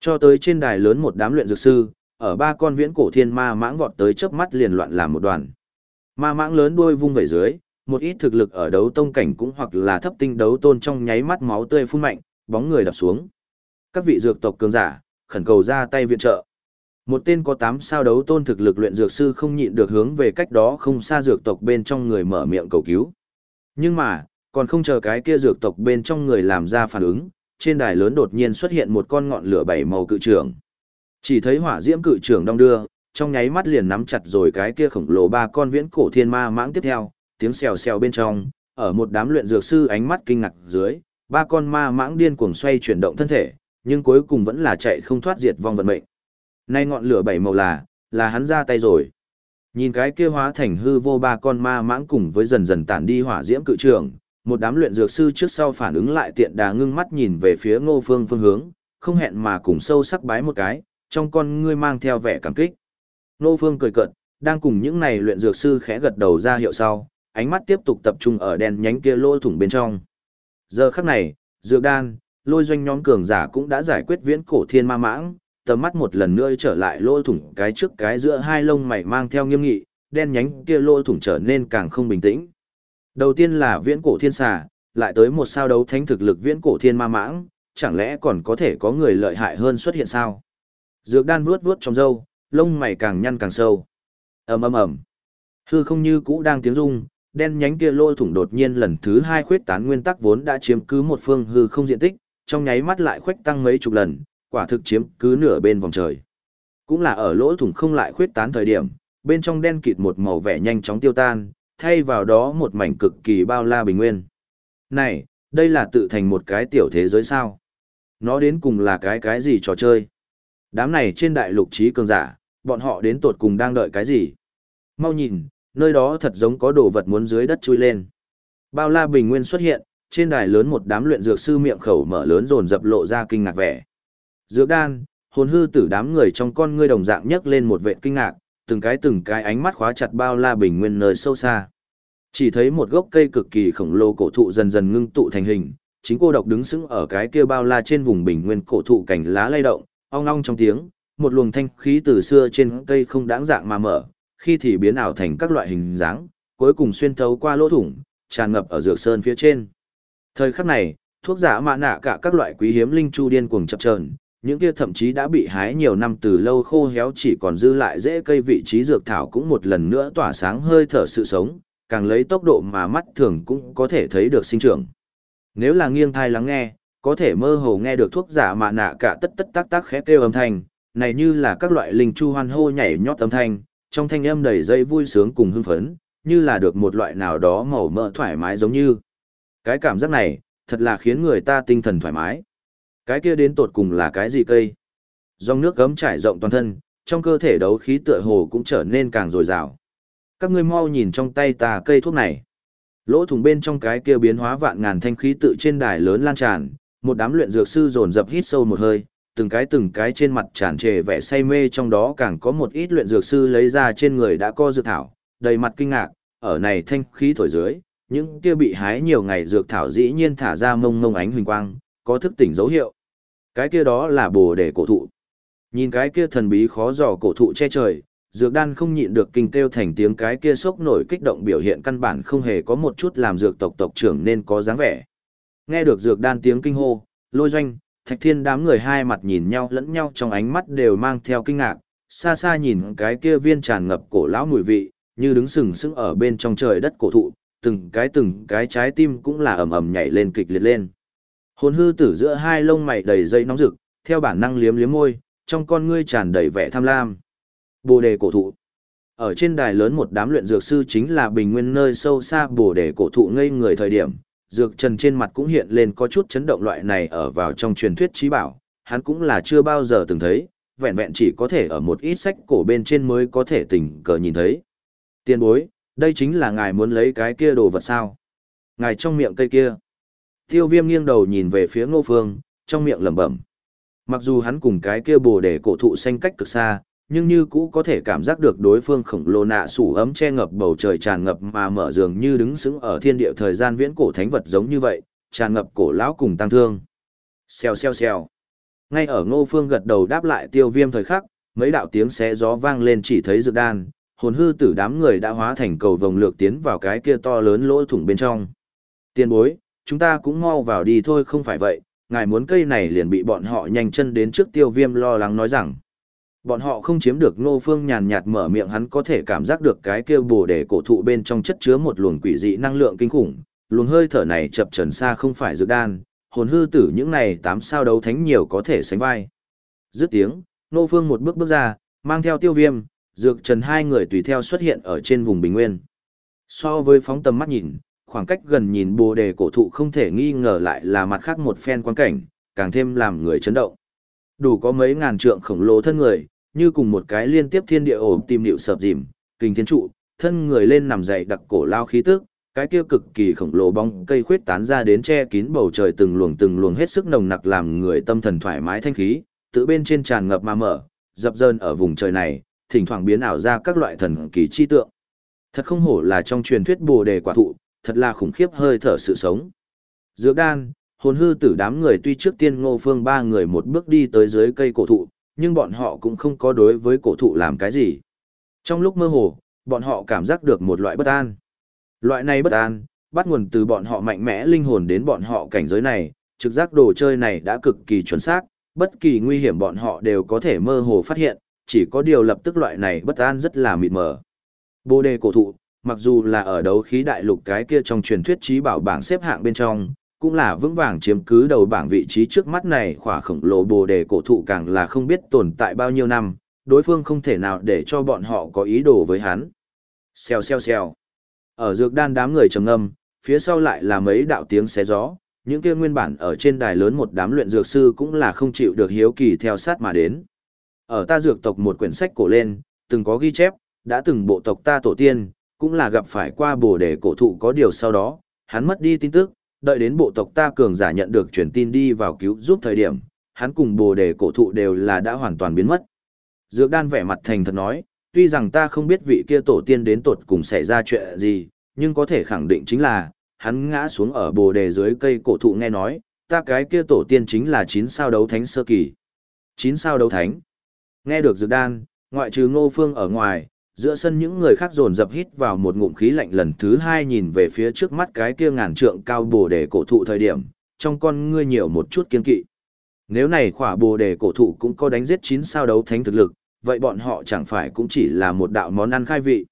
Cho tới trên đài lớn một đám luyện dược sư, ở ba con viễn cổ thiên ma mãng vọt tới chớp mắt liền loạn làm một đoàn. Ma mãng lớn đuôi vung về dưới, một ít thực lực ở đấu tông cảnh cũng hoặc là thấp tinh đấu tôn trong nháy mắt máu tươi phun mạnh, bóng người đập xuống. Các vị dược tộc cường giả, khẩn cầu ra tay viện trợ. Một tên có 8 sao đấu tôn thực lực luyện dược sư không nhịn được hướng về cách đó không xa dược tộc bên trong người mở miệng cầu cứu. Nhưng mà, còn không chờ cái kia dược tộc bên trong người làm ra phản ứng, trên đài lớn đột nhiên xuất hiện một con ngọn lửa bảy màu cự trưởng. Chỉ thấy hỏa diễm cự trưởng đong đưa, trong nháy mắt liền nắm chặt rồi cái kia khổng lồ ba con viễn cổ thiên ma mãng tiếp theo, tiếng xèo xèo bên trong, ở một đám luyện dược sư ánh mắt kinh ngạc dưới, ba con ma mãng điên cuồng xoay chuyển động thân thể, nhưng cuối cùng vẫn là chạy không thoát diệt vong vận mệnh. Nay ngọn lửa bảy màu là, là hắn ra tay rồi. Nhìn cái kia hóa thành hư vô ba con ma mãng cùng với dần dần tản đi hỏa diễm cự trường, một đám luyện dược sư trước sau phản ứng lại tiện đà ngưng mắt nhìn về phía ngô phương phương hướng, không hẹn mà cùng sâu sắc bái một cái, trong con ngươi mang theo vẻ cảm kích. Ngô phương cười cợt, đang cùng những này luyện dược sư khẽ gật đầu ra hiệu sau, ánh mắt tiếp tục tập trung ở đèn nhánh kia lỗ thủng bên trong. Giờ khắc này, dược đan, lôi doanh nhóm cường giả cũng đã giải quyết viễn cổ thiên ma mãng, tầm mắt một lần nữa trở lại lỗ thủng cái trước cái giữa hai lông mày mang theo nghiêm nghị, đen nhánh kia lỗ thủng trở nên càng không bình tĩnh. Đầu tiên là viễn cổ thiên xà, lại tới một sao đấu thánh thực lực viễn cổ thiên ma mãng, chẳng lẽ còn có thể có người lợi hại hơn xuất hiện sao? Dược đan vuốt vuốt trong râu, lông mày càng nhăn càng sâu. ầm ầm ầm, hư không như cũ đang tiếng rung, đen nhánh kia lỗ thủng đột nhiên lần thứ hai khuyết tán nguyên tắc vốn đã chiếm cứ một phương hư không diện tích, trong nháy mắt lại khuếch tăng mấy chục lần, quả thực chiếm cứ nửa bên vòng trời. Cũng là ở lỗ thủng không lại khuyết tán thời điểm, bên trong đen kịt một màu vẻ nhanh chóng tiêu tan, thay vào đó một mảnh cực kỳ bao la bình nguyên. Này, đây là tự thành một cái tiểu thế giới sao? Nó đến cùng là cái cái gì trò chơi? Đám này trên đại lục trí cường giả, bọn họ đến tột cùng đang đợi cái gì? Mau nhìn, nơi đó thật giống có đồ vật muốn dưới đất chui lên. Bao la bình nguyên xuất hiện, trên đài lớn một đám luyện dược sư miệng khẩu mở lớn dồn dập lộ ra kinh ngạc vẻ. Dược đan, hồn hư tử đám người trong con ngươi đồng dạng nhấc lên một vệ kinh ngạc, từng cái từng cái ánh mắt khóa chặt bao la bình nguyên nơi sâu xa. Chỉ thấy một gốc cây cực kỳ khổng lồ cổ thụ dần dần ngưng tụ thành hình, chính cô độc đứng sững ở cái kia bao la trên vùng bình nguyên cổ thụ cảnh lá lay động, ong ong trong tiếng, một luồng thanh khí từ xưa trên cây không đáng dạng mà mở, khi thì biến ảo thành các loại hình dáng, cuối cùng xuyên thấu qua lỗ thủng, tràn ngập ở dược sơn phía trên. Thời khắc này, thuốc giả mạ nạ cả các loại quý hiếm linh chu điên cuồng chập chờn, những kia thậm chí đã bị hái nhiều năm từ lâu khô héo chỉ còn dư lại dễ cây vị trí dược thảo cũng một lần nữa tỏa sáng hơi thở sự sống, càng lấy tốc độ mà mắt thường cũng có thể thấy được sinh trưởng. Nếu là nghiêng thai lắng nghe, có thể mơ hồ nghe được thuốc giả mạ nạ cả tất tất tác tác khẽ kêu âm thanh, này như là các loại linh chu hoan hô nhảy nhót âm thanh, trong thanh âm đầy dây vui sướng cùng hưng phấn, như là được một loại nào đó màu mỡ thoải mái giống như. Cái cảm giác này, thật là khiến người ta tinh thần thoải mái. Cái kia đến tột cùng là cái gì cây? Dòng nước gấm trải rộng toàn thân, trong cơ thể đấu khí tựa hồ cũng trở nên càng dồi dào. Các ngươi mau nhìn trong tay ta cây thuốc này. Lỗ thủng bên trong cái kia biến hóa vạn ngàn thanh khí tự trên đài lớn lan tràn, một đám luyện dược sư dồn dập hít sâu một hơi, từng cái từng cái trên mặt tràn trề vẻ say mê trong đó càng có một ít luyện dược sư lấy ra trên người đã co dược thảo, đầy mặt kinh ngạc, ở này thanh khí thổi dưới, những kia bị hái nhiều ngày dược thảo dĩ nhiên thả ra mông mông ánh huỳnh quang, có thức tỉnh dấu hiệu. Cái kia đó là bồ đề cổ thụ. Nhìn cái kia thần bí khó dò cổ thụ che trời, dược đan không nhịn được kinh kêu thành tiếng cái kia sốc nổi kích động biểu hiện căn bản không hề có một chút làm dược tộc tộc trưởng nên có dáng vẻ. Nghe được dược đan tiếng kinh hô, lôi doanh, thạch thiên đám người hai mặt nhìn nhau lẫn nhau trong ánh mắt đều mang theo kinh ngạc, xa xa nhìn cái kia viên tràn ngập cổ lão mùi vị, như đứng sừng sững ở bên trong trời đất cổ thụ, từng cái từng cái trái tim cũng là ầm ầm nhảy lên kịch liệt lên. Hồn hư tử giữa hai lông mày đầy dây nóng rực, theo bản năng liếm liếm môi, trong con ngươi tràn đầy vẻ tham lam. Bồ đề cổ thụ. Ở trên đài lớn một đám luyện dược sư chính là bình nguyên nơi sâu xa bồ đề cổ thụ ngây người thời điểm, dược trần trên mặt cũng hiện lên có chút chấn động loại này ở vào trong truyền thuyết trí bảo, hắn cũng là chưa bao giờ từng thấy, vẹn vẹn chỉ có thể ở một ít sách cổ bên trên mới có thể tình cờ nhìn thấy. Tiên bối, đây chính là ngài muốn lấy cái kia đồ vật sao? Ngài trong miệng cây kia. Tiêu viêm nghiêng đầu nhìn về phía ngô phương, trong miệng lẩm bẩm. Mặc dù hắn cùng cái kia bồ đề cổ thụ xanh cách cực xa, nhưng như cũ có thể cảm giác được đối phương khổng lồ nạ sủ ấm che ngập bầu trời tràn ngập mà mở dường như đứng sững ở thiên địa thời gian viễn cổ thánh vật giống như vậy, tràn ngập cổ lão cùng tăng thương. Xèo xèo xèo. Ngay ở ngô phương gật đầu đáp lại tiêu viêm thời khắc, mấy đạo tiếng xé gió vang lên chỉ thấy dược đan, hồn hư tử đám người đã hóa thành cầu vồng lược tiến vào cái kia to lớn lỗ thủng bên trong. Tiên bối, chúng ta cũng mau vào đi thôi không phải vậy, ngài muốn cây này liền bị bọn họ nhanh chân đến trước tiêu viêm lo lắng nói rằng. Bọn họ không chiếm được ngô phương nhàn nhạt mở miệng hắn có thể cảm giác được cái kia bồ đề cổ thụ bên trong chất chứa một luồng quỷ dị năng lượng kinh khủng, luồng hơi thở này chập trần xa không phải dược đan, hồn hư tử những này tám sao đấu thánh nhiều có thể sánh vai. Dứt tiếng, ngô phương một bước bước ra, mang theo tiêu viêm, dược trần hai người tùy theo xuất hiện ở trên vùng bình nguyên. So với phóng tầm mắt nhìn, khoảng cách gần nhìn bồ đề cổ thụ không thể nghi ngờ lại là mặt khác một phen quan cảnh, càng thêm làm người chấn động. Đủ có mấy ngàn trượng khổng lồ thân người, như cùng một cái liên tiếp thiên địa ổ tìm điệu sập dìm, kinh thiên trụ, thân người lên nằm dậy đặc cổ lao khí tức, cái kia cực kỳ khổng lồ bóng cây khuyết tán ra đến che kín bầu trời từng luồng từng luồng hết sức nồng nặc làm người tâm thần thoải mái thanh khí, tự bên trên tràn ngập mà mở, dập dờn ở vùng trời này, thỉnh thoảng biến ảo ra các loại thần kỳ chi tượng. Thật không hổ là trong truyền thuyết Bồ đề quả thụ, thật là khủng khiếp hơi thở sự sống. Dược đan, hồn hư tử đám người tuy trước tiên ngô phương ba người một bước đi tới dưới cây cổ thụ, nhưng bọn họ cũng không có đối với cổ thụ làm cái gì. Trong lúc mơ hồ, bọn họ cảm giác được một loại bất an. Loại này bất an, bắt nguồn từ bọn họ mạnh mẽ linh hồn đến bọn họ cảnh giới này, trực giác đồ chơi này đã cực kỳ chuẩn xác, bất kỳ nguy hiểm bọn họ đều có thể mơ hồ phát hiện, chỉ có điều lập tức loại này bất an rất là mịt mờ. Bồ đề cổ thụ, mặc dù là ở đấu khí đại lục cái kia trong truyền thuyết trí bảo bảng xếp hạng bên trong, cũng là vững vàng chiếm cứ đầu bảng vị trí trước mắt này khỏa khổng lồ bồ đề cổ thụ càng là không biết tồn tại bao nhiêu năm, đối phương không thể nào để cho bọn họ có ý đồ với hắn. Xèo xèo xèo. Ở dược đan đám người trầm ngâm, phía sau lại là mấy đạo tiếng xé gió, những kia nguyên bản ở trên đài lớn một đám luyện dược sư cũng là không chịu được hiếu kỳ theo sát mà đến. Ở ta dược tộc một quyển sách cổ lên, từng có ghi chép, đã từng bộ tộc ta tổ tiên, cũng là gặp phải qua bồ đề cổ thụ có điều sau đó, hắn mất đi tin tức, đợi đến bộ tộc ta cường giả nhận được truyền tin đi vào cứu giúp thời điểm, hắn cùng bồ đề cổ thụ đều là đã hoàn toàn biến mất. Dược đan vẻ mặt thành thật nói, tuy rằng ta không biết vị kia tổ tiên đến tột cùng xảy ra chuyện gì, nhưng có thể khẳng định chính là, hắn ngã xuống ở bồ đề dưới cây cổ thụ nghe nói, ta cái kia tổ tiên chính là chín sao đấu thánh sơ kỳ. chín sao đấu thánh. Nghe được dược đan, ngoại trừ ngô phương ở ngoài, giữa sân những người khác dồn dập hít vào một ngụm khí lạnh lần thứ hai nhìn về phía trước mắt cái kia ngàn trượng cao bồ đề cổ thụ thời điểm, trong con ngươi nhiều một chút kiên kỵ. Nếu này khỏa bồ đề cổ thụ cũng có đánh giết chín sao đấu thánh thực lực, vậy bọn họ chẳng phải cũng chỉ là một đạo món ăn khai vị.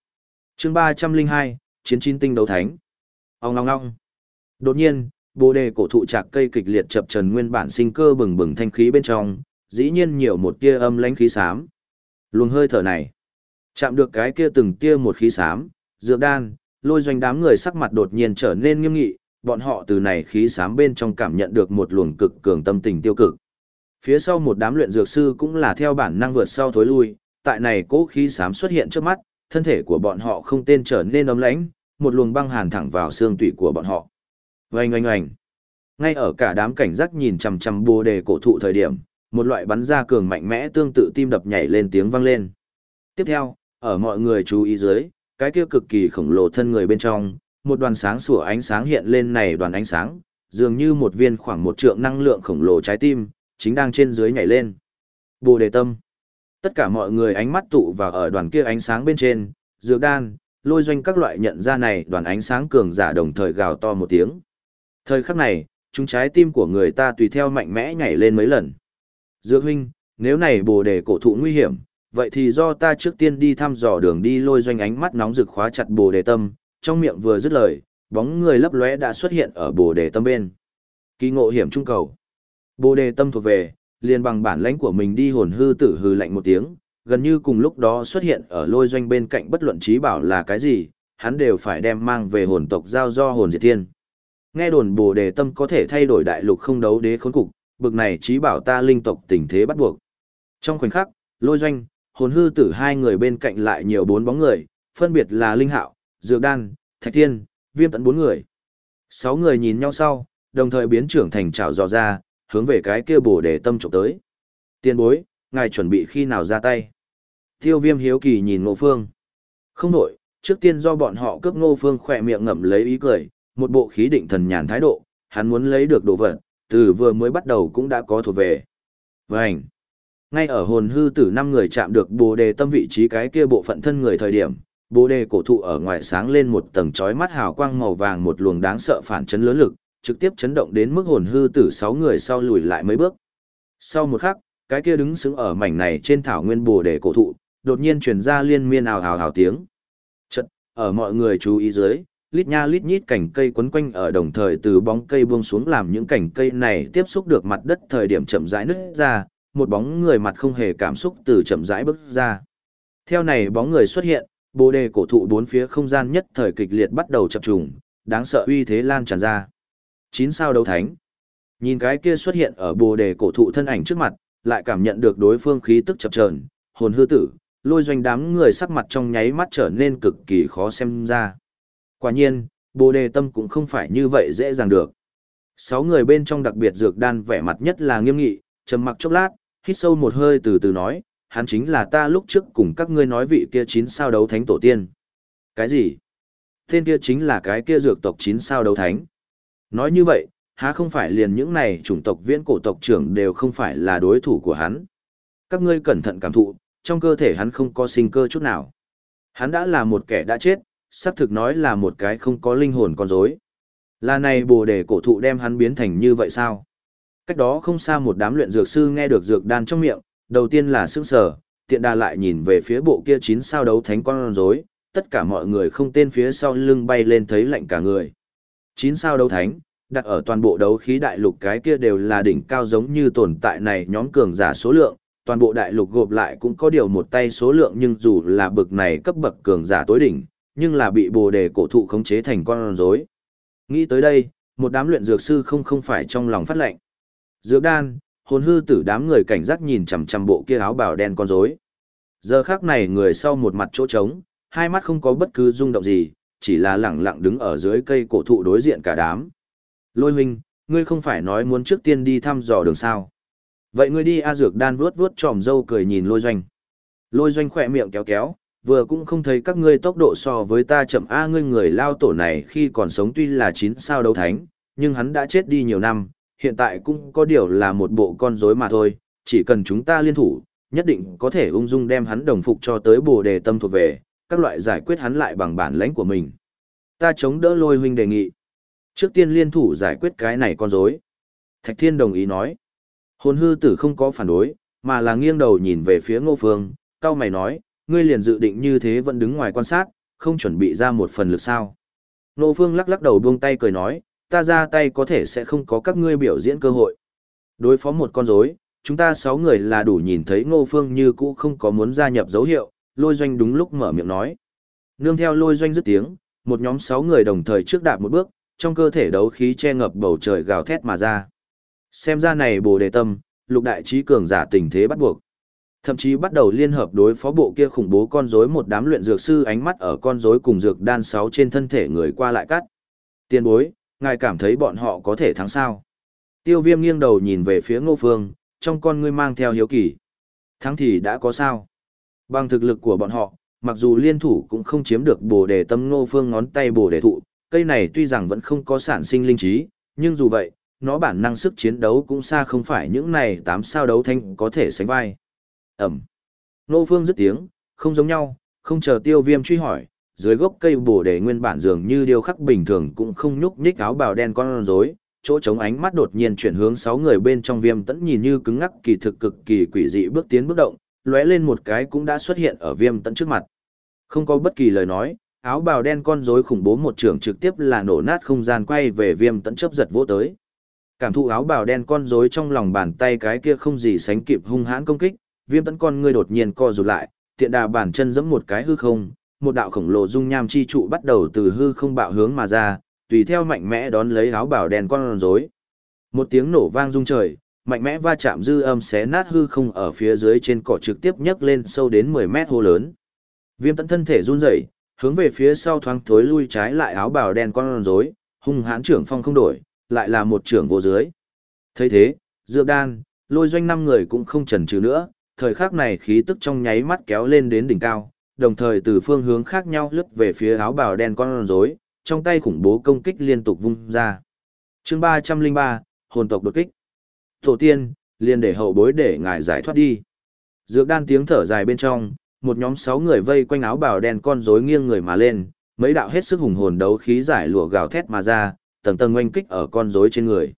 chương 302, Chiến chín tinh đấu thánh. Ông ngong ngong. Đột nhiên, bồ đề cổ thụ chạc cây kịch liệt chập trần nguyên bản sinh cơ bừng bừng thanh khí bên trong, dĩ nhiên nhiều một tia âm lãnh khí xám. Luồng hơi thở này, chạm được cái kia từng tia một khí xám, dược đan, lôi doanh đám người sắc mặt đột nhiên trở nên nghiêm nghị, bọn họ từ này khí xám bên trong cảm nhận được một luồng cực cường tâm tình tiêu cực. Phía sau một đám luyện dược sư cũng là theo bản năng vượt sau thối lui, tại này cố khí xám xuất hiện trước mắt, thân thể của bọn họ không tên trở nên ấm lãnh, một luồng băng hàn thẳng vào xương tủy của bọn họ. Oanh oanh oanh. Ngay ở cả đám cảnh giác nhìn chằm chằm bồ đề cổ thụ thời điểm, một loại bắn ra cường mạnh mẽ tương tự tim đập nhảy lên tiếng vang lên. Tiếp theo, ở mọi người chú ý dưới, cái kia cực kỳ khổng lồ thân người bên trong, một đoàn sáng sủa ánh sáng hiện lên này đoàn ánh sáng, dường như một viên khoảng một trượng năng lượng khổng lồ trái tim, chính đang trên dưới nhảy lên. Bồ đề tâm. Tất cả mọi người ánh mắt tụ vào ở đoàn kia ánh sáng bên trên, dược đan, lôi doanh các loại nhận ra này đoàn ánh sáng cường giả đồng thời gào to một tiếng. Thời khắc này, chúng trái tim của người ta tùy theo mạnh mẽ nhảy lên mấy lần. Dược huynh, nếu này bồ đề cổ thụ nguy hiểm, vậy thì do ta trước tiên đi thăm dò đường đi lôi doanh ánh mắt nóng rực khóa chặt bồ đề tâm, trong miệng vừa dứt lời, bóng người lấp lóe đã xuất hiện ở bồ đề tâm bên. Kỳ ngộ hiểm trung cầu. Bồ đề tâm thuộc về, liền bằng bản lãnh của mình đi hồn hư tử hư lạnh một tiếng, gần như cùng lúc đó xuất hiện ở lôi doanh bên cạnh bất luận trí bảo là cái gì, hắn đều phải đem mang về hồn tộc giao do hồn diệt thiên. Nghe đồn bồ đề tâm có thể thay đổi đại lục không đấu đế khốn cục, bực này trí bảo ta linh tộc tình thế bắt buộc. Trong khoảnh khắc, lôi doanh, hồn hư tử hai người bên cạnh lại nhiều bốn bóng người, phân biệt là linh hạo, dược đan, thạch thiên, viêm tận bốn người. Sáu người nhìn nhau sau, đồng thời biến trưởng thành trảo dò ra, hướng về cái kia bổ đề tâm trộm tới. Tiên bối, ngài chuẩn bị khi nào ra tay? Tiêu viêm hiếu kỳ nhìn ngô phương. Không đổi, trước tiên do bọn họ cướp ngô phương khỏe miệng ngậm lấy ý cười, một bộ khí định thần nhàn thái độ, hắn muốn lấy được đồ vật, từ vừa mới bắt đầu cũng đã có thuộc về. Vành. Ngay ở hồn hư tử năm người chạm được bồ đề tâm vị trí cái kia bộ phận thân người thời điểm, bồ đề cổ thụ ở ngoài sáng lên một tầng chói mắt hào quang màu vàng một luồng đáng sợ phản chấn lớn lực, trực tiếp chấn động đến mức hồn hư tử sáu người sau lùi lại mấy bước. Sau một khắc, cái kia đứng sững ở mảnh này trên thảo nguyên bồ đề cổ thụ, đột nhiên truyền ra liên miên ào ào ào tiếng. Chật, ở mọi người chú ý dưới, lít nha lít nhít cành cây quấn quanh ở đồng thời từ bóng cây buông xuống làm những cành cây này tiếp xúc được mặt đất thời điểm chậm rãi nứt ra, một bóng người mặt không hề cảm xúc từ chậm rãi bước ra. Theo này bóng người xuất hiện, bồ đề cổ thụ bốn phía không gian nhất thời kịch liệt bắt đầu chập trùng, đáng sợ uy thế lan tràn ra. Chín sao đấu thánh. Nhìn cái kia xuất hiện ở bồ đề cổ thụ thân ảnh trước mặt, lại cảm nhận được đối phương khí tức chập chờn, hồn hư tử, lôi doanh đám người sắc mặt trong nháy mắt trở nên cực kỳ khó xem ra. Quả nhiên, bồ đề tâm cũng không phải như vậy dễ dàng được. Sáu người bên trong đặc biệt dược đan vẻ mặt nhất là nghiêm nghị, trầm mặc chốc lát, hít sâu một hơi từ từ nói, hắn chính là ta lúc trước cùng các ngươi nói vị kia chín sao đấu thánh tổ tiên. Cái gì? Tên kia chính là cái kia dược tộc chín sao đấu thánh. Nói như vậy, há không phải liền những này chủng tộc viễn cổ tộc trưởng đều không phải là đối thủ của hắn. Các ngươi cẩn thận cảm thụ, trong cơ thể hắn không có sinh cơ chút nào. Hắn đã là một kẻ đã chết, xác thực nói là một cái không có linh hồn con rối. Là này bồ đề cổ thụ đem hắn biến thành như vậy sao? Cách đó không xa một đám luyện dược sư nghe được dược đan trong miệng, đầu tiên là sững sờ, tiện đà lại nhìn về phía bộ kia chín sao đấu thánh con rối, tất cả mọi người không tên phía sau lưng bay lên thấy lạnh cả người. Chín sao đấu thánh, đặt ở toàn bộ đấu khí đại lục cái kia đều là đỉnh cao giống như tồn tại này nhóm cường giả số lượng, toàn bộ đại lục gộp lại cũng có điều một tay số lượng nhưng dù là bực này cấp bậc cường giả tối đỉnh, nhưng là bị bồ đề cổ thụ khống chế thành con rối. Nghĩ tới đây, một đám luyện dược sư không không phải trong lòng phát lệnh. Dược đan, hồn hư tử đám người cảnh giác nhìn chằm chằm bộ kia áo bào đen con rối. Giờ khác này người sau một mặt chỗ trống, hai mắt không có bất cứ rung động gì, chỉ là lẳng lặng đứng ở dưới cây cổ thụ đối diện cả đám. Lôi huynh, ngươi không phải nói muốn trước tiên đi thăm dò đường sao. Vậy ngươi đi A Dược đan vuốt vuốt tròm dâu cười nhìn lôi doanh. Lôi doanh khỏe miệng kéo kéo, vừa cũng không thấy các ngươi tốc độ so với ta chậm A ngươi người lao tổ này khi còn sống tuy là chín sao đấu thánh, nhưng hắn đã chết đi nhiều năm, hiện tại cũng có điều là một bộ con rối mà thôi, chỉ cần chúng ta liên thủ, nhất định có thể ung dung đem hắn đồng phục cho tới bồ đề tâm thuộc về, các loại giải quyết hắn lại bằng bản lãnh của mình. Ta chống đỡ lôi huynh đề nghị. Trước tiên liên thủ giải quyết cái này con rối. Thạch Thiên đồng ý nói. Hồn hư tử không có phản đối, mà là nghiêng đầu nhìn về phía ngô phương, cao mày nói, ngươi liền dự định như thế vẫn đứng ngoài quan sát, không chuẩn bị ra một phần lực sao. Ngô phương lắc lắc đầu buông tay cười nói, ta ra tay có thể sẽ không có các ngươi biểu diễn cơ hội. Đối phó một con rối, chúng ta sáu người là đủ nhìn thấy ngô phương như cũ không có muốn gia nhập dấu hiệu, lôi doanh đúng lúc mở miệng nói. Nương theo lôi doanh dứt tiếng, một nhóm sáu người đồng thời trước đạp một bước, trong cơ thể đấu khí che ngập bầu trời gào thét mà ra. Xem ra này bồ đề tâm, lục đại trí cường giả tình thế bắt buộc. Thậm chí bắt đầu liên hợp đối phó bộ kia khủng bố con rối một đám luyện dược sư ánh mắt ở con rối cùng dược đan sáu trên thân thể người qua lại cắt. Tiên bối, ngài cảm thấy bọn họ có thể thắng sao? Tiêu viêm nghiêng đầu nhìn về phía ngô phương, trong con ngươi mang theo hiếu kỳ. Thắng thì đã có sao? Bằng thực lực của bọn họ, mặc dù liên thủ cũng không chiếm được bồ đề tâm ngô phương ngón tay bồ đề thụ, cây này tuy rằng vẫn không có sản sinh linh trí, nhưng dù vậy, nó bản năng sức chiến đấu cũng xa không phải những này tám sao đấu thanh có thể sánh vai. Ẩm. Nô Phương dứt tiếng, không giống nhau, không chờ tiêu viêm truy hỏi, dưới gốc cây bồ đề nguyên bản dường như điêu khắc bình thường cũng không nhúc nhích áo bào đen con rối, chỗ trống ánh mắt đột nhiên chuyển hướng sáu người bên trong viêm tẫn nhìn như cứng ngắc kỳ thực cực kỳ quỷ dị bước tiến bước động, lóe lên một cái cũng đã xuất hiện ở viêm tẫn trước mặt. Không có bất kỳ lời nói, áo bào đen con rối khủng bố một trường trực tiếp là nổ nát không gian quay về viêm tẫn chấp giật vỗ tới. Cảm thụ áo bào đen con rối trong lòng bàn tay cái kia không gì sánh kịp hung hãn công kích, viêm tẫn con ngươi đột nhiên co rụt lại, tiện đà bàn chân giẫm một cái hư không, một đạo khổng lồ dung nham chi trụ bắt đầu từ hư không bạo hướng mà ra, tùy theo mạnh mẽ đón lấy áo bảo đen con rối. Một tiếng nổ vang rung trời, mạnh mẽ va chạm dư âm xé nát hư không ở phía dưới trên cỏ trực tiếp nhấc lên sâu đến 10 mét hô lớn. Viêm tận thân thể run rẩy, hướng về phía sau thoáng thối lui trái lại áo bào đen con rối, hung hãn trưởng phong không đổi, lại là một trưởng vô dưới. thấy thế, dược đan, lôi doanh năm người cũng không chần chừ nữa, thời khắc này khí tức trong nháy mắt kéo lên đến đỉnh cao, đồng thời từ phương hướng khác nhau lướt về phía áo bào đen con rối, trong tay khủng bố công kích liên tục vung ra. Chương 303, hồn tộc đột kích. Tổ tiên, liền để hậu bối để ngài giải thoát đi. Dược đan tiếng thở dài bên trong, một nhóm sáu người vây quanh áo bào đen con rối nghiêng người mà lên, mấy đạo hết sức hùng hồn đấu khí giải lụa gào thét mà ra, tầng tầng oanh kích ở con rối trên người.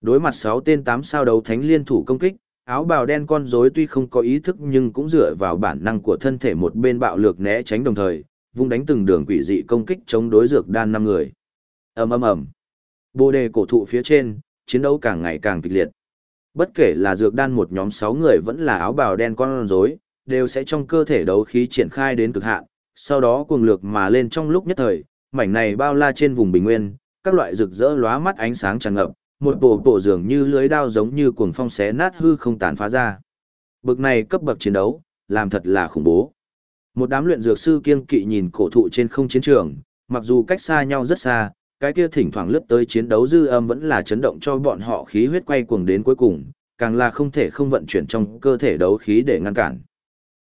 Đối mặt sáu tên tám sao đấu thánh liên thủ công kích, áo bào đen con rối tuy không có ý thức nhưng cũng dựa vào bản năng của thân thể một bên bạo lược né tránh đồng thời, vung đánh từng đường quỷ dị công kích chống đối dược đan năm người. Ầm ầm ầm. Bồ đề cổ thụ phía trên, chiến đấu càng ngày càng kịch liệt. Bất kể là dược đan một nhóm 6 người vẫn là áo bào đen con rối, đều sẽ trong cơ thể đấu khí triển khai đến cực hạn, sau đó cuồng lược mà lên trong lúc nhất thời, mảnh này bao la trên vùng bình nguyên, các loại rực rỡ lóa mắt ánh sáng tràn ngập, một bộ bộ dường như lưới đao giống như cuồng phong xé nát hư không tàn phá ra. Bực này cấp bậc chiến đấu, làm thật là khủng bố. Một đám luyện dược sư kiêng kỵ nhìn cổ thụ trên không chiến trường, mặc dù cách xa nhau rất xa, cái kia thỉnh thoảng lướt tới chiến đấu dư âm vẫn là chấn động cho bọn họ khí huyết quay cuồng đến cuối cùng, càng là không thể không vận chuyển trong cơ thể đấu khí để ngăn cản.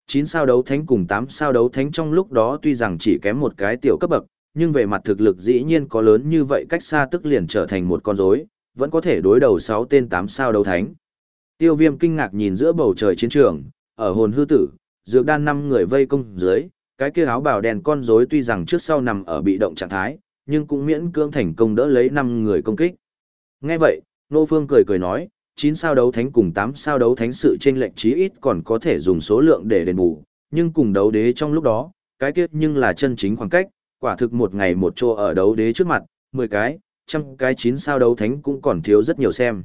9 sao đấu thánh cùng 8 sao đấu thánh trong lúc đó tuy rằng chỉ kém một cái tiểu cấp bậc, nhưng về mặt thực lực dĩ nhiên có lớn như vậy cách xa tức liền trở thành một con rối, vẫn có thể đối đầu 6 tên 8 sao đấu thánh. Tiêu viêm kinh ngạc nhìn giữa bầu trời chiến trường, ở hồn hư tử, dược đan năm người vây công dưới, cái kia áo bào đèn con rối tuy rằng trước sau nằm ở bị động trạng thái, nhưng cũng miễn cưỡng thành công đỡ lấy năm người công kích. Nghe vậy, Nô Phương cười cười nói, 9 sao đấu thánh cùng 8 sao đấu thánh sự chênh lệch chí ít còn có thể dùng số lượng để đền bù, nhưng cùng đấu đế trong lúc đó, cái kia nhưng là chân chính khoảng cách, quả thực một ngày một chỗ ở đấu đế trước mặt, 10 cái, trăm cái chín sao đấu thánh cũng còn thiếu rất nhiều xem.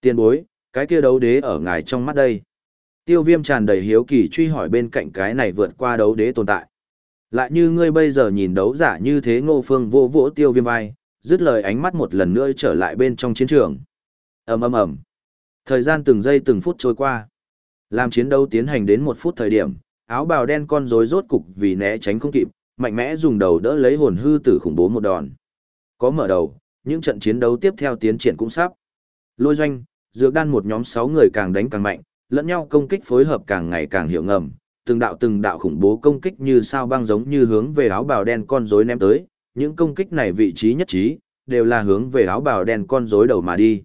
Tiên bối, cái kia đấu đế ở ngài trong mắt đây. Tiêu viêm tràn đầy hiếu kỳ truy hỏi bên cạnh cái này vượt qua đấu đế tồn tại. Lại như ngươi bây giờ nhìn đấu giả như thế ngô phương vô vỗ tiêu viêm vai, dứt lời ánh mắt một lần nữa trở lại bên trong chiến trường. ầm ầm ầm Thời gian từng giây từng phút trôi qua. Làm chiến đấu tiến hành đến một phút thời điểm, áo bào đen con rối rốt cục vì né tránh không kịp, mạnh mẽ dùng đầu đỡ lấy hồn hư tử khủng bố một đòn. Có mở đầu, những trận chiến đấu tiếp theo tiến triển cũng sắp. Lôi doanh, dược đan một nhóm 6 người càng đánh càng mạnh, lẫn nhau công kích phối hợp càng ngày càng hiệu ngầm, từng đạo từng đạo khủng bố công kích như sao băng giống như hướng về áo bào đen con rối ném tới, những công kích này vị trí nhất trí, đều là hướng về áo bào đen con rối đầu mà đi.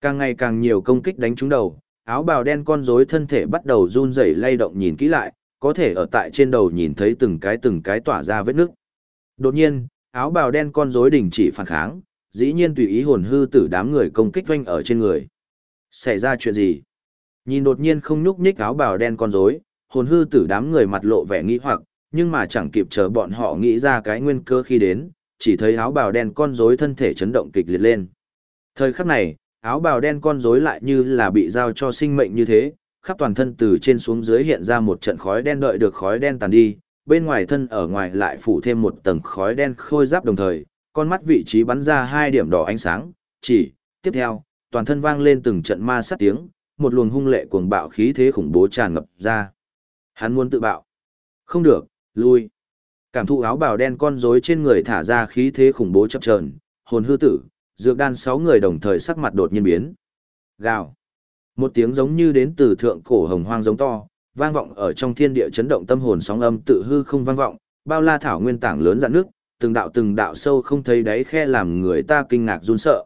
Càng ngày càng nhiều công kích đánh trúng đầu, áo bào đen con rối thân thể bắt đầu run rẩy lay động nhìn kỹ lại, có thể ở tại trên đầu nhìn thấy từng cái từng cái tỏa ra vết nước. Đột nhiên, áo bào đen con rối đình chỉ phản kháng, dĩ nhiên tùy ý hồn hư tử đám người công kích doanh ở trên người. Xảy ra chuyện gì? Nhìn đột nhiên không nhúc nhích áo bào đen con rối, hồn hư tử đám người mặt lộ vẻ nghi hoặc, nhưng mà chẳng kịp chờ bọn họ nghĩ ra cái nguyên cơ khi đến, chỉ thấy áo bào đen con rối thân thể chấn động kịch liệt lên. Thời khắc này, áo bào đen con rối lại như là bị giao cho sinh mệnh như thế, khắp toàn thân từ trên xuống dưới hiện ra một trận khói đen đợi được khói đen tàn đi, bên ngoài thân ở ngoài lại phủ thêm một tầng khói đen khôi giáp đồng thời, con mắt vị trí bắn ra hai điểm đỏ ánh sáng, chỉ, tiếp theo, toàn thân vang lên từng trận ma sát tiếng, một luồng hung lệ cuồng bạo khí thế khủng bố tràn ngập ra. Hắn muốn tự bạo. Không được, lui. Cảm thụ áo bào đen con rối trên người thả ra khí thế khủng bố chập chờn, hồn hư tử, dược đan sáu người đồng thời sắc mặt đột nhiên biến. Gào. Một tiếng giống như đến từ thượng cổ hồng hoang giống to, vang vọng ở trong thiên địa chấn động tâm hồn sóng âm tự hư không vang vọng, bao la thảo nguyên tảng lớn dạn nước, từng đạo từng đạo sâu không thấy đáy khe làm người ta kinh ngạc run sợ.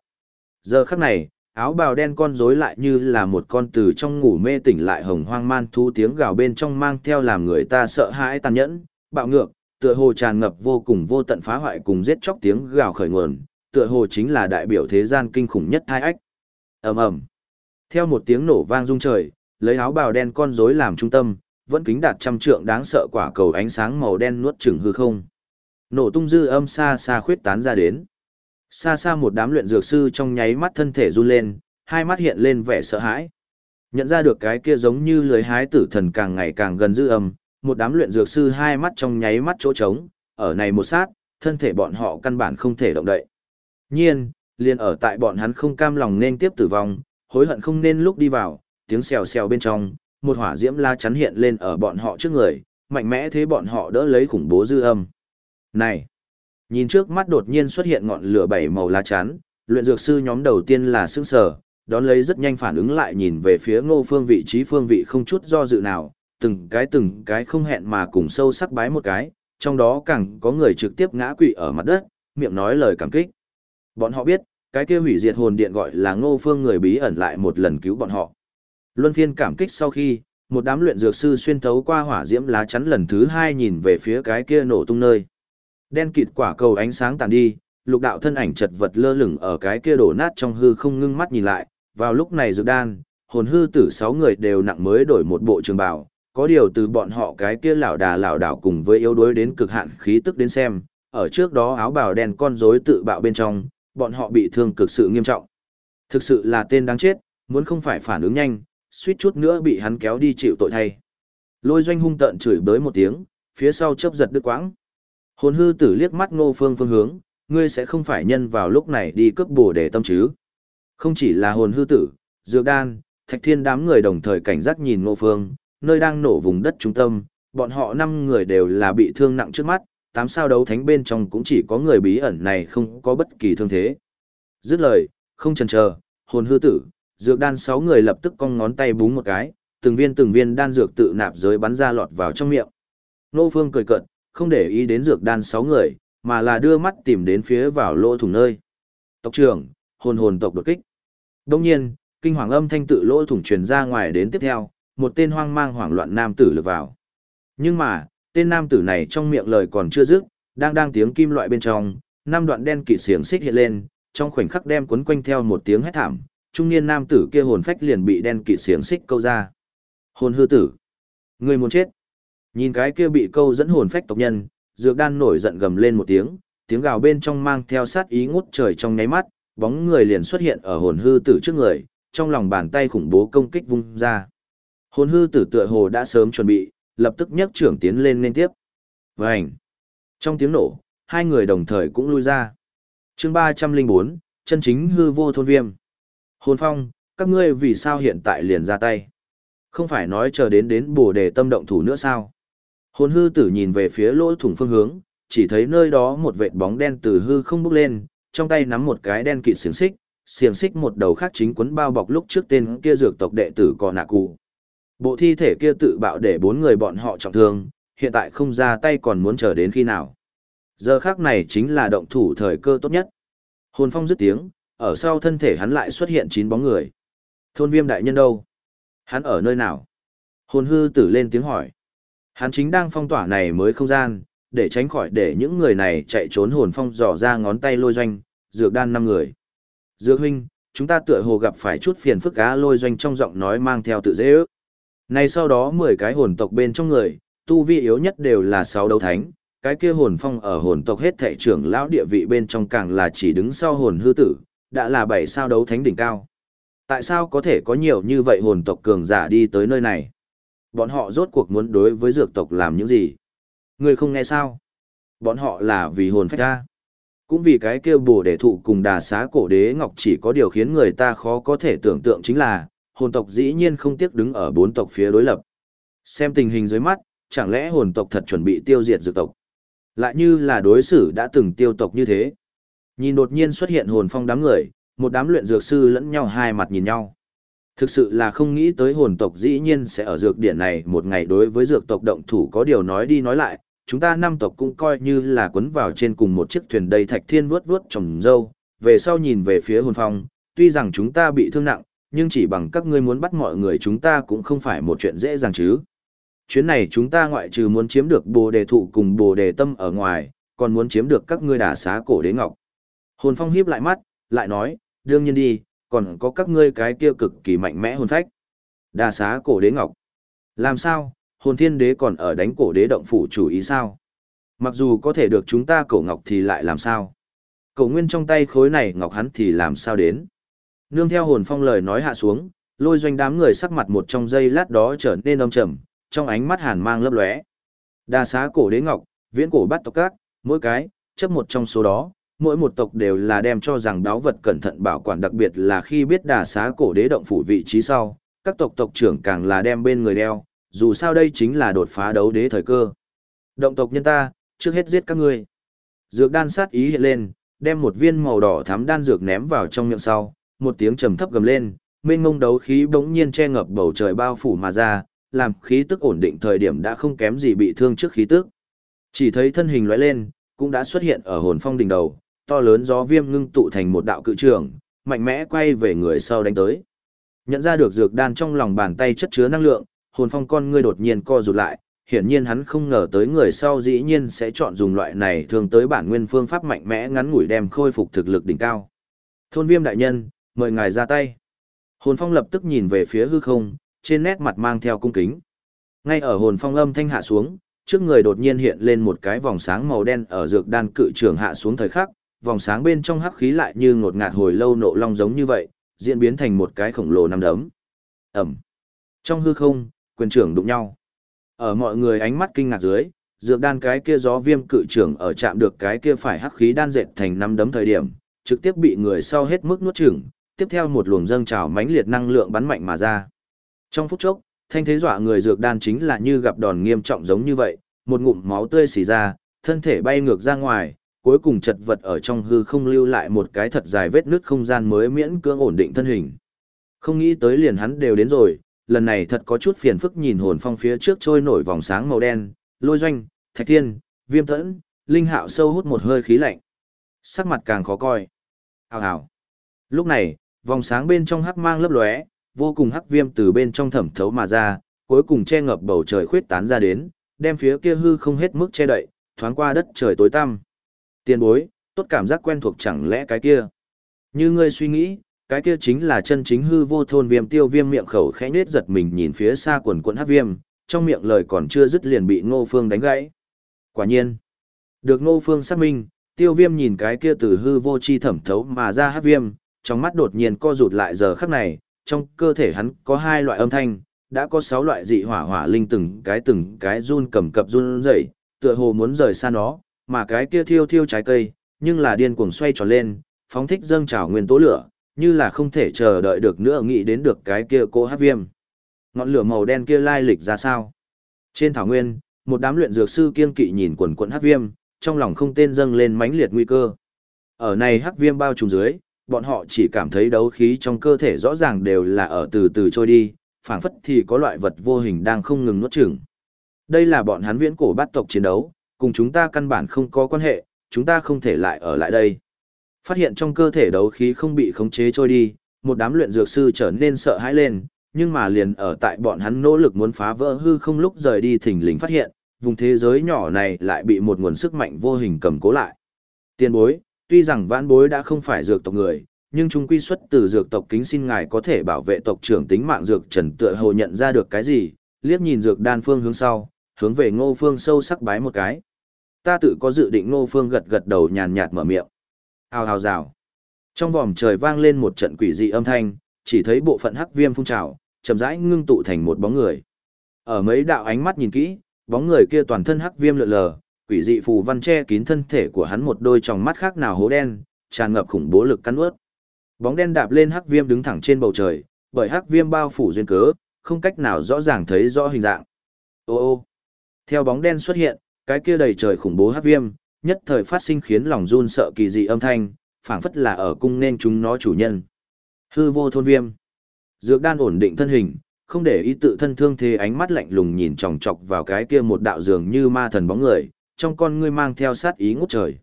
Giờ khắc này, áo bào đen con rối lại như là một con từ trong ngủ mê tỉnh lại hồng hoang man thu tiếng gào bên trong mang theo làm người ta sợ hãi tàn nhẫn, bạo ngược, tựa hồ tràn ngập vô cùng vô tận phá hoại cùng giết chóc tiếng gào khởi nguồn, tựa hồ chính là đại biểu thế gian kinh khủng nhất hai ách. Ầm ầm. Theo một tiếng nổ vang rung trời, lấy áo bào đen con rối làm trung tâm, vẫn kính đạt trăm trượng đáng sợ quả cầu ánh sáng màu đen nuốt chửng hư không. Nổ tung dư âm xa xa khuyết tán ra đến. Xa xa một đám luyện dược sư trong nháy mắt thân thể run lên, hai mắt hiện lên vẻ sợ hãi. Nhận ra được cái kia giống như lưới hái tử thần càng ngày càng gần dư âm, một đám luyện dược sư hai mắt trong nháy mắt chỗ trống, ở này một sát, thân thể bọn họ căn bản không thể động đậy. Nhiên, liền ở tại bọn hắn không cam lòng nên tiếp tử vong, hối hận không nên lúc đi vào, tiếng xèo xèo bên trong, một hỏa diễm la chắn hiện lên ở bọn họ trước người, mạnh mẽ thế bọn họ đỡ lấy khủng bố dư âm. Này! Nhìn trước mắt đột nhiên xuất hiện ngọn lửa bảy màu lá chắn, luyện dược sư nhóm đầu tiên là sững sờ, đón lấy rất nhanh phản ứng lại nhìn về phía ngô phương vị trí phương vị không chút do dự nào, từng cái từng cái không hẹn mà cùng sâu sắc bái một cái, trong đó càng có người trực tiếp ngã quỵ ở mặt đất, miệng nói lời cảm kích. Bọn họ biết, cái kia hủy diệt hồn điện gọi là ngô phương người bí ẩn lại một lần cứu bọn họ. Luân phiên cảm kích sau khi, một đám luyện dược sư xuyên thấu qua hỏa diễm lá chắn lần thứ hai nhìn về phía cái kia nổ tung nơi. Đen kịt quả cầu ánh sáng tàn đi, lục đạo thân ảnh chật vật lơ lửng ở cái kia đổ nát trong hư không ngưng mắt nhìn lại, vào lúc này dược đan, hồn hư tử sáu người đều nặng mới đổi một bộ trường bào, có điều từ bọn họ cái kia lão đà lão đảo cùng với yếu đuối đến cực hạn khí tức đến xem, ở trước đó áo bào đen con rối tự bạo bên trong, bọn họ bị thương cực sự nghiêm trọng. Thực sự là tên đáng chết, muốn không phải phản ứng nhanh, suýt chút nữa bị hắn kéo đi chịu tội thay. Lôi doanh hung tợn chửi bới một tiếng, phía sau chớp giật đứt quãng. Hồn hư tử liếc mắt ngô phương phương hướng, ngươi sẽ không phải nhân vào lúc này đi cướp bổ để tâm chứ. Không chỉ là hồn hư tử, dược đan, thạch thiên đám người đồng thời cảnh giác nhìn ngô phương, nơi đang nổ vùng đất trung tâm, bọn họ năm người đều là bị thương nặng trước mắt, tám sao đấu thánh bên trong cũng chỉ có người bí ẩn này không có bất kỳ thương thế. Dứt lời, không chần chờ, hồn hư tử, dược đan sáu người lập tức cong ngón tay búng một cái, từng viên từng viên đan dược tự nạp giới bắn ra lọt vào trong miệng. Nô Phương cười cợt, không để ý đến dược đan sáu người, mà là đưa mắt tìm đến phía vào lỗ thủng nơi. Tộc trưởng, hồn hồn tộc đột kích. Đông nhiên, kinh hoàng âm thanh tự lỗ thủng truyền ra ngoài đến tiếp theo, một tên hoang mang hoảng loạn nam tử lược vào. Nhưng mà, tên nam tử này trong miệng lời còn chưa dứt, đang đang tiếng kim loại bên trong, năm đoạn đen kịt xiềng xích hiện lên, trong khoảnh khắc đem cuốn quanh theo một tiếng hét thảm, trung niên nam tử kia hồn phách liền bị đen kịt xiềng xích câu ra. Hồn hư tử, người muốn chết. Nhìn cái kia bị câu dẫn hồn phách tộc nhân, dược đan nổi giận gầm lên một tiếng, tiếng gào bên trong mang theo sát ý ngút trời trong nháy mắt, bóng người liền xuất hiện ở hồn hư tử trước người, trong lòng bàn tay khủng bố công kích vung ra. Hồn hư tử tựa hồ đã sớm chuẩn bị, lập tức nhấc trưởng tiến lên nên tiếp. Vành! Trong tiếng nổ, hai người đồng thời cũng lui ra. chương 304, chân chính hư vô thôn viêm. Hồn phong, các ngươi vì sao hiện tại liền ra tay? Không phải nói chờ đến đến bổ đề tâm động thủ nữa sao? Hồn hư tử nhìn về phía lỗ thủng phương hướng, chỉ thấy nơi đó một vệt bóng đen từ hư không bốc lên, trong tay nắm một cái đen kịt xiềng xích, xiềng xích một đầu khác chính quấn bao bọc lúc trước tên kia dược tộc đệ tử còn nạ cụ. Bộ thi thể kia tự bạo để bốn người bọn họ trọng thương, hiện tại không ra tay còn muốn chờ đến khi nào. Giờ khác này chính là động thủ thời cơ tốt nhất. Hồn phong dứt tiếng, ở sau thân thể hắn lại xuất hiện chín bóng người. Thôn viêm đại nhân đâu? Hắn ở nơi nào? Hồn hư tử lên tiếng hỏi. Hắn chính đang phong tỏa này mới không gian, để tránh khỏi để những người này chạy trốn hồn phong dò ra ngón tay lôi doanh, dược đan năm người. Dược huynh, chúng ta tựa hồ gặp phải chút phiền phức á lôi doanh trong giọng nói mang theo tự dễ ước. Này sau đó 10 cái hồn tộc bên trong người, tu vi yếu nhất đều là 6 đấu thánh, cái kia hồn phong ở hồn tộc hết thệ trưởng lão địa vị bên trong càng là chỉ đứng sau hồn hư tử, đã là 7 sao đấu thánh đỉnh cao. Tại sao có thể có nhiều như vậy hồn tộc cường giả đi tới nơi này? Bọn họ rốt cuộc muốn đối với dược tộc làm những gì? Người không nghe sao? Bọn họ là vì hồn phách ta, Cũng vì cái kêu bồ để thụ cùng đà xá cổ đế ngọc chỉ có điều khiến người ta khó có thể tưởng tượng chính là, hồn tộc dĩ nhiên không tiếc đứng ở bốn tộc phía đối lập. Xem tình hình dưới mắt, chẳng lẽ hồn tộc thật chuẩn bị tiêu diệt dược tộc? Lại như là đối xử đã từng tiêu tộc như thế. Nhìn đột nhiên xuất hiện hồn phong đám người, một đám luyện dược sư lẫn nhau hai mặt nhìn nhau. Thực sự là không nghĩ tới hồn tộc dĩ nhiên sẽ ở dược điển này một ngày đối với dược tộc động thủ có điều nói đi nói lại, chúng ta năm tộc cũng coi như là quấn vào trên cùng một chiếc thuyền đầy thạch thiên vuốt vuốt trồng dâu, về sau nhìn về phía hồn phong, tuy rằng chúng ta bị thương nặng, nhưng chỉ bằng các ngươi muốn bắt mọi người chúng ta cũng không phải một chuyện dễ dàng chứ. Chuyến này chúng ta ngoại trừ muốn chiếm được bồ đề thụ cùng bồ đề tâm ở ngoài, còn muốn chiếm được các ngươi đả xá cổ đế ngọc. Hồn phong hiếp lại mắt, lại nói, đương nhiên đi, còn có các ngươi cái kia cực kỳ mạnh mẽ hồn phách. đa xá cổ đế ngọc. Làm sao, hồn thiên đế còn ở đánh cổ đế động phủ chủ ý sao? Mặc dù có thể được chúng ta cổ ngọc thì lại làm sao? Cổ nguyên trong tay khối này ngọc hắn thì làm sao đến? Nương theo hồn phong lời nói hạ xuống, lôi doanh đám người sắc mặt một trong giây lát đó trở nên âm trầm, trong ánh mắt hàn mang lấp lóe. Đa xá cổ đế ngọc, viễn cổ bắt tộc các, mỗi cái, chấp một trong số đó, mỗi một tộc đều là đem cho rằng đáo vật cẩn thận bảo quản đặc biệt là khi biết đà xá cổ đế động phủ vị trí sau, các tộc tộc trưởng càng là đem bên người đeo, dù sao đây chính là đột phá đấu đế thời cơ. Động tộc nhân ta, trước hết giết các ngươi. Dược đan sát ý hiện lên, đem một viên màu đỏ thắm đan dược ném vào trong miệng sau, một tiếng trầm thấp gầm lên, mênh mông đấu khí bỗng nhiên che ngập bầu trời bao phủ mà ra, làm khí tức ổn định thời điểm đã không kém gì bị thương trước khí tức. Chỉ thấy thân hình lóe lên, cũng đã xuất hiện ở hồn phong đỉnh đầu, to lớn gió viêm ngưng tụ thành một đạo cự trường, mạnh mẽ quay về người sau đánh tới. Nhận ra được dược đan trong lòng bàn tay chất chứa năng lượng, hồn phong con ngươi đột nhiên co rụt lại, hiển nhiên hắn không ngờ tới người sau dĩ nhiên sẽ chọn dùng loại này thường tới bản nguyên phương pháp mạnh mẽ ngắn ngủi đem khôi phục thực lực đỉnh cao. Thôn viêm đại nhân, mời ngài ra tay. Hồn phong lập tức nhìn về phía hư không, trên nét mặt mang theo cung kính. Ngay ở hồn phong âm thanh hạ xuống, trước người đột nhiên hiện lên một cái vòng sáng màu đen ở dược đan cự trường hạ xuống thời khắc, vòng sáng bên trong hắc khí lại như ngột ngạt hồi lâu nộ long giống như vậy, diễn biến thành một cái khổng lồ nằm đấm. Ẩm. Trong hư không, quyền trưởng đụng nhau. Ở mọi người ánh mắt kinh ngạc dưới, dược đan cái kia gió viêm cự trưởng ở chạm được cái kia phải hắc khí đan dệt thành năm đấm thời điểm, trực tiếp bị người sau hết mức nuốt chửng, tiếp theo một luồng dâng trào mãnh liệt năng lượng bắn mạnh mà ra. Trong phút chốc, thanh thế dọa người dược đan chính là như gặp đòn nghiêm trọng giống như vậy, một ngụm máu tươi xì ra, thân thể bay ngược ra ngoài, cuối cùng chật vật ở trong hư không lưu lại một cái thật dài vết nứt không gian mới miễn cưỡng ổn định thân hình. Không nghĩ tới liền hắn đều đến rồi, lần này thật có chút phiền phức nhìn hồn phong phía trước trôi nổi vòng sáng màu đen, lôi doanh, thạch thiên, viêm tẫn, linh hạo sâu hút một hơi khí lạnh. Sắc mặt càng khó coi. Hào hào. Lúc này, vòng sáng bên trong hắc mang lấp lóe, vô cùng hắc viêm từ bên trong thẩm thấu mà ra, cuối cùng che ngập bầu trời khuyết tán ra đến, đem phía kia hư không hết mức che đậy, thoáng qua đất trời tối tăm tiền bối, tốt cảm giác quen thuộc chẳng lẽ cái kia. Như ngươi suy nghĩ, cái kia chính là chân chính hư vô thôn viêm tiêu viêm miệng khẩu khẽ nết giật mình nhìn phía xa quần quần hát viêm, trong miệng lời còn chưa dứt liền bị ngô phương đánh gãy. Quả nhiên, được ngô phương xác minh, tiêu viêm nhìn cái kia từ hư vô chi thẩm thấu mà ra hát viêm, trong mắt đột nhiên co rụt lại giờ khắc này, trong cơ thể hắn có hai loại âm thanh, đã có sáu loại dị hỏa hỏa linh từng cái từng cái run cầm cập run rẩy, tựa hồ muốn rời xa nó, mà cái kia thiêu thiêu trái cây, nhưng là điên cuồng xoay tròn lên, phóng thích dâng trào nguyên tố lửa, như là không thể chờ đợi được nữa nghĩ đến được cái kia cô hát viêm. Ngọn lửa màu đen kia lai lịch ra sao? Trên thảo nguyên, một đám luyện dược sư kiên kỵ nhìn quần quần hát viêm, trong lòng không tên dâng lên mãnh liệt nguy cơ. Ở này hắc viêm bao trùm dưới, bọn họ chỉ cảm thấy đấu khí trong cơ thể rõ ràng đều là ở từ từ trôi đi, phảng phất thì có loại vật vô hình đang không ngừng nuốt chửng. Đây là bọn hắn viễn cổ bát tộc chiến đấu, cùng chúng ta căn bản không có quan hệ, chúng ta không thể lại ở lại đây. Phát hiện trong cơ thể đấu khí không bị khống chế trôi đi, một đám luyện dược sư trở nên sợ hãi lên, nhưng mà liền ở tại bọn hắn nỗ lực muốn phá vỡ hư không lúc rời đi thỉnh lình phát hiện, vùng thế giới nhỏ này lại bị một nguồn sức mạnh vô hình cầm cố lại. Tiên bối, tuy rằng vãn bối đã không phải dược tộc người, nhưng chúng quy xuất từ dược tộc kính xin ngài có thể bảo vệ tộc trưởng tính mạng dược trần tựa hồ nhận ra được cái gì, liếc nhìn dược đan phương hướng sau, hướng về ngô phương sâu sắc bái một cái. Ta tự có dự định ngô phương gật gật đầu nhàn nhạt mở miệng. Hào hào rào. Trong vòm trời vang lên một trận quỷ dị âm thanh, chỉ thấy bộ phận hắc viêm phun trào, chậm rãi ngưng tụ thành một bóng người. Ở mấy đạo ánh mắt nhìn kỹ, bóng người kia toàn thân hắc viêm lượn lờ, quỷ dị phù văn che kín thân thể của hắn một đôi tròng mắt khác nào hố đen, tràn ngập khủng bố lực cắn ướt. Bóng đen đạp lên hắc viêm đứng thẳng trên bầu trời, bởi hắc viêm bao phủ duyên cớ, không cách nào rõ ràng thấy rõ hình dạng. Ô ô. Theo bóng đen xuất hiện, cái kia đầy trời khủng bố hắc viêm, nhất thời phát sinh khiến lòng run sợ kỳ dị âm thanh, phảng phất là ở cung nên chúng nó chủ nhân. Hư vô thôn viêm. Dược đan ổn định thân hình, không để ý tự thân thương thế ánh mắt lạnh lùng nhìn chòng chọc vào cái kia một đạo dường như ma thần bóng người, trong con ngươi mang theo sát ý ngút trời.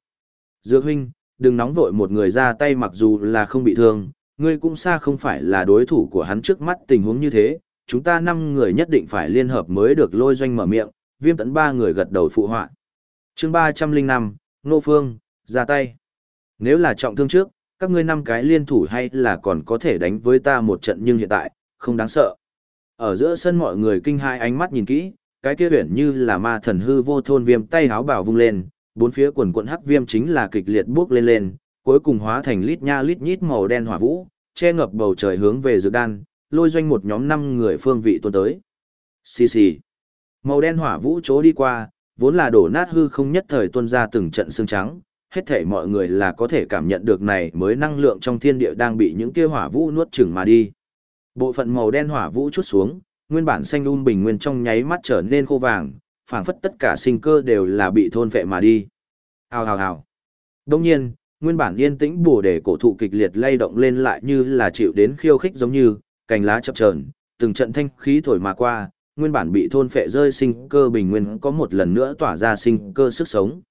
Dược huynh, đừng nóng vội một người ra tay mặc dù là không bị thương, ngươi cũng xa không phải là đối thủ của hắn trước mắt tình huống như thế, chúng ta năm người nhất định phải liên hợp mới được lôi doanh mở miệng, viêm tấn ba người gật đầu phụ họa. chương ba trăm linh năm Nô Phương, ra tay. Nếu là trọng thương trước, các ngươi năm cái liên thủ hay là còn có thể đánh với ta một trận nhưng hiện tại, không đáng sợ. Ở giữa sân mọi người kinh hai ánh mắt nhìn kỹ, cái kia huyển như là ma thần hư vô thôn viêm tay háo bảo vung lên, bốn phía quần quận hắc viêm chính là kịch liệt bước lên lên, cuối cùng hóa thành lít nha lít nhít màu đen hỏa vũ, che ngập bầu trời hướng về dược đan, lôi doanh một nhóm năm người phương vị tuôn tới. Xì xì. Màu đen hỏa vũ chỗ đi qua, vốn là đổ nát hư không nhất thời tuôn ra từng trận xương trắng, hết thảy mọi người là có thể cảm nhận được này mới năng lượng trong thiên địa đang bị những kia hỏa vũ nuốt chửng mà đi. Bộ phận màu đen hỏa vũ chút xuống, nguyên bản xanh um bình nguyên trong nháy mắt trở nên khô vàng, phảng phất tất cả sinh cơ đều là bị thôn phệ mà đi. Hào hào hào. Đông nhiên, nguyên bản yên tĩnh bổ để cổ thụ kịch liệt lay động lên lại như là chịu đến khiêu khích giống như, cành lá chập chờn, từng trận thanh khí thổi mà qua, nguyên bản bị thôn phệ rơi sinh cơ bình nguyên có một lần nữa tỏa ra sinh cơ sức sống.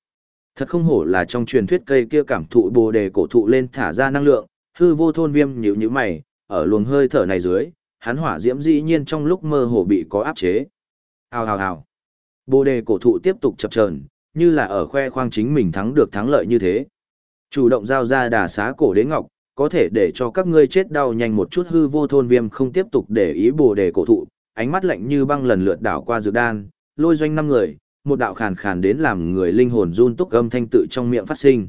Thật không hổ là trong truyền thuyết cây kia cảm thụ bồ đề cổ thụ lên thả ra năng lượng, hư vô thôn viêm nhíu nhíu mày, ở luồng hơi thở này dưới, hắn hỏa diễm dĩ nhiên trong lúc mơ hồ bị có áp chế. Hào hào hào. Bồ đề cổ thụ tiếp tục chập chờn, như là ở khoe khoang chính mình thắng được thắng lợi như thế. Chủ động giao ra đà xá cổ đế ngọc, có thể để cho các ngươi chết đau nhanh một chút hư vô thôn viêm không tiếp tục để ý bồ đề cổ thụ, ánh mắt lạnh như băng lần lượt đảo qua dược đan, lôi doanh năm người, một đạo khàn khàn đến làm người linh hồn run túc âm thanh tự trong miệng phát sinh.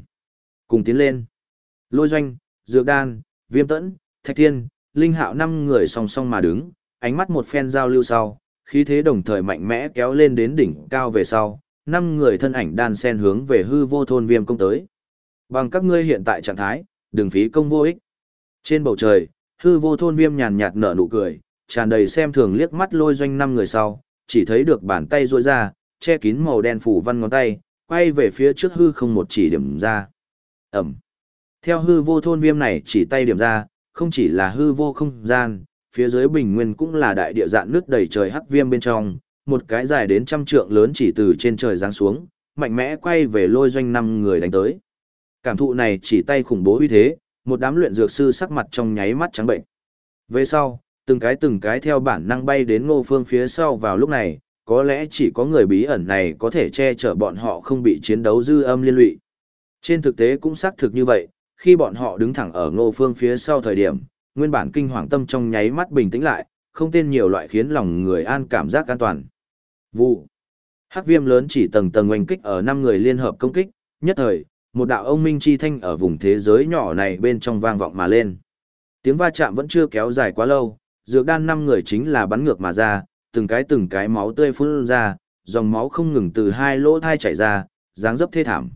Cùng tiến lên. Lôi doanh, dược đan, viêm tẫn, thạch thiên, linh hạo năm người song song mà đứng, ánh mắt một phen giao lưu sau, khí thế đồng thời mạnh mẽ kéo lên đến đỉnh cao về sau, năm người thân ảnh đan sen hướng về hư vô thôn viêm công tới. Bằng các ngươi hiện tại trạng thái, đừng phí công vô ích. Trên bầu trời, hư vô thôn viêm nhàn nhạt nở nụ cười, tràn đầy xem thường liếc mắt lôi doanh năm người sau, chỉ thấy được bàn tay rôi ra, che kín màu đen phủ văn ngón tay, quay về phía trước hư không một chỉ điểm ra. Ẩm. Theo hư vô thôn viêm này chỉ tay điểm ra, không chỉ là hư vô không gian, phía dưới bình nguyên cũng là đại địa dạng nước đầy trời hắc viêm bên trong, một cái dài đến trăm trượng lớn chỉ từ trên trời giáng xuống, mạnh mẽ quay về lôi doanh năm người đánh tới. Cảm thụ này chỉ tay khủng bố uy thế, một đám luyện dược sư sắc mặt trong nháy mắt trắng bệnh. Về sau, từng cái từng cái theo bản năng bay đến ngô phương phía sau vào lúc này, có lẽ chỉ có người bí ẩn này có thể che chở bọn họ không bị chiến đấu dư âm liên lụy. Trên thực tế cũng xác thực như vậy, khi bọn họ đứng thẳng ở ngô phương phía sau thời điểm, nguyên bản kinh hoàng tâm trong nháy mắt bình tĩnh lại, không tên nhiều loại khiến lòng người an cảm giác an toàn. Vụ. Hắc viêm lớn chỉ tầng tầng oanh kích ở năm người liên hợp công kích, nhất thời, một đạo ông minh chi thanh ở vùng thế giới nhỏ này bên trong vang vọng mà lên. Tiếng va chạm vẫn chưa kéo dài quá lâu, dược đan năm người chính là bắn ngược mà ra, từng cái từng cái máu tươi phun ra, dòng máu không ngừng từ hai lỗ thai chảy ra, dáng dấp thê thảm.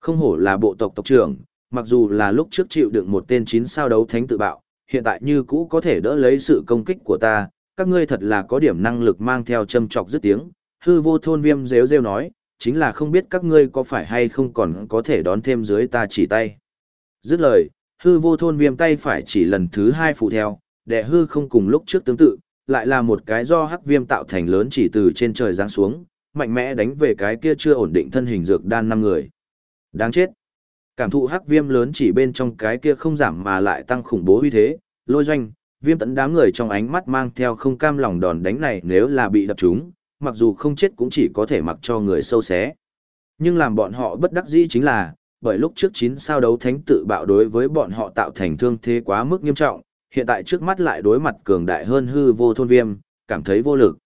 Không hổ là bộ tộc tộc trưởng, mặc dù là lúc trước chịu đựng một tên chín sao đấu thánh tự bạo, hiện tại như cũ có thể đỡ lấy sự công kích của ta, các ngươi thật là có điểm năng lực mang theo châm chọc dứt tiếng, hư vô thôn viêm rêu rêu nói, chính là không biết các ngươi có phải hay không còn có thể đón thêm dưới ta chỉ tay. Dứt lời, hư vô thôn viêm tay phải chỉ lần thứ hai phụ theo, đệ hư không cùng lúc trước tương tự, lại là một cái do hắc viêm tạo thành lớn chỉ từ trên trời giáng xuống, mạnh mẽ đánh về cái kia chưa ổn định thân hình dược đan năm người. Đáng chết. Cảm thụ hắc viêm lớn chỉ bên trong cái kia không giảm mà lại tăng khủng bố uy thế, lôi doanh, viêm tận đám người trong ánh mắt mang theo không cam lòng đòn đánh này nếu là bị đập trúng, mặc dù không chết cũng chỉ có thể mặc cho người sâu xé. Nhưng làm bọn họ bất đắc dĩ chính là, bởi lúc trước chín sao đấu thánh tự bạo đối với bọn họ tạo thành thương thế quá mức nghiêm trọng, hiện tại trước mắt lại đối mặt cường đại hơn hư vô thôn viêm, cảm thấy vô lực.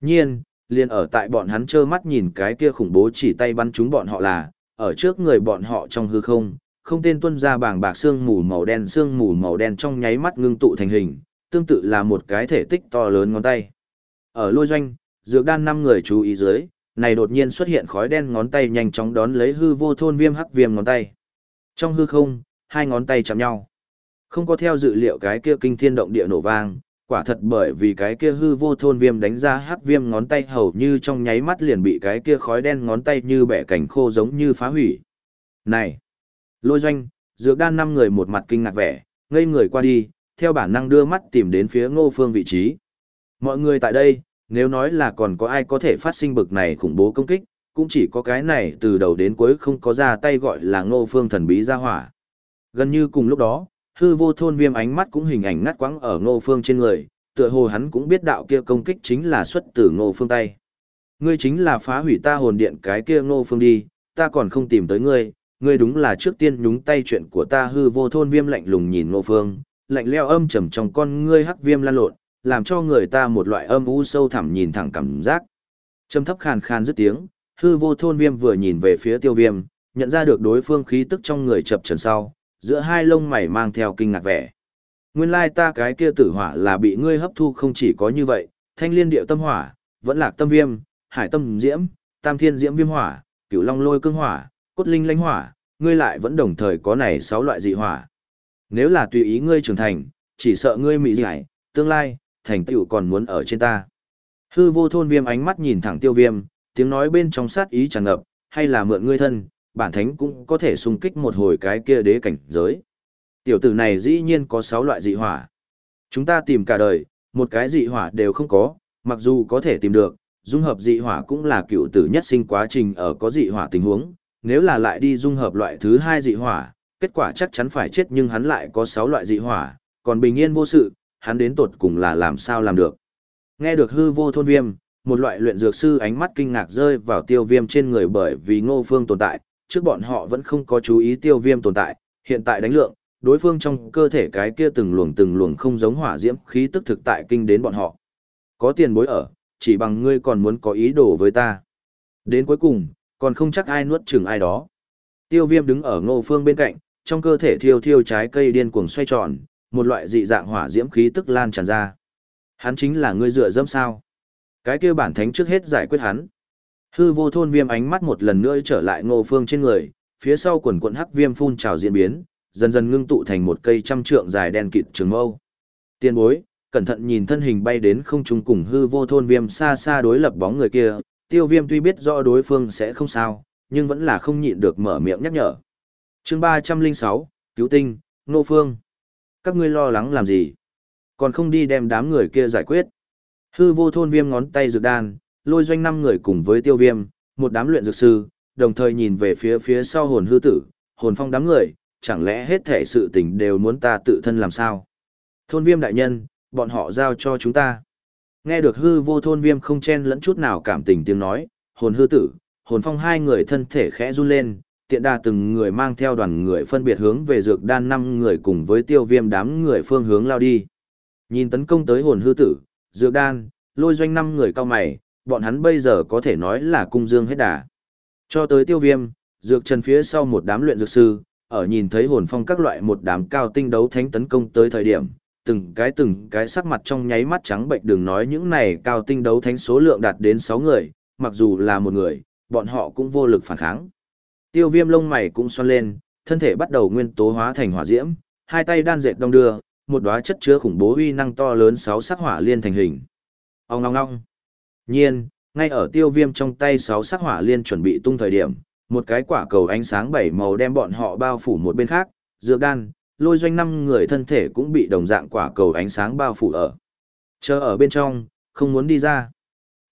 Nhiên, liền ở tại bọn hắn trơ mắt nhìn cái kia khủng bố chỉ tay bắn chúng bọn họ là, ở trước người bọn họ trong hư không, không tên tuân ra bảng bạc xương mù màu đen xương mù màu đen trong nháy mắt ngưng tụ thành hình, tương tự là một cái thể tích to lớn ngón tay. Ở lôi doanh, dược đan năm người chú ý dưới, này đột nhiên xuất hiện khói đen ngón tay nhanh chóng đón lấy hư vô thôn viêm hắc viêm ngón tay. Trong hư không, hai ngón tay chạm nhau. Không có theo dự liệu cái kia kinh thiên động địa nổ vang, quả thật bởi vì cái kia hư vô thôn viêm đánh ra hắc viêm ngón tay hầu như trong nháy mắt liền bị cái kia khói đen ngón tay như bẻ cảnh khô giống như phá hủy. Này! Lôi doanh, dược đan năm người một mặt kinh ngạc vẻ, ngây người qua đi, theo bản năng đưa mắt tìm đến phía ngô phương vị trí. Mọi người tại đây, nếu nói là còn có ai có thể phát sinh bực này khủng bố công kích, cũng chỉ có cái này từ đầu đến cuối không có ra tay gọi là ngô phương thần bí ra hỏa. Gần như cùng lúc đó, hư vô thôn viêm ánh mắt cũng hình ảnh ngắt quãng ở ngô phương trên người, tựa hồ hắn cũng biết đạo kia công kích chính là xuất từ ngô phương tay. Ngươi chính là phá hủy ta hồn điện cái kia ngô phương đi, ta còn không tìm tới ngươi, ngươi đúng là trước tiên nhúng tay chuyện của ta hư vô thôn viêm lạnh lùng nhìn ngô phương, lạnh leo âm trầm trong con ngươi hắc viêm lan lộn, làm cho người ta một loại âm u sâu thẳm nhìn thẳng cảm giác. Trầm thấp khàn khàn dứt tiếng, hư vô thôn viêm vừa nhìn về phía tiêu viêm, nhận ra được đối phương khí tức trong người chập trần sau, giữa hai lông mày mang theo kinh ngạc vẻ. Nguyên lai ta cái kia tử hỏa là bị ngươi hấp thu không chỉ có như vậy, thanh liên điệu tâm hỏa, vẫn lạc tâm viêm, hải tâm diễm, tam thiên diễm viêm hỏa, cửu long lôi cương hỏa, cốt linh lãnh hỏa, ngươi lại vẫn đồng thời có này sáu loại dị hỏa. Nếu là tùy ý ngươi trưởng thành, chỉ sợ ngươi mị giải, tương lai, thành tựu còn muốn ở trên ta. Hư vô thôn viêm ánh mắt nhìn thẳng tiêu viêm, tiếng nói bên trong sát ý tràn ngập, hay là mượn ngươi thân, bản thánh cũng có thể xung kích một hồi cái kia đế cảnh giới. Tiểu tử này dĩ nhiên có 6 loại dị hỏa. Chúng ta tìm cả đời, một cái dị hỏa đều không có, mặc dù có thể tìm được, dung hợp dị hỏa cũng là cựu tử nhất sinh quá trình ở có dị hỏa tình huống, nếu là lại đi dung hợp loại thứ hai dị hỏa, kết quả chắc chắn phải chết nhưng hắn lại có 6 loại dị hỏa, còn bình yên vô sự, hắn đến tột cùng là làm sao làm được. Nghe được hư vô thôn viêm, một loại luyện dược sư ánh mắt kinh ngạc rơi vào tiêu viêm trên người bởi vì ngô phương tồn tại, trước bọn họ vẫn không có chú ý tiêu viêm tồn tại, hiện tại đánh lượng, đối phương trong cơ thể cái kia từng luồng từng luồng không giống hỏa diễm khí tức thực tại kinh đến bọn họ. Có tiền bối ở, chỉ bằng ngươi còn muốn có ý đồ với ta. Đến cuối cùng, còn không chắc ai nuốt chừng ai đó. Tiêu viêm đứng ở ngô phương bên cạnh, trong cơ thể thiêu thiêu trái cây điên cuồng xoay tròn, một loại dị dạng hỏa diễm khí tức lan tràn ra. Hắn chính là ngươi dựa dẫm sao. Cái kia bản thánh trước hết giải quyết hắn. Hư vô thôn viêm ánh mắt một lần nữa trở lại ngô phương trên người, phía sau quần quận hắc viêm phun trào diễn biến, dần dần ngưng tụ thành một cây trăm trượng dài đen kịt trường mâu. Tiên bối, cẩn thận nhìn thân hình bay đến không trung cùng hư vô thôn viêm xa xa đối lập bóng người kia, tiêu viêm tuy biết rõ đối phương sẽ không sao, nhưng vẫn là không nhịn được mở miệng nhắc nhở. chương 306, Cứu tinh, Ngô Phương. Các ngươi lo lắng làm gì? Còn không đi đem đám người kia giải quyết. Hư vô thôn viêm ngón tay rực đan, lôi doanh năm người cùng với tiêu viêm, một đám luyện dược sư, đồng thời nhìn về phía phía sau hồn hư tử, hồn phong đám người, chẳng lẽ hết thể sự tình đều muốn ta tự thân làm sao? Thôn viêm đại nhân, bọn họ giao cho chúng ta. Nghe được hư vô thôn viêm không chen lẫn chút nào cảm tình tiếng nói, hồn hư tử, hồn phong hai người thân thể khẽ run lên, tiện đà từng người mang theo đoàn người phân biệt hướng về dược đan năm người cùng với tiêu viêm đám người phương hướng lao đi. Nhìn tấn công tới hồn hư tử, dược đan, lôi doanh năm người cao mày, bọn hắn bây giờ có thể nói là cung dương hết đà. Cho tới tiêu viêm, dược trần phía sau một đám luyện dược sư, ở nhìn thấy hồn phong các loại một đám cao tinh đấu thánh tấn công tới thời điểm, từng cái từng cái sắc mặt trong nháy mắt trắng bệnh đừng nói những này cao tinh đấu thánh số lượng đạt đến 6 người, mặc dù là một người, bọn họ cũng vô lực phản kháng. Tiêu viêm lông mày cũng xoan lên, thân thể bắt đầu nguyên tố hóa thành hỏa diễm, hai tay đan dệt đông đưa, một đóa chất chứa khủng bố uy năng to lớn sáu sắc hỏa liên thành hình. Ông ngong ngong. Nhiên, ngay ở tiêu viêm trong tay sáu sắc hỏa liên chuẩn bị tung thời điểm, một cái quả cầu ánh sáng bảy màu đem bọn họ bao phủ một bên khác, dược đan, lôi doanh năm người thân thể cũng bị đồng dạng quả cầu ánh sáng bao phủ ở. Chờ ở bên trong, không muốn đi ra.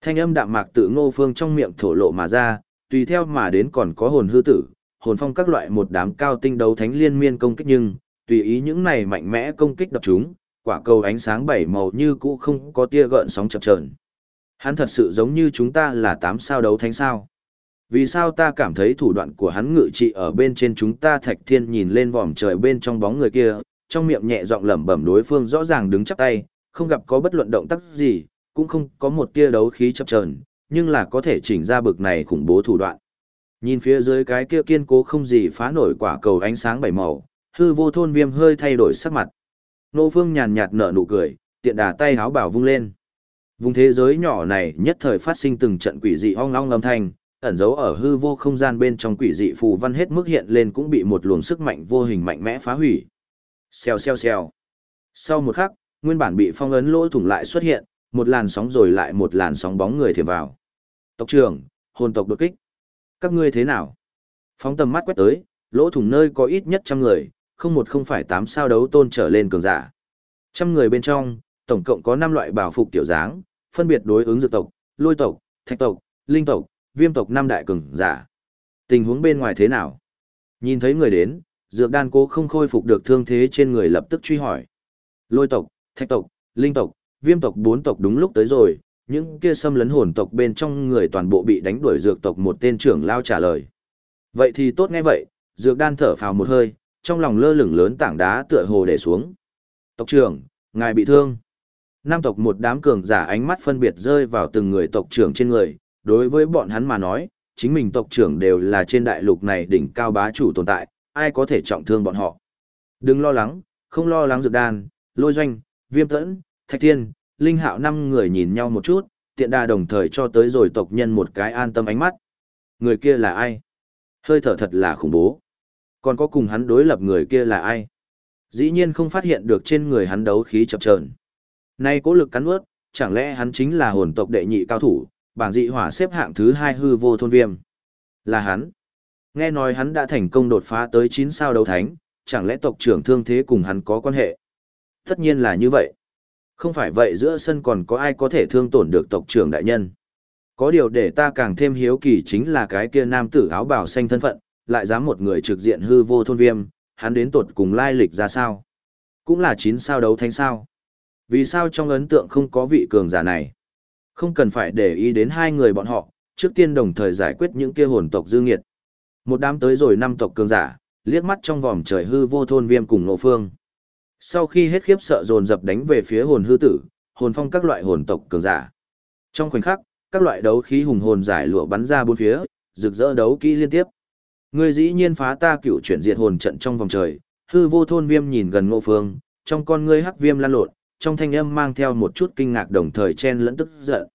Thanh âm đạm mạc tự ngô phương trong miệng thổ lộ mà ra, tùy theo mà đến còn có hồn hư tử, hồn phong các loại một đám cao tinh đấu thánh liên miên công kích nhưng, tùy ý những này mạnh mẽ công kích đập chúng, quả cầu ánh sáng bảy màu như cũ không có tia gợn sóng chập chờn. Hắn thật sự giống như chúng ta là tám sao đấu thánh sao. Vì sao ta cảm thấy thủ đoạn của hắn ngự trị ở bên trên chúng ta thạch thiên nhìn lên vòm trời bên trong bóng người kia, trong miệng nhẹ giọng lẩm bẩm đối phương rõ ràng đứng chắp tay, không gặp có bất luận động tác gì, cũng không có một tia đấu khí chập chờn, nhưng là có thể chỉnh ra bực này khủng bố thủ đoạn. Nhìn phía dưới cái kia kiên cố không gì phá nổi quả cầu ánh sáng bảy màu, hư vô thôn viêm hơi thay đổi sắc mặt. Nô Phương nhàn nhạt nở nụ cười, tiện đà tay háo bảo vung lên. Vùng thế giới nhỏ này nhất thời phát sinh từng trận quỷ dị ong ong âm thanh, ẩn giấu ở hư vô không gian bên trong quỷ dị phù văn hết mức hiện lên cũng bị một luồng sức mạnh vô hình mạnh mẽ phá hủy. Xèo xèo xèo. Sau một khắc, nguyên bản bị phong ấn lỗ thủng lại xuất hiện, một làn sóng rồi lại một làn sóng bóng người thiểm vào. Tộc trưởng, hồn tộc đột kích. Các ngươi thế nào? Phóng tầm mắt quét tới, lỗ thủng nơi có ít nhất trăm người, không một không phải tám sao đấu tôn trở lên cường giả. Trăm người bên trong, tổng cộng có năm loại bảo phục tiểu dáng, phân biệt đối ứng dược tộc, lôi tộc, thạch tộc, linh tộc, viêm tộc năm đại cường giả. Tình huống bên ngoài thế nào? Nhìn thấy người đến, dược đan cố không khôi phục được thương thế trên người lập tức truy hỏi. Lôi tộc, thạch tộc, linh tộc, viêm tộc bốn tộc đúng lúc tới rồi, những kia xâm lấn hồn tộc bên trong người toàn bộ bị đánh đuổi dược tộc một tên trưởng lao trả lời. Vậy thì tốt nghe vậy, dược đan thở phào một hơi, trong lòng lơ lửng lớn tảng đá tựa hồ để xuống. Tộc trưởng, ngài bị thương. Nam tộc một đám cường giả ánh mắt phân biệt rơi vào từng người tộc trưởng trên người, đối với bọn hắn mà nói, chính mình tộc trưởng đều là trên đại lục này đỉnh cao bá chủ tồn tại, ai có thể trọng thương bọn họ. Đừng lo lắng, không lo lắng dược đan, lôi doanh, viêm tẫn, thạch thiên, linh hạo năm người nhìn nhau một chút, tiện đà đồng thời cho tới rồi tộc nhân một cái an tâm ánh mắt. Người kia là ai? Hơi thở thật là khủng bố. Còn có cùng hắn đối lập người kia là ai? Dĩ nhiên không phát hiện được trên người hắn đấu khí chập chờn. Nay cố lực cắn ướt, chẳng lẽ hắn chính là hồn tộc đệ nhị cao thủ, bảng dị hỏa xếp hạng thứ hai hư vô thôn viêm. Là hắn. Nghe nói hắn đã thành công đột phá tới 9 sao đấu thánh, chẳng lẽ tộc trưởng thương thế cùng hắn có quan hệ? Tất nhiên là như vậy. Không phải vậy giữa sân còn có ai có thể thương tổn được tộc trưởng đại nhân. Có điều để ta càng thêm hiếu kỳ chính là cái kia nam tử áo bảo xanh thân phận, lại dám một người trực diện hư vô thôn viêm, hắn đến tột cùng lai lịch ra sao. Cũng là 9 sao đấu thánh sao. Vì sao trong ấn tượng không có vị cường giả này? Không cần phải để ý đến hai người bọn họ, trước tiên đồng thời giải quyết những kia hồn tộc dư nghiệt. Một đám tới rồi năm tộc cường giả, liếc mắt trong vòm trời hư vô thôn viêm cùng nộ phương. Sau khi hết khiếp sợ dồn dập đánh về phía hồn hư tử, hồn phong các loại hồn tộc cường giả. Trong khoảnh khắc, các loại đấu khí hùng hồn giải lụa bắn ra bốn phía, rực rỡ đấu kỹ liên tiếp. Ngươi dĩ nhiên phá ta cựu chuyển diệt hồn trận trong vòng trời, hư vô thôn viêm nhìn gần ngô phương, trong con ngươi hắc viêm lan lộn, trong thanh âm mang theo một chút kinh ngạc đồng thời chen lẫn tức giận.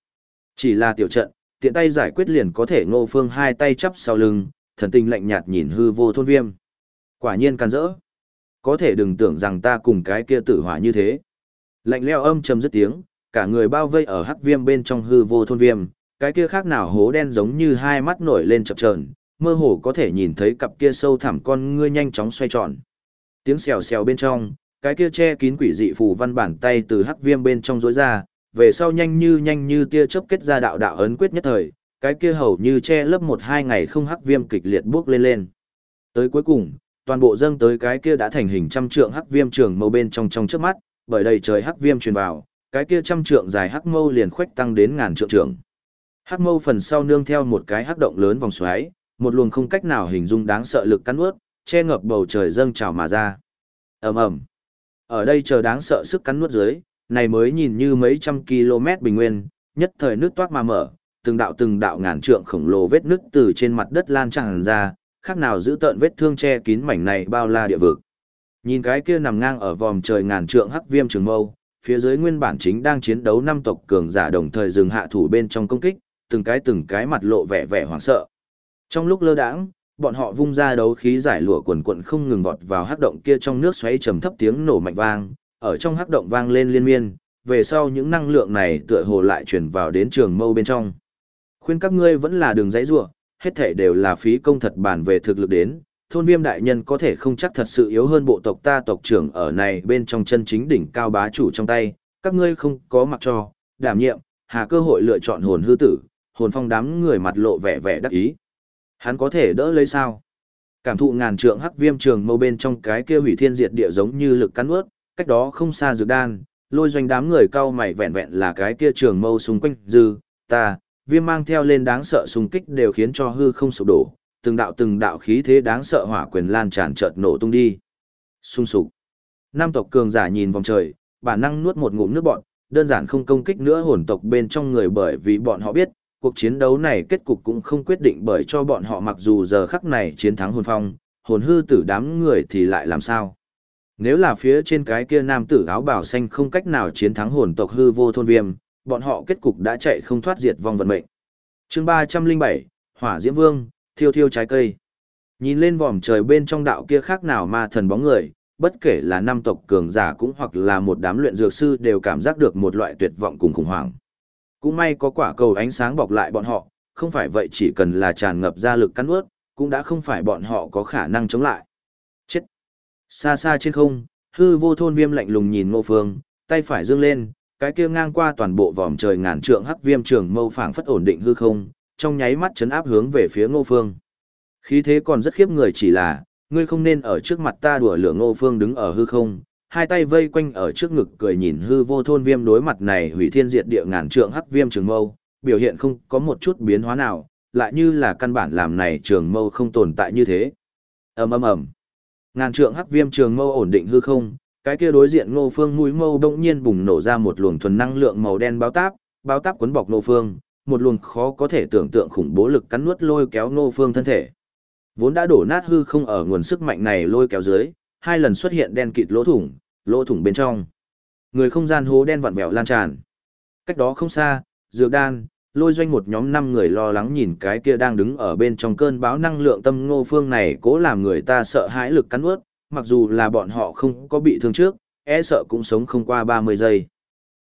Chỉ là tiểu trận, tiện tay giải quyết liền có thể ngô phương hai tay chắp sau lưng, thần tình lạnh nhạt nhìn hư vô thôn viêm. Quả nhiên can dỡ. Có thể đừng tưởng rằng ta cùng cái kia tử hỏa như thế. Lạnh leo âm trầm dứt tiếng, cả người bao vây ở hắc viêm bên trong hư vô thôn viêm, cái kia khác nào hố đen giống như hai mắt nổi lên chập chờn, mơ hồ có thể nhìn thấy cặp kia sâu thẳm con ngươi nhanh chóng xoay tròn. Tiếng xèo xèo bên trong, cái kia che kín quỷ dị phù văn bản tay từ hắc viêm bên trong rối ra, về sau nhanh như nhanh như tia chớp kết ra đạo đạo ấn quyết nhất thời, cái kia hầu như che lấp một hai ngày không hắc viêm kịch liệt bước lên lên. Tới cuối cùng, toàn bộ dâng tới cái kia đã thành hình trăm trượng hắc viêm trường mâu bên trong trong trước mắt, bởi đầy trời hắc viêm truyền vào, cái kia trăm trượng dài hắc mâu liền khuếch tăng đến ngàn trượng trưởng. Hắc mâu phần sau nương theo một cái hắc động lớn vòng xoáy, một luồng không cách nào hình dung đáng sợ lực cắn ướt, che ngập bầu trời dâng trào mà ra. Ầm ầm. Ở đây chờ đáng sợ sức cắn nuốt dưới, này mới nhìn như mấy trăm km bình nguyên, nhất thời nước toát mà mở, từng đạo từng đạo ngàn trượng khổng lồ vết nứt từ trên mặt đất lan tràn ra, khác nào giữ tợn vết thương che kín mảnh này bao la địa vực. Nhìn cái kia nằm ngang ở vòm trời ngàn trượng hắc viêm trường mâu, phía dưới nguyên bản chính đang chiến đấu năm tộc cường giả đồng thời dừng hạ thủ bên trong công kích, từng cái từng cái mặt lộ vẻ vẻ hoảng sợ. Trong lúc lơ đãng, bọn họ vung ra đấu khí giải lụa quần quận không ngừng vọt vào hắc động kia trong nước xoáy trầm thấp tiếng nổ mạnh vang, ở trong hắc động vang lên liên miên, về sau những năng lượng này tựa hồ lại truyền vào đến trường mâu bên trong. Khuyên các ngươi vẫn là đường dãy rủa, hết thể đều là phí công thật bản về thực lực đến, thôn viêm đại nhân có thể không chắc thật sự yếu hơn bộ tộc ta tộc trưởng ở này bên trong chân chính đỉnh cao bá chủ trong tay, các ngươi không có mặc cho, đảm nhiệm, hà cơ hội lựa chọn hồn hư tử, hồn phong đám người mặt lộ vẻ vẻ đắc ý. Hắn có thể đỡ lấy sao? Cảm thụ ngàn trượng hắc viêm trường mâu bên trong cái kia hủy thiên diệt địa giống như lực cắn ướt, cách đó không xa dược đan, lôi doanh đám người cao mày vẹn vẹn là cái kia trường mâu xung quanh dư, ta, viêm mang theo lên đáng sợ xung kích đều khiến cho hư không sụp đổ, từng đạo từng đạo khí thế đáng sợ hỏa quyền lan tràn chợt nổ tung đi. Xung sục. Nam tộc cường giả nhìn vòng trời, bản năng nuốt một ngụm nước bọn, đơn giản không công kích nữa hồn tộc bên trong người bởi vì bọn họ biết, cuộc chiến đấu này kết cục cũng không quyết định bởi cho bọn họ mặc dù giờ khắc này chiến thắng hồn phong, hồn hư tử đám người thì lại làm sao. Nếu là phía trên cái kia nam tử áo bảo xanh không cách nào chiến thắng hồn tộc hư vô thôn viêm, bọn họ kết cục đã chạy không thoát diệt vong vận mệnh. chương ba trăm linh bảy Hỏa Diễm Vương, thiêu thiêu trái cây. Nhìn lên vòm trời bên trong đạo kia khác nào ma thần bóng người, bất kể là năm tộc cường giả cũng hoặc là một đám luyện dược sư đều cảm giác được một loại tuyệt vọng cùng khủng hoảng. Cũng may có quả cầu ánh sáng bọc lại bọn họ, không phải vậy chỉ cần là tràn ngập ra lực cắn ướt, cũng đã không phải bọn họ có khả năng chống lại. Chết! Xa xa trên không, hư vô thôn viêm lạnh lùng nhìn ngô phương, tay phải dương lên, cái kia ngang qua toàn bộ vòm trời ngàn trượng hắc viêm trường mâu phảng phất ổn định hư không, trong nháy mắt chấn áp hướng về phía ngô phương. Khí thế còn rất khiếp người chỉ là, ngươi không nên ở trước mặt ta đùa lửa ngô phương đứng ở hư không, hai tay vây quanh ở trước ngực cười nhìn hư vô thôn viêm đối mặt này hủy thiên diệt địa ngàn trượng hắc viêm trường mâu, biểu hiện không có một chút biến hóa nào, lại như là căn bản làm này trường mâu không tồn tại như thế. ầm ầm ầm, ngàn trượng hắc viêm trường mâu ổn định hư không, cái kia đối diện ngô phương mũi mâu đông nhiên bùng nổ ra một luồng thuần năng lượng màu đen báo táp, báo táp cuốn bọc ngô phương, một luồng khó có thể tưởng tượng khủng bố lực cắn nuốt lôi kéo ngô phương thân thể. Vốn đã đổ nát hư không ở nguồn sức mạnh này lôi kéo dưới, hai lần xuất hiện đen kịt lỗ thủng, lỗ thủng bên trong. Người không gian hố đen vặn vẹo lan tràn. Cách đó không xa, dược đan, lôi doanh một nhóm năm người lo lắng nhìn cái kia đang đứng ở bên trong cơn bão năng lượng tâm ngô phương này cố làm người ta sợ hãi lực cắn ướt, mặc dù là bọn họ không có bị thương trước, e sợ cũng sống không qua 30 giây.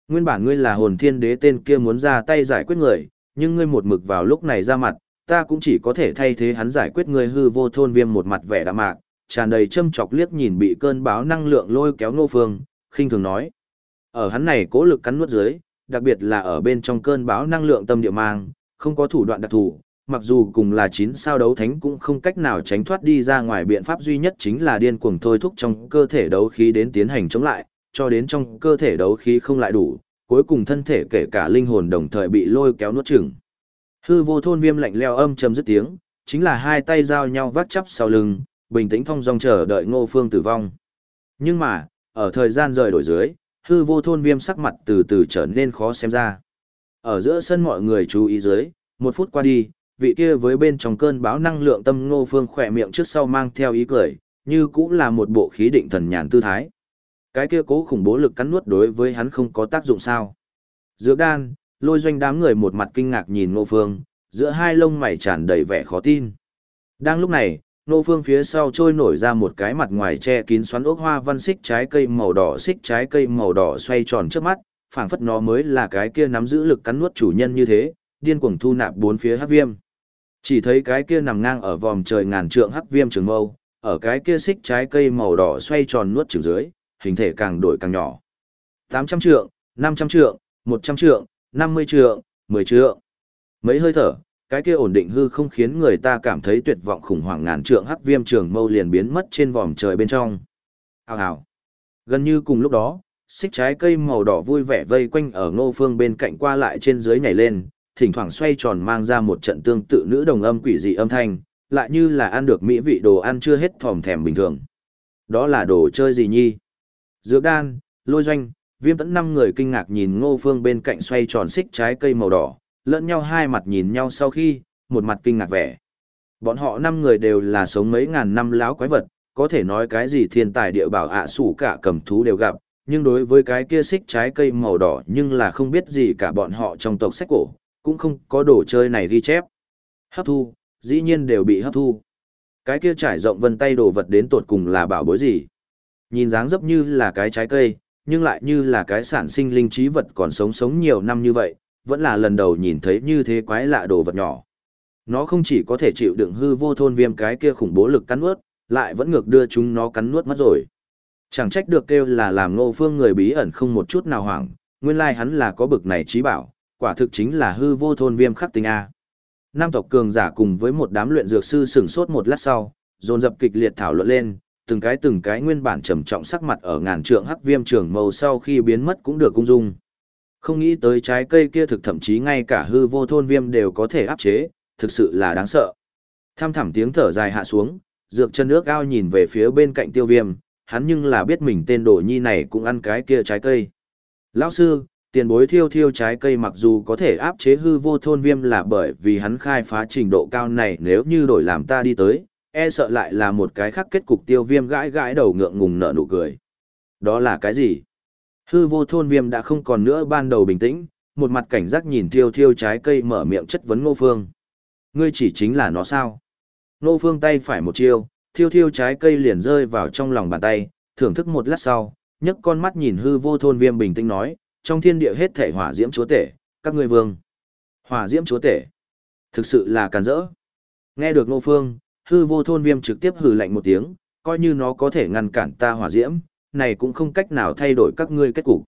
Nguyên bản ngươi là hồn thiên đế tên kia muốn ra tay giải quyết người, nhưng ngươi một mực vào lúc này ra mặt, ta cũng chỉ có thể thay thế hắn giải quyết ngươi hư vô thôn viêm một mặt vẻ đạm mạc, tràn đầy châm chọc liếc nhìn bị cơn báo năng lượng lôi kéo nô phương, khinh thường nói. Ở hắn này cố lực cắn nuốt dưới, đặc biệt là ở bên trong cơn báo năng lượng tâm địa mang, không có thủ đoạn đặc thù, mặc dù cùng là chín sao đấu thánh cũng không cách nào tránh thoát đi ra ngoài biện pháp duy nhất chính là điên cuồng thôi thúc trong cơ thể đấu khí đến tiến hành chống lại, cho đến trong cơ thể đấu khí không lại đủ, cuối cùng thân thể kể cả linh hồn đồng thời bị lôi kéo nuốt chửng. Hư vô thôn viêm lạnh leo âm trầm dứt tiếng, chính là hai tay giao nhau vắt chắp sau lưng, bình tĩnh thong dong chờ đợi ngô phương tử vong. Nhưng mà, ở thời gian rời đổi dưới, hư vô thôn viêm sắc mặt từ từ trở nên khó xem ra. Ở giữa sân mọi người chú ý dưới, một phút qua đi, vị kia với bên trong cơn báo năng lượng tâm ngô phương khỏe miệng trước sau mang theo ý cười, như cũng là một bộ khí định thần nhàn tư thái. Cái kia cố khủng bố lực cắn nuốt đối với hắn không có tác dụng sao. Dược đan, lôi doanh đám người một mặt kinh ngạc nhìn ngô phương, giữa hai lông mày tràn đầy vẻ khó tin. Đang lúc này, nô phương phía sau trôi nổi ra một cái mặt ngoài che kín xoắn ốc hoa văn xích trái cây màu đỏ xích trái cây màu đỏ xoay tròn trước mắt, phảng phất nó mới là cái kia nắm giữ lực cắn nuốt chủ nhân như thế, điên cuồng thu nạp bốn phía hắc viêm. Chỉ thấy cái kia nằm ngang ở vòm trời ngàn trượng hắc viêm trường mâu, ở cái kia xích trái cây màu đỏ xoay tròn nuốt trường dưới, hình thể càng đổi càng nhỏ. 800 trượng, 500 trượng, 100 trượng, 50 trượng, 10 trượng. Mấy hơi thở, cái kia ổn định hư không khiến người ta cảm thấy tuyệt vọng khủng hoảng ngàn trượng hắc viêm trường mâu liền biến mất trên vòm trời bên trong. Hào hào. Gần như cùng lúc đó, xích trái cây màu đỏ vui vẻ vây quanh ở ngô phương bên cạnh qua lại trên dưới nhảy lên, thỉnh thoảng xoay tròn mang ra một trận tương tự nữ đồng âm quỷ dị âm thanh, lại như là ăn được mỹ vị đồ ăn chưa hết thòm thèm bình thường. Đó là đồ chơi gì nhi? Dược đan, lôi doanh, viêm tẫn năm người kinh ngạc nhìn ngô phương bên cạnh xoay tròn xích trái cây màu đỏ, lẫn nhau hai mặt nhìn nhau sau khi, một mặt kinh ngạc vẻ. Bọn họ năm người đều là sống mấy ngàn năm láo quái vật, có thể nói cái gì thiên tài địa bảo ạ à sủ cả cầm thú đều gặp, nhưng đối với cái kia xích trái cây màu đỏ nhưng là không biết gì cả bọn họ trong tộc sách cổ, cũng không có đồ chơi này ghi chép. Hấp thu, dĩ nhiên đều bị hấp thu. Cái kia trải rộng vân tay đồ vật đến tột cùng là bảo bối gì. Nhìn dáng dấp như là cái trái cây, nhưng lại như là cái sản sinh linh trí vật còn sống sống nhiều năm như vậy, vẫn là lần đầu nhìn thấy như thế quái lạ đồ vật nhỏ. Nó không chỉ có thể chịu đựng hư vô thôn viêm cái kia khủng bố lực cắn nuốt, lại vẫn ngược đưa chúng nó cắn nuốt mất rồi. Chẳng trách được kêu là làm ngô phương người bí ẩn không một chút nào hoảng, nguyên lai hắn là có bực này trí bảo, quả thực chính là hư vô thôn viêm khắc tinh A. Nam tộc cường giả cùng với một đám luyện dược sư sửng sốt một lát sau, dồn dập kịch liệt thảo luận lên, từng cái từng cái nguyên bản trầm trọng sắc mặt ở ngàn trượng hắc viêm trường màu sau khi biến mất cũng được cung dung. Không nghĩ tới trái cây kia thực thậm chí ngay cả hư vô thôn viêm đều có thể áp chế, thực sự là đáng sợ. Tham thẳm tiếng thở dài hạ xuống, dược chân nước ao nhìn về phía bên cạnh tiêu viêm, hắn nhưng là biết mình tên đồ nhi này cũng ăn cái kia trái cây. Lão sư, tiền bối thiêu thiêu trái cây mặc dù có thể áp chế hư vô thôn viêm là bởi vì hắn khai phá trình độ cao này nếu như đổi làm ta đi tới, e sợ lại là một cái khác kết cục tiêu viêm gãi gãi đầu ngượng ngùng nở nụ cười. Đó là cái gì? Hư vô thôn viêm đã không còn nữa ban đầu bình tĩnh, một mặt cảnh giác nhìn thiêu thiêu trái cây mở miệng chất vấn ngô phương. Ngươi chỉ chính là nó sao? Ngô phương tay phải một chiêu, thiêu thiêu trái cây liền rơi vào trong lòng bàn tay, thưởng thức một lát sau, nhấc con mắt nhìn hư vô thôn viêm bình tĩnh nói, trong thiên địa hết thể hỏa diễm chúa tể, các ngươi vương. Hỏa diễm chúa tể. Thực sự là càn rỡ. Nghe được ngô phương, hư vô thôn viêm trực tiếp hừ lạnh một tiếng, coi như nó có thể ngăn cản ta hỏa diễm, này cũng không cách nào thay đổi các ngươi kết cục.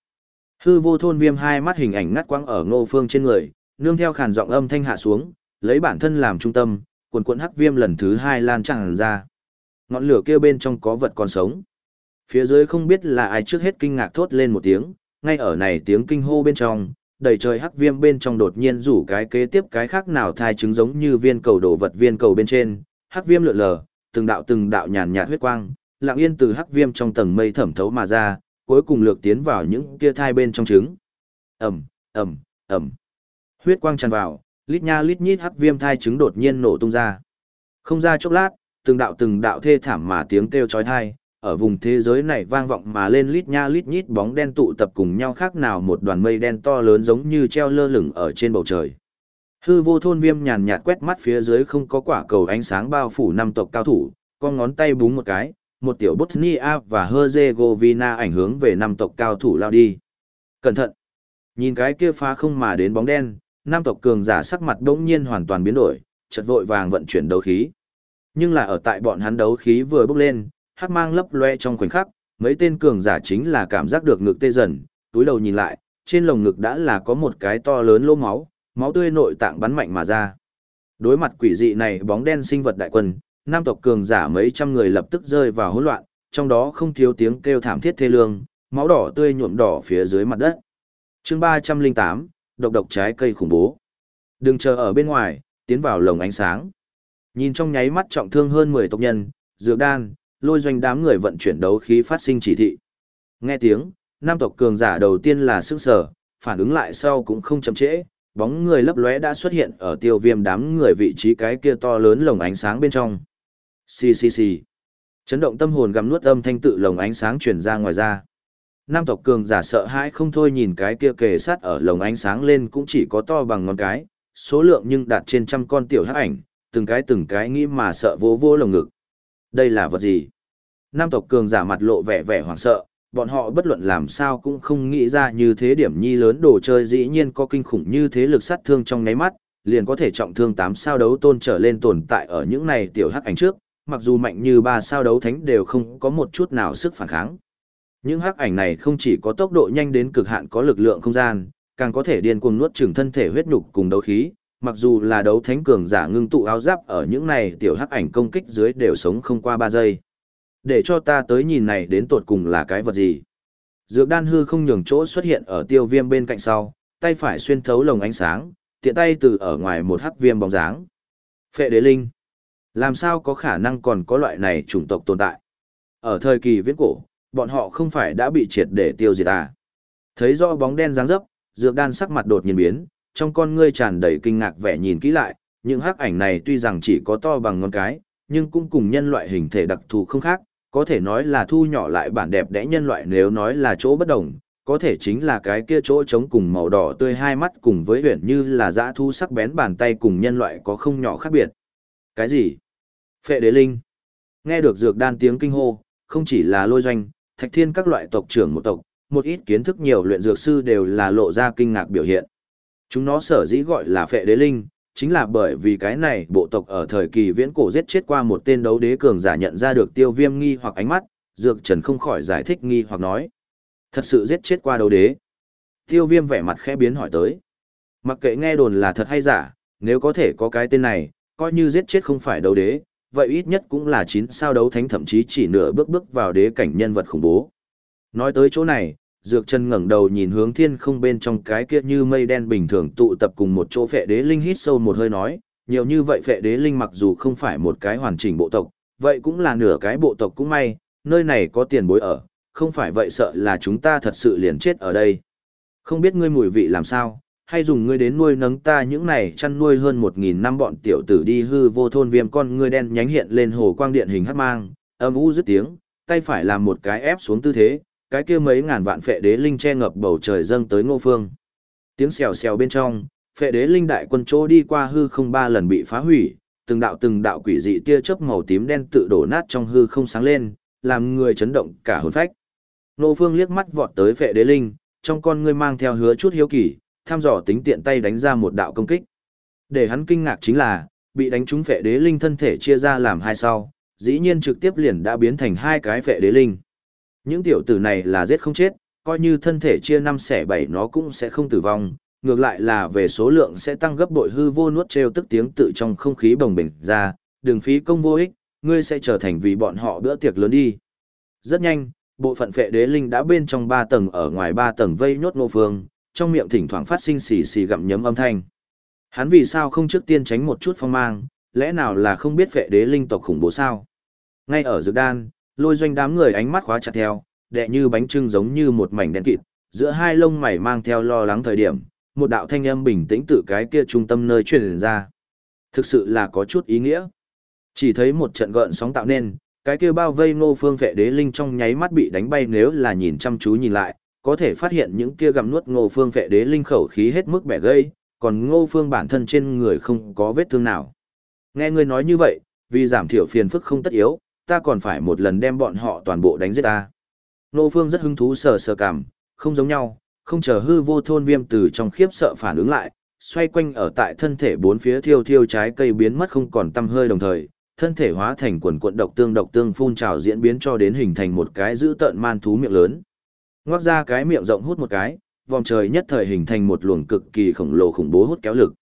Hư vô thôn viêm hai mắt hình ảnh ngắt quăng ở ngô phương trên người, nương theo khàn giọng âm thanh hạ xuống, lấy bản thân làm trung tâm, cuộn cuộn hắc viêm lần thứ hai lan tràn ra. Ngọn lửa kia bên trong có vật còn sống. Phía dưới không biết là ai trước hết kinh ngạc thốt lên một tiếng, ngay ở này tiếng kinh hô bên trong, đầy trời hắc viêm bên trong đột nhiên rủ cái kế tiếp cái khác nào thai trứng giống như viên cầu đổ vật viên cầu bên trên, hắc viêm lượn lờ, từng đạo từng đạo nhàn nhạt huyết quang, lặng yên từ hắc viêm trong tầng mây thẩm thấu mà ra, cuối cùng lược tiến vào những kia thai bên trong trứng. Ầm, ầm, ầm. Huyết quang tràn vào, lít nha lít nhít hắc viêm thai trứng đột nhiên nổ tung ra. Không ra chốc lát, từng đạo từng đạo thê thảm mà tiếng kêu chói tai, ở vùng thế giới này vang vọng mà lên lít nha lít nhít bóng đen tụ tập cùng nhau khác nào một đoàn mây đen to lớn giống như treo lơ lửng ở trên bầu trời. Hư vô thôn viêm nhàn nhạt quét mắt phía dưới không có quả cầu ánh sáng bao phủ năm tộc cao thủ, con ngón tay búng một cái, một tiểu Bosnia và Herzegovina ảnh hướng về năm tộc cao thủ lao đi. Cẩn thận! Nhìn cái kia phá không mà đến bóng đen, năm tộc cường giả sắc mặt bỗng nhiên hoàn toàn biến đổi, chật vội vàng vận chuyển đấu khí. Nhưng là ở tại bọn hắn đấu khí vừa bốc lên, hắc mang lấp loe trong khoảnh khắc, mấy tên cường giả chính là cảm giác được ngực tê dần, túi đầu nhìn lại, trên lồng ngực đã là có một cái to lớn lỗ máu, máu tươi nội tạng bắn mạnh mà ra. Đối mặt quỷ dị này bóng đen sinh vật đại quân, nam tộc cường giả mấy trăm người lập tức rơi vào hỗn loạn, trong đó không thiếu tiếng kêu thảm thiết thê lương, máu đỏ tươi nhuộm đỏ phía dưới mặt đất. chương 308, độc độc trái cây khủng bố. Đừng chờ ở bên ngoài, tiến vào lồng ánh sáng. Nhìn trong nháy mắt trọng thương hơn 10 tộc nhân, dược đan, lôi doanh đám người vận chuyển đấu khí phát sinh chỉ thị. Nghe tiếng, nam tộc cường giả đầu tiên là sức sở, phản ứng lại sau cũng không chậm trễ, bóng người lấp lóe đã xuất hiện ở tiêu viêm đám người vị trí cái kia to lớn lồng ánh sáng bên trong. Xì xì xì. Chấn động tâm hồn gặm nuốt âm thanh tự lồng ánh sáng truyền ra ngoài ra. Nam tộc cường giả sợ hãi không thôi nhìn cái kia kề sát ở lồng ánh sáng lên cũng chỉ có to bằng ngón cái, số lượng nhưng đạt trên trăm con tiểu hắc ảnh, từng cái từng cái nghĩ mà sợ vô vô lồng ngực. Đây là vật gì? Nam tộc cường giả mặt lộ vẻ vẻ hoảng sợ, bọn họ bất luận làm sao cũng không nghĩ ra như thế điểm nhi lớn đồ chơi dĩ nhiên có kinh khủng như thế lực sát thương trong nháy mắt, liền có thể trọng thương 8 sao đấu tôn trở lên tồn tại ở những này tiểu hắc ảnh trước, mặc dù mạnh như ba sao đấu thánh đều không có một chút nào sức phản kháng. Những hắc ảnh này không chỉ có tốc độ nhanh đến cực hạn có lực lượng không gian, càng có thể điên cuồng nuốt chửng thân thể huyết nhục cùng đấu khí, mặc dù là đấu thánh cường giả ngưng tụ áo giáp ở những này tiểu hắc ảnh công kích dưới đều sống không qua 3 giây. Để cho ta tới nhìn này đến tột cùng là cái vật gì. Dược đan hư không nhường chỗ xuất hiện ở tiêu viêm bên cạnh sau, tay phải xuyên thấu lồng ánh sáng, tiện tay từ ở ngoài một hắc viêm bóng dáng. Phệ đế linh. Làm sao có khả năng còn có loại này chủng tộc tồn tại? Ở thời kỳ viễn cổ, bọn họ không phải đã bị triệt để tiêu diệt à? Thấy rõ bóng đen dáng dấp, dược đan sắc mặt đột nhiên biến, trong con ngươi tràn đầy kinh ngạc vẻ nhìn kỹ lại, những hắc ảnh này tuy rằng chỉ có to bằng ngón cái, nhưng cũng cùng nhân loại hình thể đặc thù không khác, có thể nói là thu nhỏ lại bản đẹp đẽ nhân loại nếu nói là chỗ bất đồng, có thể chính là cái kia chỗ trống cùng màu đỏ tươi hai mắt cùng với huyền như là dã thu sắc bén bàn tay cùng nhân loại có không nhỏ khác biệt. Cái gì? Phệ đế linh. Nghe được dược đan tiếng kinh hô, không chỉ là lôi doanh, thạch thiên các loại tộc trưởng một tộc, một ít kiến thức nhiều luyện dược sư đều là lộ ra kinh ngạc biểu hiện. Chúng nó sở dĩ gọi là phệ đế linh, chính là bởi vì cái này bộ tộc ở thời kỳ viễn cổ giết chết qua một tên đấu đế cường giả nhận ra được tiêu viêm nghi hoặc ánh mắt, dược trần không khỏi giải thích nghi hoặc nói. Thật sự giết chết qua đấu đế. Tiêu viêm vẻ mặt khẽ biến hỏi tới. Mặc kệ nghe đồn là thật hay giả, nếu có thể có cái tên này, coi như giết chết không phải đấu đế, vậy ít nhất cũng là chín sao đấu thánh thậm chí chỉ nửa bước bước vào đế cảnh nhân vật khủng bố. Nói tới chỗ này, Dược chân ngẩng đầu nhìn hướng thiên không bên trong cái kia như mây đen bình thường tụ tập cùng một chỗ phệ đế linh hít sâu một hơi nói, nhiều như vậy phệ đế linh mặc dù không phải một cái hoàn chỉnh bộ tộc, vậy cũng là nửa cái bộ tộc cũng may, nơi này có tiền bối ở, không phải vậy sợ là chúng ta thật sự liền chết ở đây. Không biết ngươi mùi vị làm sao, hay dùng ngươi đến nuôi nấng ta những này chăn nuôi hơn một nghìn năm bọn tiểu tử đi hư vô thôn viêm con ngươi đen nhánh hiện lên hồ quang điện hình hắc mang, âm u dứt tiếng, tay phải làm một cái ép xuống tư thế, cái kia mấy ngàn vạn phệ đế linh che ngập bầu trời dâng tới ngô phương. Tiếng xèo xèo bên trong, phệ đế linh đại quân chỗ đi qua hư không ba lần bị phá hủy, từng đạo từng đạo quỷ dị tia chớp màu tím đen tự đổ nát trong hư không sáng lên, làm người chấn động cả hồn phách. Ngô phương liếc mắt vọt tới phệ đế linh, trong con ngươi mang theo hứa chút hiếu kỳ, tham dò tính tiện tay đánh ra một đạo công kích. Để hắn kinh ngạc chính là, bị đánh trúng phệ đế linh thân thể chia ra làm hai sau, dĩ nhiên trực tiếp liền đã biến thành hai cái phệ đế linh. Những tiểu tử này là giết không chết, coi như thân thể chia năm xẻ bảy nó cũng sẽ không tử vong, ngược lại là về số lượng sẽ tăng gấp bội hư vô nuốt trêu tức tiếng tự trong không khí bồng bềnh ra, đường phí công vô ích, ngươi sẽ trở thành vì bọn họ bữa tiệc lớn đi. Rất nhanh, bộ phận phệ đế linh đã bên trong ba tầng ở ngoài ba tầng vây nhốt ngô phương, trong miệng thỉnh thoảng phát sinh xì xì gặm nhấm âm thanh. Hắn vì sao không trước tiên tránh một chút phong mang, lẽ nào là không biết vệ đế linh tộc khủng bố sao? Ngay ở dược đan, lôi doanh đám người ánh mắt khóa chặt theo, đệ như bánh trưng giống như một mảnh đen kịt, giữa hai lông mày mang theo lo lắng thời điểm, một đạo thanh âm bình tĩnh từ cái kia trung tâm nơi truyền ra. Thực sự là có chút ý nghĩa. Chỉ thấy một trận gợn sóng tạo nên, cái kia bao vây ngô phương vệ đế linh trong nháy mắt bị đánh bay nếu là nhìn chăm chú nhìn lại, có thể phát hiện những kia gặm nuốt ngô phương vệ đế linh khẩu khí hết mức bẻ gây, còn ngô phương bản thân trên người không có vết thương nào. Nghe ngươi nói như vậy, vì giảm thiểu phiền phức không tất yếu, ta còn phải một lần đem bọn họ toàn bộ đánh giết ta. Ngô Phương rất hứng thú sờ sờ cảm, không giống nhau, không chờ hư vô thôn viêm từ trong khiếp sợ phản ứng lại, xoay quanh ở tại thân thể bốn phía thiêu thiêu trái cây biến mất không còn tăm hơi đồng thời, thân thể hóa thành quần cuộn độc tương độc tương phun trào diễn biến cho đến hình thành một cái giữ tợn man thú miệng lớn. Ngoác ra cái miệng rộng hút một cái, vòng trời nhất thời hình thành một luồng cực kỳ khổng lồ khủng bố hút kéo lực.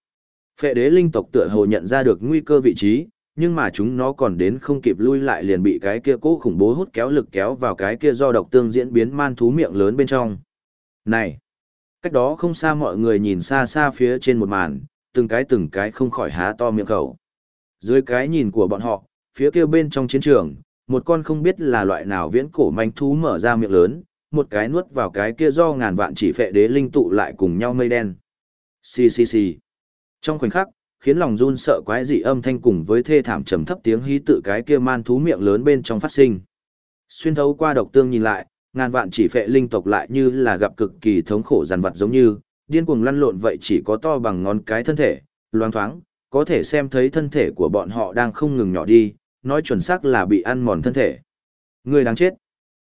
Phệ đế linh tộc tựa hồ nhận ra được nguy cơ vị trí, nhưng mà chúng nó còn đến không kịp lui lại liền bị cái kia cố khủng bố hút kéo lực kéo vào cái kia do độc tương diễn biến man thú miệng lớn bên trong. Này! Cách đó không xa mọi người nhìn xa xa phía trên một màn, từng cái từng cái không khỏi há to miệng khẩu. Dưới cái nhìn của bọn họ, phía kia bên trong chiến trường, một con không biết là loại nào viễn cổ manh thú mở ra miệng lớn, một cái nuốt vào cái kia do ngàn vạn chỉ phệ đế linh tụ lại cùng nhau mây đen. Xì xì xì. Trong khoảnh khắc, khiến lòng run sợ quái dị âm thanh cùng với thê thảm trầm thấp tiếng hí tự cái kia man thú miệng lớn bên trong phát sinh. Xuyên thấu qua độc tương nhìn lại, ngàn vạn chỉ phệ linh tộc lại như là gặp cực kỳ thống khổ giàn vật giống như, điên cuồng lăn lộn vậy chỉ có to bằng ngón cái thân thể, loang thoáng, có thể xem thấy thân thể của bọn họ đang không ngừng nhỏ đi, nói chuẩn xác là bị ăn mòn thân thể. Người đáng chết.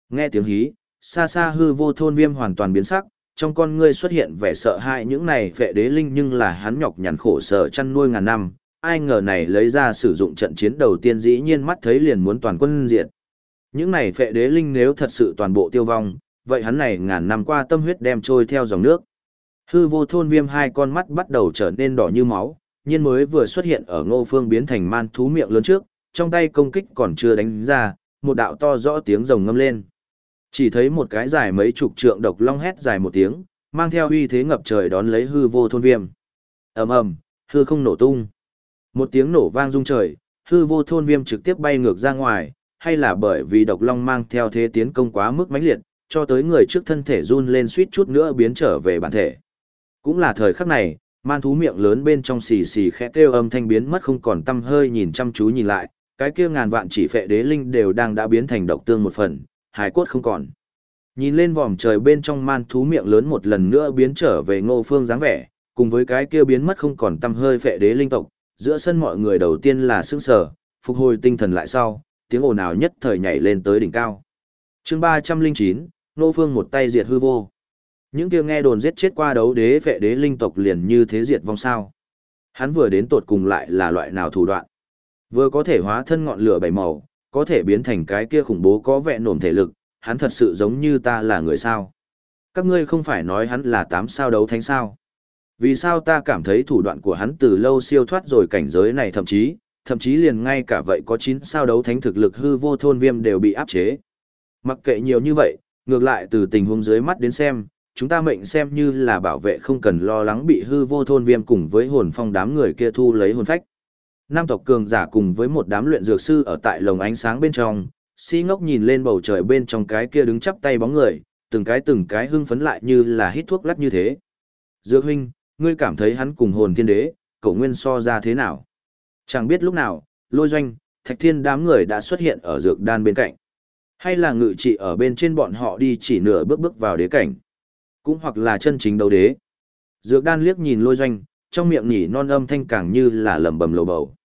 Nghe tiếng hí, xa xa hư vô thôn viêm hoàn toàn biến sắc, trong con ngươi xuất hiện vẻ sợ hãi những này vệ đế linh nhưng là hắn nhọc nhằn khổ sở chăn nuôi ngàn năm, ai ngờ này lấy ra sử dụng trận chiến đầu tiên dĩ nhiên mắt thấy liền muốn toàn quân diệt. Những này vệ đế linh nếu thật sự toàn bộ tiêu vong, vậy hắn này ngàn năm qua tâm huyết đem trôi theo dòng nước. Hư vô thôn viêm hai con mắt bắt đầu trở nên đỏ như máu, nhiên mới vừa xuất hiện ở ngô phương biến thành man thú miệng lớn trước, trong tay công kích còn chưa đánh ra, một đạo to rõ tiếng rồng ngâm lên. Chỉ thấy một cái dài mấy chục trượng độc long hét dài một tiếng, mang theo uy thế ngập trời đón lấy hư vô thôn viêm. ầm ầm, hư không nổ tung. Một tiếng nổ vang rung trời, hư vô thôn viêm trực tiếp bay ngược ra ngoài, hay là bởi vì độc long mang theo thế tiến công quá mức mãnh liệt, cho tới người trước thân thể run lên suýt chút nữa biến trở về bản thể. Cũng là thời khắc này, man thú miệng lớn bên trong xì xì khẽ kêu âm thanh biến mất không còn tâm hơi nhìn chăm chú nhìn lại, cái kia ngàn vạn chỉ phệ đế linh đều đang đã biến thành độc tương một phần, hài cốt không còn. Nhìn lên vòm trời bên trong man thú miệng lớn một lần nữa biến trở về ngô phương dáng vẻ, cùng với cái kia biến mất không còn tâm hơi phệ đế linh tộc, giữa sân mọi người đầu tiên là sững sờ, phục hồi tinh thần lại sau, tiếng ồn ào nhất thời nhảy lên tới đỉnh cao. chương 309, ngô phương một tay diệt hư vô. Những kia nghe đồn giết chết qua đấu đế vệ đế linh tộc liền như thế diệt vong sao. Hắn vừa đến tột cùng lại là loại nào thủ đoạn. Vừa có thể hóa thân ngọn lửa bảy màu, có thể biến thành cái kia khủng bố có vẻ nổm thể lực, hắn thật sự giống như ta là người sao. Các ngươi không phải nói hắn là tám sao đấu thánh sao. Vì sao ta cảm thấy thủ đoạn của hắn từ lâu siêu thoát rồi cảnh giới này thậm chí, thậm chí liền ngay cả vậy có 9 sao đấu thánh thực lực hư vô thôn viêm đều bị áp chế. Mặc kệ nhiều như vậy, ngược lại từ tình huống dưới mắt đến xem, chúng ta mệnh xem như là bảo vệ không cần lo lắng bị hư vô thôn viêm cùng với hồn phong đám người kia thu lấy hồn phách. Nam tộc cường giả cùng với một đám luyện dược sư ở tại lồng ánh sáng bên trong, si ngốc nhìn lên bầu trời bên trong cái kia đứng chắp tay bóng người, từng cái từng cái hưng phấn lại như là hít thuốc lắc như thế. Dược huynh, ngươi cảm thấy hắn cùng hồn thiên đế, cổ nguyên so ra thế nào? Chẳng biết lúc nào, lôi doanh, thạch thiên đám người đã xuất hiện ở dược đan bên cạnh. Hay là ngự trị ở bên trên bọn họ đi chỉ nửa bước bước vào đế cảnh. Cũng hoặc là chân chính đấu đế. Dược đan liếc nhìn lôi doanh, trong miệng nhỉ non âm thanh càng như là lầm bầm lầu bầu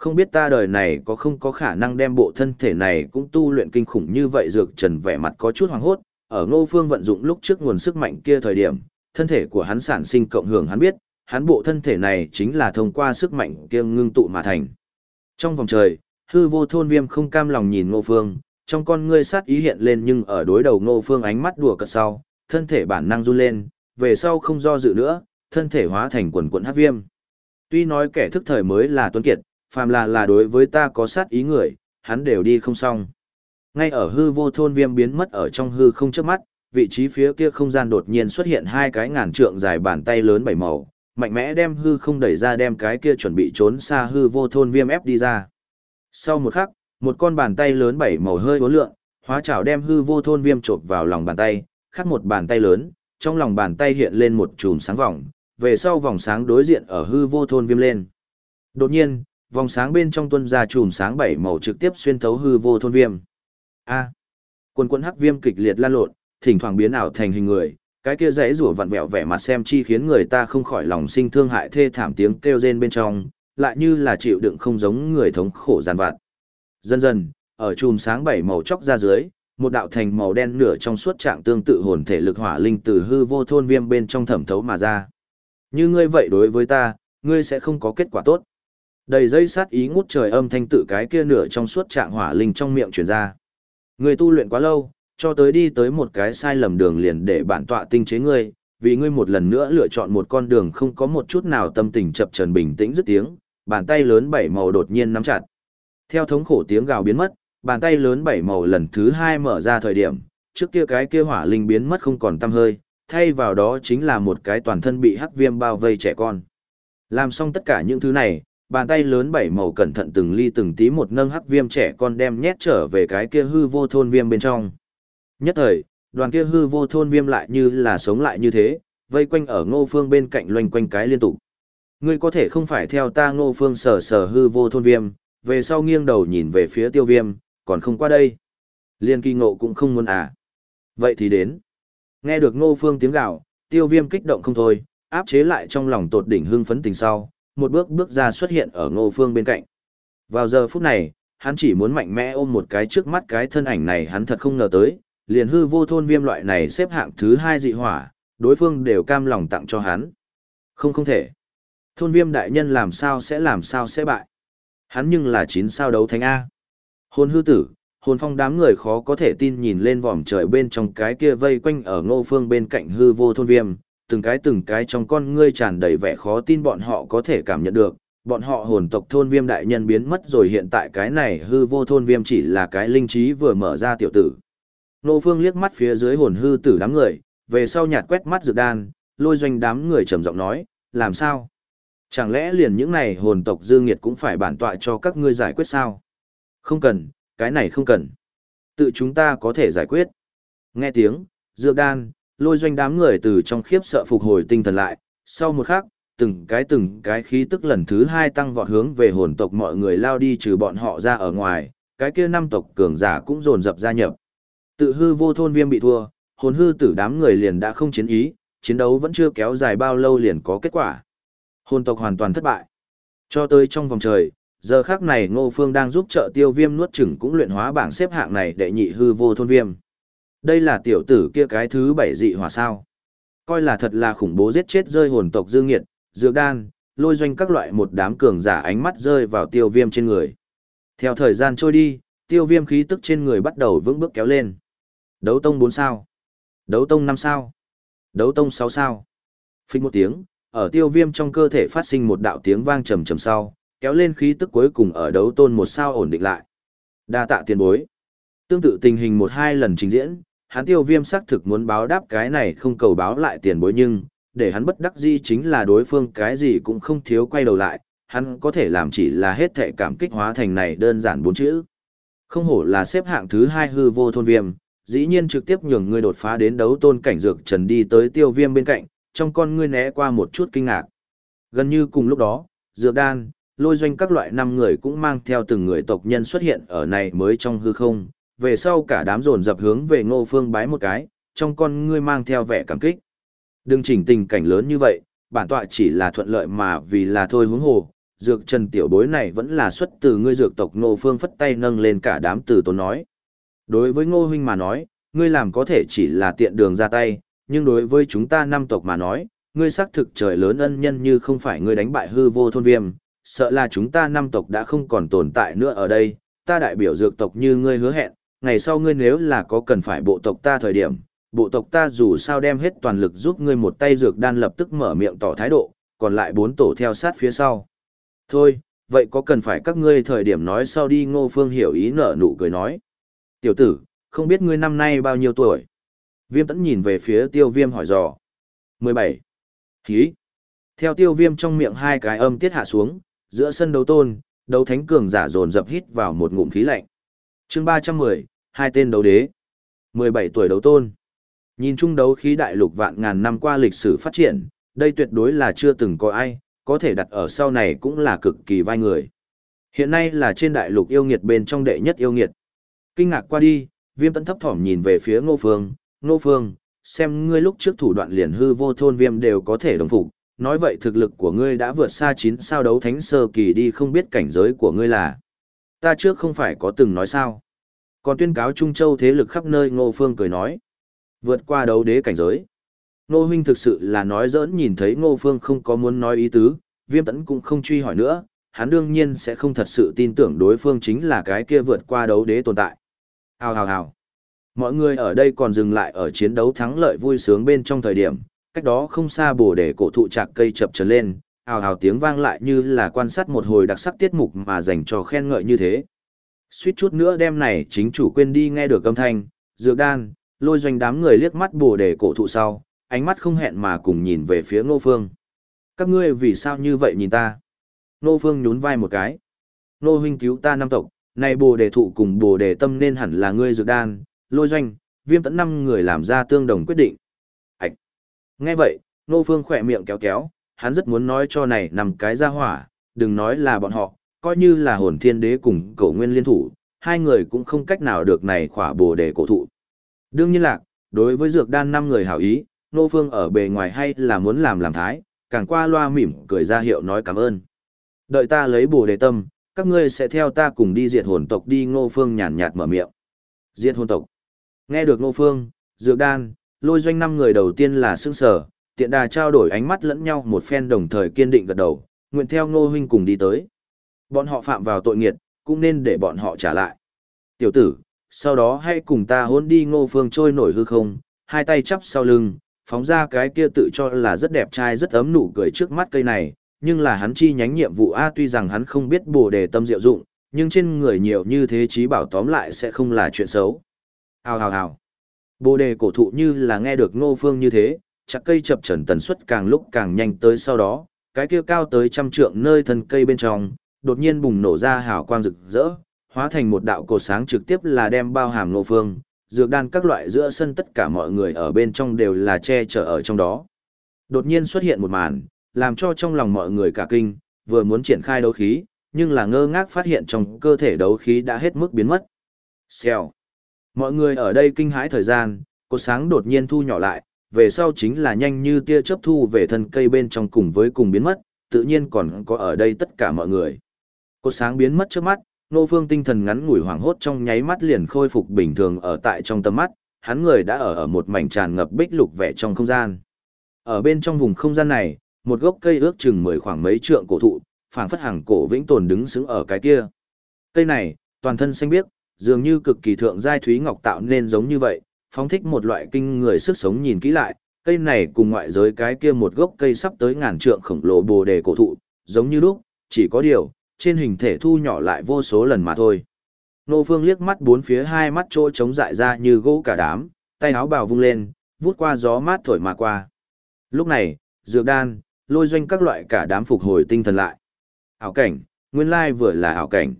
không biết ta đời này có không có khả năng đem bộ thân thể này cũng tu luyện kinh khủng như vậy dược trần vẻ mặt có chút hoảng hốt, ở ngô phương vận dụng lúc trước nguồn sức mạnh kia thời điểm, thân thể của hắn sản sinh cộng hưởng hắn biết, hắn bộ thân thể này chính là thông qua sức mạnh kia ngưng tụ mà thành. Trong vòng trời, hư vô thôn viêm không cam lòng nhìn ngô phương, trong con ngươi sát ý hiện lên nhưng ở đối đầu ngô phương ánh mắt đùa cợt sau, thân thể bản năng run lên, về sau không do dự nữa, thân thể hóa thành quần quần hát viêm. Tuy nói kẻ thức thời mới là tuấn kiệt, phàm là là đối với ta có sát ý người, hắn đều đi không xong. Ngay ở hư vô thôn viêm biến mất ở trong hư không trước mắt, vị trí phía kia không gian đột nhiên xuất hiện hai cái ngàn trượng dài bàn tay lớn bảy màu, mạnh mẽ đem hư không đẩy ra đem cái kia chuẩn bị trốn xa hư vô thôn viêm ép đi ra. Sau một khắc, một con bàn tay lớn bảy màu hơi uốn lượn, hóa chảo đem hư vô thôn viêm chộp vào lòng bàn tay, khắc một bàn tay lớn, trong lòng bàn tay hiện lên một chùm sáng vòng, về sau vòng sáng đối diện ở hư vô thôn viêm lên. Đột nhiên, vòng sáng bên trong tuân ra chùm sáng bảy màu trực tiếp xuyên thấu hư vô thôn viêm. A. Quần quân hắc viêm kịch liệt lan lộn, thỉnh thoảng biến ảo thành hình người, cái kia rẽ rủa vặn vẹo vẻ mặt xem chi khiến người ta không khỏi lòng sinh thương hại thê thảm tiếng kêu rên bên trong, lại như là chịu đựng không giống người thống khổ giàn vặt. Dần dần, ở chùm sáng bảy màu chóc ra dưới, một đạo thành màu đen nửa trong suốt trạng tương tự hồn thể lực hỏa linh từ hư vô thôn viêm bên trong thẩm thấu mà ra. Như ngươi vậy đối với ta, ngươi sẽ không có kết quả tốt. Đầy dây sát ý ngút trời âm thanh tự cái kia nửa trong suốt trạng hỏa linh trong miệng truyền ra. Người tu luyện quá lâu, cho tới đi tới một cái sai lầm đường liền để bản tọa tinh chế ngươi, vì ngươi một lần nữa lựa chọn một con đường không có một chút nào tâm tình chập trần bình tĩnh dứt tiếng, bàn tay lớn bảy màu đột nhiên nắm chặt. Theo thống khổ tiếng gào biến mất, bàn tay lớn bảy màu lần thứ hai mở ra thời điểm, trước kia cái kia hỏa linh biến mất không còn tăm hơi, thay vào đó chính là một cái toàn thân bị hắc viêm bao vây trẻ con. Làm xong tất cả những thứ này, bàn tay lớn bảy màu cẩn thận từng ly từng tí một nâng hắc viêm trẻ con đem nhét trở về cái kia hư vô thôn viêm bên trong. Nhất thời, đoàn kia hư vô thôn viêm lại như là sống lại như thế, vây quanh ở ngô phương bên cạnh loanh quanh cái liên tục. Ngươi có thể không phải theo ta ngô phương sở sở hư vô thôn viêm, về sau nghiêng đầu nhìn về phía tiêu viêm, còn không qua đây. Liên kỳ ngộ cũng không muốn à. Vậy thì đến. Nghe được ngô phương tiếng gạo, tiêu viêm kích động không thôi, áp chế lại trong lòng tột đỉnh hưng phấn tình sau, một bước bước ra xuất hiện ở ngô phương bên cạnh. Vào giờ phút này, hắn chỉ muốn mạnh mẽ ôm một cái trước mắt cái thân ảnh này hắn thật không ngờ tới, liền hư vô thôn viêm loại này xếp hạng thứ hai dị hỏa, đối phương đều cam lòng tặng cho hắn. Không không thể. Thôn viêm đại nhân làm sao sẽ làm sao sẽ bại. Hắn nhưng là chín sao đấu thánh A. Hồn hư tử, hồn phong đám người khó có thể tin nhìn lên vòm trời bên trong cái kia vây quanh ở ngô phương bên cạnh hư vô thôn viêm, từng cái từng cái trong con ngươi tràn đầy vẻ khó tin bọn họ có thể cảm nhận được, bọn họ hồn tộc thôn viêm đại nhân biến mất rồi hiện tại cái này hư vô thôn viêm chỉ là cái linh trí vừa mở ra tiểu tử. nô phương liếc mắt phía dưới hồn hư tử đám người, về sau nhạt quét mắt dược đan, lôi doanh đám người trầm giọng nói, làm sao? Chẳng lẽ liền những này hồn tộc dư nghiệt cũng phải bản tọa cho các ngươi giải quyết sao? Không cần, cái này không cần. Tự chúng ta có thể giải quyết. Nghe tiếng, dược đan, lôi doanh đám người từ trong khiếp sợ phục hồi tinh thần lại, sau một khắc, từng cái từng cái khí tức lần thứ hai tăng vọt hướng về hồn tộc mọi người lao đi trừ bọn họ ra ở ngoài, cái kia năm tộc cường giả cũng dồn dập gia nhập. Tự hư vô thôn viêm bị thua, hồn hư tử đám người liền đã không chiến ý, chiến đấu vẫn chưa kéo dài bao lâu liền có kết quả. Hồn tộc hoàn toàn thất bại. Cho tới trong vòng trời, giờ khác này Ngô Phương đang giúp trợ tiêu viêm nuốt chửng cũng luyện hóa bảng xếp hạng này để nhị hư vô thôn viêm. Đây là tiểu tử kia cái thứ bảy dị hỏa sao. Coi là thật là khủng bố giết chết rơi hồn tộc dương nghiệt, dược đan, lôi doanh các loại một đám cường giả ánh mắt rơi vào tiêu viêm trên người. Theo thời gian trôi đi, tiêu viêm khí tức trên người bắt đầu vững bước kéo lên. Đấu tông bốn sao. Đấu tông năm sao. Đấu tông sáu sao. Phích một tiếng, ở tiêu viêm trong cơ thể phát sinh một đạo tiếng vang trầm trầm sau, kéo lên khí tức cuối cùng ở đấu tôn một sao ổn định lại. Đa tạ tiền bối. Tương tự tình hình một hai lần trình diễn, hắn tiêu viêm xác thực muốn báo đáp cái này không cầu báo lại tiền bối nhưng, để hắn bất đắc dĩ chính là đối phương cái gì cũng không thiếu quay đầu lại, hắn có thể làm chỉ là hết thệ cảm kích hóa thành này đơn giản bốn chữ. Không hổ là xếp hạng thứ hai hư vô thôn viêm, dĩ nhiên trực tiếp nhường ngươi đột phá đến đấu tôn cảnh dược trần đi tới tiêu viêm bên cạnh, trong con ngươi né qua một chút kinh ngạc. Gần như cùng lúc đó, dược đan, lôi doanh các loại năm người cũng mang theo từng người tộc nhân xuất hiện ở này mới trong hư không, về sau cả đám dồn dập hướng về ngô phương bái một cái, trong con ngươi mang theo vẻ cảm kích. Đừng chỉnh tình cảnh lớn như vậy, bản tọa chỉ là thuận lợi mà vì là thôi huống hồ, dược trần tiểu bối này vẫn là xuất từ ngươi dược tộc ngô phương phất tay nâng lên cả đám từ tốn nói. Đối với ngô huynh mà nói, ngươi làm có thể chỉ là tiện đường ra tay, nhưng đối với chúng ta năm tộc mà nói, ngươi xác thực trời lớn ân nhân như không phải ngươi đánh bại hư vô thôn viêm, sợ là chúng ta năm tộc đã không còn tồn tại nữa ở đây, ta đại biểu dược tộc như ngươi hứa hẹn, ngày sau ngươi nếu là có cần phải bộ tộc ta thời điểm, bộ tộc ta dù sao đem hết toàn lực giúp ngươi một tay dược đan lập tức mở miệng tỏ thái độ, còn lại bốn tổ theo sát phía sau. Thôi, vậy có cần phải các ngươi thời điểm nói sau đi ngô phương hiểu ý nở nụ cười nói. Tiểu tử, không biết ngươi năm nay bao nhiêu tuổi? Viêm tẫn nhìn về phía tiêu viêm hỏi dò. 17. Hí. Theo tiêu viêm trong miệng hai cái âm tiết hạ xuống, giữa sân đấu tôn, đấu thánh cường giả dồn dập hít vào một ngụm khí lạnh. chương 310, hai tên đấu đế. 17 tuổi đấu tôn. Nhìn chung đấu khí đại lục vạn ngàn năm qua lịch sử phát triển, đây tuyệt đối là chưa từng có ai, có thể đặt ở sau này cũng là cực kỳ vai người. Hiện nay là trên đại lục yêu nghiệt bên trong đệ nhất yêu nghiệt. Kinh ngạc qua đi, viêm tấn thấp thỏm nhìn về phía ngô phương, ngô phương, xem ngươi lúc trước thủ đoạn liền hư vô thôn viêm đều có thể đồng phục, nói vậy thực lực của ngươi đã vượt xa chín sao đấu thánh sơ kỳ đi không biết cảnh giới của ngươi là. Ta trước không phải có từng nói sao. Còn tuyên cáo Trung Châu thế lực khắp nơi Ngô Phương cười nói. Vượt qua đấu đế cảnh giới. Ngô huynh thực sự là nói giỡn nhìn thấy Ngô Phương không có muốn nói ý tứ, viêm tẫn cũng không truy hỏi nữa, hắn đương nhiên sẽ không thật sự tin tưởng đối phương chính là cái kia vượt qua đấu đế tồn tại. Hào hào hào. Mọi người ở đây còn dừng lại ở chiến đấu thắng lợi vui sướng bên trong thời điểm, cách đó không xa bồ để cổ thụ chạc cây chập trần lên, hào hào tiếng vang lại như là quan sát một hồi đặc sắc tiết mục mà dành cho khen ngợi như thế, Suýt chút nữa đem này chính chủ quên đi nghe được âm thanh, dược đan, lôi doanh đám người liếc mắt bồ đề cổ thụ sau, ánh mắt không hẹn mà cùng nhìn về phía ngô phương. Các ngươi vì sao như vậy nhìn ta? Ngô phương nhún vai một cái. Ngô huynh cứu ta năm tộc, này bồ đề thụ cùng bồ đề tâm nên hẳn là ngươi dược đan, lôi doanh, viêm tẫn năm người làm ra tương đồng quyết định. Ảch! Nghe vậy, Ngô phương khỏe miệng kéo kéo, hắn rất muốn nói cho này nằm cái ra hỏa, đừng nói là bọn họ, coi như là hồn thiên đế cùng cổ nguyên liên thủ, hai người cũng không cách nào được này khỏa bồ đề cổ thụ. Đương nhiên lạc, đối với dược đan năm người hảo ý, nô phương ở bề ngoài hay là muốn làm làm thái, càng qua loa mỉm cười ra hiệu nói cảm ơn. Đợi ta lấy bồ đề tâm, các ngươi sẽ theo ta cùng đi diệt hồn tộc đi ngô phương nhàn nhạt mở miệng. Diệt hồn tộc. Nghe được ngô phương, dược đan, lôi doanh năm người đầu tiên là sương sở, tiện đà trao đổi ánh mắt lẫn nhau một phen đồng thời kiên định gật đầu, nguyện theo ngô huynh cùng đi tới. Bọn họ phạm vào tội nghiệt, cũng nên để bọn họ trả lại. Tiểu tử, sau đó hãy cùng ta hôn đi ngô phương trôi nổi hư không, hai tay chắp sau lưng, phóng ra cái kia tự cho là rất đẹp trai rất ấm nụ cười trước mắt cây này, nhưng là hắn chi nhánh nhiệm vụ A tuy rằng hắn không biết bồ đề tâm diệu dụng, nhưng trên người nhiều như thế trí bảo tóm lại sẽ không là chuyện xấu. Hào hào hào. Bồ đề cổ thụ như là nghe được ngô phương như thế, chặt cây chập trần tần suất càng lúc càng nhanh tới sau đó, cái kia cao tới trăm trượng nơi thân cây bên trong, đột nhiên bùng nổ ra hào quang rực rỡ, hóa thành một đạo cột sáng trực tiếp là đem bao hàm ngô phương, dược đan các loại giữa sân tất cả mọi người ở bên trong đều là che chở ở trong đó. Đột nhiên xuất hiện một màn, làm cho trong lòng mọi người cả kinh, vừa muốn triển khai đấu khí, nhưng là ngơ ngác phát hiện trong cơ thể đấu khí đã hết mức biến mất. Xèo. Mọi người ở đây kinh hãi thời gian, cột sáng đột nhiên thu nhỏ lại, về sau chính là nhanh như tia chớp thu về thân cây bên trong cùng với cùng biến mất, tự nhiên còn có ở đây tất cả mọi người. Cột sáng biến mất trước mắt, Nô Phương tinh thần ngắn ngủi hoảng hốt trong nháy mắt liền khôi phục bình thường ở tại trong tầm mắt, hắn người đã ở ở một mảnh tràn ngập bích lục vẻ trong không gian. Ở bên trong vùng không gian này, một gốc cây ước chừng mười khoảng mấy trượng cổ thụ, phảng phất hàng cổ vĩnh tồn đứng sững ở cái kia. Cây này, toàn thân xanh biếc, dường như cực kỳ thượng giai thúy ngọc tạo nên giống như vậy, phóng thích một loại kinh người sức sống nhìn kỹ lại, cây này cùng ngoại giới cái kia một gốc cây sắp tới ngàn trượng khổng lồ bồ đề cổ thụ, giống như lúc, chỉ có điều, trên hình thể thu nhỏ lại vô số lần mà thôi. Nô Phương liếc mắt bốn phía hai mắt trôi trống dại ra như gỗ cả đám, tay áo bào vung lên, vút qua gió mát thổi mà qua. Lúc này, dược đan, lôi doanh các loại cả đám phục hồi tinh thần lại. Hảo cảnh, nguyên lai vừa là hảo cảnh.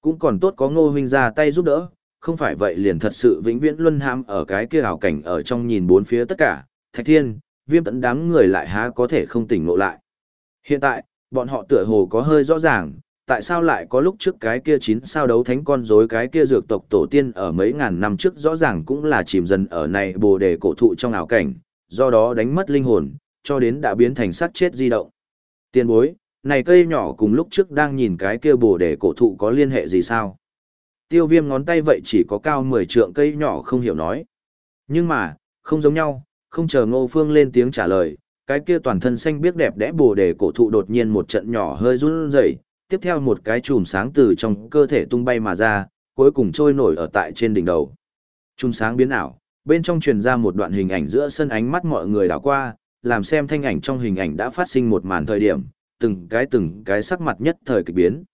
Cũng còn tốt có ngô huynh ra tay giúp đỡ, không phải vậy liền thật sự vĩnh viễn luân ham ở cái kia hảo cảnh ở trong nhìn bốn phía tất cả, thạch thiên, viêm tận đám người lại há có thể không tỉnh ngộ lại. Hiện tại, bọn họ tựa hồ có hơi rõ ràng, tại sao lại có lúc trước cái kia chín sao đấu thánh con rối cái kia dược tộc tổ tiên ở mấy ngàn năm trước rõ ràng cũng là chìm dần ở này bồ đề cổ thụ trong ảo cảnh, do đó đánh mất linh hồn, cho đến đã biến thành sát chết di động. Tiên bối, này cây nhỏ cùng lúc trước đang nhìn cái kia bồ đề cổ thụ có liên hệ gì sao? Tiêu viêm ngón tay vậy chỉ có cao 10 trượng cây nhỏ không hiểu nói. Nhưng mà, không giống nhau, không chờ ngô phương lên tiếng trả lời, cái kia toàn thân xanh biếc đẹp đẽ bồ đề cổ thụ đột nhiên một trận nhỏ hơi run rẩy, tiếp theo một cái chùm sáng từ trong cơ thể tung bay mà ra, cuối cùng trôi nổi ở tại trên đỉnh đầu. Chùm sáng biến ảo, bên trong truyền ra một đoạn hình ảnh giữa sân ánh mắt mọi người đảo qua, làm xem thanh ảnh trong hình ảnh đã phát sinh một màn thời điểm, từng cái từng cái sắc mặt nhất thời kỳ biến.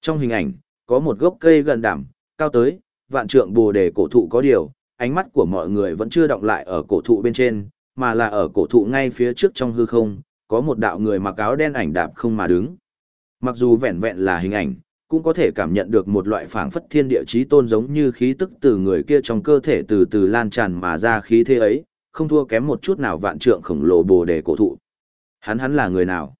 Trong hình ảnh, có một gốc cây gần đảm, cao tới, vạn trượng bồ đề cổ thụ có điều, ánh mắt của mọi người vẫn chưa động lại ở cổ thụ bên trên, mà là ở cổ thụ ngay phía trước trong hư không, có một đạo người mặc áo đen ảnh đạp không mà đứng. Mặc dù vẹn vẹn là hình ảnh, cũng có thể cảm nhận được một loại phảng phất thiên địa chí tôn giống như khí tức từ người kia trong cơ thể từ từ lan tràn mà ra khí thế ấy, không thua kém một chút nào vạn trượng khổng lồ bồ đề cổ thụ. Hắn hắn là người nào?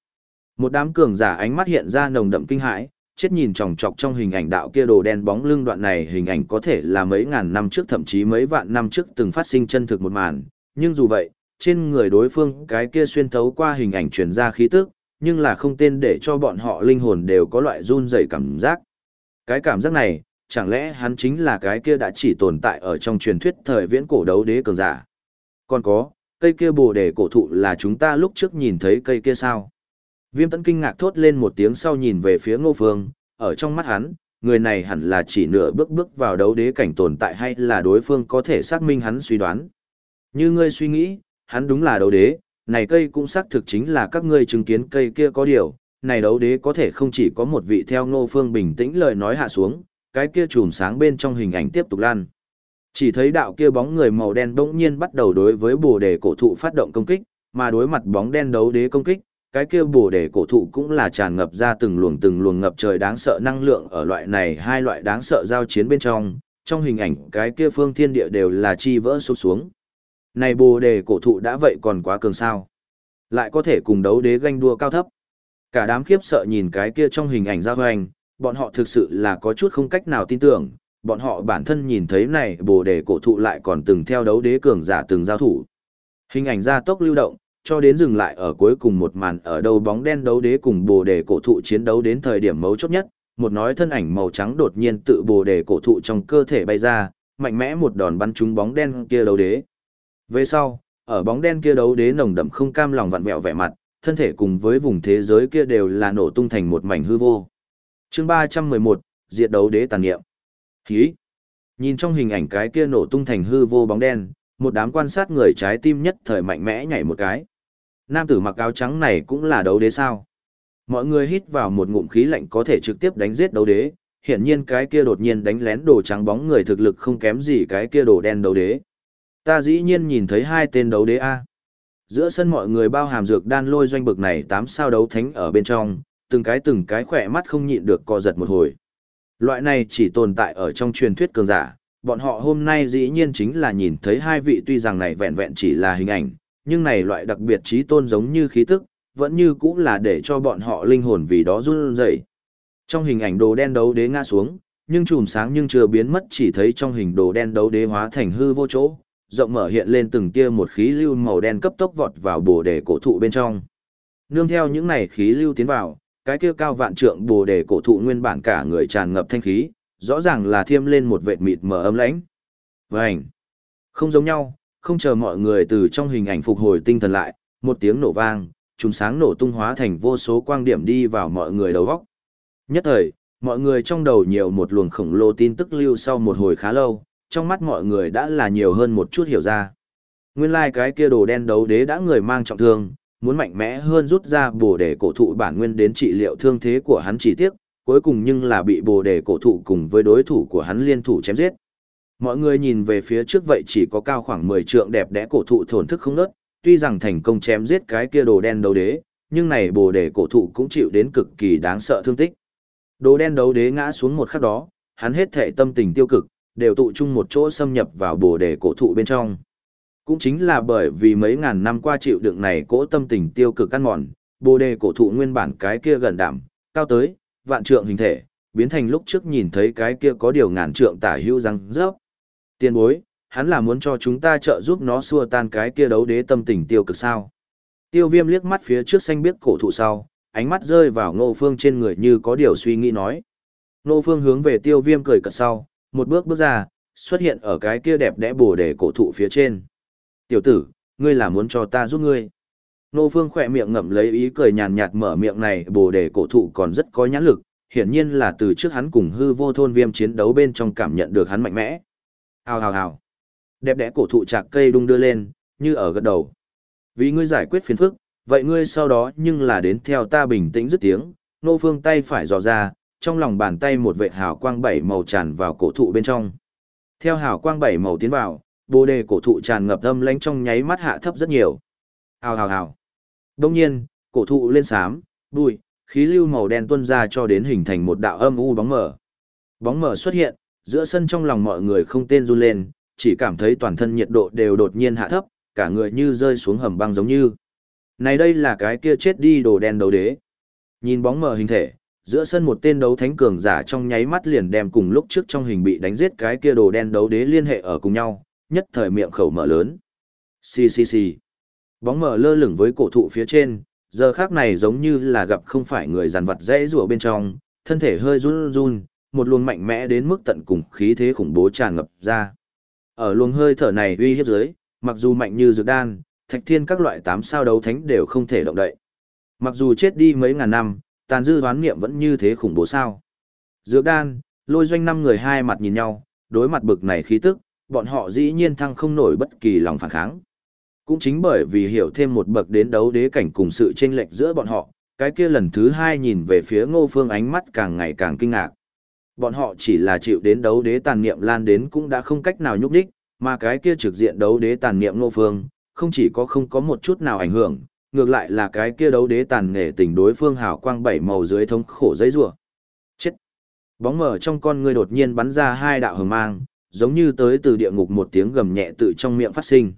Một đám cường giả ánh mắt hiện ra nồng đậm kinh hãi, chết nhìn chòng chọc trong hình ảnh đạo kia đồ đen bóng lưng đoạn này hình ảnh có thể là mấy ngàn năm trước thậm chí mấy vạn năm trước từng phát sinh chân thực một màn, nhưng dù vậy, trên người đối phương cái kia xuyên thấu qua hình ảnh truyền ra khí tức, nhưng là không tên để cho bọn họ linh hồn đều có loại run rẩy cảm giác. Cái cảm giác này, chẳng lẽ hắn chính là cái kia đã chỉ tồn tại ở trong truyền thuyết thời viễn cổ đấu đế cường giả. Còn có, cây kia bồ đề cổ thụ là chúng ta lúc trước nhìn thấy cây kia sao? Viêm tấn kinh ngạc thốt lên một tiếng sau nhìn về phía ngô phương, ở trong mắt hắn, người này hẳn là chỉ nửa bước bước vào đấu đế cảnh tồn tại hay là đối phương có thể xác minh hắn suy đoán. Như ngươi suy nghĩ, hắn đúng là đấu đế, này cây cũng xác thực chính là các ngươi chứng kiến cây kia có điều, này đấu đế có thể không chỉ có một vị theo ngô phương bình tĩnh lời nói hạ xuống, cái kia chùm sáng bên trong hình ảnh tiếp tục lan. Chỉ thấy đạo kia bóng người màu đen bỗng nhiên bắt đầu đối với bồ đề cổ thụ phát động công kích, mà đối mặt bóng đen đấu đế công kích, cái kia bồ đề cổ thụ cũng là tràn ngập ra từng luồng từng luồng ngập trời đáng sợ năng lượng ở loại này hai loại đáng sợ giao chiến bên trong, trong hình ảnh cái kia phương thiên địa đều là chi vỡ sụp xuống. Này bồ đề cổ thụ đã vậy còn quá cường sao. Lại có thể cùng đấu đế ganh đua cao thấp. Cả đám khiếp sợ nhìn cái kia trong hình ảnh giao hoành, bọn họ thực sự là có chút không cách nào tin tưởng, bọn họ bản thân nhìn thấy này bồ đề cổ thụ lại còn từng theo đấu đế cường giả từng giao thủ. Hình ảnh ra tốc lưu động, cho đến dừng lại ở cuối cùng một màn ở đầu bóng đen đấu đế cùng bồ đề cổ thụ chiến đấu đến thời điểm mấu chốt nhất, một nói thân ảnh màu trắng đột nhiên tự bồ đề cổ thụ trong cơ thể bay ra, mạnh mẽ một đòn bắn trúng bóng đen kia đấu đế. Về sau, ở bóng đen kia đấu đế nồng đậm không cam lòng vặn vẹo vẻ mặt, thân thể cùng với vùng thế giới kia đều là nổ tung thành một mảnh hư vô. Chương 311, diệt đấu đế tàn niệm. Hí. Nhìn trong hình ảnh cái kia nổ tung thành hư vô bóng đen, một đám quan sát người trái tim nhất thời mạnh mẽ nhảy một cái. Nam tử mặc áo trắng này cũng là đấu đế sao? Mọi người hít vào một ngụm khí lạnh có thể trực tiếp đánh giết đấu đế, hiển nhiên cái kia đột nhiên đánh lén đồ trắng bóng người thực lực không kém gì cái kia đồ đen đấu đế. Ta dĩ nhiên nhìn thấy hai tên đấu đế A. Giữa sân mọi người bao hàm dược đan lôi doanh bực này tám sao đấu thánh ở bên trong, từng cái từng cái khỏe mắt không nhịn được co giật một hồi. Loại này chỉ tồn tại ở trong truyền thuyết cường giả, bọn họ hôm nay dĩ nhiên chính là nhìn thấy hai vị tuy rằng này vẹn vẹn chỉ là hình ảnh, nhưng này loại đặc biệt trí tôn giống như khí tức, vẫn như cũng là để cho bọn họ linh hồn vì đó run rẩy. Trong hình ảnh đồ đen đấu đế ngã xuống, nhưng chùm sáng nhưng chưa biến mất chỉ thấy trong hình đồ đen đấu đế hóa thành hư vô chỗ, rộng mở hiện lên từng tia một khí lưu màu đen cấp tốc vọt vào bồ đề cổ thụ bên trong. Nương theo những này khí lưu tiến vào, cái kia cao vạn trượng bồ đề cổ thụ nguyên bản cả người tràn ngập thanh khí, rõ ràng là thiêm lên một vệt mịt mờ ấm lãnh. Vành. Không giống nhau, không chờ mọi người từ trong hình ảnh phục hồi tinh thần lại, một tiếng nổ vang, chúng sáng nổ tung hóa thành vô số quang điểm đi vào mọi người đầu góc. Nhất thời, mọi người trong đầu nhiều một luồng khổng lồ tin tức lưu sau một hồi khá lâu, trong mắt mọi người đã là nhiều hơn một chút hiểu ra. Nguyên lai like cái kia đồ đen đấu đế đã người mang trọng thương, muốn mạnh mẽ hơn rút ra bồ đề cổ thụ bản nguyên đến trị liệu thương thế của hắn chỉ tiếc, cuối cùng nhưng là bị bồ đề cổ thụ cùng với đối thủ của hắn liên thủ chém giết. Mọi người nhìn về phía trước vậy chỉ có cao khoảng 10 trượng đẹp đẽ cổ thụ thổn thức không nớt, tuy rằng thành công chém giết cái kia đồ đen đấu đế, nhưng này bồ đề cổ thụ cũng chịu đến cực kỳ đáng sợ thương tích. Đồ đen đấu đế ngã xuống một khắc đó, hắn hết thể tâm tình tiêu cực, đều tụ chung một chỗ xâm nhập vào bồ đề cổ thụ bên trong. Cũng chính là bởi vì mấy ngàn năm qua chịu đựng này cỗ tâm tình tiêu cực ăn mòn, bồ đề cổ thụ nguyên bản cái kia gần đảm, cao tới, vạn trượng hình thể, biến thành lúc trước nhìn thấy cái kia có điều ngàn trượng tả hữu răng rớp. Tiên bối, hắn là muốn cho chúng ta trợ giúp nó xua tan cái kia đấu đế tâm tình tiêu cực sao. Tiêu viêm liếc mắt phía trước xanh biết cổ thụ sau, ánh mắt rơi vào ngô phương trên người như có điều suy nghĩ nói. Ngô phương hướng về tiêu viêm cười cật sau, một bước bước ra, xuất hiện ở cái kia đẹp đẽ bồ đề cổ thụ phía trên. Tiểu tử, ngươi là muốn cho ta giúp ngươi. Nô Phương khỏe miệng ngậm lấy ý cười nhàn nhạt mở miệng này bồ đề cổ thụ còn rất có nhãn lực, hiển nhiên là từ trước hắn cùng hư vô thôn viêm chiến đấu bên trong cảm nhận được hắn mạnh mẽ. Hào hào hào. Đẹp đẽ cổ thụ chạc cây đung đưa lên, như ở gật đầu. Vì ngươi giải quyết phiền phức, vậy ngươi sau đó nhưng là đến theo ta bình tĩnh dứt tiếng, nô phương tay phải dò ra, trong lòng bàn tay một vệt hào quang bảy màu tràn vào cổ thụ bên trong. Theo hào quang bảy màu tiến vào, bồ đề cổ thụ tràn ngập âm lãnh trong nháy mắt hạ thấp rất nhiều. Hào hào hào. Đông nhiên, cổ thụ lên xám, bụi, khí lưu màu đen tuôn ra cho đến hình thành một đạo âm u bóng mờ. Bóng mờ xuất hiện, giữa sân trong lòng mọi người không tên run lên, chỉ cảm thấy toàn thân nhiệt độ đều đột nhiên hạ thấp, cả người như rơi xuống hầm băng giống như. Này đây là cái kia chết đi đồ đen đầu đế. Nhìn bóng mờ hình thể, giữa sân một tên đấu thánh cường giả trong nháy mắt liền đem cùng lúc trước trong hình bị đánh giết cái kia đồ đen đấu đế liên hệ ở cùng nhau, nhất thời miệng khẩu mở lớn. Xì xì xì. Bóng mở lơ lửng với cổ thụ phía trên, giờ khác này giống như là gặp không phải người dàn vật dễ rùa bên trong, thân thể hơi run run, một luồng mạnh mẽ đến mức tận cùng khí thế khủng bố tràn ngập ra. Ở luồng hơi thở này uy hiếp dưới, mặc dù mạnh như dược đan, thạch thiên các loại tám sao đấu thánh đều không thể động đậy. Mặc dù chết đi mấy ngàn năm, tàn dư đoán nghiệm vẫn như thế khủng bố sao. Dược đan, lôi doanh năm người hai mặt nhìn nhau, đối mặt bực này khí tức, bọn họ dĩ nhiên thăng không nổi bất kỳ lòng phản kháng. Cũng chính bởi vì hiểu thêm một bậc đến đấu đế cảnh cùng sự chênh lệch giữa bọn họ, cái kia lần thứ hai nhìn về phía ngô phương ánh mắt càng ngày càng kinh ngạc. bọn họ chỉ là chịu đến đấu đế tàn niệm lan đến cũng đã không cách nào nhúc đích, mà cái kia trực diện đấu đế tàn niệm Ngô phương, không chỉ có không có một chút nào ảnh hưởng, ngược lại là cái kia đấu đế tàn nghệ tình đối phương hào quang bảy màu dưới thống khổ giấy rủa Chết! Bóng mở trong con ngươi đột nhiên bắn ra hai đạo hờ mang, giống như tới từ địa ngục một tiếng gầm nhẹ tự trong miệng phát sinh.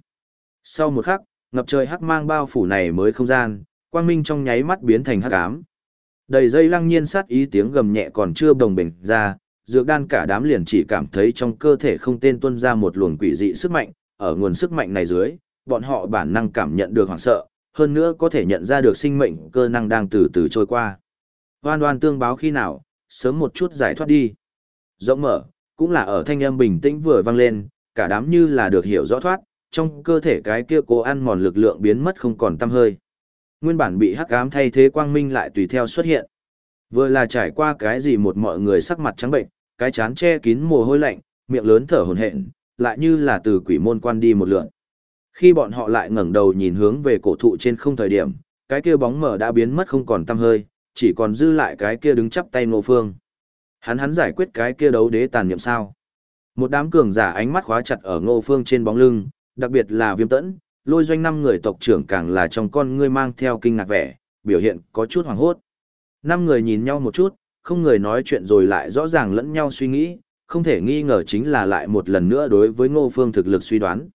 Sau một khắc, ngập trời hắc mang bao phủ này mới không gian, quang minh trong nháy mắt biến thành hắc ám. Đầy dây lăng nhiên sát ý tiếng gầm nhẹ còn chưa bồng bềnh ra, dược đan cả đám liền chỉ cảm thấy trong cơ thể không tên tuân ra một luồng quỷ dị sức mạnh, ở nguồn sức mạnh này dưới, bọn họ bản năng cảm nhận được hoảng sợ, hơn nữa có thể nhận ra được sinh mệnh cơ năng đang từ từ trôi qua. Hoan hoan tương báo khi nào, sớm một chút giải thoát đi. Rộng mở, cũng là ở thanh âm bình tĩnh vừa vang lên, cả đám như là được hiểu rõ thoát, trong cơ thể cái kia cố ăn mòn lực lượng biến mất không còn tăm hơi. Nguyên bản bị hắc ám thay thế quang minh lại tùy theo xuất hiện. Vừa là trải qua cái gì một mọi người sắc mặt trắng bệnh, cái chán che kín mồ hôi lạnh, miệng lớn thở hổn hển, lại như là từ quỷ môn quan đi một lượng. Khi bọn họ lại ngẩng đầu nhìn hướng về cổ thụ trên không thời điểm, cái kia bóng mờ đã biến mất không còn tăm hơi, chỉ còn dư lại cái kia đứng chắp tay Ngô Phương. Hắn hắn giải quyết cái kia đấu đế tàn niệm sao? Một đám cường giả ánh mắt khóa chặt ở Ngô Phương trên bóng lưng, đặc biệt là Viêm Tẫn, lôi doanh năm người tộc trưởng càng là trong con ngươi mang theo kinh ngạc vẻ, biểu hiện có chút hoảng hốt. Năm người nhìn nhau một chút, không người nói chuyện rồi lại rõ ràng lẫn nhau suy nghĩ, không thể nghi ngờ chính là lại một lần nữa đối với Ngô Phương thực lực suy đoán.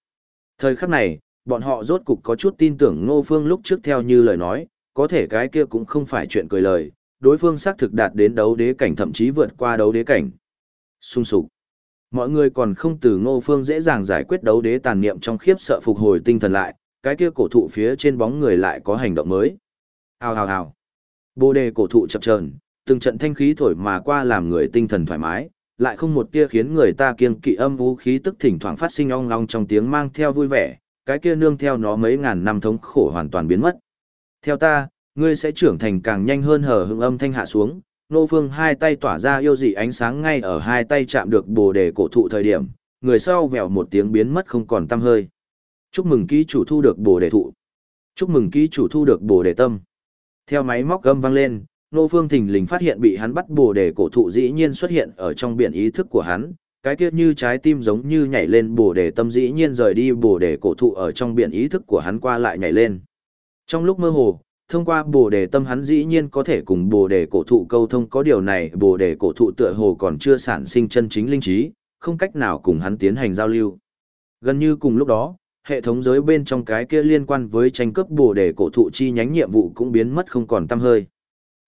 Thời khắc này, bọn họ rốt cục có chút tin tưởng Ngô Phương lúc trước theo như lời nói, có thể cái kia cũng không phải chuyện cười lời, đối phương xác thực đạt đến đấu đế cảnh thậm chí vượt qua đấu đế cảnh. Xung sục. Mọi người còn không từ Ngô Phương dễ dàng giải quyết đấu đế tàn niệm trong khiếp sợ phục hồi tinh thần lại, cái kia cổ thụ phía trên bóng người lại có hành động mới. Hào hào hào. Bồ đề cổ thụ chập chờn, từng trận thanh khí thổi mà qua làm người tinh thần thoải mái, lại không một tia khiến người ta kiêng kỵ âm vũ khí tức thỉnh thoảng phát sinh ong long trong tiếng mang theo vui vẻ, cái kia nương theo nó mấy ngàn năm thống khổ hoàn toàn biến mất. Theo ta, ngươi sẽ trưởng thành càng nhanh hơn hở hững âm thanh hạ xuống, nô phương hai tay tỏa ra yêu dị ánh sáng ngay ở hai tay chạm được bồ đề cổ thụ thời điểm, người sau vèo một tiếng biến mất không còn tăm hơi. Chúc mừng ký chủ thu được bồ đề thụ. Chúc mừng ký chủ thu được bồ đề tâm. Theo máy móc gầm vang lên, Nô Phương Thình lình phát hiện bị hắn bắt bồ đề cổ thụ dĩ nhiên xuất hiện ở trong biển ý thức của hắn, cái kia như trái tim giống như nhảy lên bồ đề tâm dĩ nhiên rời đi bồ đề cổ thụ ở trong biển ý thức của hắn qua lại nhảy lên. Trong lúc mơ hồ, thông qua bồ đề tâm hắn dĩ nhiên có thể cùng bồ đề cổ thụ câu thông có điều này bồ đề cổ thụ tựa hồ còn chưa sản sinh chân chính linh trí, không cách nào cùng hắn tiến hành giao lưu. Gần như cùng lúc đó, hệ thống giới bên trong cái kia liên quan với tranh cướp bồ đề cổ thụ chi nhánh nhiệm vụ cũng biến mất không còn tăm hơi.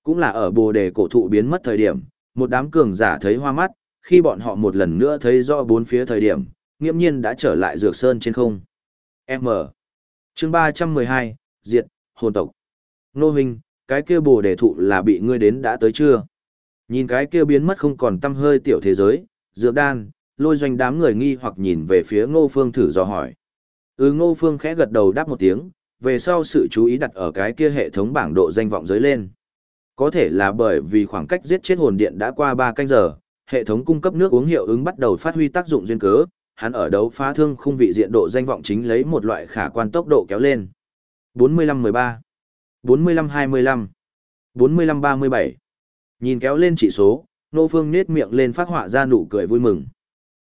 Cũng là ở bồ đề cổ thụ biến mất thời điểm, một đám cường giả thấy hoa mắt, khi bọn họ một lần nữa thấy rõ bốn phía thời điểm, nghiễm nhiên đã trở lại dược sơn trên không. M. chương 312, Diệt, hồn tộc. Nô Hình, cái kia bồ đề thụ là bị ngươi đến đã tới chưa? Nhìn cái kia biến mất không còn tâm hơi tiểu thế giới, dược đan, lôi doanh đám người nghi hoặc nhìn về phía ngô phương thử dò hỏi. Ừ ngô phương khẽ gật đầu đáp một tiếng, về sau sự chú ý đặt ở cái kia hệ thống bảng độ danh vọng giới lên. Có thể là bởi vì khoảng cách giết chết hồn điện đã qua 3 canh giờ, hệ thống cung cấp nước uống hiệu ứng bắt đầu phát huy tác dụng duyên cớ, hắn ở đấu phá thương khung vị diện độ danh vọng chính lấy một loại khả quan tốc độ kéo lên. 45-13, 45-25, 45-37. Nhìn kéo lên chỉ số, Nô Phương nết miệng lên phát họa ra nụ cười vui mừng.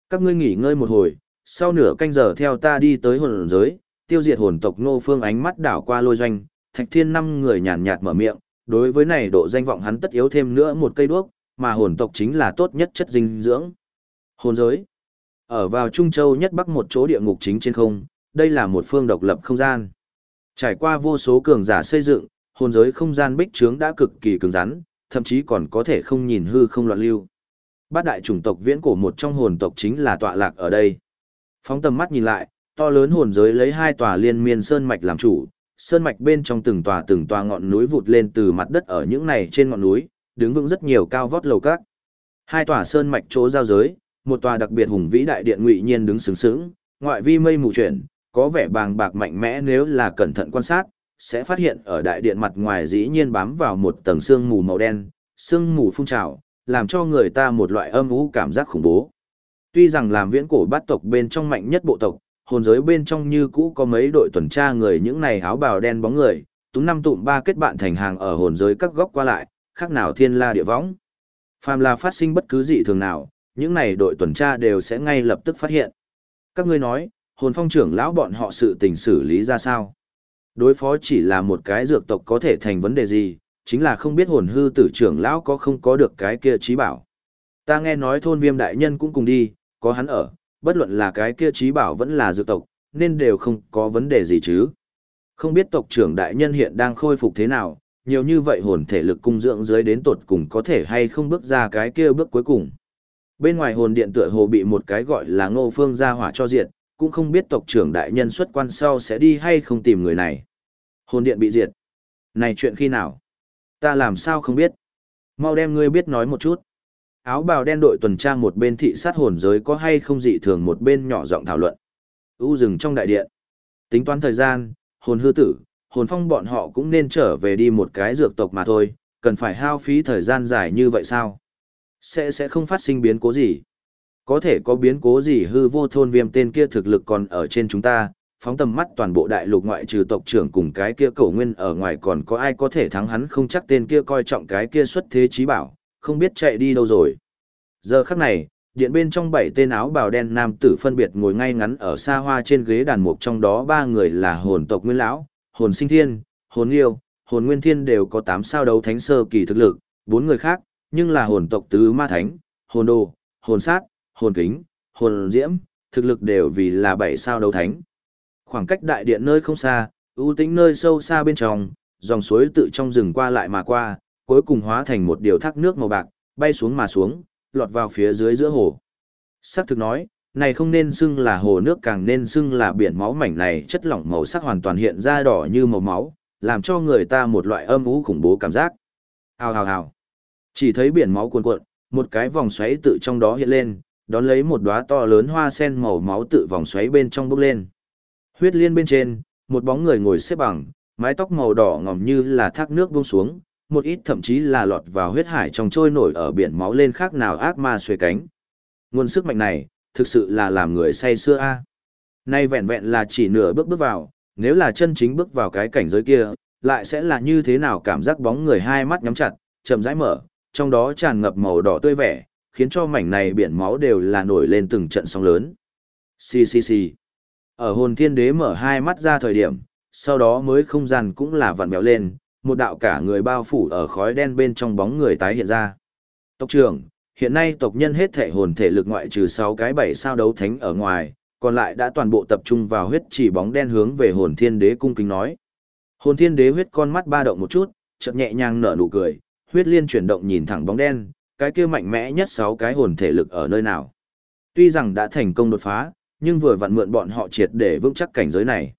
Các ngươi nghỉ ngơi một hồi, sau nửa canh giờ theo ta đi tới hồn giới, tiêu diệt hồn tộc Nô Phương ánh mắt đảo qua lôi doanh, thạch thiên năm người nhàn nhạt mở miệng, đối với này độ danh vọng hắn tất yếu thêm nữa một cây đuốc, mà hồn tộc chính là tốt nhất chất dinh dưỡng. Hồn giới. Ở vào Trung Châu nhất bắc một chỗ địa ngục chính trên không, đây là một phương độc lập không gian. Trải qua vô số cường giả xây dựng, hồn giới không gian bích trướng đã cực kỳ cứng rắn, thậm chí còn có thể không nhìn hư không loạn lưu. Bát đại chủng tộc viễn cổ một trong hồn tộc chính là tọa lạc ở đây. Phóng tầm mắt nhìn lại, to lớn hồn giới lấy hai tòa liên miên sơn mạch làm chủ, sơn mạch bên trong từng tòa từng tòa ngọn núi vụt lên từ mặt đất ở những này trên ngọn núi, đứng vững rất nhiều cao vót lầu các. Hai tòa sơn mạch chỗ giao giới, một tòa đặc biệt hùng vĩ đại điện ngụy nhiên đứng sướng sướng, ngoại vi mây mù chuyển, có vẻ bàng bạc mạnh mẽ nếu là cẩn thận quan sát, sẽ phát hiện ở đại điện mặt ngoài dĩ nhiên bám vào một tầng sương mù màu đen, sương mù phun trào, làm cho người ta một loại âm u cảm giác khủng bố. Tuy rằng làm viễn cổ bát tộc bên trong mạnh nhất bộ tộc, hồn giới bên trong như cũ có mấy đội tuần tra người những này áo bào đen bóng người, tú năm tụm ba kết bạn thành hàng ở hồn giới các góc qua lại, khác nào thiên la địa võng. Phàm là phát sinh bất cứ dị thường nào, những này đội tuần tra đều sẽ ngay lập tức phát hiện. Các ngươi nói, hồn phong trưởng lão bọn họ sự tình xử lý ra sao? Đối phó chỉ là một cái dược tộc có thể thành vấn đề gì, chính là không biết hồn hư tử trưởng lão có không có được cái kia trí bảo. Ta nghe nói thôn viêm đại nhân cũng cùng đi, có hắn ở, bất luận là cái kia trí bảo vẫn là dược tộc, nên đều không có vấn đề gì chứ. Không biết tộc trưởng đại nhân hiện đang khôi phục thế nào, nhiều như vậy hồn thể lực cung dưỡng dưới đến tột cùng có thể hay không bước ra cái kia bước cuối cùng. Bên ngoài hồn điện tựa hồ bị một cái gọi là ngô phương ra hỏa cho diệt, cũng không biết tộc trưởng đại nhân xuất quan sau sẽ đi hay không tìm người này. Hồn điện bị diệt. Này chuyện khi nào? Ta làm sao không biết? Mau đem ngươi biết nói một chút. Áo bào đen đội tuần tra một bên thị sát hồn giới có hay không dị thường một bên nhỏ giọng thảo luận. U rừng trong đại điện. Tính toán thời gian, hồn hư tử, hồn phong bọn họ cũng nên trở về đi một cái dược tộc mà thôi, cần phải hao phí thời gian dài như vậy sao? Sẽ sẽ không phát sinh biến cố gì. Có thể có biến cố gì hư vô thôn viêm tên kia thực lực còn ở trên chúng ta, phóng tầm mắt toàn bộ đại lục ngoại trừ tộc trưởng cùng cái kia cầu nguyên ở ngoài còn có ai có thể thắng hắn không chắc tên kia coi trọng cái kia xuất thế trí bảo, không biết chạy đi đâu rồi. Giờ khắc này, điện bên trong bảy tên áo bào đen nam tử phân biệt ngồi ngay ngắn ở xa hoa trên ghế đàn mục trong đó ba người là hồn tộc nguyên lão, hồn sinh thiên, hồn yêu, hồn nguyên thiên đều có tám sao đấu thánh sơ kỳ thực lực, bốn người khác, nhưng là hồn tộc tứ ma thánh, hồn đồ, hồn sát, hồn kính, hồn diễm, thực lực đều vì là bảy sao đấu thánh. Khoảng cách đại điện nơi không xa, ưu tĩnh nơi sâu xa bên trong, dòng suối tự trong rừng qua lại mà qua, cuối cùng hóa thành một điều thác nước màu bạc, bay xuống mà xuống, lọt vào phía dưới giữa hồ. Sắc thực nói, này không nên xưng là hồ nước càng nên xưng là biển máu mảnh này chất lỏng màu sắc hoàn toàn hiện ra đỏ như màu máu, làm cho người ta một loại âm u khủng bố cảm giác. Hào hào hào. Chỉ thấy biển máu cuồn cuộn, một cái vòng xoáy tự trong đó hiện lên, đón lấy một đóa to lớn hoa sen màu máu tự vòng xoáy bên trong bốc lên. Huyết liên bên trên, một bóng người ngồi xếp bằng, mái tóc màu đỏ ngòm như là thác nước buông xuống, một ít thậm chí là lọt vào huyết hải trong trôi nổi ở biển máu lên khác nào ác ma xuề cánh. Nguồn sức mạnh này, thực sự là làm người say xưa a. Nay vẹn vẹn là chỉ nửa bước bước vào, nếu là chân chính bước vào cái cảnh giới kia, lại sẽ là như thế nào cảm giác bóng người hai mắt nhắm chặt, chậm rãi mở, trong đó tràn ngập màu đỏ tươi vẻ, khiến cho mảnh này biển máu đều là nổi lên từng trận sóng lớn. Xì xì xì. Ở hồn thiên đế mở hai mắt ra thời điểm, sau đó mới không gian cũng là vặn béo lên, một đạo cả người bao phủ ở khói đen bên trong bóng người tái hiện ra. Tộc trưởng, hiện nay tộc nhân hết thể hồn thể lực ngoại trừ 6 cái 7 sao đấu thánh ở ngoài, còn lại đã toàn bộ tập trung vào huyết chỉ bóng đen hướng về hồn thiên đế cung kính nói. Hồn thiên đế huyết con mắt ba động một chút, chợt nhẹ nhàng nở nụ cười, huyết liên chuyển động nhìn thẳng bóng đen, cái kia mạnh mẽ nhất 6 cái hồn thể lực ở nơi nào. Tuy rằng đã thành công đột phá, nhưng vừa vặn mượn bọn họ triệt để vững chắc cảnh giới này.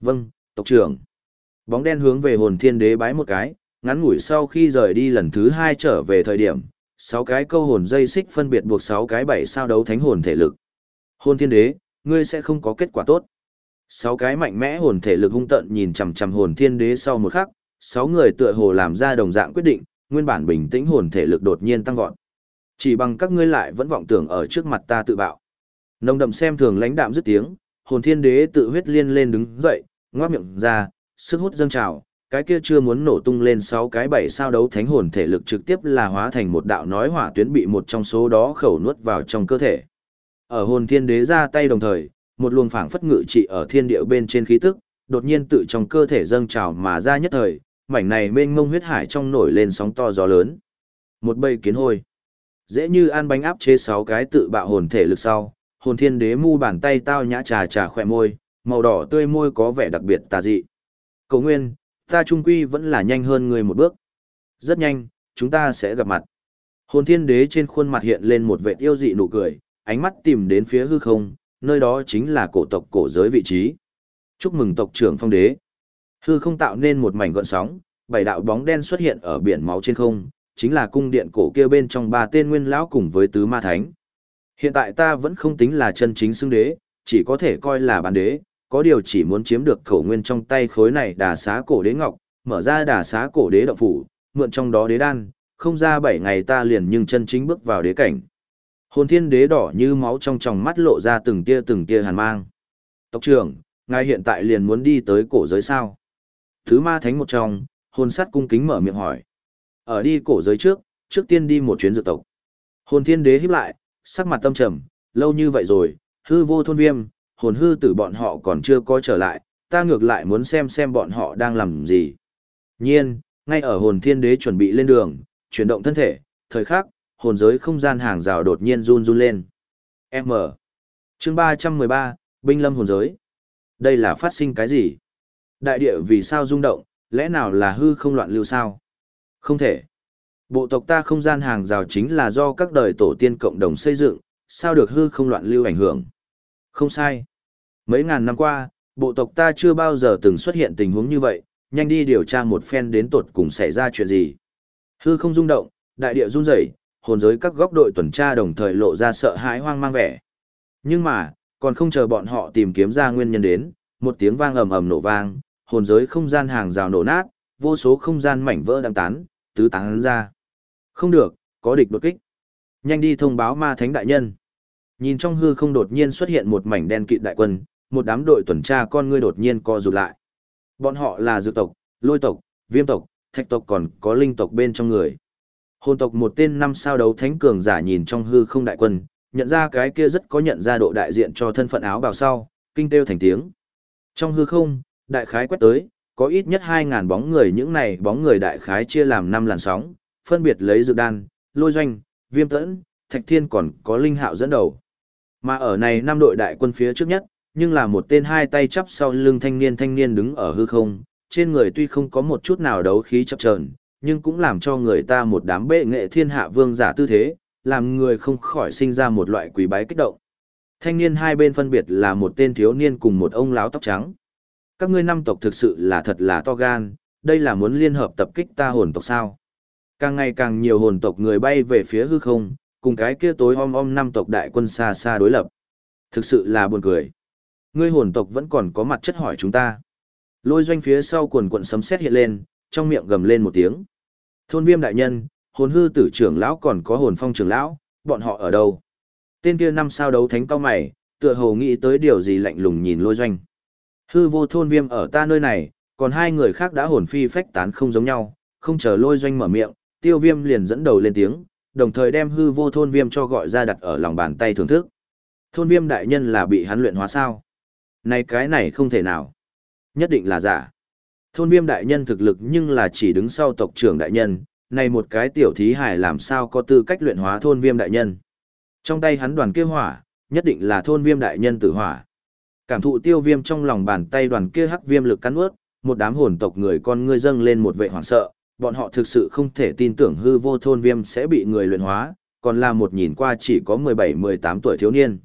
Vâng, tộc trưởng. Bóng đen hướng về hồn thiên đế bái một cái, ngắn ngủi sau khi rời đi lần thứ hai trở về thời điểm, sáu cái câu hồn dây xích phân biệt buộc sáu cái bảy sao đấu thánh hồn thể lực. Hồn thiên đế, ngươi sẽ không có kết quả tốt. Sáu cái mạnh mẽ hồn thể lực hung tận nhìn chằm chằm hồn thiên đế sau một khắc, sáu người tựa hồ làm ra đồng dạng quyết định, nguyên bản bình tĩnh hồn thể lực đột nhiên tăng vọt. Chỉ bằng các ngươi lại vẫn vọng tưởng ở trước mặt ta tự bạo. Nồng đậm xem thường lãnh đạm dứt tiếng, hồn thiên đế tự huyết liên lên đứng dậy, ngoác miệng ra, sức hút dâng trào, cái kia chưa muốn nổ tung lên sáu cái bảy sao đấu thánh hồn thể lực trực tiếp là hóa thành một đạo nói hỏa tuyến bị một trong số đó khẩu nuốt vào trong cơ thể. Ở hồn thiên đế ra tay đồng thời, một luồng phảng phất ngự trị ở thiên địa bên trên khí tức, đột nhiên tự trong cơ thể dâng trào mà ra nhất thời, mảnh này mênh mông huyết hải trong nổi lên sóng to gió lớn. Một bầy kiến hôi, dễ như ăn bánh áp chế sáu cái tự bạo hồn thể lực sau, hồn thiên đế mu bàn tay tao nhã trà trà khỏe môi, màu đỏ tươi môi có vẻ đặc biệt tà dị. Cầu nguyên, ta trung quy vẫn là nhanh hơn người một bước. Rất nhanh, chúng ta sẽ gặp mặt. Hồn thiên đế trên khuôn mặt hiện lên một vệt yêu dị nụ cười, ánh mắt tìm đến phía hư không, nơi đó chính là cổ tộc cổ giới vị trí. Chúc mừng tộc trưởng phong đế. Hư không tạo nên một mảnh gọn sóng, bảy đạo bóng đen xuất hiện ở biển máu trên không, chính là cung điện cổ kia bên trong ba tên nguyên lão cùng với tứ ma thánh. Hiện tại ta vẫn không tính là chân chính xưng đế, chỉ có thể coi là bán đế, có điều chỉ muốn chiếm được khẩu nguyên trong tay khối này đà xá cổ đế ngọc, mở ra đà xá cổ đế động phủ, mượn trong đó đế đan, không ra bảy ngày ta liền nhưng chân chính bước vào đế cảnh. Hồn thiên đế đỏ như máu trong tròng mắt lộ ra từng tia từng tia hàn mang. Tộc trưởng, ngài hiện tại liền muốn đi tới cổ giới sao? Thứ ma thánh một trong, hồn sắt cung kính mở miệng hỏi. Ở đi cổ giới trước, trước tiên đi một chuyến dược tộc. Hồn thiên đế híp lại, sắc mặt tâm trầm, lâu như vậy rồi, hư vô thôn viêm, hồn hư tử bọn họ còn chưa có trở lại, ta ngược lại muốn xem xem bọn họ đang làm gì. Nhiên, ngay ở hồn thiên đế chuẩn bị lên đường, chuyển động thân thể, thời khắc, hồn giới không gian hàng rào đột nhiên run run lên. M. Chương 313, Binh lâm hồn giới. Đây là phát sinh cái gì? Đại địa vì sao rung động, lẽ nào là hư không loạn lưu sao? Không thể. Bộ tộc ta không gian hàng rào chính là do các đời tổ tiên cộng đồng xây dựng, sao được hư không loạn lưu ảnh hưởng? Không sai. Mấy ngàn năm qua, bộ tộc ta chưa bao giờ từng xuất hiện tình huống như vậy, nhanh đi điều tra một phen đến tột cùng xảy ra chuyện gì. Hư không rung động, đại địa rung rẩy, hồn giới các góc đội tuần tra đồng thời lộ ra sợ hãi hoang mang vẻ. Nhưng mà, còn không chờ bọn họ tìm kiếm ra nguyên nhân đến, một tiếng vang ầm ầm nổ vang, hồn giới không gian hàng rào nổ nát, vô số không gian mảnh vỡ đang tán, tứ tán ra. Không được, có địch đột kích. Nhanh đi thông báo ma thánh đại nhân. Nhìn trong hư không đột nhiên xuất hiện một mảnh đen kịt đại quân, một đám đội tuần tra con ngươi đột nhiên co rụt lại. Bọn họ là dược tộc, lôi tộc, viêm tộc, thạch tộc còn có linh tộc bên trong người. Hồn tộc một tên năm sao đấu thánh cường giả nhìn trong hư không đại quân, nhận ra cái kia rất có nhận ra độ đại diện cho thân phận áo bào sau, kinh kêu thành tiếng. Trong hư không, đại khái quét tới, có ít nhất 2.000 bóng người những này bóng người đại khái chia làm 5 làn sóng, phân biệt lấy dự đan, lôi doanh, viêm tẫn, thạch thiên còn có linh hạo dẫn đầu. Mà ở này năm đội đại quân phía trước nhất, nhưng là một tên hai tay chắp sau lưng thanh niên thanh niên đứng ở hư không, trên người tuy không có một chút nào đấu khí chập chờn, nhưng cũng làm cho người ta một đám bệ nghệ thiên hạ vương giả tư thế, làm người không khỏi sinh ra một loại quý bái kích động. Thanh niên hai bên phân biệt là một tên thiếu niên cùng một ông lão tóc trắng. Các ngươi năm tộc thực sự là thật là to gan, đây là muốn liên hợp tập kích ta hồn tộc sao. Càng ngày càng nhiều hồn tộc người bay về phía hư không, cùng cái kia tối om om năm tộc đại quân xa xa đối lập. Thực sự là buồn cười. Ngươi hồn tộc vẫn còn có mặt chất hỏi chúng ta. Lôi doanh phía sau quần quận sấm sét hiện lên, trong miệng gầm lên một tiếng. Thôn viêm đại nhân, hồn hư tử trưởng lão còn có hồn phong trưởng lão, bọn họ ở đâu? Tên kia năm sao đấu thánh cao mày, tựa hồ nghĩ tới điều gì lạnh lùng nhìn lôi doanh. Hư vô thôn viêm ở ta nơi này, còn hai người khác đã hồn phi phách tán không giống nhau, không chờ lôi doanh mở miệng, tiêu viêm liền dẫn đầu lên tiếng, đồng thời đem hư vô thôn viêm cho gọi ra đặt ở lòng bàn tay thưởng thức. Thôn viêm đại nhân là bị hắn luyện hóa sao? Này cái này không thể nào. Nhất định là giả. Thôn viêm đại nhân thực lực nhưng là chỉ đứng sau tộc trưởng đại nhân, này một cái tiểu thí hải làm sao có tư cách luyện hóa thôn viêm đại nhân. Trong tay hắn đoàn kia hỏa, nhất định là thôn viêm đại nhân tử hỏa. Cảm thụ tiêu viêm trong lòng bàn tay đoàn kia hắc viêm lực cắn ướt, một đám hồn tộc người con ngươi dâng lên một vệ hoảng sợ, bọn họ thực sự không thể tin tưởng hư vô thôn viêm sẽ bị người luyện hóa, còn là một nhìn qua chỉ có 17-18 tuổi thiếu niên.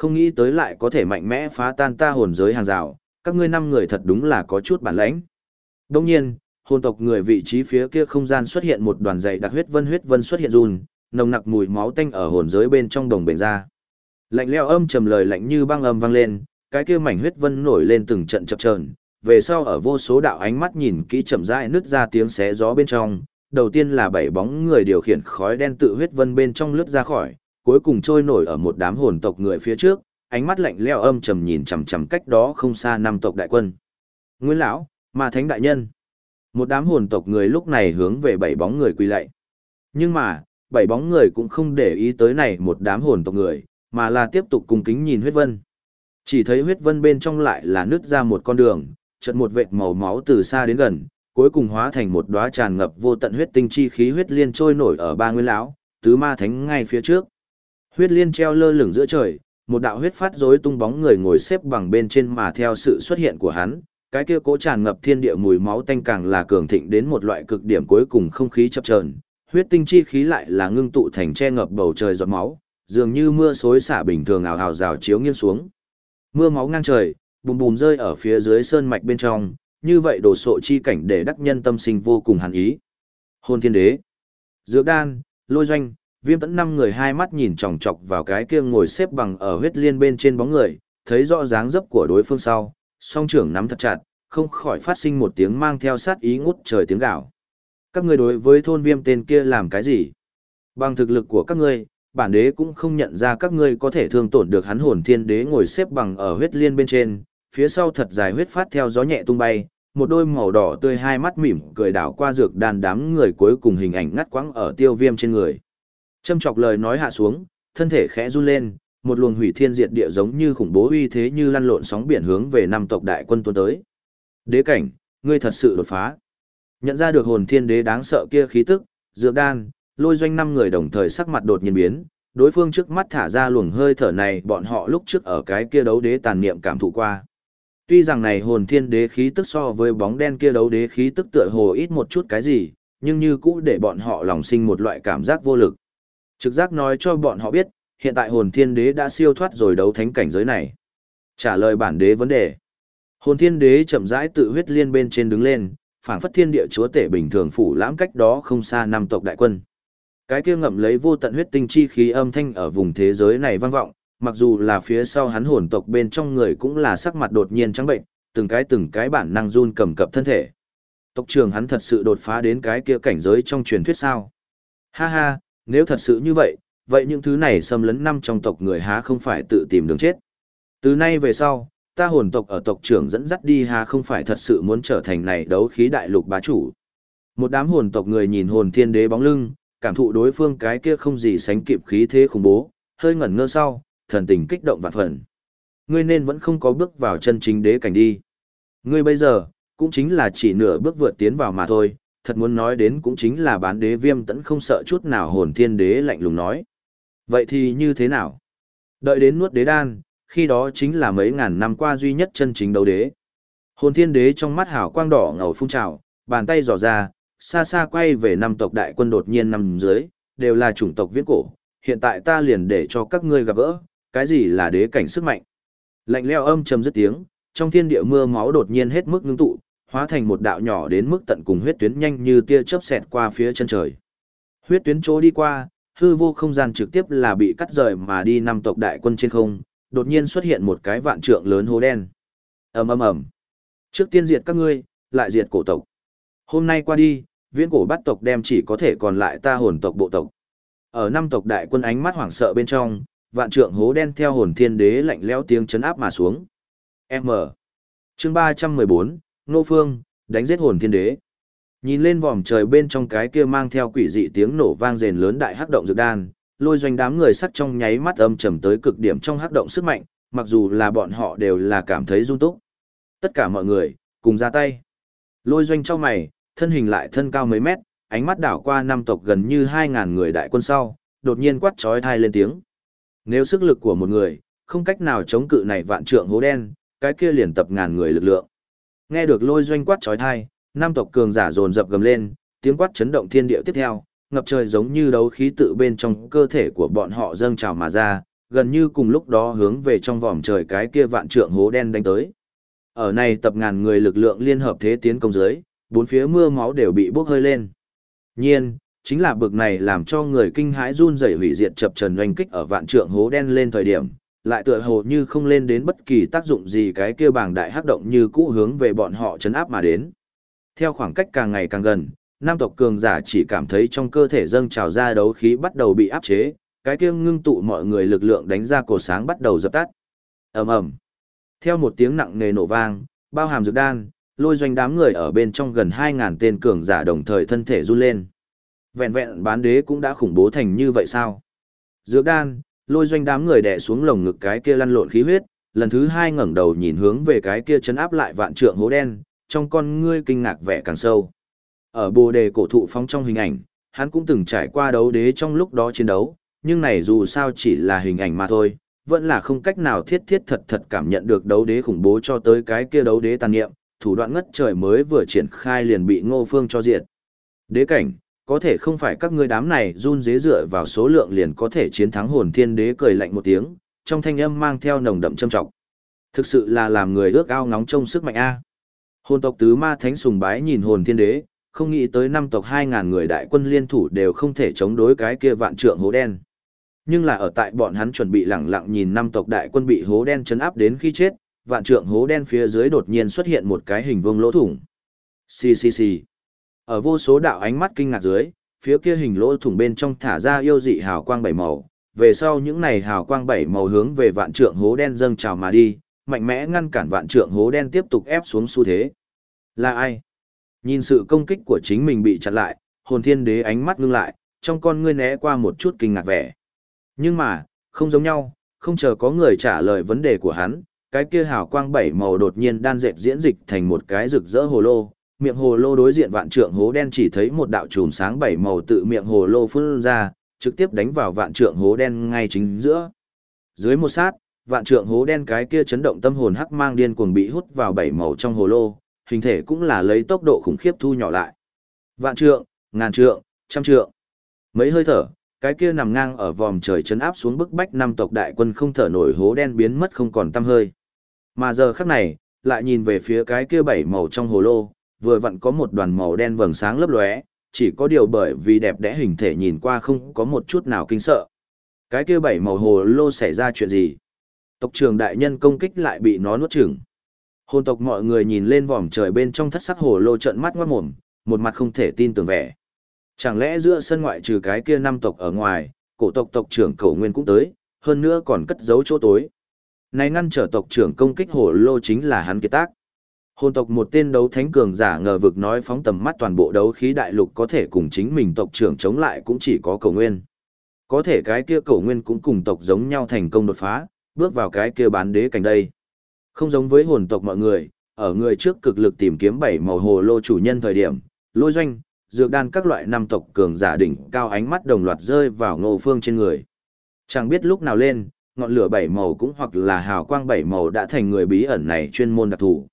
Không nghĩ tới lại có thể mạnh mẽ phá tan ta hồn giới hàng rào, các ngươi năm người thật đúng là có chút bản lãnh. Đồng nhiên, hồn tộc người vị trí phía kia không gian xuất hiện một đoàn dày đặc huyết vân huyết vân xuất hiện run, nồng nặc mùi máu tanh ở hồn giới bên trong đồng bể ra. Lạnh leo âm trầm lời lạnh như băng âm vang lên, cái kia mảnh huyết vân nổi lên từng trận chập chờn, về sau ở vô số đạo ánh mắt nhìn kỹ chậm rãi nứt ra tiếng xé gió bên trong, đầu tiên là bảy bóng người điều khiển khói đen tự huyết vân bên trong lướt ra khỏi, cuối cùng trôi nổi ở một đám hồn tộc người phía trước, ánh mắt lạnh lẽo âm trầm nhìn chằm chằm cách đó không xa năm tộc đại quân. Nguyên lão, Ma Thánh đại nhân. Một đám hồn tộc người lúc này hướng về bảy bóng người quỳ lạy. Nhưng mà, bảy bóng người cũng không để ý tới này một đám hồn tộc người, mà là tiếp tục cùng kính nhìn huyết vân. Chỉ thấy huyết vân bên trong lại là nứt ra một con đường, chợt một vệt màu máu từ xa đến gần, cuối cùng hóa thành một đóa tràn ngập vô tận huyết tinh chi khí huyết liên trôi nổi ở ba nguyên lão, tứ ma thánh ngay phía trước. Huyết liên treo lơ lửng giữa trời, một đạo huyết phát rối tung bóng người ngồi xếp bằng bên trên mà theo sự xuất hiện của hắn, cái kia cố tràn ngập thiên địa mùi máu tanh càng là cường thịnh đến một loại cực điểm cuối cùng không khí chập chờn, huyết tinh chi khí lại là ngưng tụ thành che ngập bầu trời giọt máu, dường như mưa xối xả bình thường ảo ảo rào chiếu nghiêng xuống. Mưa máu ngang trời, bùm bùm rơi ở phía dưới sơn mạch bên trong, như vậy đồ sộ chi cảnh để đắc nhân tâm sinh vô cùng hàn ý. Hôn thiên đế, dược đan, lôi doanh, viêm tẫn năm người hai mắt nhìn chòng chọc vào cái kia ngồi xếp bằng ở huyết liên bên trên bóng người, thấy rõ dáng dấp của đối phương sau, song trưởng nắm thật chặt, không khỏi phát sinh một tiếng mang theo sát ý ngút trời tiếng gạo. Các ngươi đối với thôn viêm tên kia làm cái gì? Bằng thực lực của các ngươi, bản đế cũng không nhận ra các ngươi có thể thương tổn được hắn hồn thiên đế ngồi xếp bằng ở huyết liên bên trên, phía sau thật dài huyết phát theo gió nhẹ tung bay, một đôi màu đỏ tươi hai mắt mỉm cười đảo qua dược đàn đám người cuối cùng hình ảnh ngắt quãng ở tiêu viêm trên người. Châm chọc lời nói hạ xuống, thân thể khẽ run lên, một luồng hủy thiên diệt địa giống như khủng bố uy thế như lăn lộn sóng biển hướng về năm tộc đại quân tuôn tới. Đế cảnh, ngươi thật sự đột phá. Nhận ra được hồn thiên đế đáng sợ kia khí tức, dược đan, lôi doanh năm người đồng thời sắc mặt đột nhiên biến, đối phương trước mắt thả ra luồng hơi thở này bọn họ lúc trước ở cái kia đấu đế tàn niệm cảm thụ qua. Tuy rằng này hồn thiên đế khí tức so với bóng đen kia đấu đế khí tức tựa hồ ít một chút cái gì, nhưng như cũ để bọn họ lòng sinh một loại cảm giác vô lực. Trực giác nói cho bọn họ biết, hiện tại hồn thiên đế đã siêu thoát rồi đấu thánh cảnh giới này. Trả lời bản đế vấn đề. Hồn thiên đế chậm rãi tự huyết liên bên trên đứng lên, phảng phất thiên địa chúa tể bình thường phủ lãm cách đó không xa năm tộc đại quân. Cái kia ngậm lấy vô tận huyết tinh chi khí âm thanh ở vùng thế giới này vang vọng, mặc dù là phía sau hắn hồn tộc bên trong người cũng là sắc mặt đột nhiên trắng bệnh, từng cái từng cái bản năng run cầm cập thân thể. Tộc trưởng hắn thật sự đột phá đến cái kia cảnh giới trong truyền thuyết sao? Ha ha, nếu thật sự như vậy, vậy những thứ này xâm lấn năm trong tộc người há không phải tự tìm đường chết. Từ nay về sau, ta hồn tộc ở tộc trưởng dẫn dắt đi há không phải thật sự muốn trở thành này đấu khí đại lục bá chủ. Một đám hồn tộc người nhìn hồn thiên đế bóng lưng, cảm thụ đối phương cái kia không gì sánh kịp khí thế khủng bố, hơi ngẩn ngơ sau, thần tình kích động vạn phần. Ngươi nên vẫn không có bước vào chân chính đế cảnh đi. Ngươi bây giờ, cũng chính là chỉ nửa bước vượt tiến vào mà thôi, thật muốn nói đến cũng chính là bán đế viêm tẫn không sợ chút nào hồn thiên đế lạnh lùng nói. Vậy thì như thế nào? Đợi đến nuốt đế đan, khi đó chính là mấy ngàn năm qua duy nhất chân chính đấu đế. Hồn thiên đế trong mắt hào quang đỏ ngầu phun trào, bàn tay dò ra, xa xa quay về năm tộc đại quân đột nhiên nằm dưới, đều là chủng tộc viễn cổ. Hiện tại ta liền để cho các ngươi gặp gỡ, cái gì là đế cảnh sức mạnh. Lạnh leo âm trầm dứt tiếng, trong thiên địa mưa máu đột nhiên hết mức ngưng tụ, hóa thành một đạo nhỏ đến mức tận cùng huyết tuyến nhanh như tia chớp xẹt qua phía chân trời. Huyết tuyến chỗ đi qua, hư vô không gian trực tiếp là bị cắt rời mà đi năm tộc đại quân trên không, đột nhiên xuất hiện một cái vạn trượng lớn hố đen. Ầm ầm ầm. Trước tiên diệt các ngươi, lại diệt cổ tộc. Hôm nay qua đi, viễn cổ bắt tộc đem chỉ có thể còn lại ta hồn tộc bộ tộc. Ở năm tộc đại quân ánh mắt hoảng sợ bên trong, vạn trượng hố đen theo hồn thiên đế lạnh lẽo tiếng chấn áp mà xuống. M. Chương 314, Nô Phương, đánh giết hồn thiên đế. Nhìn lên vòm trời bên trong cái kia mang theo quỷ dị tiếng nổ vang rền lớn đại hắc động dược đan, lôi doanh đám người sắc trong nháy mắt âm trầm tới cực điểm trong hắc động sức mạnh, mặc dù là bọn họ đều là cảm thấy run túc. Tất cả mọi người, cùng ra tay. Lôi doanh trong mày, thân hình lại thân cao mấy mét, ánh mắt đảo qua năm tộc gần như 2.000 người đại quân sau, đột nhiên quát trói thai lên tiếng. Nếu sức lực của một người, không cách nào chống cự này vạn trượng hố đen, cái kia liền tập ngàn người lực lượng. Nghe được lôi doanh quát trói thai, nam tộc cường giả dồn dập gầm lên, tiếng quát chấn động thiên địa tiếp theo, ngập trời giống như đấu khí tự bên trong cơ thể của bọn họ dâng trào mà ra, gần như cùng lúc đó hướng về trong vòm trời cái kia vạn trượng hố đen đánh tới. Ở này tập ngàn người lực lượng liên hợp thế tiến công dưới, bốn phía mưa máu đều bị bốc hơi lên. Nhiên, chính là bực này làm cho người kinh hãi run rẩy hủy diệt chập trần oanh kích ở vạn trượng hố đen lên thời điểm, lại tựa hồ như không lên đến bất kỳ tác dụng gì cái kia bảng đại hắc động như cũ hướng về bọn họ chấn áp mà đến. Theo khoảng cách càng ngày càng gần, nam tộc cường giả chỉ cảm thấy trong cơ thể dâng trào ra đấu khí bắt đầu bị áp chế, cái kia ngưng tụ mọi người lực lượng đánh ra cổ sáng bắt đầu dập tắt. Ầm ầm. Theo một tiếng nặng nề nổ vang, bao hàm dược đan, lôi doanh đám người ở bên trong gần 2000 tên cường giả đồng thời thân thể run lên. Vẹn vẹn bán đế cũng đã khủng bố thành như vậy sao? Dược đan, lôi doanh đám người đè xuống lồng ngực cái kia lăn lộn khí huyết, lần thứ hai ngẩng đầu nhìn hướng về cái kia chấn áp lại vạn trượng hố đen, trong con ngươi kinh ngạc vẻ càng sâu. Ở bồ đề cổ thụ phong trong hình ảnh, hắn cũng từng trải qua đấu đế trong lúc đó chiến đấu, nhưng này dù sao chỉ là hình ảnh mà thôi, vẫn là không cách nào thiết thiết thật thật cảm nhận được đấu đế khủng bố cho tới cái kia đấu đế tàn nghiệm, thủ đoạn ngất trời mới vừa triển khai liền bị ngô phương cho diệt. Đế cảnh, có thể không phải các ngươi đám này run dế dựa vào số lượng liền có thể chiến thắng hồn thiên đế cười lạnh một tiếng, trong thanh âm mang theo nồng đậm châm trọng. Thực sự là làm người ước ao ngóng trông sức mạnh a. Hồn tộc tứ ma thánh sùng bái nhìn hồn thiên đế, không nghĩ tới năm tộc 2.000 người đại quân liên thủ đều không thể chống đối cái kia vạn trượng hố đen. Nhưng là ở tại bọn hắn chuẩn bị lẳng lặng nhìn năm tộc đại quân bị hố đen chấn áp đến khi chết, vạn trượng hố đen phía dưới đột nhiên xuất hiện một cái hình vuông lỗ thủng. Xì xì xì. Ở vô số đạo ánh mắt kinh ngạc dưới, phía kia hình lỗ thủng bên trong thả ra yêu dị hào quang bảy màu, về sau những này hào quang bảy màu hướng về vạn trượng hố đen dâng trào mà đi, mạnh mẽ ngăn cản vạn trượng hố đen tiếp tục ép xuống xu thế. Là ai? Nhìn sự công kích của chính mình bị chặn lại, hồn thiên đế ánh mắt ngưng lại, trong con ngươi né qua một chút kinh ngạc vẻ. Nhưng mà, không giống nhau, không chờ có người trả lời vấn đề của hắn, cái kia hào quang bảy màu đột nhiên đan dệt diễn dịch thành một cái rực rỡ hồ lô, miệng hồ lô đối diện vạn trượng hố đen chỉ thấy một đạo chùm sáng bảy màu tự miệng hồ lô phun ra, trực tiếp đánh vào vạn trượng hố đen ngay chính giữa. Dưới một sát, vạn trượng hố đen cái kia chấn động tâm hồn hắc mang điên cuồng bị hút vào bảy màu trong hồ lô, hình thể cũng là lấy tốc độ khủng khiếp thu nhỏ lại. Vạn trượng, ngàn trượng, trăm trượng. Mấy hơi thở, cái kia nằm ngang ở vòm trời chấn áp xuống bức bách năm tộc đại quân không thở nổi hố đen biến mất không còn tăm hơi. Mà giờ khắc này, lại nhìn về phía cái kia bảy màu trong hồ lô, vừa vặn có một đoàn màu đen vầng sáng lấp lóe, chỉ có điều bởi vì đẹp đẽ hình thể nhìn qua không có một chút nào kinh sợ. Cái kia bảy màu hồ lô xảy ra chuyện gì? Tộc trưởng đại nhân công kích lại bị nó nuốt chửng. Hồn tộc mọi người nhìn lên vòm trời bên trong thất sắc hồ lô trợn mắt ngoát mồm, một mặt không thể tin tưởng vẻ. Chẳng lẽ giữa sân ngoại trừ cái kia năm tộc ở ngoài, cổ tộc tộc trưởng cầu nguyên cũng tới, hơn nữa còn cất giấu chỗ tối. Này ngăn trở tộc trưởng công kích hồ lô chính là hắn kiệt tác. Hồn tộc một tên đấu thánh cường giả ngờ vực nói phóng tầm mắt toàn bộ đấu khí đại lục có thể cùng chính mình tộc trưởng chống lại cũng chỉ có cầu nguyên. Có thể cái kia cầu nguyên cũng cùng tộc giống nhau thành công đột phá, bước vào cái kia bán đế cảnh đây. Không giống với hồn tộc mọi người, ở người trước cực lực tìm kiếm bảy màu hồ lô chủ nhân thời điểm, lôi doanh, dược đan các loại năm tộc cường giả đỉnh cao ánh mắt đồng loạt rơi vào ngô phương trên người. Chẳng biết lúc nào lên, ngọn lửa bảy màu cũng hoặc là hào quang bảy màu đã thành người bí ẩn này chuyên môn đặc thù.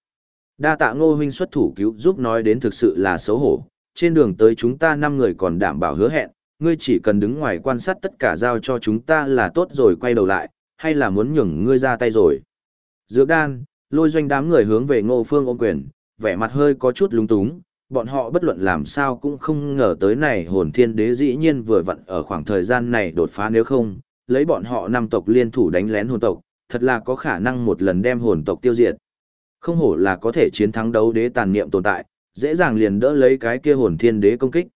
Đa tạ ngô huynh xuất thủ cứu giúp nói đến thực sự là xấu hổ, trên đường tới chúng ta năm người còn đảm bảo hứa hẹn, ngươi chỉ cần đứng ngoài quan sát tất cả giao cho chúng ta là tốt rồi quay đầu lại, hay là muốn nhường ngươi ra tay rồi. Dược đan, lôi doanh đám người hướng về ngô phương ôm quyền, vẻ mặt hơi có chút lúng túng, bọn họ bất luận làm sao cũng không ngờ tới này hồn thiên đế dĩ nhiên vừa vặn ở khoảng thời gian này đột phá nếu không, lấy bọn họ năm tộc liên thủ đánh lén hồn tộc, thật là có khả năng một lần đem hồn tộc tiêu diệt. Không hổ là có thể chiến thắng đấu đế tàn niệm tồn tại, dễ dàng liền đỡ lấy cái kia hồn thiên đế công kích.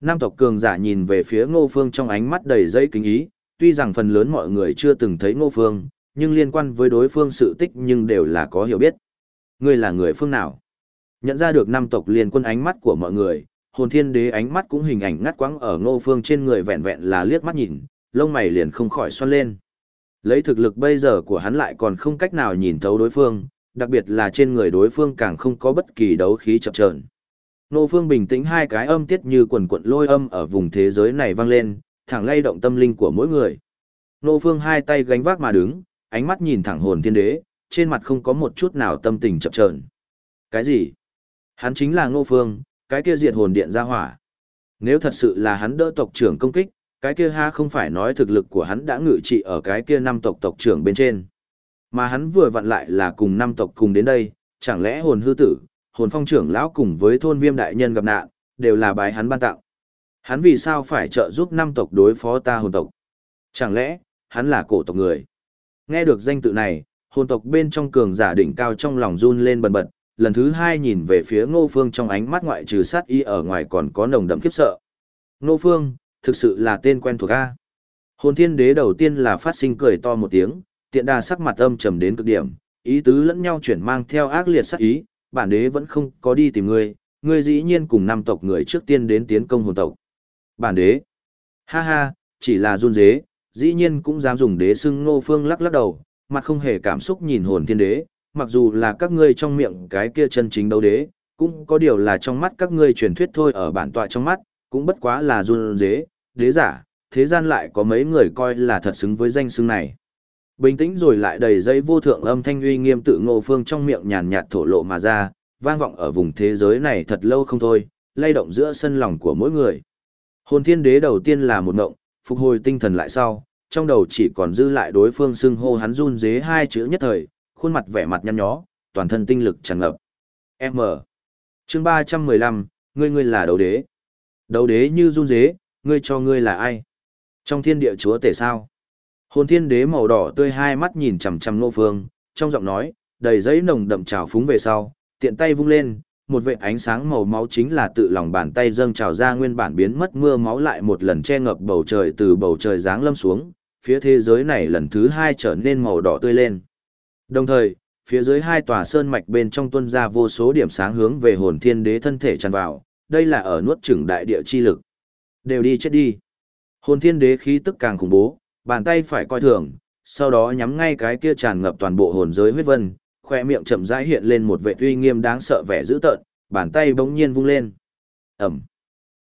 Nam tộc cường giả nhìn về phía ngô phương trong ánh mắt đầy dây kính ý, tuy rằng phần lớn mọi người chưa từng thấy ngô phương, nhưng liên quan với đối phương sự tích nhưng đều là có hiểu biết. Ngươi là người phương nào? Nhận ra được năm tộc liên quân ánh mắt của mọi người, hồn thiên đế ánh mắt cũng hình ảnh ngắt quãng ở ngô phương trên người vẹn vẹn là liếc mắt nhìn, lông mày liền không khỏi xoăn lên. Lấy thực lực bây giờ của hắn lại còn không cách nào nhìn thấu đối phương, đặc biệt là trên người đối phương càng không có bất kỳ đấu khí chập trờn. Ngô phương bình tĩnh hai cái âm tiết như quần quận lôi âm ở vùng thế giới này vang lên, thẳng lay động tâm linh của mỗi người. Ngô phương hai tay gánh vác mà đứng, ánh mắt nhìn thẳng hồn thiên đế, trên mặt không có một chút nào tâm tình chập chờn. Cái gì? Hắn chính là Ngô Phương, cái kia diệt hồn điện ra hỏa. Nếu thật sự là hắn đỡ tộc trưởng công kích, cái kia ha không phải nói thực lực của hắn đã ngự trị ở cái kia năm tộc tộc trưởng bên trên. Mà hắn vừa vặn lại là cùng năm tộc cùng đến đây, chẳng lẽ hồn hư tử, hồn phong trưởng lão cùng với thôn viêm đại nhân gặp nạn, đều là bài hắn ban tặng. Hắn vì sao phải trợ giúp năm tộc đối phó ta hồn tộc? Chẳng lẽ, hắn là cổ tộc người? Nghe được danh tự này, hồn tộc bên trong cường giả đỉnh cao trong lòng run lên bần bật, lần thứ hai nhìn về phía ngô phương trong ánh mắt ngoại trừ sát y ở ngoài còn có nồng đậm khiếp sợ. Ngô phương, thực sự là tên quen thuộc A. Hồn thiên đế đầu tiên là phát sinh cười to một tiếng, tiện đà sắc mặt âm trầm đến cực điểm, ý tứ lẫn nhau chuyển mang theo ác liệt sát ý, bản đế vẫn không có đi tìm ngươi, ngươi dĩ nhiên cùng năm tộc người trước tiên đến tiến công hồn tộc. Bản đế, ha ha, chỉ là run dế, dĩ nhiên cũng dám dùng đế xưng ngô phương lắc lắc đầu, mặt không hề cảm xúc nhìn hồn thiên đế, mặc dù là các ngươi trong miệng cái kia chân chính đấu đế, cũng có điều là trong mắt các ngươi truyền thuyết thôi ở bản tọa trong mắt, cũng bất quá là run dế, đế giả, thế gian lại có mấy người coi là thật xứng với danh xưng này. Bình tĩnh rồi lại đầy dây vô thượng âm thanh uy nghiêm tự ngô phương trong miệng nhàn nhạt thổ lộ mà ra, vang vọng ở vùng thế giới này thật lâu không thôi, lay động giữa sân lòng của mỗi người. Hồn thiên đế đầu tiên là một ngộng, phục hồi tinh thần lại sau, trong đầu chỉ còn dư lại đối phương xưng hô hắn run dế hai chữ nhất thời, khuôn mặt vẻ mặt nhăn nhó, toàn thân tinh lực tràn ngập. M. Chương 315, ngươi ngươi là đấu đế. Đấu đế như run dế, ngươi cho ngươi là ai? Trong thiên địa chúa tể sao? Hồn thiên đế màu đỏ tươi hai mắt nhìn chằm chằm nô phương, trong giọng nói, đầy giấy nồng đậm trào phúng về sau, tiện tay vung lên, một vệt ánh sáng màu máu chính là tự lòng bàn tay dâng trào ra nguyên bản biến mất mưa máu lại một lần che ngập bầu trời từ bầu trời giáng lâm xuống, phía thế giới này lần thứ hai trở nên màu đỏ tươi lên. Đồng thời, phía dưới hai tòa sơn mạch bên trong tuân ra vô số điểm sáng hướng về hồn thiên đế thân thể tràn vào, đây là ở nuốt chửng đại địa chi lực. Đều đi chết đi. Hồn thiên đế khí tức càng khủng bố, bàn tay phải coi thường, sau đó nhắm ngay cái kia tràn ngập toàn bộ hồn giới huyết vân, khoe miệng chậm rãi hiện lên một vẻ uy nghiêm đáng sợ vẻ dữ tợn, bàn tay bỗng nhiên vung lên. ầm,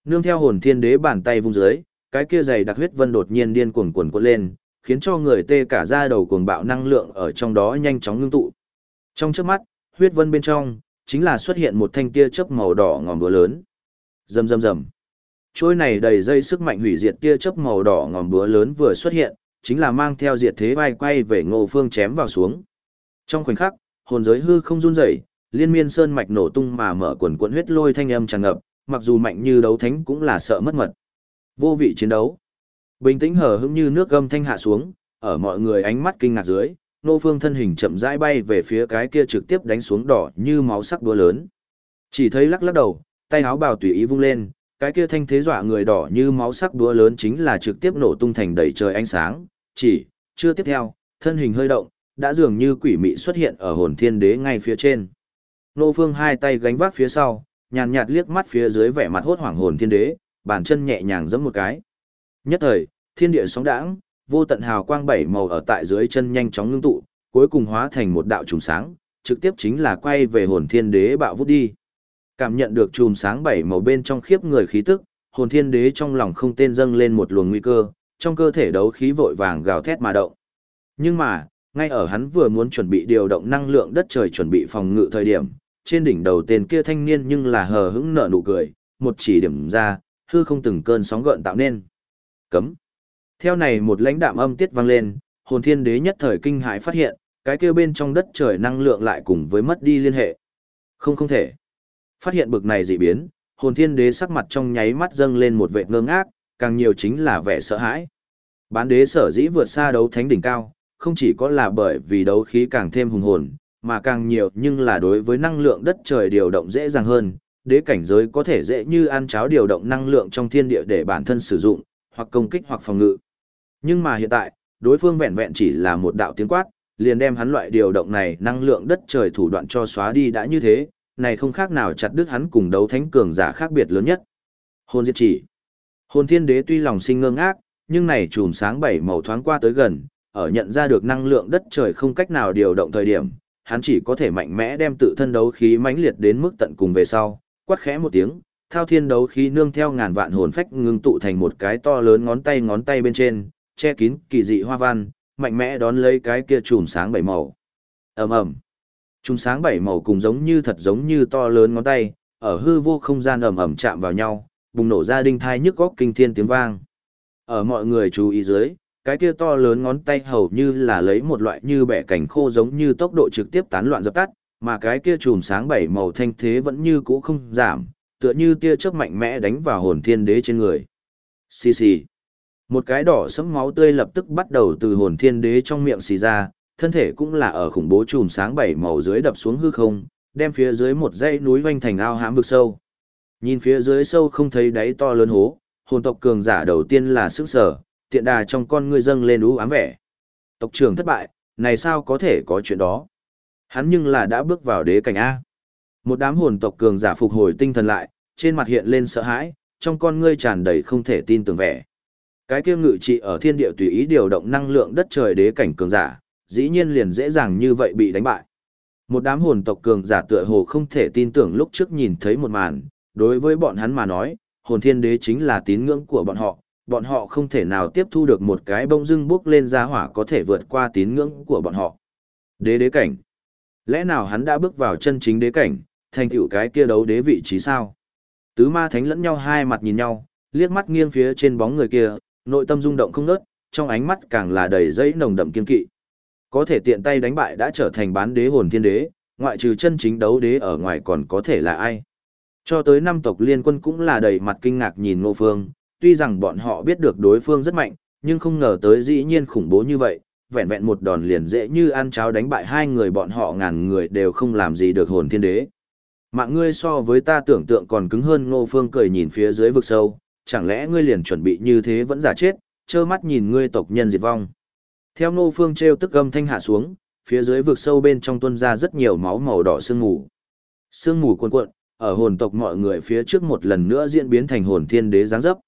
Nương theo hồn thiên đế bàn tay vung dưới, cái kia dày đặc huyết vân đột nhiên điên cuồng cuồn cuộn lên, khiến cho người tê cả da đầu cuồng bạo năng lượng ở trong đó nhanh chóng ngưng tụ. Trong chớp mắt, huyết vân bên trong chính là xuất hiện một thanh tia chớp màu đỏ ngòm búa lớn. Rầm rầm rầm. Trôi này đầy dây sức mạnh hủy diệt tia chớp màu đỏ ngòm búa lớn vừa xuất hiện, chính là mang theo diệt thế vai quay về Ngô Phương chém vào xuống. Trong khoảnh khắc, hồn giới hư không run rẩy, liên miên sơn mạch nổ tung mà mở quần cuộn huyết lôi thanh âm tràn ngập, mặc dù mạnh như đấu thánh cũng là sợ mất mật. Vô vị chiến đấu. Bình tĩnh hờ hững như nước gâm thanh hạ xuống, ở mọi người ánh mắt kinh ngạc dưới, nô phương thân hình chậm rãi bay về phía cái kia trực tiếp đánh xuống đỏ như máu sắc búa lớn. Chỉ thấy lắc lắc đầu, tay áo bào tùy ý vung lên, cái kia thanh thế dọa người đỏ như máu sắc đúa lớn chính là trực tiếp nổ tung thành đầy trời ánh sáng, chỉ, chưa tiếp theo, thân hình hơi động, đã dường như quỷ mị xuất hiện ở hồn thiên đế ngay phía trên. Nô phương hai tay gánh vác phía sau, nhàn nhạt liếc mắt phía dưới vẻ mặt hốt hoảng hồn thiên đế, bàn chân nhẹ nhàng giẫm một cái. Nhất thời, thiên địa sóng đãng, vô tận hào quang bảy màu ở tại dưới chân nhanh chóng ngưng tụ, cuối cùng hóa thành một đạo trùng sáng, trực tiếp chính là quay về hồn thiên đế bạo vút đi. Cảm nhận được chùm sáng bảy màu bên trong khiếp người khí tức, hồn thiên đế trong lòng không tên dâng lên một luồng nguy cơ, trong cơ thể đấu khí vội vàng gào thét mà động. Nhưng mà, ngay ở hắn vừa muốn chuẩn bị điều động năng lượng đất trời chuẩn bị phòng ngự thời điểm, trên đỉnh đầu tên kia thanh niên nhưng là hờ hững nở nụ cười, một chỉ điểm ra, hư không từng cơn sóng gợn tạo nên. Cấm. Theo này một lãnh đạm âm tiết vang lên, hồn thiên đế nhất thời kinh hãi phát hiện, cái kia bên trong đất trời năng lượng lại cùng với mất đi liên hệ. Không không thể. Phát hiện bực này dị biến, hồn thiên đế sắc mặt trong nháy mắt dâng lên một vẻ ngơ ngác, càng nhiều chính là vẻ sợ hãi. Bán đế sở dĩ vượt xa đấu thánh đỉnh cao, không chỉ có là bởi vì đấu khí càng thêm hùng hồn, mà càng nhiều nhưng là đối với năng lượng đất trời điều động dễ dàng hơn, đế cảnh giới có thể dễ như ăn cháo điều động năng lượng trong thiên địa để bản thân sử dụng, hoặc công kích hoặc phòng ngự. Nhưng mà hiện tại, đối phương vẹn vẹn chỉ là một đạo tiếng quát, liền đem hắn loại điều động này năng lượng đất trời thủ đoạn cho xóa đi đã như thế, này không khác nào chặt đứt hắn cùng đấu thánh cường giả khác biệt lớn nhất. Hồn diệt chỉ. Hồn thiên đế tuy lòng sinh ngơ ngác, nhưng này chùm sáng bảy màu thoáng qua tới gần, ở nhận ra được năng lượng đất trời không cách nào điều động thời điểm, hắn chỉ có thể mạnh mẽ đem tự thân đấu khí mãnh liệt đến mức tận cùng về sau, quát khẽ một tiếng, thao thiên đấu khí nương theo ngàn vạn hồn phách ngưng tụ thành một cái to lớn ngón tay ngón tay bên trên, che kín kỳ dị hoa văn, mạnh mẽ đón lấy cái kia chùm sáng bảy màu. Ầm ầm. Chùm sáng bảy màu cùng giống như thật giống như to lớn ngón tay, ở hư vô không gian ầm ầm chạm vào nhau, bùng nổ ra đinh thai nhức góc kinh thiên tiếng vang. Ở mọi người chú ý dưới, cái kia to lớn ngón tay hầu như là lấy một loại như bẻ cảnh khô giống như tốc độ trực tiếp tán loạn dập tắt, mà cái kia chùm sáng bảy màu thanh thế vẫn như cũ không giảm, tựa như tia chớp mạnh mẽ đánh vào hồn thiên đế trên người. Xì xì. Một cái đỏ sẫm máu tươi lập tức bắt đầu từ hồn thiên đế trong miệng xì ra, thân thể cũng là ở khủng bố chùm sáng bảy màu dưới đập xuống hư không, đem phía dưới một dãy núi vành thành ao hãm vực sâu. Nhìn phía dưới sâu không thấy đáy to lớn hố, hồn tộc cường giả đầu tiên là sức sở, tiện đà trong con ngươi dâng lên ú ám vẻ. Tộc trưởng thất bại, này sao có thể có chuyện đó? Hắn nhưng là đã bước vào đế cảnh A. Một đám hồn tộc cường giả phục hồi tinh thần lại, trên mặt hiện lên sợ hãi, trong con ngươi tràn đầy không thể tin tưởng vẻ. Cái kia ngự trị ở thiên địa tùy ý điều động năng lượng đất trời đế cảnh cường giả, dĩ nhiên liền dễ dàng như vậy bị đánh bại. Một đám hồn tộc cường giả tựa hồ không thể tin tưởng lúc trước nhìn thấy một màn, đối với bọn hắn mà nói, hồn thiên đế chính là tín ngưỡng của bọn họ, bọn họ không thể nào tiếp thu được một cái bông dưng bước lên ra hỏa có thể vượt qua tín ngưỡng của bọn họ. Đế đế cảnh. Lẽ nào hắn đã bước vào chân chính đế cảnh, thành tựu cái kia đấu đế vị trí sao? Tứ ma thánh lẫn nhau hai mặt nhìn nhau, liếc mắt nghiêng phía trên bóng người kia, nội tâm rung động không ngớt, trong ánh mắt càng là đầy dây nồng đậm kiên kỵ. Có thể tiện tay đánh bại đã trở thành bán đế hồn thiên đế, ngoại trừ chân chính đấu đế ở ngoài còn có thể là ai? Cho tới năm tộc liên quân cũng là đầy mặt kinh ngạc nhìn Ngô Phương, tuy rằng bọn họ biết được đối phương rất mạnh, nhưng không ngờ tới dĩ nhiên khủng bố như vậy, vẹn vẹn một đòn liền dễ như ăn cháo đánh bại hai người bọn họ ngàn người đều không làm gì được hồn thiên đế. Mạng ngươi so với ta tưởng tượng còn cứng hơn Ngô Phương cười nhìn phía dưới vực sâu, chẳng lẽ ngươi liền chuẩn bị như thế vẫn giả chết, trơ mắt nhìn ngươi tộc nhân diệt vong. Theo Ngô Phương treo tức âm thanh hạ xuống, phía dưới vực sâu bên trong tuôn ra rất nhiều máu màu đỏ sương mù. Sương mù cuồn cuộn, ở hồn tộc mọi người phía trước một lần nữa diễn biến thành hồn thiên đế dáng dấp.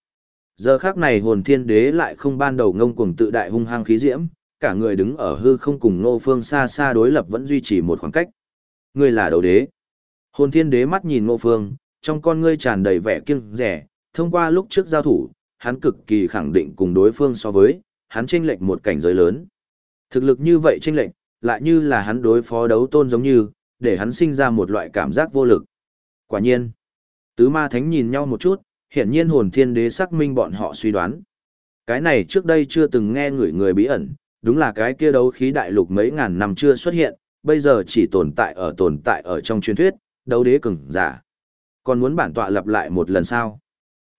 Giờ khác này hồn thiên đế lại không ban đầu ngông cuồng tự đại hung hăng khí diễm, cả người đứng ở hư không cùng Ngô phương xa xa đối lập vẫn duy trì một khoảng cách. Ngươi là đầu đế. Hồn thiên đế mắt nhìn Ngô phương, trong con ngươi tràn đầy vẻ kiêng rẻ, thông qua lúc trước giao thủ, hắn cực kỳ khẳng định cùng đối phương so với, hắn chênh lệch một cảnh giới lớn. Thực lực như vậy chênh lệch, lại như là hắn đối phó đấu tôn giống như, để hắn sinh ra một loại cảm giác vô lực. Quả nhiên, tứ ma thánh nhìn nhau một chút, hiển nhiên hồn thiên đế xác minh bọn họ suy đoán. Cái này trước đây chưa từng nghe người người bí ẩn, đúng là cái kia đấu khí đại lục mấy ngàn năm chưa xuất hiện, bây giờ chỉ tồn tại ở tồn tại ở trong truyền thuyết, đấu đế cường giả. Còn muốn bản tọa lặp lại một lần sao?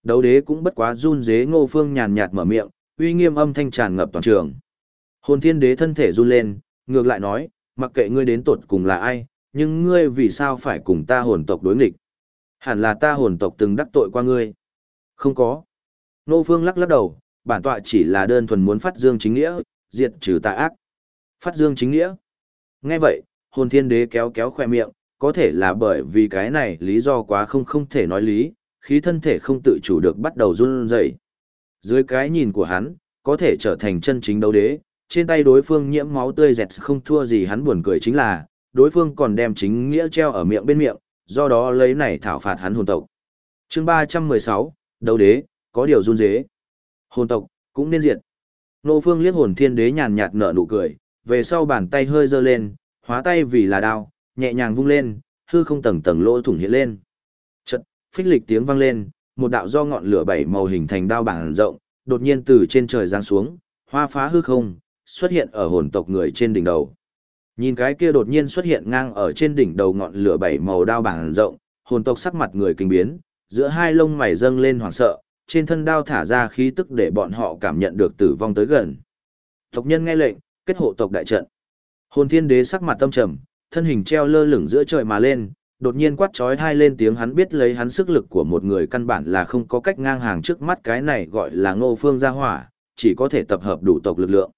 Đấu đế cũng bất quá run dế ngô phương nhàn nhạt mở miệng, uy nghiêm âm thanh tràn ngập toàn trường. Hồn thiên đế thân thể run lên, ngược lại nói, mặc kệ ngươi đến tột cùng là ai, nhưng ngươi vì sao phải cùng ta hồn tộc đối nghịch? Hẳn là ta hồn tộc từng đắc tội qua ngươi. Không có. Nô Phương lắc lắc đầu, bản tọa chỉ là đơn thuần muốn phát dương chính nghĩa, diệt trừ tà ác. Phát dương chính nghĩa. Nghe vậy, hồn thiên đế kéo kéo khoe miệng, có thể là bởi vì cái này lý do quá không không thể nói lý, khí thân thể không tự chủ được bắt đầu run rẩy. Dưới cái nhìn của hắn, có thể trở thành chân chính đấu đế, trên tay đối phương nhiễm máu tươi dẹt không thua gì hắn buồn cười chính là, đối phương còn đem chính nghĩa treo ở miệng bên miệng, do đó lấy này thảo phạt hắn hồn tộc. Chương 316, đấu đế, có điều run rế. Hồn tộc, cũng nên diệt. Nô phương liếc hồn thiên đế nhàn nhạt nở nụ cười, về sau bàn tay hơi dơ lên, hóa tay vì là đao, nhẹ nhàng vung lên, hư không tầng tầng lỗ thủng hiện lên. Chật, phích lịch tiếng vang lên, một đạo do ngọn lửa bảy màu hình thành đao bảng rộng, đột nhiên từ trên trời giáng xuống, hoa phá hư không, xuất hiện ở hồn tộc người trên đỉnh đầu. Nhìn cái kia đột nhiên xuất hiện ngang ở trên đỉnh đầu ngọn lửa bảy màu đao bảng rộng, hồn tộc sắc mặt người kinh biến, giữa hai lông mày dâng lên hoảng sợ, trên thân đao thả ra khí tức để bọn họ cảm nhận được tử vong tới gần. Tộc nhân nghe lệnh, kết hộ tộc đại trận. Hồn thiên đế sắc mặt tâm trầm, thân hình treo lơ lửng giữa trời mà lên, đột nhiên quát chói thai lên tiếng hắn biết lấy hắn sức lực của một người căn bản là không có cách ngang hàng trước mắt cái này gọi là ngô phương gia hỏa, chỉ có thể tập hợp đủ tộc lực lượng.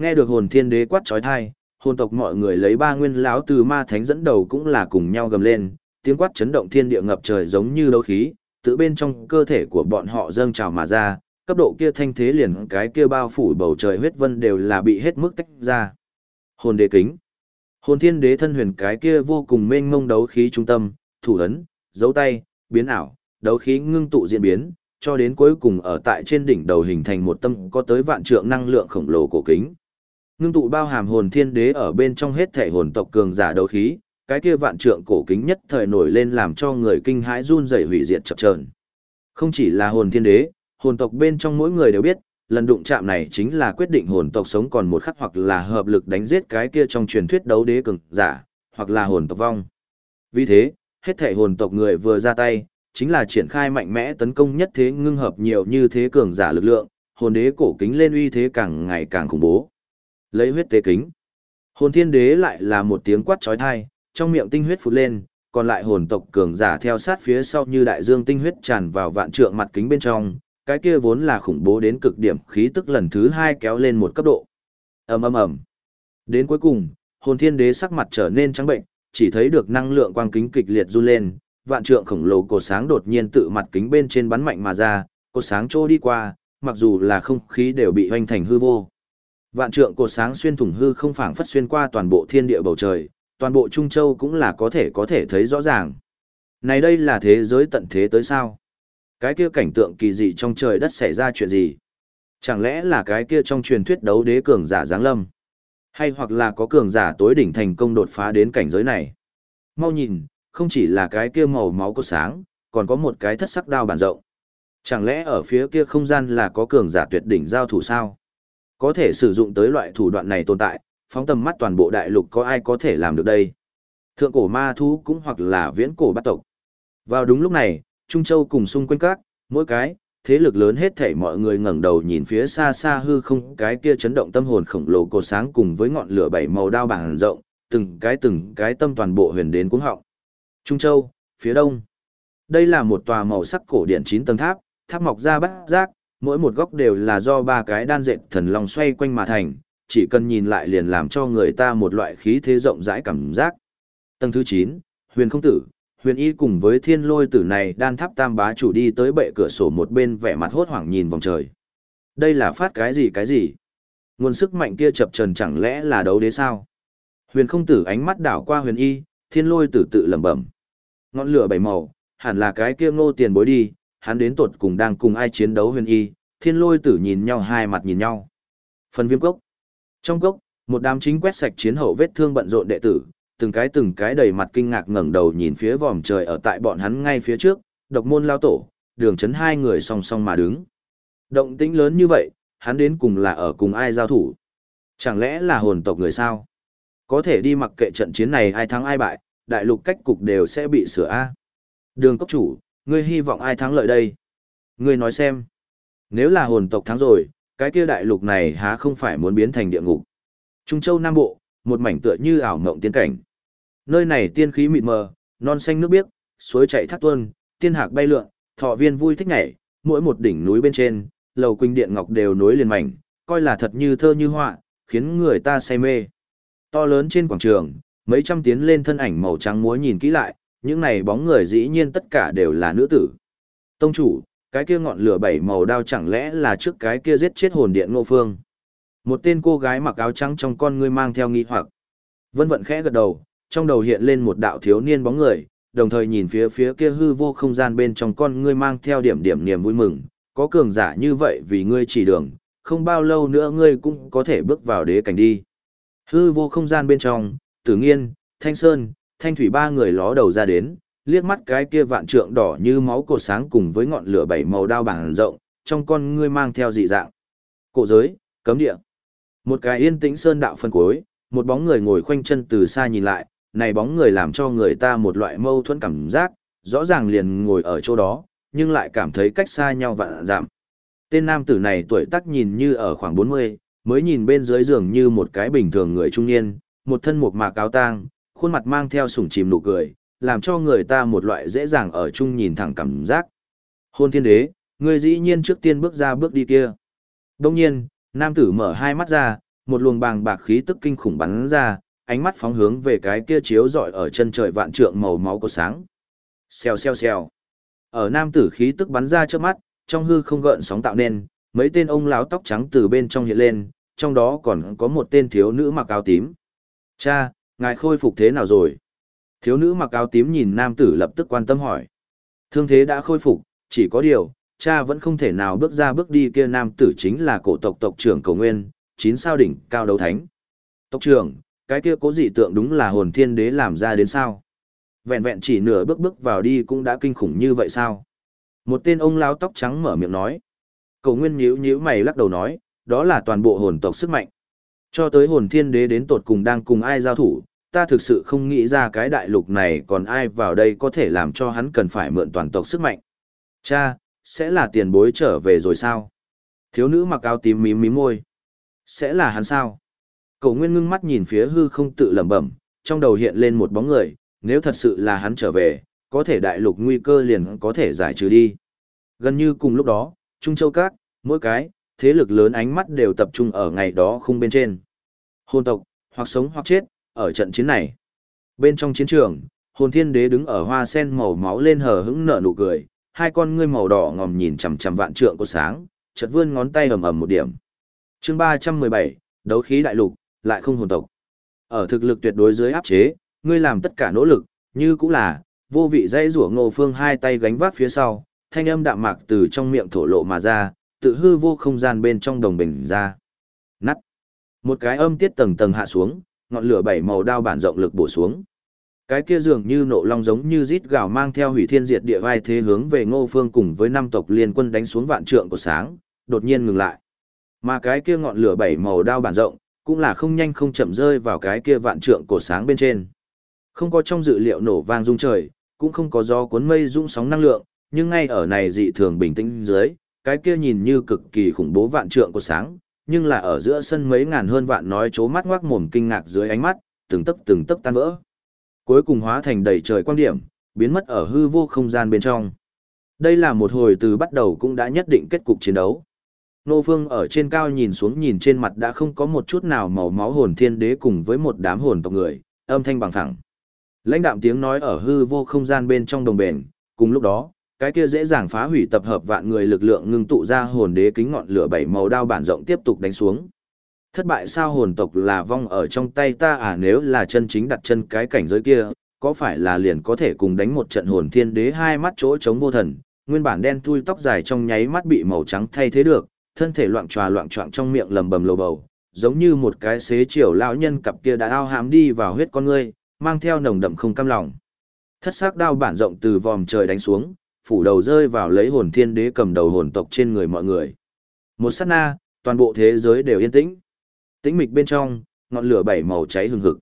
Nghe được hồn thiên đế quát chói thai, hồn tộc mọi người lấy ba nguyên lão từ ma thánh dẫn đầu cũng là cùng nhau gầm lên, tiếng quát chấn động thiên địa ngập trời giống như đấu khí, tự bên trong cơ thể của bọn họ dâng trào mà ra, cấp độ kia thanh thế liền cái kia bao phủ bầu trời huyết vân đều là bị hết mức tách ra. Hồn đế kính. Hồn thiên đế thân huyền cái kia vô cùng mênh mông đấu khí trung tâm, thủ ấn, dấu tay, biến ảo, đấu khí ngưng tụ diễn biến, cho đến cuối cùng ở tại trên đỉnh đầu hình thành một tâm có tới vạn trượng năng lượng khổng lồ cổ kính. Ngưng tụ bao hàm hồn thiên đế ở bên trong hết thể hồn tộc cường giả đấu khí, cái kia vạn trượng cổ kính nhất thời nổi lên làm cho người kinh hãi run rẩy hủy diệt chập chờn. Không chỉ là hồn thiên đế, hồn tộc bên trong mỗi người đều biết, lần đụng chạm này chính là quyết định hồn tộc sống còn một khắc hoặc là hợp lực đánh giết cái kia trong truyền thuyết đấu đế cường giả, hoặc là hồn tộc vong. Vì thế, hết thể hồn tộc người vừa ra tay, chính là triển khai mạnh mẽ tấn công nhất thế ngưng hợp nhiều như thế cường giả lực lượng, hồn đế cổ kính lên uy thế càng ngày càng khủng bố. Lấy huyết tế kính. Hồn thiên đế lại là một tiếng quát chói tai, trong miệng tinh huyết phụt lên, còn lại hồn tộc cường giả theo sát phía sau như đại dương tinh huyết tràn vào vạn trượng mặt kính bên trong, cái kia vốn là khủng bố đến cực điểm khí tức lần thứ hai kéo lên một cấp độ. ầm ầm ầm. Đến cuối cùng, hồn thiên đế sắc mặt trở nên trắng bệnh, chỉ thấy được năng lượng quang kính kịch liệt run lên, vạn trượng khổng lồ cột sáng đột nhiên tự mặt kính bên trên bắn mạnh mà ra, cột sáng trôi đi qua, mặc dù là không khí đều bị hoành thành hư vô. Vạn trượng cột sáng xuyên thủng hư không phảng phất xuyên qua toàn bộ thiên địa bầu trời, toàn bộ Trung Châu cũng là có thể có thể thấy rõ ràng. Này đây là thế giới tận thế tới sao? Cái kia cảnh tượng kỳ dị trong trời đất xảy ra chuyện gì? Chẳng lẽ là cái kia trong truyền thuyết đấu đế cường giả giáng lâm? Hay hoặc là có cường giả tối đỉnh thành công đột phá đến cảnh giới này? Mau nhìn, không chỉ là cái kia màu máu có sáng, còn có một cái thất sắc đao bản rộng. Chẳng lẽ ở phía kia không gian là có cường giả tuyệt đỉnh giao thủ sao? Có thể sử dụng tới loại thủ đoạn này tồn tại, phóng tầm mắt toàn bộ đại lục có ai có thể làm được đây. Thượng cổ ma thú cũng hoặc là viễn cổ bắt tộc. Vào đúng lúc này, Trung Châu cùng xung quanh các, mỗi cái, thế lực lớn hết thảy mọi người ngẩng đầu nhìn phía xa xa hư không cái kia chấn động tâm hồn khổng lồ cột sáng cùng với ngọn lửa bảy màu đao bảng rộng, từng cái từng cái tâm toàn bộ huyền đến cuống họng. Trung Châu, phía đông. Đây là một tòa màu sắc cổ điện 9 tầng tháp, tháp mọc ra bát giác, mỗi một góc đều là do ba cái đan dệt thần long xoay quanh mà thành, chỉ cần nhìn lại liền làm cho người ta một loại khí thế rộng rãi cảm giác. Tầng thứ 9, huyền không tử, huyền y cùng với thiên lôi tử này đan tháp tam bá chủ đi tới bệ cửa sổ một bên vẻ mặt hốt hoảng nhìn vòng trời. Đây là phát cái gì cái gì? Nguồn sức mạnh kia chập trần chẳng lẽ là đấu đế sao? Huyền không tử ánh mắt đảo qua huyền y, thiên lôi tử tự lẩm bẩm. Ngọn lửa bảy màu, hẳn là cái kia ngô tiền bối đi, hắn đến tột cùng đang cùng ai chiến đấu huyền y, thiên lôi tử nhìn nhau hai mặt nhìn nhau. Phần viêm cốc. Trong cốc, một đám chính quét sạch chiến hậu vết thương bận rộn đệ tử, từng cái từng cái đầy mặt kinh ngạc ngẩng đầu nhìn phía vòm trời ở tại bọn hắn ngay phía trước, độc môn lao tổ, đường chấn hai người song song mà đứng. Động tĩnh lớn như vậy, hắn đến cùng là ở cùng ai giao thủ? Chẳng lẽ là hồn tộc người sao? Có thể đi mặc kệ trận chiến này ai thắng ai bại, đại lục cách cục đều sẽ bị sửa A. Đường cốc chủ, ngươi hy vọng ai thắng lợi đây? Ngươi nói xem. Nếu là hồn tộc thắng rồi, cái kia đại lục này há không phải muốn biến thành địa ngục. Trung Châu Nam Bộ, một mảnh tựa như ảo mộng tiên cảnh. Nơi này tiên khí mịt mờ, non xanh nước biếc, suối chảy thác tuôn, tiên hạc bay lượn, thọ viên vui thích nhảy, mỗi một đỉnh núi bên trên, lầu quỳnh điện ngọc đều nối liền mảnh, coi là thật như thơ như họa, khiến người ta say mê. To lớn trên quảng trường, mấy trăm tiến lên thân ảnh màu trắng múa nhìn kỹ lại, những này bóng người dĩ nhiên tất cả đều là nữ tử. Tông chủ, cái kia ngọn lửa bảy màu đao chẳng lẽ là trước cái kia giết chết hồn điện ngô phương. Một tên cô gái mặc áo trắng trong con ngươi mang theo nghi hoặc. Vân vận khẽ gật đầu, trong đầu hiện lên một đạo thiếu niên bóng người, đồng thời nhìn phía phía kia hư vô không gian bên trong con ngươi mang theo điểm điểm niềm vui mừng, có cường giả như vậy vì ngươi chỉ đường, không bao lâu nữa ngươi cũng có thể bước vào đế cảnh đi. Hư vô không gian bên trong, tử nghiên, thanh sơn, thanh thủy ba người ló đầu ra đến, liếc mắt cái kia vạn trượng đỏ như máu cổ sáng cùng với ngọn lửa bảy màu đao bảng rộng, trong con ngươi mang theo dị dạng. Cổ giới, cấm địa. Một cái yên tĩnh sơn đạo phân cuối, một bóng người ngồi khoanh chân từ xa nhìn lại, này bóng người làm cho người ta một loại mâu thuẫn cảm giác, rõ ràng liền ngồi ở chỗ đó, nhưng lại cảm thấy cách xa nhau vạn giảm. Tên nam tử này tuổi tác nhìn như ở khoảng 40, mới nhìn bên dưới giường như một cái bình thường người trung niên, một thân một mạc áo tang, khuôn mặt mang theo sủng chìm nụ cười, làm cho người ta một loại dễ dàng ở chung nhìn thẳng cảm giác. Hôn thiên đế, người dĩ nhiên trước tiên bước ra bước đi kia. Đông nhiên, nam tử mở hai mắt ra, một luồng bàng bạc khí tức kinh khủng bắn ra, ánh mắt phóng hướng về cái kia chiếu rọi ở chân trời vạn trượng màu máu có sáng. Xèo xèo xèo. Ở nam tử khí tức bắn ra trước mắt, trong hư không gợn sóng tạo nên, mấy tên ông lão tóc trắng từ bên trong hiện lên, trong đó còn có một tên thiếu nữ mặc áo tím. Cha, ngài khôi phục thế nào rồi? Thiếu nữ mặc áo tím nhìn nam tử lập tức quan tâm hỏi. Thương thế đã khôi phục, chỉ có điều, cha vẫn không thể nào bước ra bước đi kia nam tử chính là cổ tộc tộc trưởng cầu nguyên, chín sao đỉnh cao đấu thánh. Tộc trưởng, cái kia cố dị tượng đúng là hồn thiên đế làm ra đến sao? Vẹn vẹn chỉ nửa bước bước vào đi cũng đã kinh khủng như vậy sao? Một tên ông lão tóc trắng mở miệng nói. Cầu nguyên nhíu nhíu mày lắc đầu nói, đó là toàn bộ hồn tộc sức mạnh. Cho tới hồn thiên đế đến tột cùng đang cùng ai giao thủ, ta thực sự không nghĩ ra cái đại lục này còn ai vào đây có thể làm cho hắn cần phải mượn toàn tộc sức mạnh. Cha, sẽ là tiền bối trở về rồi sao? Thiếu nữ mặc áo tím mím mím môi. Sẽ là hắn sao? Cậu Nguyên ngưng mắt nhìn phía hư không tự lẩm bẩm, trong đầu hiện lên một bóng người, nếu thật sự là hắn trở về, có thể đại lục nguy cơ liền có thể giải trừ đi. Gần như cùng lúc đó, Trung Châu Các, mỗi cái, thế lực lớn ánh mắt đều tập trung ở ngày đó khung bên trên. Hồn tộc, hoặc sống hoặc chết, ở trận chiến này. Bên trong chiến trường, hồn thiên đế đứng ở hoa sen màu máu lên hờ hững nở nụ cười, hai con ngươi màu đỏ ngòm nhìn chằm chằm vạn trượng của sáng, chợt vươn ngón tay ầm ầm một điểm. Chương 317, đấu khí đại lục, lại không hồn tộc. Ở thực lực tuyệt đối dưới áp chế, ngươi làm tất cả nỗ lực, như cũng là, vô vị dây rủa ngô phương hai tay gánh vác phía sau, thanh âm đạm mạc từ trong miệng thổ lộ mà ra, tự hư vô không gian bên trong đồng bình ra. Nắt. Một cái âm tiết tầng tầng hạ xuống, ngọn lửa bảy màu đao bản rộng lực bổ xuống. Cái kia dường như nộ long giống như rít gào mang theo hủy thiên diệt địa vai thế hướng về Ngô Phương cùng với năm tộc liên quân đánh xuống vạn trượng của sáng, đột nhiên ngừng lại. Mà cái kia ngọn lửa bảy màu đao bản rộng, cũng là không nhanh không chậm rơi vào cái kia vạn trượng cổ sáng bên trên. Không có trong dự liệu nổ vang rung trời, cũng không có gió cuốn mây rung sóng năng lượng, nhưng ngay ở này dị thường bình tĩnh dưới, cái kia nhìn như cực kỳ khủng bố vạn trượng của sáng, nhưng là ở giữa sân mấy ngàn hơn vạn nói chố mắt ngoác mồm kinh ngạc dưới ánh mắt, từng tấc từng tấc tan vỡ. Cuối cùng hóa thành đầy trời quan điểm, biến mất ở hư vô không gian bên trong. Đây là một hồi từ bắt đầu cũng đã nhất định kết cục chiến đấu. Nô Phương ở trên cao nhìn xuống nhìn trên mặt đã không có một chút nào màu máu hồn thiên đế cùng với một đám hồn tộc người, âm thanh bằng thẳng. Lãnh đạm tiếng nói ở hư vô không gian bên trong đồng bền, cùng lúc đó, cái kia dễ dàng phá hủy tập hợp vạn người lực lượng ngưng tụ ra hồn đế kính ngọn lửa bảy màu đao bản rộng tiếp tục đánh xuống. Thất bại sao hồn tộc là vong ở trong tay ta à nếu là chân chính đặt chân cái cảnh giới kia, có phải là liền có thể cùng đánh một trận hồn thiên đế hai mắt chỗ chống vô thần, nguyên bản đen thui tóc dài trong nháy mắt bị màu trắng thay thế được, thân thể loạn tròa loạn trọng trong miệng lầm bầm lầu bầu, giống như một cái xế chiều lão nhân cặp kia đã ao hám đi vào huyết con ngươi, mang theo nồng đậm không cam lòng. Thất sắc đao bản rộng từ vòm trời đánh xuống, phủ đầu rơi vào lấy hồn thiên đế cầm đầu hồn tộc trên người mọi người. Một sát na, toàn bộ thế giới đều yên tĩnh. Tĩnh mịch bên trong, ngọn lửa bảy màu cháy hừng hực.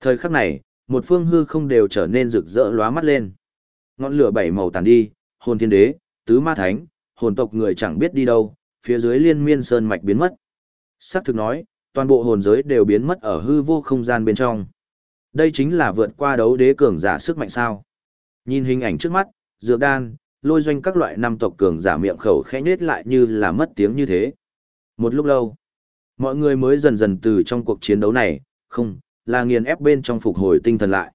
Thời khắc này, một phương hư không đều trở nên rực rỡ lóa mắt lên. Ngọn lửa bảy màu tàn đi, hồn thiên đế, tứ ma thánh, hồn tộc người chẳng biết đi đâu, phía dưới liên miên sơn mạch biến mất. Sắc thực nói, toàn bộ hồn giới đều biến mất ở hư vô không gian bên trong. Đây chính là vượt qua đấu đế cường giả sức mạnh sao. Nhìn hình ảnh trước mắt, dược đan, lôi doanh các loại năm tộc cường giả miệng khẩu khẽ nết lại như là mất tiếng như thế. Một lúc lâu, mọi người mới dần dần từ trong cuộc chiến đấu này, không, là nghiền ép bên trong phục hồi tinh thần lại.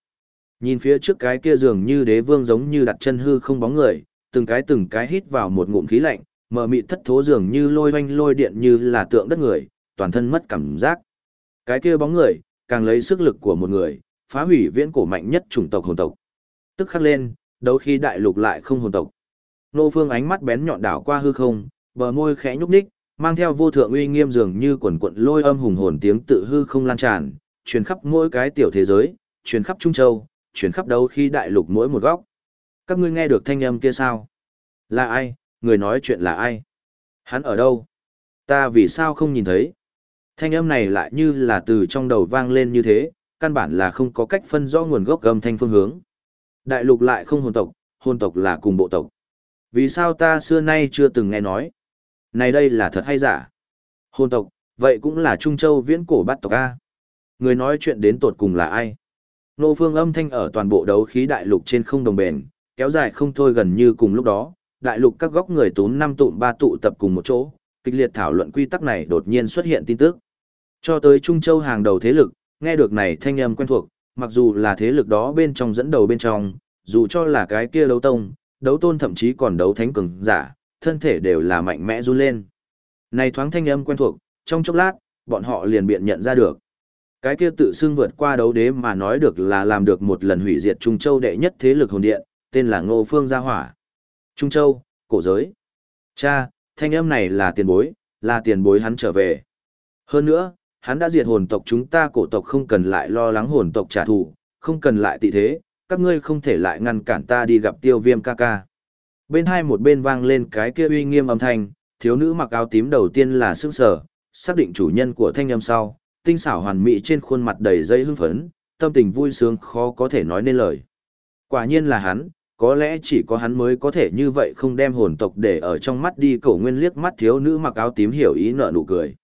Nhìn phía trước cái kia dường như đế vương giống như đặt chân hư không bóng người, từng cái từng cái hít vào một ngụm khí lạnh, mờ mịt thất thố dường như lôi oanh lôi điện như là tượng đất người, toàn thân mất cảm giác. Cái kia bóng người, càng lấy sức lực của một người, phá hủy viễn cổ mạnh nhất chủng tộc hồn tộc. Tức khắc lên, đấu khi đại lục lại không hồn tộc. Nô Phương ánh mắt bén nhọn đảo qua hư không, bờ môi khẽ nhúc nhích, mang theo vô thượng uy nghiêm dường như quần quận lôi âm hùng hồn tiếng tự hư không lan tràn, truyền khắp mỗi cái tiểu thế giới, truyền khắp Trung Châu, truyền khắp đấu khi đại lục mỗi một góc. Các ngươi nghe được thanh âm kia sao? Là ai? Người nói chuyện là ai? Hắn ở đâu? Ta vì sao không nhìn thấy? Thanh âm này lại như là từ trong đầu vang lên như thế, căn bản là không có cách phân rõ nguồn gốc âm thanh phương hướng. Đại lục lại không hồn tộc, hồn tộc là cùng bộ tộc. Vì sao ta xưa nay chưa từng nghe nói? Này đây là thật hay giả? Hồn tộc, vậy cũng là Trung Châu viễn cổ bắt tộc A. Người nói chuyện đến tột cùng là ai? Nô phương âm thanh ở toàn bộ đấu khí đại lục trên không đồng bền, kéo dài không thôi gần như cùng lúc đó, đại lục các góc người tốn năm tụm ba tụ tập cùng một chỗ, kịch liệt thảo luận quy tắc này đột nhiên xuất hiện tin tức. Cho tới Trung Châu hàng đầu thế lực, nghe được này thanh âm quen thuộc, mặc dù là thế lực đó bên trong dẫn đầu bên trong, dù cho là cái kia đấu tông, đấu tôn thậm chí còn đấu thánh cường giả, thân thể đều là mạnh mẽ run lên. Này thoáng thanh âm quen thuộc, trong chốc lát, bọn họ liền biện nhận ra được. Cái kia tự xưng vượt qua đấu đế mà nói được là làm được một lần hủy diệt Trung Châu đệ nhất thế lực hồn điện, tên là Ngô Phương Gia Hỏa. Trung Châu, cổ giới. Cha, thanh âm này là tiền bối, là tiền bối hắn trở về. Hơn nữa, hắn đã diệt hồn tộc chúng ta cổ tộc không cần lại lo lắng hồn tộc trả thù, không cần lại tị thế, các ngươi không thể lại ngăn cản ta đi gặp tiêu viêm ca ca. Bên hai một bên vang lên cái kia uy nghiêm âm thanh, thiếu nữ mặc áo tím đầu tiên là sững sở, xác định chủ nhân của thanh âm sau, tinh xảo hoàn mỹ trên khuôn mặt đầy dây hưng phấn, tâm tình vui sướng khó có thể nói nên lời. Quả nhiên là hắn, có lẽ chỉ có hắn mới có thể như vậy không đem hồn tộc để ở trong mắt đi cổ nguyên liếc mắt thiếu nữ mặc áo tím hiểu ý nợ nụ cười.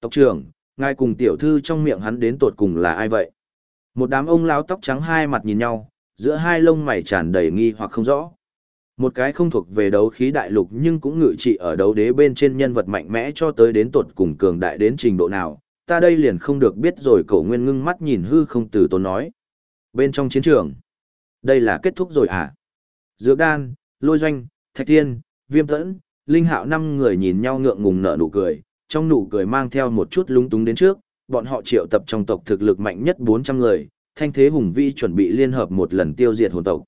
Tộc trưởng, ngài cùng tiểu thư trong miệng hắn đến tột cùng là ai vậy? Một đám ông lão tóc trắng hai mặt nhìn nhau, giữa hai lông mày tràn đầy nghi hoặc không rõ. Một cái không thuộc về đấu khí đại lục nhưng cũng ngự trị ở đấu đế bên trên nhân vật mạnh mẽ cho tới đến tột cùng cường đại đến trình độ nào, ta đây liền không được biết rồi cậu nguyên ngưng mắt nhìn hư không từ tốn nói. Bên trong chiến trường, đây là kết thúc rồi à? Dược đan, lôi doanh, thạch thiên, viêm tẫn, linh hạo năm người nhìn nhau ngượng ngùng nở nụ cười, trong nụ cười mang theo một chút lúng túng đến trước, bọn họ triệu tập trong tộc thực lực mạnh nhất 400 người, thanh thế hùng vĩ chuẩn bị liên hợp một lần tiêu diệt hồn tộc.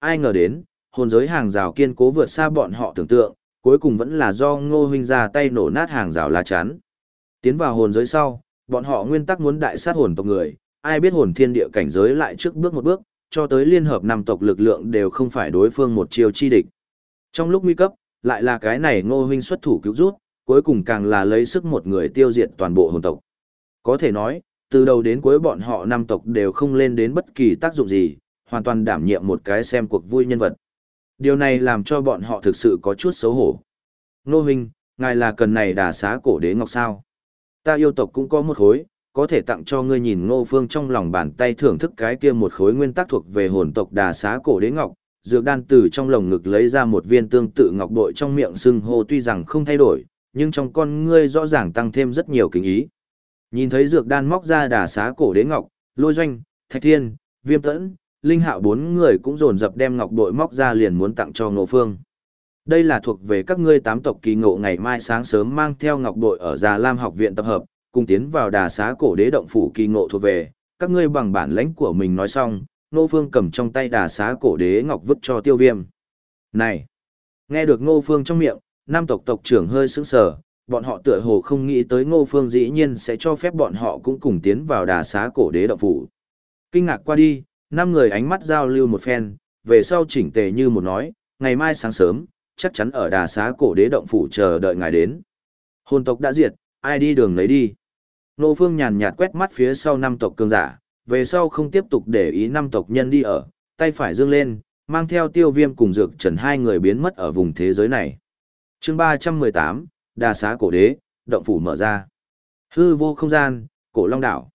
Ai ngờ đến, hồn giới hàng rào kiên cố vượt xa bọn họ tưởng tượng, cuối cùng vẫn là do ngô huynh ra tay nổ nát hàng rào lá chắn. Tiến vào hồn giới sau, bọn họ nguyên tắc muốn đại sát hồn tộc người, ai biết hồn thiên địa cảnh giới lại trước bước một bước, cho tới liên hợp năm tộc lực lượng đều không phải đối phương một chiều chi địch. Trong lúc nguy cấp, lại là cái này ngô huynh xuất thủ cứu rút, cuối cùng càng là lấy sức một người tiêu diệt toàn bộ hồn tộc. Có thể nói, từ đầu đến cuối bọn họ năm tộc đều không lên đến bất kỳ tác dụng gì, hoàn toàn đảm nhiệm một cái xem cuộc vui nhân vật. Điều này làm cho bọn họ thực sự có chút xấu hổ. Nô huynh, ngài là cần này đà xá cổ đế ngọc sao? Ta yêu tộc cũng có một khối, có thể tặng cho ngươi nhìn ngô phương trong lòng bàn tay thưởng thức cái kia một khối nguyên tắc thuộc về hồn tộc đà xá cổ đế ngọc. Dược đan từ trong lồng ngực lấy ra một viên tương tự ngọc bội trong miệng sưng hô tuy rằng không thay đổi, nhưng trong con ngươi rõ ràng tăng thêm rất nhiều kính ý. Nhìn thấy dược đan móc ra đà xá cổ đế ngọc, lôi doanh, thạch thiên, viêm tẫn, linh hạo bốn người cũng dồn dập đem ngọc bội móc ra liền muốn tặng cho ngộ phương. Đây là thuộc về các ngươi tám tộc kỳ ngộ ngày mai sáng sớm mang theo ngọc bội ở Già Lam học viện tập hợp, cùng tiến vào đà xá cổ đế động phủ kỳ ngộ thuộc về, các ngươi bằng bản lãnh của mình nói xong, Ngô Phương cầm trong tay đà xá cổ đế ngọc vứt cho tiêu viêm. Này! Nghe được Ngô Phương trong miệng, nam tộc tộc trưởng hơi sững sờ, bọn họ tựa hồ không nghĩ tới Ngô Phương dĩ nhiên sẽ cho phép bọn họ cũng cùng tiến vào đà xá cổ đế động phủ. Kinh ngạc qua đi, năm người ánh mắt giao lưu một phen, về sau chỉnh tề như một nói, ngày mai sáng sớm, chắc chắn ở đà xá cổ đế động phủ chờ đợi ngài đến. Hồn tộc đã diệt, ai đi đường lấy đi. Nô Phương nhàn nhạt quét mắt phía sau năm tộc cường giả, về sau không tiếp tục để ý năm tộc nhân đi ở, tay phải dương lên, mang theo tiêu viêm cùng dược trần hai người biến mất ở vùng thế giới này. chương 318, đà xá cổ đế, động phủ mở ra. Hư vô không gian, cổ long đảo.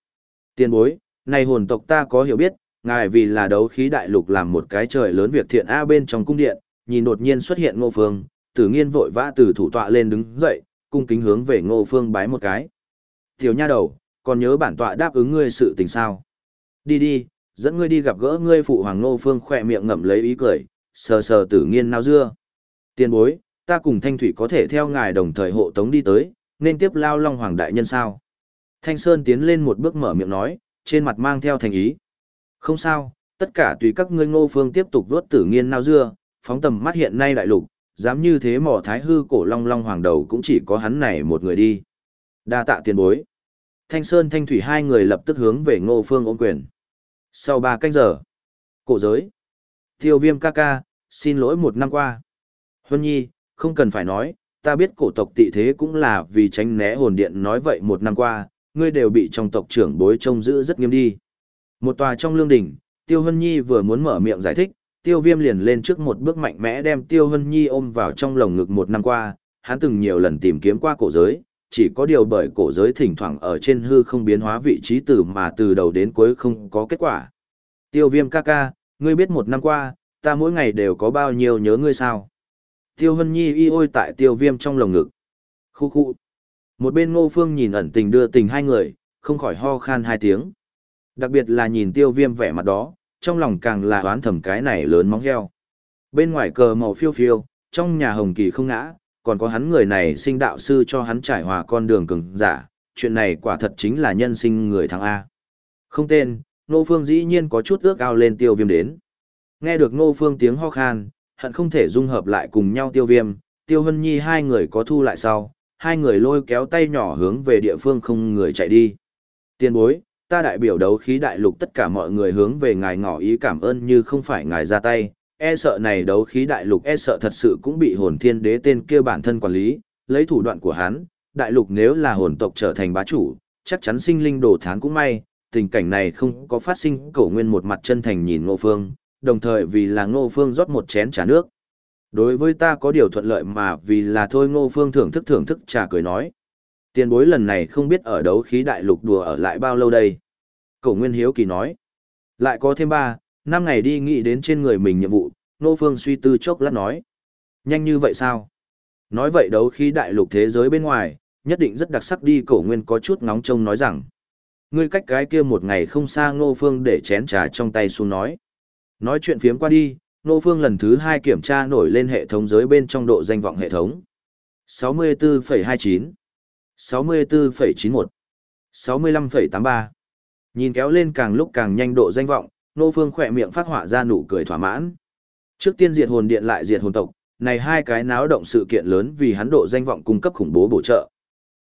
Tiên bối, này hồn tộc ta có hiểu biết, ngài vì là đấu khí đại lục làm một cái trời lớn việc thiện A bên trong cung điện, nhìn đột nhiên xuất hiện ngô phương, tử nghiên vội vã từ thủ tọa lên đứng dậy, cung kính hướng về ngô phương bái một cái. Tiểu nha đầu, còn nhớ bản tọa đáp ứng ngươi sự tình sao? Đi đi, dẫn ngươi đi gặp gỡ ngươi phụ hoàng ngô phương khỏe miệng ngậm lấy ý cười, sờ sờ tử nghiên nao dưa. Tiên bối, ta cùng Thanh Thủy có thể theo ngài đồng thời hộ tống đi tới, nên tiếp lao long hoàng đại nhân sao? Thanh Sơn tiến lên một bước mở miệng nói, trên mặt mang theo thành ý. Không sao, tất cả tùy các ngươi ngô phương tiếp tục vớt tử nghiên nao dưa, phóng tầm mắt hiện nay đại lục, dám như thế mỏ thái hư cổ long long hoàng đầu cũng chỉ có hắn này một người đi. Đa tạ tiền bối. Thanh Sơn Thanh Thủy hai người lập tức hướng về ngô phương ôm quyền. Sau ba canh giờ, cổ giới. Tiêu viêm ca ca, xin lỗi một năm qua. Huân nhi, không cần phải nói, ta biết cổ tộc tị thế cũng là vì tránh né hồn điện nói vậy một năm qua, ngươi đều bị trong tộc trưởng bối trông giữ rất nghiêm đi. Một tòa trong lương đỉnh, Tiêu Hân Nhi vừa muốn mở miệng giải thích, Tiêu Viêm liền lên trước một bước mạnh mẽ đem Tiêu Hân Nhi ôm vào trong lồng ngực một năm qua, hắn từng nhiều lần tìm kiếm qua cổ giới, chỉ có điều bởi cổ giới thỉnh thoảng ở trên hư không biến hóa vị trí từ mà từ đầu đến cuối không có kết quả. Tiêu Viêm ca ca, ngươi biết một năm qua, ta mỗi ngày đều có bao nhiêu nhớ ngươi sao? Tiêu Hân Nhi y ôi tại Tiêu Viêm trong lồng ngực. Khu khu. Một bên Ngô Phương nhìn ẩn tình đưa tình hai người, không khỏi ho khan hai tiếng. Đặc biệt là nhìn tiêu viêm vẻ mặt đó, trong lòng càng là oán thầm cái này lớn móng heo. Bên ngoài cờ màu phiêu phiêu, trong nhà hồng kỳ không ngã, còn có hắn người này sinh đạo sư cho hắn trải hòa con đường cường giả, chuyện này quả thật chính là nhân sinh người thắng A. Không tên, Ngô Phương dĩ nhiên có chút ước ao lên tiêu viêm đến. Nghe được Ngô Phương tiếng ho khan, hận không thể dung hợp lại cùng nhau tiêu viêm, tiêu hân nhi hai người có thu lại sau, hai người lôi kéo tay nhỏ hướng về địa phương không người chạy đi. Tiên bối, ta đại biểu đấu khí đại lục tất cả mọi người hướng về ngài ngỏ ý cảm ơn như không phải ngài ra tay, e sợ này đấu khí đại lục e sợ thật sự cũng bị hồn thiên đế tên kia bản thân quản lý, lấy thủ đoạn của hắn, đại lục nếu là hồn tộc trở thành bá chủ, chắc chắn sinh linh đổ thán cũng may, tình cảnh này không có phát sinh cổ nguyên một mặt chân thành nhìn ngô phương, đồng thời vì là ngô phương rót một chén trà nước. Đối với ta có điều thuận lợi mà vì là thôi ngô phương thưởng thức thưởng thức trà cười nói. Tiền bối lần này không biết ở đấu khí đại lục đùa ở lại bao lâu đây. Cổ Nguyên Hiếu Kỳ nói. Lại có thêm ba, năm ngày đi nghĩ đến trên người mình nhiệm vụ, Nô Phương suy tư chốc lát nói. Nhanh như vậy sao? Nói vậy đấu khí đại lục thế giới bên ngoài, nhất định rất đặc sắc đi cổ nguyên có chút ngóng trông nói rằng. Ngươi cách cái kia một ngày không xa Ngô Phương để chén trà trong tay xuống nói. Nói chuyện phiếm qua đi, Ngô Phương lần thứ hai kiểm tra nổi lên hệ thống giới bên trong độ danh vọng hệ thống. 64,29 64,91 65,83 Nhìn kéo lên càng lúc càng nhanh độ danh vọng, Nô Phương khỏe miệng phát họa ra nụ cười thỏa mãn. Trước tiên diệt hồn điện lại diệt hồn tộc, này hai cái náo động sự kiện lớn vì hắn độ danh vọng cung cấp khủng bố bổ trợ.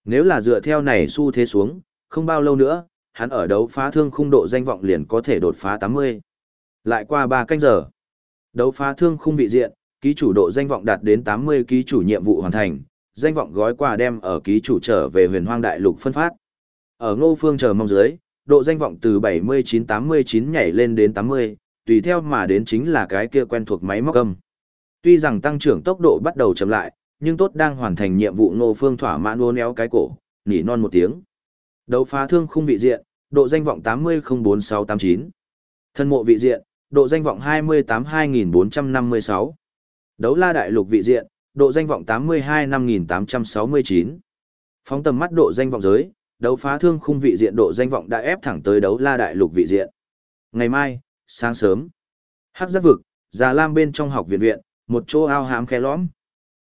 Nếu là dựa theo này xu thế xuống, không bao lâu nữa, hắn ở đấu phá thương khung độ danh vọng liền có thể đột phá 80. Lại qua 3 canh giờ, đấu phá thương khung vị diện, ký chủ độ danh vọng đạt đến 80 ký chủ nhiệm vụ hoàn thành, danh vọng gói quà đem ở ký chủ trở về huyền hoang đại lục phân phát. Ở ngô phương chờ mong dưới, độ danh vọng từ 79-89 nhảy lên đến 80, tùy theo mà đến chính là cái kia quen thuộc máy móc âm. Tuy rằng tăng trưởng tốc độ bắt đầu chậm lại, nhưng tốt đang hoàn thành nhiệm vụ ngô phương thỏa mãn uốn éo cái cổ, nỉ non một tiếng. Đấu phá thương khung vị diện, độ danh vọng 80-04689. Thân mộ vị diện, độ danh vọng 28-2456. Đấu la đại lục vị diện, Độ danh vọng 82 5869. Phóng tầm mắt độ danh vọng giới, đấu phá thương khung vị diện độ danh vọng đã ép thẳng tới đấu la đại lục vị diện. Ngày mai, sáng sớm, hắc giác vực, già lam bên trong học viện viện, một chỗ ao hám khe lõm.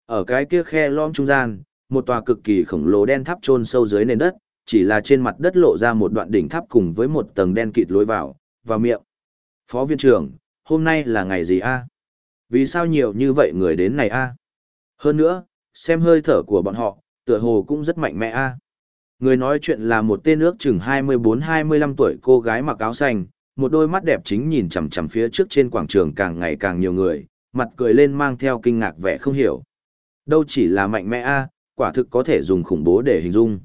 Ở cái kia khe lõm trung gian, một tòa cực kỳ khổng lồ đen tháp chôn sâu dưới nền đất, chỉ là trên mặt đất lộ ra một đoạn đỉnh tháp cùng với một tầng đen kịt lối vào, vào miệng. Phó viện trưởng, hôm nay là ngày gì a? Vì sao nhiều như vậy người đến này a? Hơn nữa, xem hơi thở của bọn họ, tựa hồ cũng rất mạnh mẽ a. Người nói chuyện là một tên ước chừng 24-25 tuổi cô gái mặc áo xanh, một đôi mắt đẹp chính nhìn chằm chằm phía trước trên quảng trường càng ngày càng nhiều người, mặt cười lên mang theo kinh ngạc vẻ không hiểu. Đâu chỉ là mạnh mẽ a, quả thực có thể dùng khủng bố để hình dung.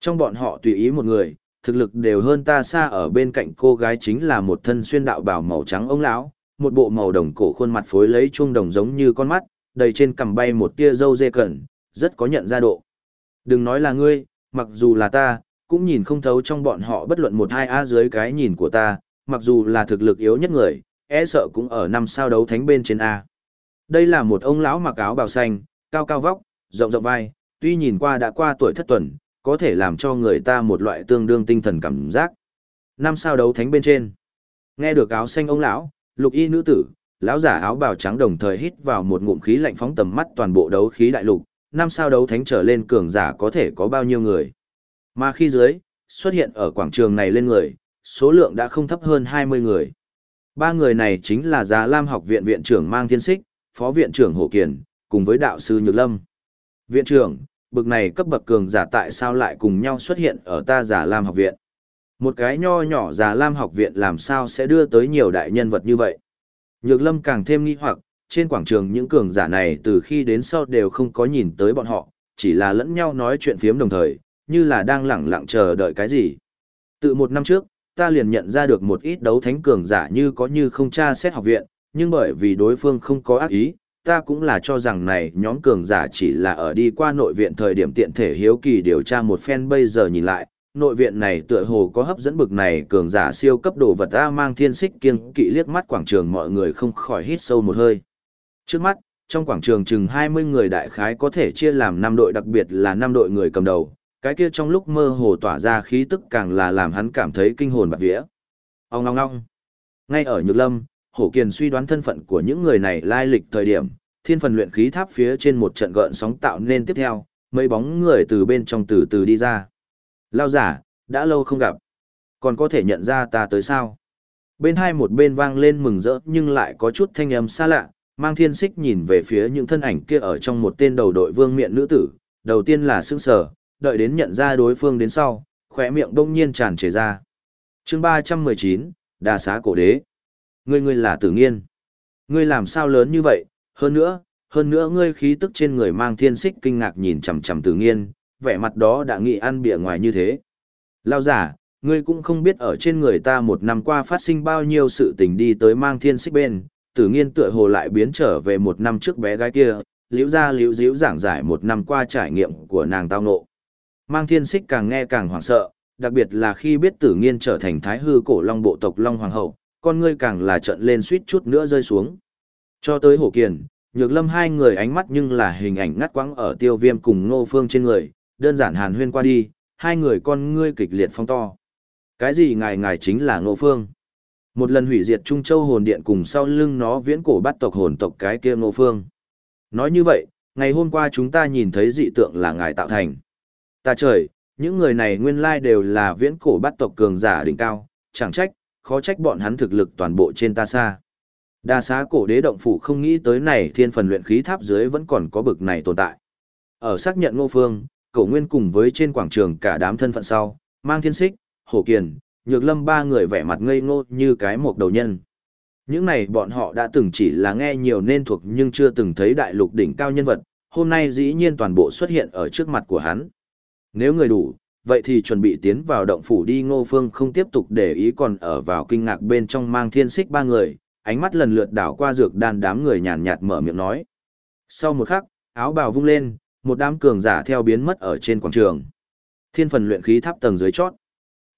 Trong bọn họ tùy ý một người, thực lực đều hơn ta xa ở bên cạnh cô gái chính là một thân xuyên đạo bào màu trắng ông lão, một bộ màu đồng cổ khuôn mặt phối lấy chuông đồng giống như con mắt, đầy trên cằm bay một tia râu dê cẩn, rất có nhận ra độ. Đừng nói là ngươi, mặc dù là ta, cũng nhìn không thấu trong bọn họ bất luận một hai a dưới cái nhìn của ta, mặc dù là thực lực yếu nhất người, e sợ cũng ở năm sao đấu thánh bên trên A. Đây là một ông lão mặc áo bào xanh, cao cao vóc, rộng rộng vai, tuy nhìn qua đã qua tuổi thất tuần, có thể làm cho người ta một loại tương đương tinh thần cảm giác. Năm sao đấu thánh bên trên. Nghe được áo xanh ông lão, lục y nữ tử, lão giả áo bào trắng đồng thời hít vào một ngụm khí lạnh phóng tầm mắt toàn bộ đấu khí đại lục, năm sao đấu thánh trở lên cường giả có thể có bao nhiêu người. Mà khi dưới, xuất hiện ở quảng trường này lên người, số lượng đã không thấp hơn 20 người. Ba người này chính là Già Lam học viện viện trưởng Mang Thiên Sích, phó viện trưởng Hồ Kiền, cùng với đạo sư Nhược Lâm. Viện trưởng, bực này cấp bậc cường giả tại sao lại cùng nhau xuất hiện ở ta Già Lam học viện? Một cái nho nhỏ Già Lam học viện làm sao sẽ đưa tới nhiều đại nhân vật như vậy? Nhược Lâm càng thêm nghi hoặc, trên quảng trường những cường giả này từ khi đến sau đều không có nhìn tới bọn họ, chỉ là lẫn nhau nói chuyện phiếm đồng thời, như là đang lẳng lặng chờ đợi cái gì. Từ một năm trước, ta liền nhận ra được một ít đấu thánh cường giả như có như không tra xét học viện, nhưng bởi vì đối phương không có ác ý, ta cũng là cho rằng này nhóm cường giả chỉ là ở đi qua nội viện thời điểm tiện thể hiếu kỳ điều tra một phen bây giờ nhìn lại, nội viện này tựa hồ có hấp dẫn bực này cường giả siêu cấp đồ vật ta mang thiên xích kiêng kỵ liếc mắt quảng trường mọi người không khỏi hít sâu một hơi. Trước mắt, trong quảng trường chừng 20 người đại khái có thể chia làm 5 đội đặc biệt là 5 đội người cầm đầu, cái kia trong lúc mơ hồ tỏa ra khí tức càng là làm hắn cảm thấy kinh hồn bạt vía. Ông ngong ngong. Ngay ở Nhược Lâm, Hổ Kiền suy đoán thân phận của những người này lai lịch thời điểm, thiên phần luyện khí tháp phía trên một trận gợn sóng tạo nên tiếp theo, mấy bóng người từ bên trong từ từ đi ra. Lao giả, đã lâu không gặp. Còn có thể nhận ra ta tới sao? Bên hai một bên vang lên mừng rỡ nhưng lại có chút thanh âm xa lạ, mang thiên xích nhìn về phía những thân ảnh kia ở trong một tên đầu đội vương miện nữ tử, đầu tiên là sững sờ, đợi đến nhận ra đối phương đến sau, khỏe miệng đông nhiên tràn trề ra. chương ba trăm mười chín đà xá cổ đế. Ngươi ngươi là tử nghiên. Ngươi làm sao lớn như vậy, hơn nữa, hơn nữa ngươi khí tức trên người mang thiên xích kinh ngạc nhìn chằm chằm tử nghiên, vẻ mặt đó đã nghị ăn bịa ngoài như thế. Lao giả, ngươi cũng không biết ở trên người ta một năm qua phát sinh bao nhiêu sự tình đi tới mang thiên xích bên, tử nghiên tựa hồ lại biến trở về một năm trước bé gái kia, liễu ra liễu diễu giảng giải một năm qua trải nghiệm của nàng tao nộ. Mang thiên xích càng nghe càng hoảng sợ, đặc biệt là khi biết tử nghiên trở thành thái hư cổ long bộ tộc long hoàng hậu, con ngươi càng là trận lên suýt chút nữa rơi xuống. Cho tới hổ kiền, nhược lâm hai người ánh mắt nhưng là hình ảnh ngắt quãng ở tiêu viêm cùng ngô phương trên người, đơn giản hàn huyên qua đi, hai người con ngươi kịch liệt phong to. Cái gì ngài ngài chính là ngô phương? Một lần hủy diệt Trung Châu hồn điện cùng sau lưng nó viễn cổ bắt tộc hồn tộc cái kia ngô phương. Nói như vậy, ngày hôm qua chúng ta nhìn thấy dị tượng là ngài tạo thành. Ta trời, những người này nguyên lai đều là viễn cổ bắt tộc cường giả đỉnh cao, chẳng trách, khó trách bọn hắn thực lực toàn bộ trên ta xa. Đa xá cổ đế động phủ không nghĩ tới này thiên phần luyện khí tháp dưới vẫn còn có bực này tồn tại. Ở xác nhận ngô phương, cổ nguyên cùng với trên quảng trường cả đám thân phận sau, mang thiên xích, hổ kiền, nhược lâm ba người vẻ mặt ngây ngô như cái một đầu nhân. Những này bọn họ đã từng chỉ là nghe nhiều nên thuộc nhưng chưa từng thấy đại lục đỉnh cao nhân vật, hôm nay dĩ nhiên toàn bộ xuất hiện ở trước mặt của hắn. Nếu người đủ, vậy thì chuẩn bị tiến vào động phủ đi ngô phương không tiếp tục để ý còn ở vào kinh ngạc bên trong mang thiên xích ba người, ánh mắt lần lượt đảo qua dược đan đám người nhàn nhạt mở miệng nói. Sau một khắc, áo bào vung lên, một đám cường giả theo biến mất ở trên quảng trường. Thiên phần luyện khí tháp tầng dưới chót.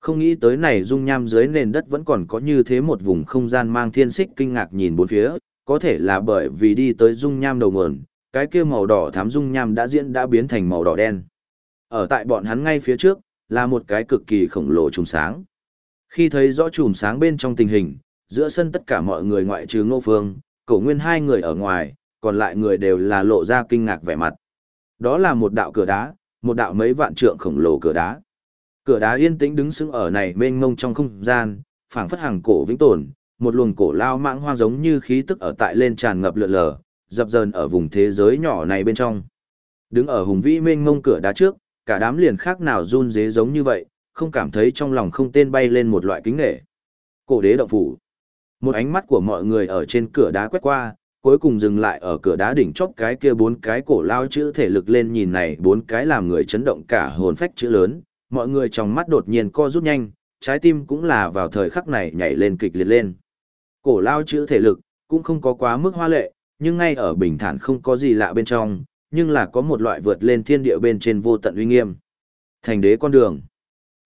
Không nghĩ tới này dung nham dưới nền đất vẫn còn có như thế một vùng không gian mang thiên xích kinh ngạc nhìn bốn phía, có thể là bởi vì đi tới dung nham đầu nguồn, cái kia màu đỏ thám dung nham đã diễn đã biến thành màu đỏ đen. Ở tại bọn hắn ngay phía trước, là một cái cực kỳ khổng lồ chùm sáng. Khi thấy rõ chùm sáng bên trong tình hình, giữa sân tất cả mọi người ngoại trừ Ngô Phương, cổ nguyên hai người ở ngoài, còn lại người đều là lộ ra kinh ngạc vẻ mặt. Đó là một đạo cửa đá, một đạo mấy vạn trượng khổng lồ cửa đá. Cửa đá yên tĩnh đứng sững ở này mênh mông trong không gian, phảng phất hàng cổ vĩnh tồn, một luồng cổ lao mãng hoang giống như khí tức ở tại lên tràn ngập lượn lờ, dập dờn ở vùng thế giới nhỏ này bên trong. Đứng ở hùng vĩ mênh mông cửa đá trước, cả đám liền khác nào run dế giống như vậy, không cảm thấy trong lòng không tên bay lên một loại kính nghệ. Cổ đế động phủ. Một ánh mắt của mọi người ở trên cửa đá quét qua, cuối cùng dừng lại ở cửa đá đỉnh chóp cái kia bốn cái cổ lao chữ thể lực lên nhìn này bốn cái làm người chấn động cả hồn phách chữ lớn, mọi người trong mắt đột nhiên co rút nhanh, trái tim cũng là vào thời khắc này nhảy lên kịch liệt lên. Cổ lao chữ thể lực, cũng không có quá mức hoa lệ, nhưng ngay ở bình thản không có gì lạ bên trong, nhưng là có một loại vượt lên thiên địa bên trên vô tận uy nghiêm. Thành đế con đường.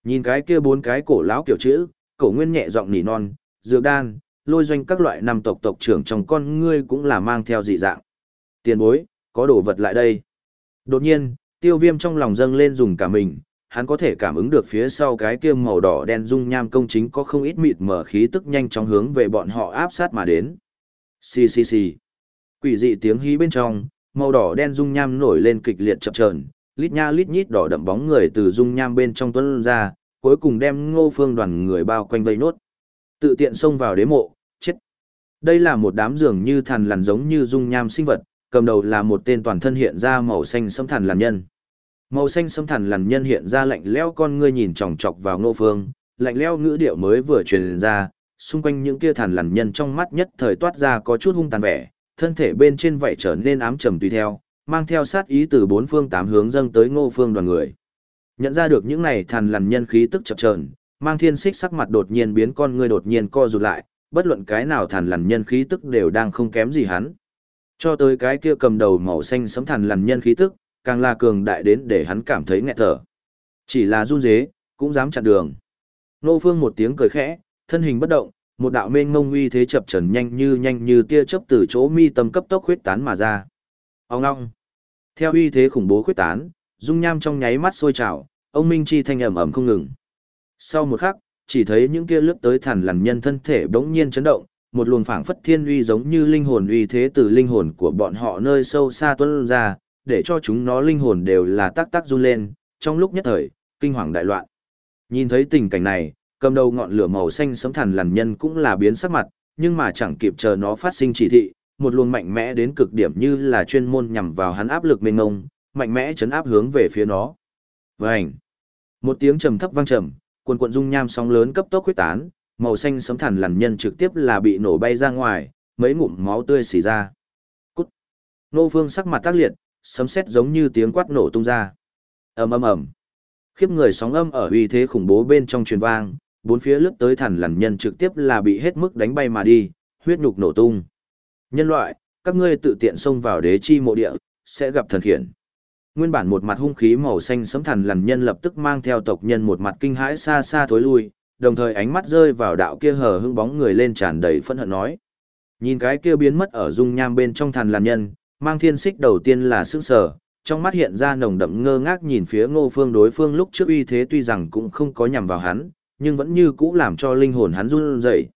Nhìn cái kia bốn cái cổ lão kiểu chữ, cổ nguyên nhẹ giọng nỉ non, dược đan, lôi doanh các loại năm tộc tộc trưởng trong con ngươi cũng là mang theo dị dạng. Tiền bối, có đồ vật lại đây. Đột nhiên, tiêu viêm trong lòng dâng lên dùng cả mình, hắn có thể cảm ứng được phía sau cái kia màu đỏ đen dung nham công chính có không ít mịt mở khí tức nhanh chóng hướng về bọn họ áp sát mà đến. Xì xì xì. Quỷ dị tiếng hí bên trong, màu đỏ đen dung nham nổi lên kịch liệt chập chờn, lít nha lít nhít đỏ đậm bóng người từ dung nham bên trong tuấn ra, cuối cùng đem Ngô Phương đoàn người bao quanh vây nốt. Tự tiện xông vào đế mộ, chết. Đây là một đám dường như thần lằn giống như dung nham sinh vật, cầm đầu là một tên toàn thân hiện ra màu xanh sẫm thần lằn nhân. Màu xanh sẫm thẳn lằn nhân hiện ra lạnh lẽo con ngươi nhìn chòng chọc vào Ngô Phương, lạnh lẽo ngữ điệu mới vừa truyền ra, xung quanh những kia thản lằn nhân trong mắt nhất thời toát ra có chút hung tàn vẻ, thân thể bên trên vậy trở nên ám trầm tùy theo, mang theo sát ý từ bốn phương tám hướng dâng tới Ngô Phương đoàn người. Nhận ra được những này thản lằn nhân khí tức chập chờn, mang thiên xích sắc mặt đột nhiên biến con ngươi đột nhiên co rụt lại, bất luận cái nào thản lằn nhân khí tức đều đang không kém gì hắn. Cho tới cái kia cầm đầu màu xanh sấm thản lằn nhân khí tức, càng là cường đại đến để hắn cảm thấy nghẹt thở. Chỉ là run rế cũng dám chặn đường. Nô Phương một tiếng cười khẽ, thân hình bất động, một đạo mênh mông uy thế chập trần nhanh như nhanh như tia chớp từ chỗ mi tâm cấp tốc khuyết tán mà ra. Ông long Theo uy thế khủng bố khuyết tán, dung nham trong nháy mắt sôi trào, ông Minh Chi thanh ầm ầm không ngừng. Sau một khắc, chỉ thấy những kia lướt tới thản lằn nhân thân thể bỗng nhiên chấn động, một luồng phảng phất thiên uy giống như linh hồn uy thế từ linh hồn của bọn họ nơi sâu xa tuôn ra, để cho chúng nó linh hồn đều là tác tác run lên, trong lúc nhất thời, kinh hoàng đại loạn. Nhìn thấy tình cảnh này, cầm đầu ngọn lửa màu xanh sấm thần lằn nhân cũng là biến sắc mặt, nhưng mà chẳng kịp chờ nó phát sinh chỉ thị, một luồng mạnh mẽ đến cực điểm như là chuyên môn nhằm vào hắn áp lực mênh ngông, mạnh mẽ chấn áp hướng về phía nó. Vành! Một tiếng trầm thấp vang trầm, quần cuộn dung nham sóng lớn cấp tốc huyết tán, màu xanh sấm thần lằn nhân trực tiếp là bị nổ bay ra ngoài, mấy ngụm máu tươi xì ra. Cút! Nô vương sắc mặt tác liệt, sấm sét giống như tiếng quát nổ tung ra. ầm ầm ầm, khiếp người sóng âm ở uy thế khủng bố bên trong truyền vang, bốn phía lướt tới thản lằn nhân trực tiếp là bị hết mức đánh bay mà đi, huyết nhục nổ tung. Nhân loại, các ngươi tự tiện xông vào đế chi mộ địa, sẽ gặp thần khiển. Nguyên bản một mặt hung khí màu xanh sấm thần lằn nhân lập tức mang theo tộc nhân một mặt kinh hãi xa xa thối lui, đồng thời ánh mắt rơi vào đạo kia hờ hững bóng người lên tràn đầy phẫn hận nói. Nhìn cái kia biến mất ở dung nham bên trong thần lằn nhân, mang thiên xích đầu tiên là sững sờ, trong mắt hiện ra nồng đậm ngơ ngác nhìn phía ngô phương đối phương lúc trước uy thế tuy rằng cũng không có nhằm vào hắn, nhưng vẫn như cũ làm cho linh hồn hắn run rẩy.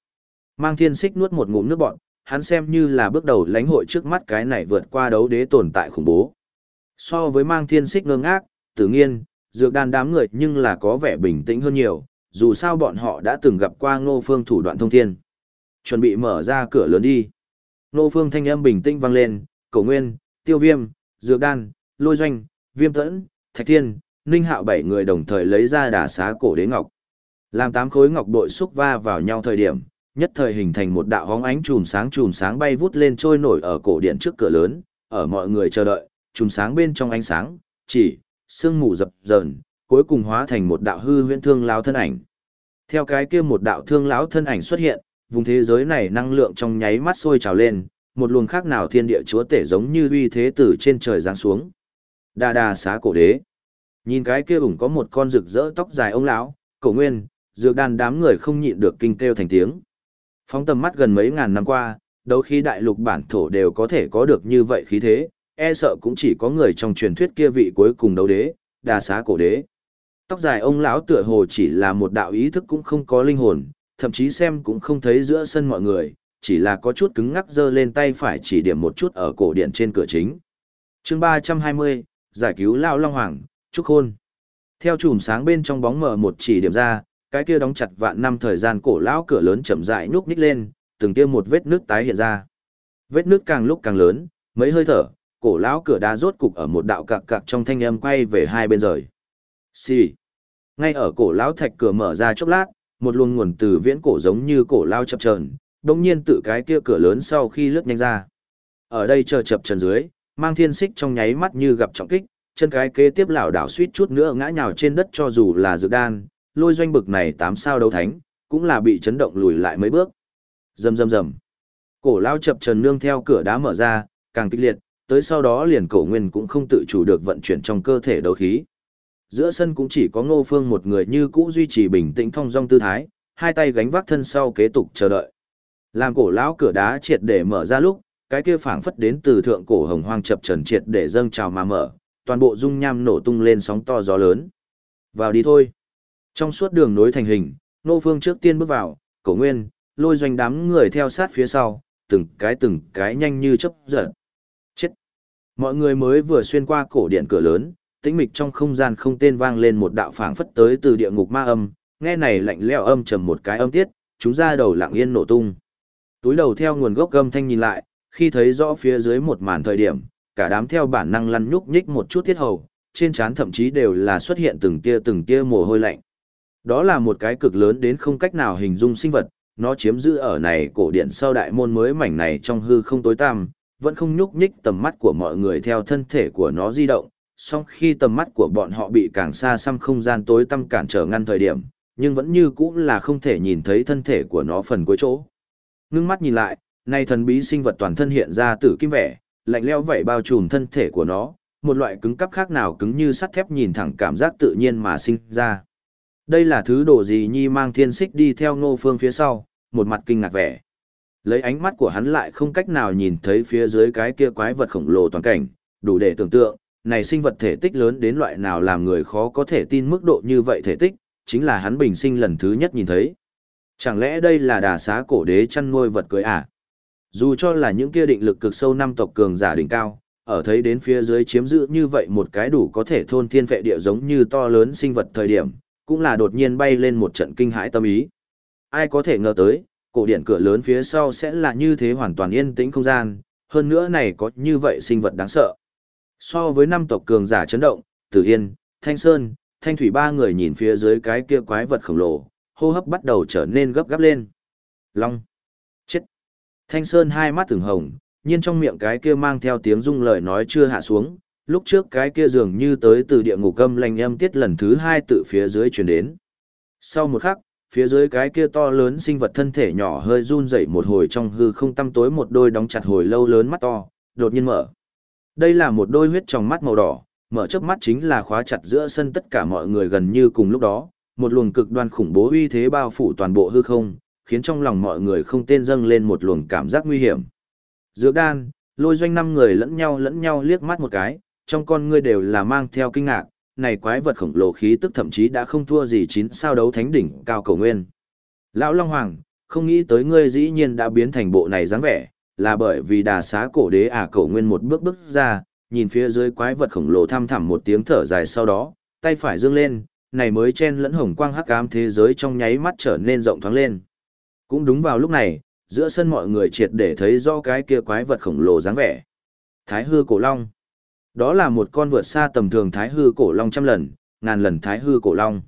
Mang thiên xích nuốt một ngụm nước bọn, hắn xem như là bước đầu lãnh hội trước mắt cái này vượt qua đấu đế tồn tại khủng bố. So với mang thiên xích ngơ ngác, tự nhiên, dược đan đám người nhưng là có vẻ bình tĩnh hơn nhiều, dù sao bọn họ đã từng gặp qua ngô phương thủ đoạn thông thiên. Chuẩn bị mở ra cửa lớn đi. Ngô phương thanh âm bình tĩnh vang lên, cổ nguyên, tiêu viêm, dược đan, lôi doanh, viêm tẫn, thạch thiên, ninh hạo bảy người đồng thời lấy ra đà xá cổ đế ngọc. Làm tám khối ngọc bội xúc va vào nhau thời điểm, nhất thời hình thành một đạo hóng ánh chùm sáng chùm sáng bay vút lên trôi nổi ở cổ điện trước cửa lớn, ở mọi người chờ đợi, chùm sáng bên trong ánh sáng, chỉ, sương mù dập dờn, cuối cùng hóa thành một đạo hư huyễn thương lão thân ảnh. Theo cái kia một đạo thương lão thân ảnh xuất hiện, vùng thế giới này năng lượng trong nháy mắt sôi trào lên, một luồng khác nào thiên địa chúa tể giống như uy thế từ trên trời giáng xuống. Đa đa xá cổ đế. Nhìn cái kia ủng có một con rực rỡ tóc dài ông lão, cổ nguyên, dược đàn đám người không nhịn được kinh kêu thành tiếng. Phóng tầm mắt gần mấy ngàn năm qua, đấu khí đại lục bản thổ đều có thể có được như vậy khí thế, e sợ cũng chỉ có người trong truyền thuyết kia vị cuối cùng đấu đế, đa xá cổ đế. Tóc dài ông lão tựa hồ chỉ là một đạo ý thức cũng không có linh hồn, thậm chí xem cũng không thấy giữa sân mọi người, chỉ là có chút cứng ngắc giơ lên tay phải chỉ điểm một chút ở cổ điện trên cửa chính. chương 320, giải cứu Lao Long Hoàng, Trúc Khôn. Theo chùm sáng bên trong bóng mở một chỉ điểm ra, cái kia đóng chặt vạn năm thời gian cổ lão cửa lớn chậm rãi nhúc nhích lên, từng kia một vết nước tái hiện ra. Vết nước càng lúc càng lớn, mấy hơi thở, cổ lão cửa đá rốt cục ở một đạo cạc cạc trong thanh âm quay về hai bên rời. Xì. Ngay ở cổ lão thạch cửa mở ra chốc lát, một luồng nguồn từ viễn cổ giống như cổ lao chập chờn, đông nhiên tự cái kia cửa lớn sau khi lướt nhanh ra. Ở đây chờ chập trần dưới, mang thiên xích trong nháy mắt như gặp trọng kích, chân cái kế tiếp lảo đảo suýt chút nữa ngã nhào trên đất cho dù là dự đan, lôi doanh bực này tám sao đấu thánh, cũng là bị chấn động lùi lại mấy bước. Rầm rầm rầm. Cổ lao chập trần nương theo cửa đá mở ra, càng kịch liệt, tới sau đó liền cổ nguyên cũng không tự chủ được vận chuyển trong cơ thể đấu khí. Giữa sân cũng chỉ có Ngô Phương một người như cũ duy trì bình tĩnh thong dong tư thái, hai tay gánh vác thân sau kế tục chờ đợi. Làm cổ lão cửa đá triệt để mở ra lúc, cái kia phảng phất đến từ thượng cổ hồng hoang chập trần triệt để dâng trào mà mở, toàn bộ dung nham nổ tung lên sóng to gió lớn. Vào đi thôi. Trong suốt đường nối thành hình, Nô Phương trước tiên bước vào, cổ nguyên, lôi doanh đám người theo sát phía sau, từng cái từng cái nhanh như chớp giật. Chết. Mọi người mới vừa xuyên qua cổ điện cửa lớn, tĩnh mịch trong không gian không tên vang lên một đạo phảng phất tới từ địa ngục ma âm, nghe này lạnh lẽo âm trầm một cái âm tiết, chúng ra đầu lặng yên nổ tung. Túi đầu theo nguồn gốc âm thanh nhìn lại, khi thấy rõ phía dưới một màn thời điểm, cả đám theo bản năng lăn nhúc nhích một chút thiết hầu, trên trán thậm chí đều là xuất hiện từng tia từng tia mồ hôi lạnh. Đó là một cái cực lớn đến không cách nào hình dung sinh vật, nó chiếm giữ ở này cổ điện sau đại môn mới mảnh này trong hư không tối tăm, vẫn không nhúc nhích tầm mắt của mọi người theo thân thể của nó di động, song khi tầm mắt của bọn họ bị càng xa xăm không gian tối tăm cản trở ngăn thời điểm, nhưng vẫn như cũ là không thể nhìn thấy thân thể của nó phần cuối chỗ. Ngưng mắt nhìn lại, nay thần bí sinh vật toàn thân hiện ra tử kim vẻ, lạnh lẽo vậy bao trùm thân thể của nó, một loại cứng cắp khác nào cứng như sắt thép nhìn thẳng cảm giác tự nhiên mà sinh ra. Đây là thứ đồ gì nhi mang thiên xích đi theo ngô phương phía sau, một mặt kinh ngạc vẻ. Lấy ánh mắt của hắn lại không cách nào nhìn thấy phía dưới cái kia quái vật khổng lồ toàn cảnh, đủ để tưởng tượng, này sinh vật thể tích lớn đến loại nào làm người khó có thể tin mức độ như vậy thể tích, chính là hắn bình sinh lần thứ nhất nhìn thấy. Chẳng lẽ đây là đà xá cổ đế chăn nuôi vật cưới à? Dù cho là những kia định lực cực sâu năm tộc cường giả đỉnh cao, ở thấy đến phía dưới chiếm giữ như vậy một cái đủ có thể thôn thiên vệ địa giống như to lớn sinh vật thời điểm, cũng là đột nhiên bay lên một trận kinh hãi tâm ý. Ai có thể ngờ tới, cổ điện cửa lớn phía sau sẽ là như thế hoàn toàn yên tĩnh không gian, hơn nữa này có như vậy sinh vật đáng sợ. So với năm tộc cường giả chấn động, Tử Yên, Thanh Sơn, Thanh Thủy ba người nhìn phía dưới cái kia quái vật khổng lồ, hô hấp bắt đầu trở nên gấp gáp lên. Long. Chết. Thanh Sơn hai mắt từng hồng, nhiên trong miệng cái kia mang theo tiếng rung lời nói chưa hạ xuống, lúc trước cái kia dường như tới từ địa ngục âm lành âm tiết lần thứ hai từ phía dưới truyền đến. Sau một khắc, phía dưới cái kia to lớn sinh vật thân thể nhỏ hơi run dậy một hồi trong hư không tăm tối một đôi đóng chặt hồi lâu lớn mắt to, đột nhiên mở. Đây là một đôi huyết trong mắt màu đỏ, mở chớp mắt chính là khóa chặt giữa sân tất cả mọi người gần như cùng lúc đó, một luồng cực đoan khủng bố uy thế bao phủ toàn bộ hư không, khiến trong lòng mọi người không tên dâng lên một luồng cảm giác nguy hiểm. Dược đan, lôi doanh năm người lẫn nhau lẫn nhau liếc mắt một cái, trong con ngươi đều là mang theo kinh ngạc, này quái vật khổng lồ khí tức thậm chí đã không thua gì chín sao đấu thánh đỉnh cao cầu nguyên. Lão Long Hoàng, không nghĩ tới ngươi dĩ nhiên đã biến thành bộ này dáng vẻ, là bởi vì đà xá cổ đế à cầu nguyên một bước bước ra, nhìn phía dưới quái vật khổng lồ thăm thẳm một tiếng thở dài sau đó, tay phải dương lên, này mới chen lẫn hồng quang hắc ám thế giới trong nháy mắt trở nên rộng thoáng lên. Cũng đúng vào lúc này, giữa sân mọi người triệt để thấy do cái kia quái vật khổng lồ dáng vẻ. Thái hư cổ long. Đó là một con vượt xa tầm thường thái hư cổ long trăm lần, ngàn lần thái hư cổ long.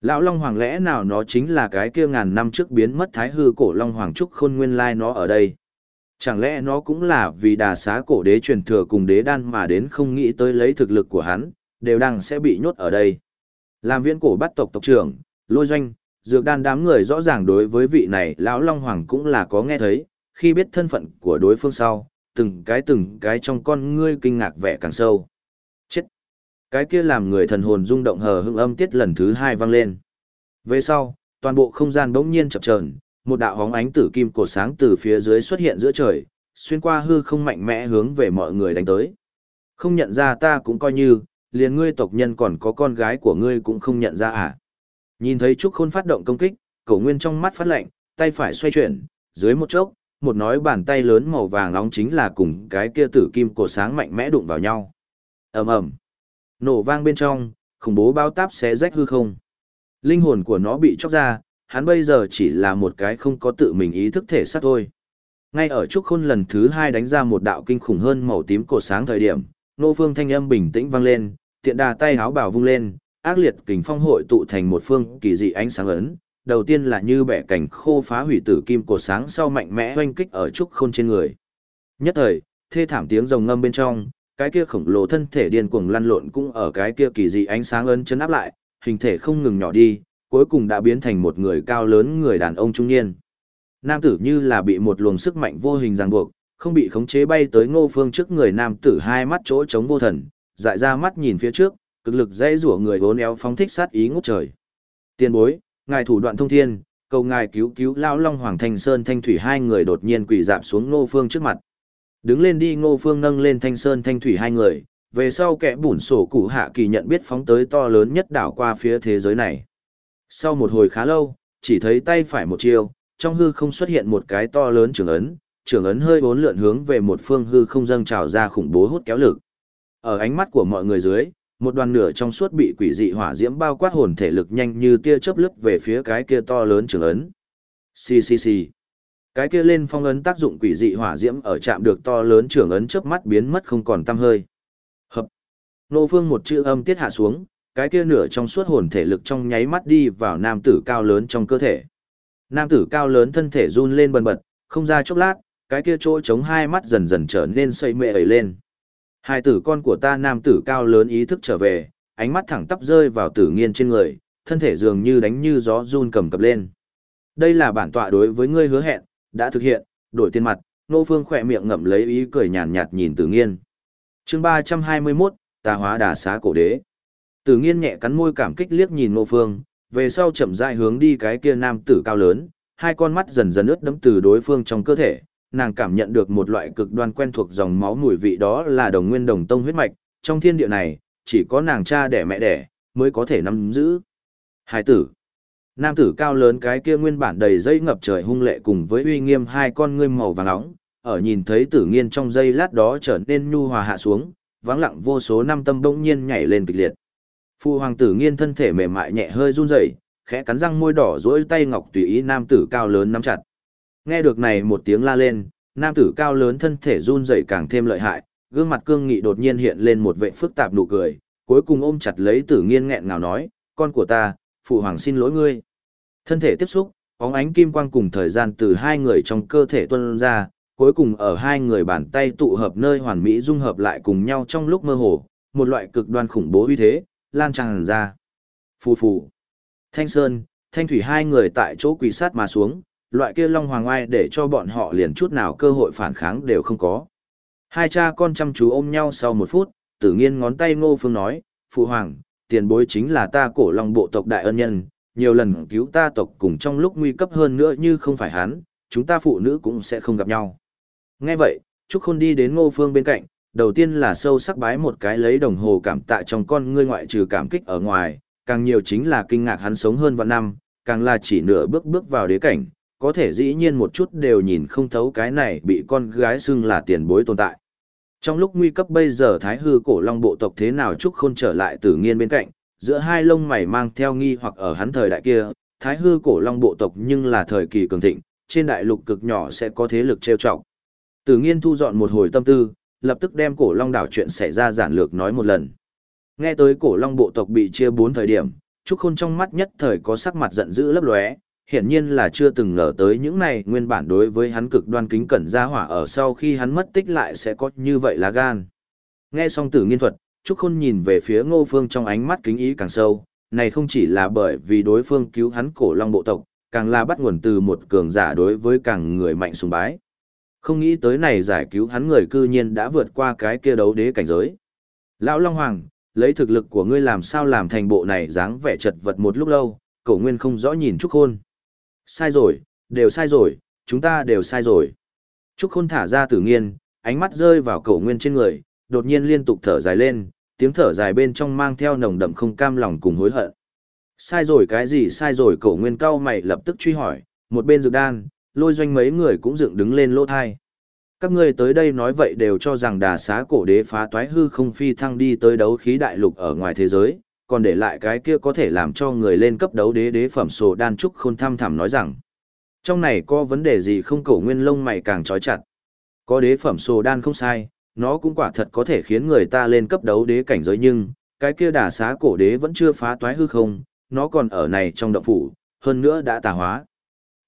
Lão Long Hoàng lẽ nào nó chính là cái kia ngàn năm trước biến mất thái hư cổ Long Hoàng Trúc Khôn Nguyên Lai nó ở đây. Chẳng lẽ nó cũng là vì đà xá cổ đế truyền thừa cùng đế đan mà đến không nghĩ tới lấy thực lực của hắn, đều đang sẽ bị nhốt ở đây. Làm viên cổ bắt tộc tộc trưởng, lôi doanh, dược đan đám người rõ ràng đối với vị này lão Long Hoàng cũng là có nghe thấy, khi biết thân phận của đối phương sau, từng cái từng cái trong con ngươi kinh ngạc vẻ càng sâu. Chết! Cái kia làm người thần hồn rung động hờ hững âm tiết lần thứ hai vang lên. Về sau, toàn bộ không gian bỗng nhiên chập chờn, một đạo hóng ánh tử kim cổ sáng từ phía dưới xuất hiện giữa trời, xuyên qua hư không mạnh mẽ hướng về mọi người đánh tới. Không nhận ra ta cũng coi như, liền ngươi tộc nhân còn có con gái của ngươi cũng không nhận ra à. Nhìn thấy Trúc Khôn phát động công kích, cổ nguyên trong mắt phát lạnh, tay phải xoay chuyển, dưới một chốc, một nói bàn tay lớn màu vàng nóng chính là cùng cái kia tử kim cổ sáng mạnh mẽ đụng vào nhau. ầm ầm, nổ vang bên trong, khủng bố bao táp xé rách hư không. Linh hồn của nó bị chóc ra, hắn bây giờ chỉ là một cái không có tự mình ý thức thể xác thôi. Ngay ở Trúc Khôn lần thứ hai đánh ra một đạo kinh khủng hơn màu tím cổ sáng thời điểm, nô phương thanh âm bình tĩnh vang lên, tiện đà tay háo bảo vung lên, ác liệt kình phong hội tụ thành một phương kỳ dị ánh sáng ấn. Đầu tiên là như bẻ cảnh khô phá hủy tử kim cổ sáng sau mạnh mẽ oanh kích ở Trúc Khôn trên người. Nhất thời, thê thảm tiếng rồng ngâm bên trong, cái kia khổng lồ thân thể điên cuồng lăn lộn cũng ở cái kia kỳ dị ánh sáng ấn chấn áp lại, hình thể không ngừng nhỏ đi, cuối cùng đã biến thành một người cao lớn người đàn ông trung niên. Nam tử như là bị một luồng sức mạnh vô hình ràng buộc, không bị khống chế bay tới ngô phương trước người nam tử hai mắt chỗ trống vô thần, dại ra mắt nhìn phía trước, cực lực dây rủa người vốn éo phóng thích sát ý ngút trời. Tiên bối, ngài thủ đoạn thông thiên, cầu ngài cứu cứu lao long hoàng thanh sơn thanh thủy hai người đột nhiên quỳ dạp xuống ngô phương trước mặt. Đứng lên đi ngô phương nâng lên thanh sơn thanh thủy hai người, về sau kẻ bủn sổ cụ hạ kỳ nhận biết phóng tới to lớn nhất đảo qua phía thế giới này. Sau một hồi khá lâu, chỉ thấy tay phải một chiêu, trong hư không xuất hiện một cái to lớn trường ấn, trường ấn hơi bốn lượn hướng về một phương hư không dâng trào ra khủng bố hút kéo lực. Ở ánh mắt của mọi người dưới, một đoàn nửa trong suốt bị quỷ dị hỏa diễm bao quát hồn thể lực nhanh như tia chớp lướt về phía cái kia to lớn trường ấn. Xì xì xì. Cái kia lên phong ấn tác dụng quỷ dị hỏa diễm ở chạm được to lớn trường ấn chớp mắt biến mất không còn tăm hơi. Hấp Nô phương một chữ âm tiết hạ xuống, cái kia nửa trong suốt hồn thể lực trong nháy mắt đi vào nam tử cao lớn trong cơ thể. Nam tử cao lớn thân thể run lên bần bật, không ra chốc lát, cái kia chỗ chống hai mắt dần dần trở nên xây mệ ấy lên. Hai tử con của ta nam tử cao lớn ý thức trở về, ánh mắt thẳng tắp rơi vào tử nghiên trên người, thân thể dường như đánh như gió run cầm cập lên. Đây là bản tọa đối với ngươi hứa hẹn, đã thực hiện, đổi tiền mặt, nô phương khỏe miệng ngậm lấy ý cười nhàn nhạt nhìn tử nghiên. chương 321, tà hóa đà xá cổ đế. Tử nghiên nhẹ cắn môi cảm kích liếc nhìn nô phương, về sau chậm rãi hướng đi cái kia nam tử cao lớn, hai con mắt dần dần ướt đẫm từ đối phương trong cơ thể, nàng cảm nhận được một loại cực đoan quen thuộc dòng máu mùi vị đó là đồng nguyên đồng tông huyết mạch, trong thiên địa này, chỉ có nàng cha đẻ mẹ đẻ, mới có thể nắm giữ. Hai tử. Nam tử cao lớn cái kia nguyên bản đầy dây ngập trời hung lệ cùng với uy nghiêm hai con ngươi màu vàng nóng, ở nhìn thấy tử nghiên trong giây lát đó trở nên nhu hòa hạ xuống, vắng lặng vô số năm tâm bỗng nhiên nhảy lên kịch liệt. Phu hoàng tử nghiên thân thể mềm mại nhẹ hơi run rẩy, khẽ cắn răng môi đỏ duỗi tay ngọc tùy ý nam tử cao lớn nắm chặt. Nghe được này một tiếng la lên, nam tử cao lớn thân thể run rẩy càng thêm lợi hại, gương mặt cương nghị đột nhiên hiện lên một vẻ phức tạp nụ cười, cuối cùng ôm chặt lấy tử nghiên nghẹn ngào nói, con của ta, phụ hoàng xin lỗi ngươi. Thân thể tiếp xúc, bóng ánh kim quang cùng thời gian từ hai người trong cơ thể tuôn ra, cuối cùng ở hai người bàn tay tụ hợp nơi hoàn mỹ dung hợp lại cùng nhau trong lúc mơ hồ, một loại cực đoan khủng bố uy thế, lan tràn ra. Phù phù. Thanh Sơn, Thanh Thủy hai người tại chỗ quỳ sát mà xuống, loại kia long hoàng oai để cho bọn họ liền chút nào cơ hội phản kháng đều không có. Hai cha con chăm chú ôm nhau sau một phút, tự nhiên ngón tay ngô phương nói, Phụ Hoàng, tiền bối chính là ta cổ long bộ tộc đại ân nhân, nhiều lần cứu ta tộc cùng trong lúc nguy cấp hơn nữa như không phải hắn, chúng ta phụ nữ cũng sẽ không gặp nhau. Nghe vậy, Trúc Khôn đi đến ngô phương bên cạnh, đầu tiên là sâu sắc bái một cái lấy đồng hồ cảm tạ trong con ngươi ngoại trừ cảm kích ở ngoài, càng nhiều chính là kinh ngạc hắn sống hơn vạn năm, càng là chỉ nửa bước bước vào đế cảnh, có thể dĩ nhiên một chút đều nhìn không thấu cái này bị con gái xưng là tiền bối tồn tại. Trong lúc nguy cấp bây giờ Thái hư cổ long bộ tộc thế nào Trúc Khôn trở lại tử nghiên bên cạnh, giữa hai lông mày mang theo nghi hoặc ở hắn thời đại kia, Thái hư cổ long bộ tộc nhưng là thời kỳ cường thịnh, trên đại lục cực nhỏ sẽ có thế lực trêu trọng. Tử nghiên thu dọn một hồi tâm tư, lập tức đem cổ long đảo chuyện xảy ra giản lược nói một lần. Nghe tới cổ long bộ tộc bị chia bốn thời điểm, Trúc Khôn trong mắt nhất thời có sắc mặt giận dữ lấp lóe, hiển nhiên là chưa từng ngờ tới những này nguyên bản đối với hắn cực đoan kính cẩn ra hỏa ở sau khi hắn mất tích lại sẽ có như vậy là gan. Nghe xong tử nghiên thuật, Trúc Khôn nhìn về phía ngô phương trong ánh mắt kính ý càng sâu, này không chỉ là bởi vì đối phương cứu hắn cổ long bộ tộc, càng là bắt nguồn từ một cường giả đối với càng người mạnh sùng bái. Không nghĩ tới này giải cứu hắn người cư nhiên đã vượt qua cái kia đấu đế cảnh giới. Lão Long Hoàng, lấy thực lực của ngươi làm sao làm thành bộ này dáng vẻ chật vật một lúc lâu, cổ nguyên không rõ nhìn Trúc Khôn. Sai rồi, đều sai rồi, chúng ta đều sai rồi. Trúc Khôn thả ra tử nghiên, ánh mắt rơi vào cổ nguyên trên người, đột nhiên liên tục thở dài lên, tiếng thở dài bên trong mang theo nồng đậm không cam lòng cùng hối hận. Sai rồi cái gì sai rồi cậu nguyên cao mày lập tức truy hỏi, một bên dược đan, lôi doanh mấy người cũng dựng đứng lên lỗ thai. Các ngươi tới đây nói vậy đều cho rằng đà xá cổ đế phá toái hư không phi thăng đi tới đấu khí đại lục ở ngoài thế giới, còn để lại cái kia có thể làm cho người lên cấp đấu đế đế phẩm sổ đan trúc khôn thăm thẳm nói rằng. Trong này có vấn đề gì không cổ nguyên lông mày càng trói chặt. Có đế phẩm sổ đan không sai, nó cũng quả thật có thể khiến người ta lên cấp đấu đế cảnh giới nhưng, cái kia đà xá cổ đế vẫn chưa phá toái hư không, nó còn ở này trong động phủ, hơn nữa đã tà hóa.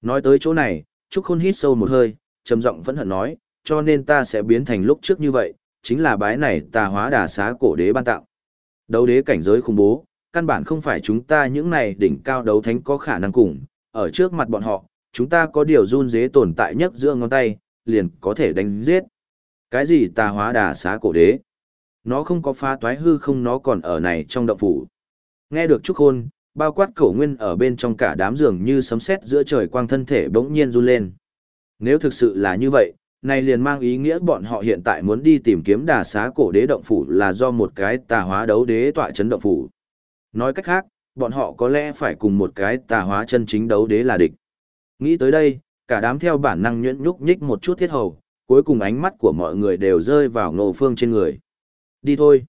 Nói tới chỗ này, Trúc Khôn hít sâu một hơi, trầm giọng vẫn hận nói, cho nên ta sẽ biến thành lúc trước như vậy, chính là bái này tà hóa đà xá cổ đế ban tặng Đấu đế cảnh giới khủng bố, căn bản không phải chúng ta những này đỉnh cao đấu thánh có khả năng cùng, ở trước mặt bọn họ, chúng ta có điều run dế tồn tại nhất giữa ngón tay, liền có thể đánh giết. Cái gì tà hóa đà xá cổ đế? Nó không có phá toái hư không nó còn ở này trong động phủ. Nghe được Trúc hôn bao quát cổ nguyên ở bên trong cả đám giường như sấm sét giữa trời quang thân thể bỗng nhiên run lên. Nếu thực sự là như vậy, này liền mang ý nghĩa bọn họ hiện tại muốn đi tìm kiếm đà xá cổ đế động phủ là do một cái tà hóa đấu đế tọa chấn động phủ. Nói cách khác, bọn họ có lẽ phải cùng một cái tà hóa chân chính đấu đế là địch. Nghĩ tới đây, cả đám theo bản năng nhuyễn nhúc nhích một chút thiết hầu, cuối cùng ánh mắt của mọi người đều rơi vào Ngô Phương trên người. Đi thôi.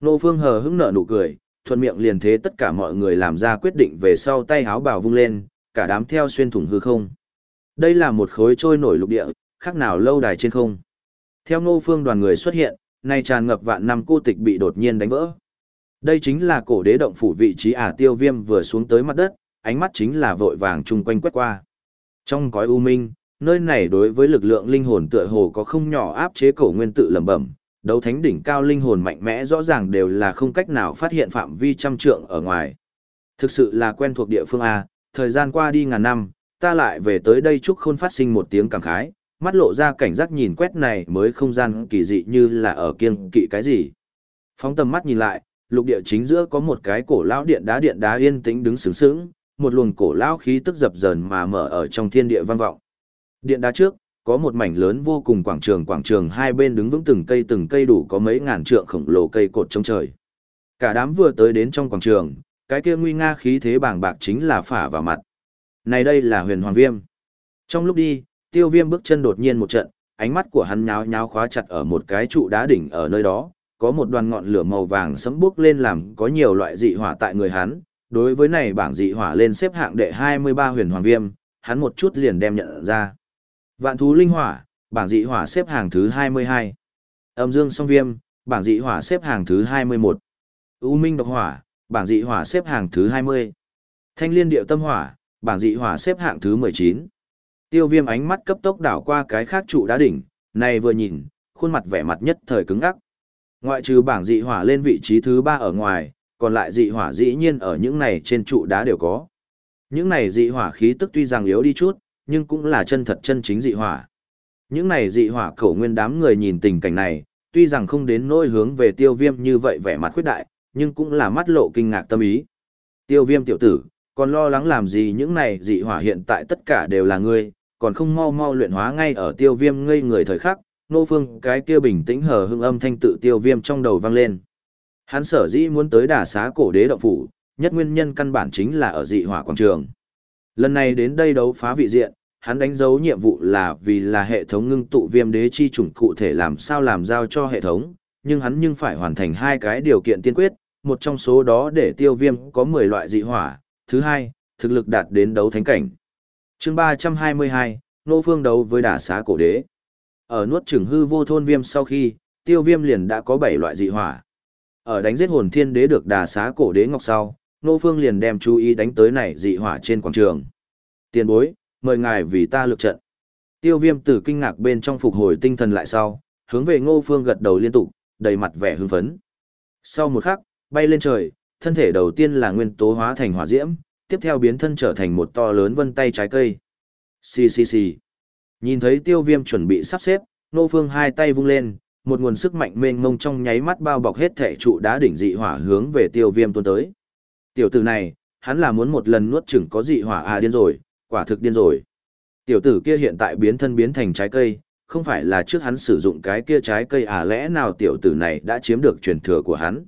Ngô Phương hờ hững nở nụ cười, thuận miệng liền thế tất cả mọi người làm ra quyết định về sau tay háo bảo vung lên, cả đám theo xuyên thủng hư không. Đây là một khối trôi nổi lục địa, khác nào lâu đài trên không. Theo Ngô Phương đoàn người xuất hiện, nay tràn ngập vạn năm cô tịch bị đột nhiên đánh vỡ. Đây chính là cổ đế động phủ vị trí ả tiêu viêm vừa xuống tới mặt đất, ánh mắt chính là vội vàng chung quanh quét qua. Trong cõi u minh, nơi này đối với lực lượng linh hồn tựa hồ có không nhỏ áp chế cổ nguyên tự lẩm bẩm, đấu thánh đỉnh cao linh hồn mạnh mẽ rõ ràng đều là không cách nào phát hiện phạm vi trăm trượng ở ngoài. Thực sự là quen thuộc địa phương A, thời gian qua đi ngàn năm, ta lại về tới đây chúc khôn phát sinh một tiếng cảm khái, mắt lộ ra cảnh giác nhìn quét này mới không gian kỳ dị như là ở kiêng kỵ cái gì. Phóng tầm mắt nhìn lại, lục địa chính giữa có một cái cổ lão điện đá điện đá yên tĩnh đứng sướng sướng, một luồng cổ lão khí tức dập dờn mà mở ở trong thiên địa vang vọng. Điện đá trước, có một mảnh lớn vô cùng quảng trường quảng trường hai bên đứng vững từng cây từng cây đủ có mấy ngàn trượng khổng lồ cây cột trong trời. Cả đám vừa tới đến trong quảng trường, cái kia nguy nga khí thế bàng bạc chính là phả vào mặt. Này đây là huyền hoàng viêm. Trong lúc đi, tiêu viêm bước chân đột nhiên một trận, ánh mắt của hắn nháo nháo khóa chặt ở một cái trụ đá đỉnh ở nơi đó, có một đoàn ngọn lửa màu vàng sấm bước lên làm có nhiều loại dị hỏa tại người hắn. Đối với này bảng dị hỏa lên xếp hạng đệ 23 huyền hoàng viêm, hắn một chút liền đem nhận ra. Vạn thú linh hỏa, bảng dị hỏa xếp hàng thứ 22. Âm dương song viêm, bảng dị hỏa xếp hàng thứ 21. U minh độc hỏa, bảng dị hỏa xếp hàng thứ 20. Thanh liên điệu tâm hỏa, bảng dị hỏa xếp hạng thứ 19. Tiêu viêm ánh mắt cấp tốc đảo qua cái khác trụ đá đỉnh, này vừa nhìn, khuôn mặt vẻ mặt nhất thời cứng ắc. Ngoại trừ bảng dị hỏa lên vị trí thứ ba ở ngoài, còn lại dị hỏa dĩ nhiên ở những này trên trụ đá đều có. Những này dị hỏa khí tức tuy rằng yếu đi chút, nhưng cũng là chân thật chân chính dị hỏa. Những này dị hỏa khẩu nguyên đám người nhìn tình cảnh này, tuy rằng không đến nỗi hướng về tiêu viêm như vậy vẻ mặt khuyết đại, nhưng cũng là mắt lộ kinh ngạc tâm ý. Tiêu viêm tiểu tử, còn lo lắng làm gì những này dị hỏa hiện tại tất cả đều là ngươi, còn không mau mau luyện hóa ngay ở tiêu viêm ngây người thời khắc, nô phương cái kia bình tĩnh hờ hưng âm thanh tự tiêu viêm trong đầu vang lên. Hắn sở dĩ muốn tới đà xá cổ đế động phủ, nhất nguyên nhân căn bản chính là ở dị hỏa quảng trường. Lần này đến đây đấu phá vị diện, hắn đánh dấu nhiệm vụ là vì là hệ thống ngưng tụ viêm đế chi chủng cụ thể làm sao làm giao cho hệ thống, nhưng hắn nhưng phải hoàn thành hai cái điều kiện tiên quyết, một trong số đó để tiêu viêm có 10 loại dị hỏa, thứ hai, thực lực đạt đến đấu thánh cảnh chương 322, Nô Phương đấu với đả xá cổ đế. Ở nuốt chửng hư vô thôn viêm sau khi, tiêu viêm liền đã có 7 loại dị hỏa. Ở đánh giết hồn thiên đế được Đà xá cổ đế ngọc sau, Nô Phương liền đem chú ý đánh tới này dị hỏa trên quảng trường. Tiền bối, mời ngài vì ta lực trận. Tiêu viêm từ kinh ngạc bên trong phục hồi tinh thần lại sau, hướng về Ngô Phương gật đầu liên tục, đầy mặt vẻ hưng phấn. Sau một khắc, bay lên trời, thân thể đầu tiên là nguyên tố hóa thành hỏa diễm, tiếp theo biến thân trở thành một to lớn vân tay trái cây. Xì xì xì. Nhìn thấy tiêu viêm chuẩn bị sắp xếp, nô Phương hai tay vung lên, một nguồn sức mạnh mênh mông trong nháy mắt bao bọc hết thể trụ đá đỉnh dị hỏa hướng về tiêu viêm tuôn tới. Tiểu tử này, hắn là muốn một lần nuốt chửng có dị hỏa à điên rồi, quả thực điên rồi. Tiểu tử kia hiện tại biến thân biến thành trái cây, không phải là trước hắn sử dụng cái kia trái cây à lẽ nào tiểu tử này đã chiếm được truyền thừa của hắn.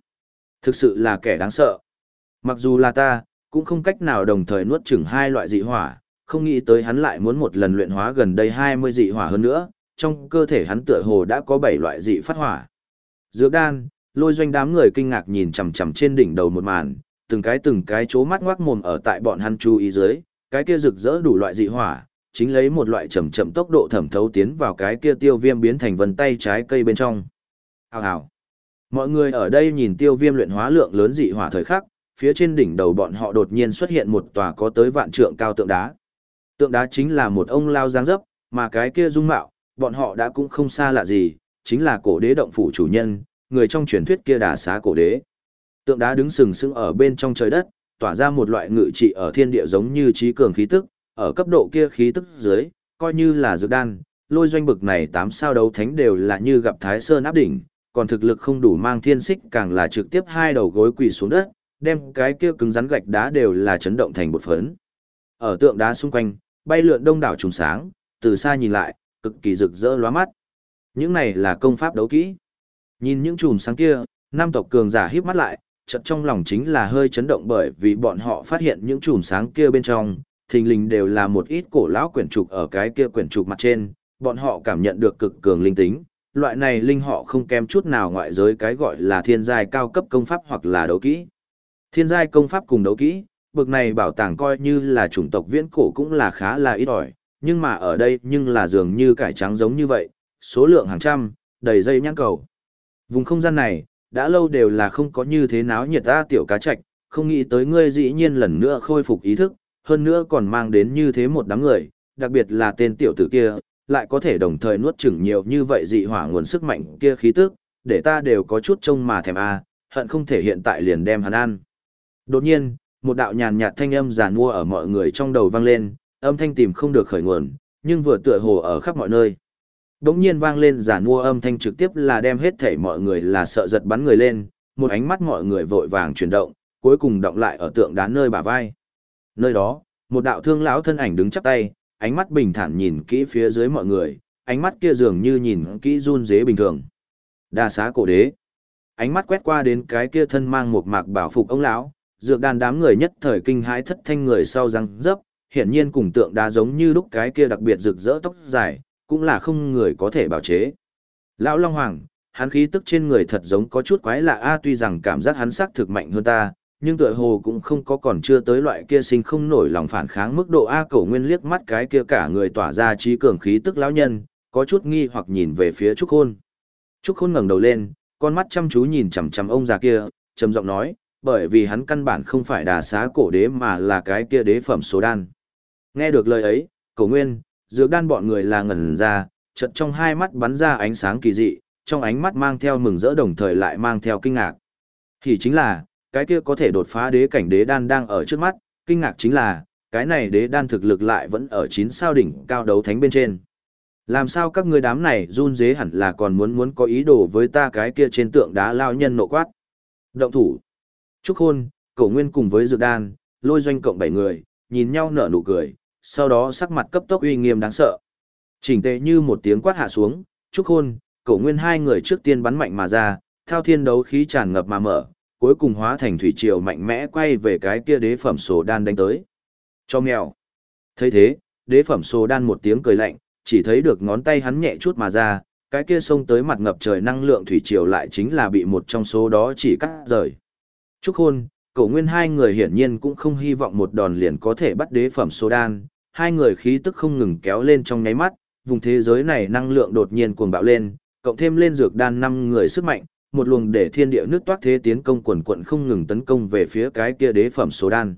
Thực sự là kẻ đáng sợ. Mặc dù là ta, cũng không cách nào đồng thời nuốt chửng hai loại dị hỏa, không nghĩ tới hắn lại muốn một lần luyện hóa gần đây 20 dị hỏa hơn nữa, trong cơ thể hắn tựa hồ đã có 7 loại dị phát hỏa. Dược đan, lôi doanh đám người kinh ngạc nhìn chằm chằm trên đỉnh đầu một màn, từng cái từng cái chố mắt ngoác mồm ở tại bọn hắn chú ý dưới, cái kia rực rỡ đủ loại dị hỏa, chính lấy một loại chậm chậm tốc độ thẩm thấu tiến vào cái kia tiêu viêm biến thành vân tay trái cây bên trong. Hào hào. Mọi người ở đây nhìn tiêu viêm luyện hóa lượng lớn dị hỏa thời khắc, phía trên đỉnh đầu bọn họ đột nhiên xuất hiện một tòa có tới vạn trượng cao tượng đá. Tượng đá chính là một ông lao dáng dấp, mà cái kia dung mạo, bọn họ đã cũng không xa lạ gì, chính là cổ đế động phủ chủ nhân, người trong truyền thuyết kia đà xá cổ đế. Tượng đá đứng sừng sững ở bên trong trời đất, tỏa ra một loại ngự trị ở thiên địa giống như trí cường khí tức, ở cấp độ kia khí tức dưới, coi như là dược đan, lôi doanh bực này tám sao đấu thánh đều là như gặp Thái Sơn áp đỉnh, còn thực lực không đủ mang thiên xích càng là trực tiếp hai đầu gối quỳ xuống đất, đem cái kia cứng rắn gạch đá đều là chấn động thành bột phấn. Ở tượng đá xung quanh, bay lượn đông đảo trùng sáng, từ xa nhìn lại, cực kỳ rực rỡ lóa mắt. Những này là công pháp đấu kỹ. Nhìn những chùm sáng kia, nam tộc cường giả híp mắt lại, chợt trong lòng chính là hơi chấn động bởi vì bọn họ phát hiện những chùm sáng kia bên trong, thình lình đều là một ít cổ lão quyển trục ở cái kia quyển trục mặt trên, bọn họ cảm nhận được cực cường linh tính. Loại này linh họ không kém chút nào ngoại giới cái gọi là thiên giai cao cấp công pháp hoặc là đấu kỹ. Thiên giai công pháp cùng đấu kỹ, bực này bảo tàng coi như là chủng tộc viễn cổ cũng là khá là ít ỏi, nhưng mà ở đây nhưng là dường như cải trắng giống như vậy, số lượng hàng trăm, đầy dây nhãn cầu. Vùng không gian này, đã lâu đều là không có như thế náo nhiệt ta tiểu cá trạch, không nghĩ tới ngươi dĩ nhiên lần nữa khôi phục ý thức, hơn nữa còn mang đến như thế một đám người, đặc biệt là tên tiểu tử kia, lại có thể đồng thời nuốt chửng nhiều như vậy dị hỏa nguồn sức mạnh kia khí tức, để ta đều có chút trông mà thèm a, hận không thể hiện tại liền đem hắn ăn. Đột nhiên, một đạo nhàn nhạt thanh âm giàn mua ở mọi người trong đầu vang lên, âm thanh tìm không được khởi nguồn, nhưng vừa tựa hồ ở khắp mọi nơi. Đống nhiên vang lên giàn mua âm thanh trực tiếp là đem hết thảy mọi người là sợ giật bắn người lên, một ánh mắt mọi người vội vàng chuyển động, cuối cùng động lại ở tượng đá nơi bả vai. Nơi đó, một đạo thương lão thân ảnh đứng chắp tay, ánh mắt bình thản nhìn kỹ phía dưới mọi người, ánh mắt kia dường như nhìn kỹ run dế bình thường. Đa xá cổ đế. Ánh mắt quét qua đến cái kia thân mang một mạc bảo phục ông lão, dược đàn đám người nhất thời kinh hãi thất thanh người sau răng dấp, hiển nhiên cùng tượng đá giống như lúc cái kia đặc biệt rực rỡ tóc dài, cũng là không người có thể bảo chế. Lão Long Hoàng, hắn khí tức trên người thật giống có chút quái lạ a tuy rằng cảm giác hắn sắc thực mạnh hơn ta, nhưng tựa hồ cũng không có còn chưa tới loại kia sinh không nổi lòng phản kháng mức độ a cổ nguyên liếc mắt cái kia cả người tỏa ra trí cường khí tức lão nhân, có chút nghi hoặc nhìn về phía Trúc Khôn. Trúc Khôn ngẩng đầu lên, con mắt chăm chú nhìn chằm chằm ông già kia, trầm giọng nói, bởi vì hắn căn bản không phải đà xá cổ đế mà là cái kia đế phẩm số đan. Nghe được lời ấy, cổ nguyên, dược đan bọn người là ngẩn ra, chợt trong hai mắt bắn ra ánh sáng kỳ dị, trong ánh mắt mang theo mừng rỡ đồng thời lại mang theo kinh ngạc. Thì chính là, cái kia có thể đột phá đế cảnh đế đan đang ở trước mắt, kinh ngạc chính là, cái này đế đan thực lực lại vẫn ở chín sao đỉnh cao đấu thánh bên trên. Làm sao các ngươi đám này run dế hẳn là còn muốn muốn có ý đồ với ta cái kia trên tượng đá lao nhân nộ quát. Động thủ. Trúc Khôn, Cổ Nguyên cùng với Dược Đan, lôi doanh cộng 7 người, nhìn nhau nở nụ cười, sau đó sắc mặt cấp tốc uy nghiêm đáng sợ. Chỉnh tề như một tiếng quát hạ xuống, Trúc Khôn, Cổ Nguyên hai người trước tiên bắn mạnh mà ra, thao thiên đấu khí tràn ngập mà mở, cuối cùng hóa thành thủy triều mạnh mẽ quay về cái kia đế phẩm sổ đan đánh tới. Cho mèo. thấy thế, đế phẩm sổ đan một tiếng cười lạnh, chỉ thấy được ngón tay hắn nhẹ chút mà ra, cái kia xông tới mặt ngập trời năng lượng thủy triều lại chính là bị một trong số đó chỉ cắt rời. Trúc Khôn, cổ nguyên hai người hiển nhiên cũng không hy vọng một đòn liền có thể bắt đế phẩm số đan, hai người khí tức không ngừng kéo lên trong nháy mắt, vùng thế giới này năng lượng đột nhiên cuồng bạo lên, cộng thêm lên dược đan năm người sức mạnh, một luồng để thiên địa nước toát thế tiến công quần quận không ngừng tấn công về phía cái kia đế phẩm số đan.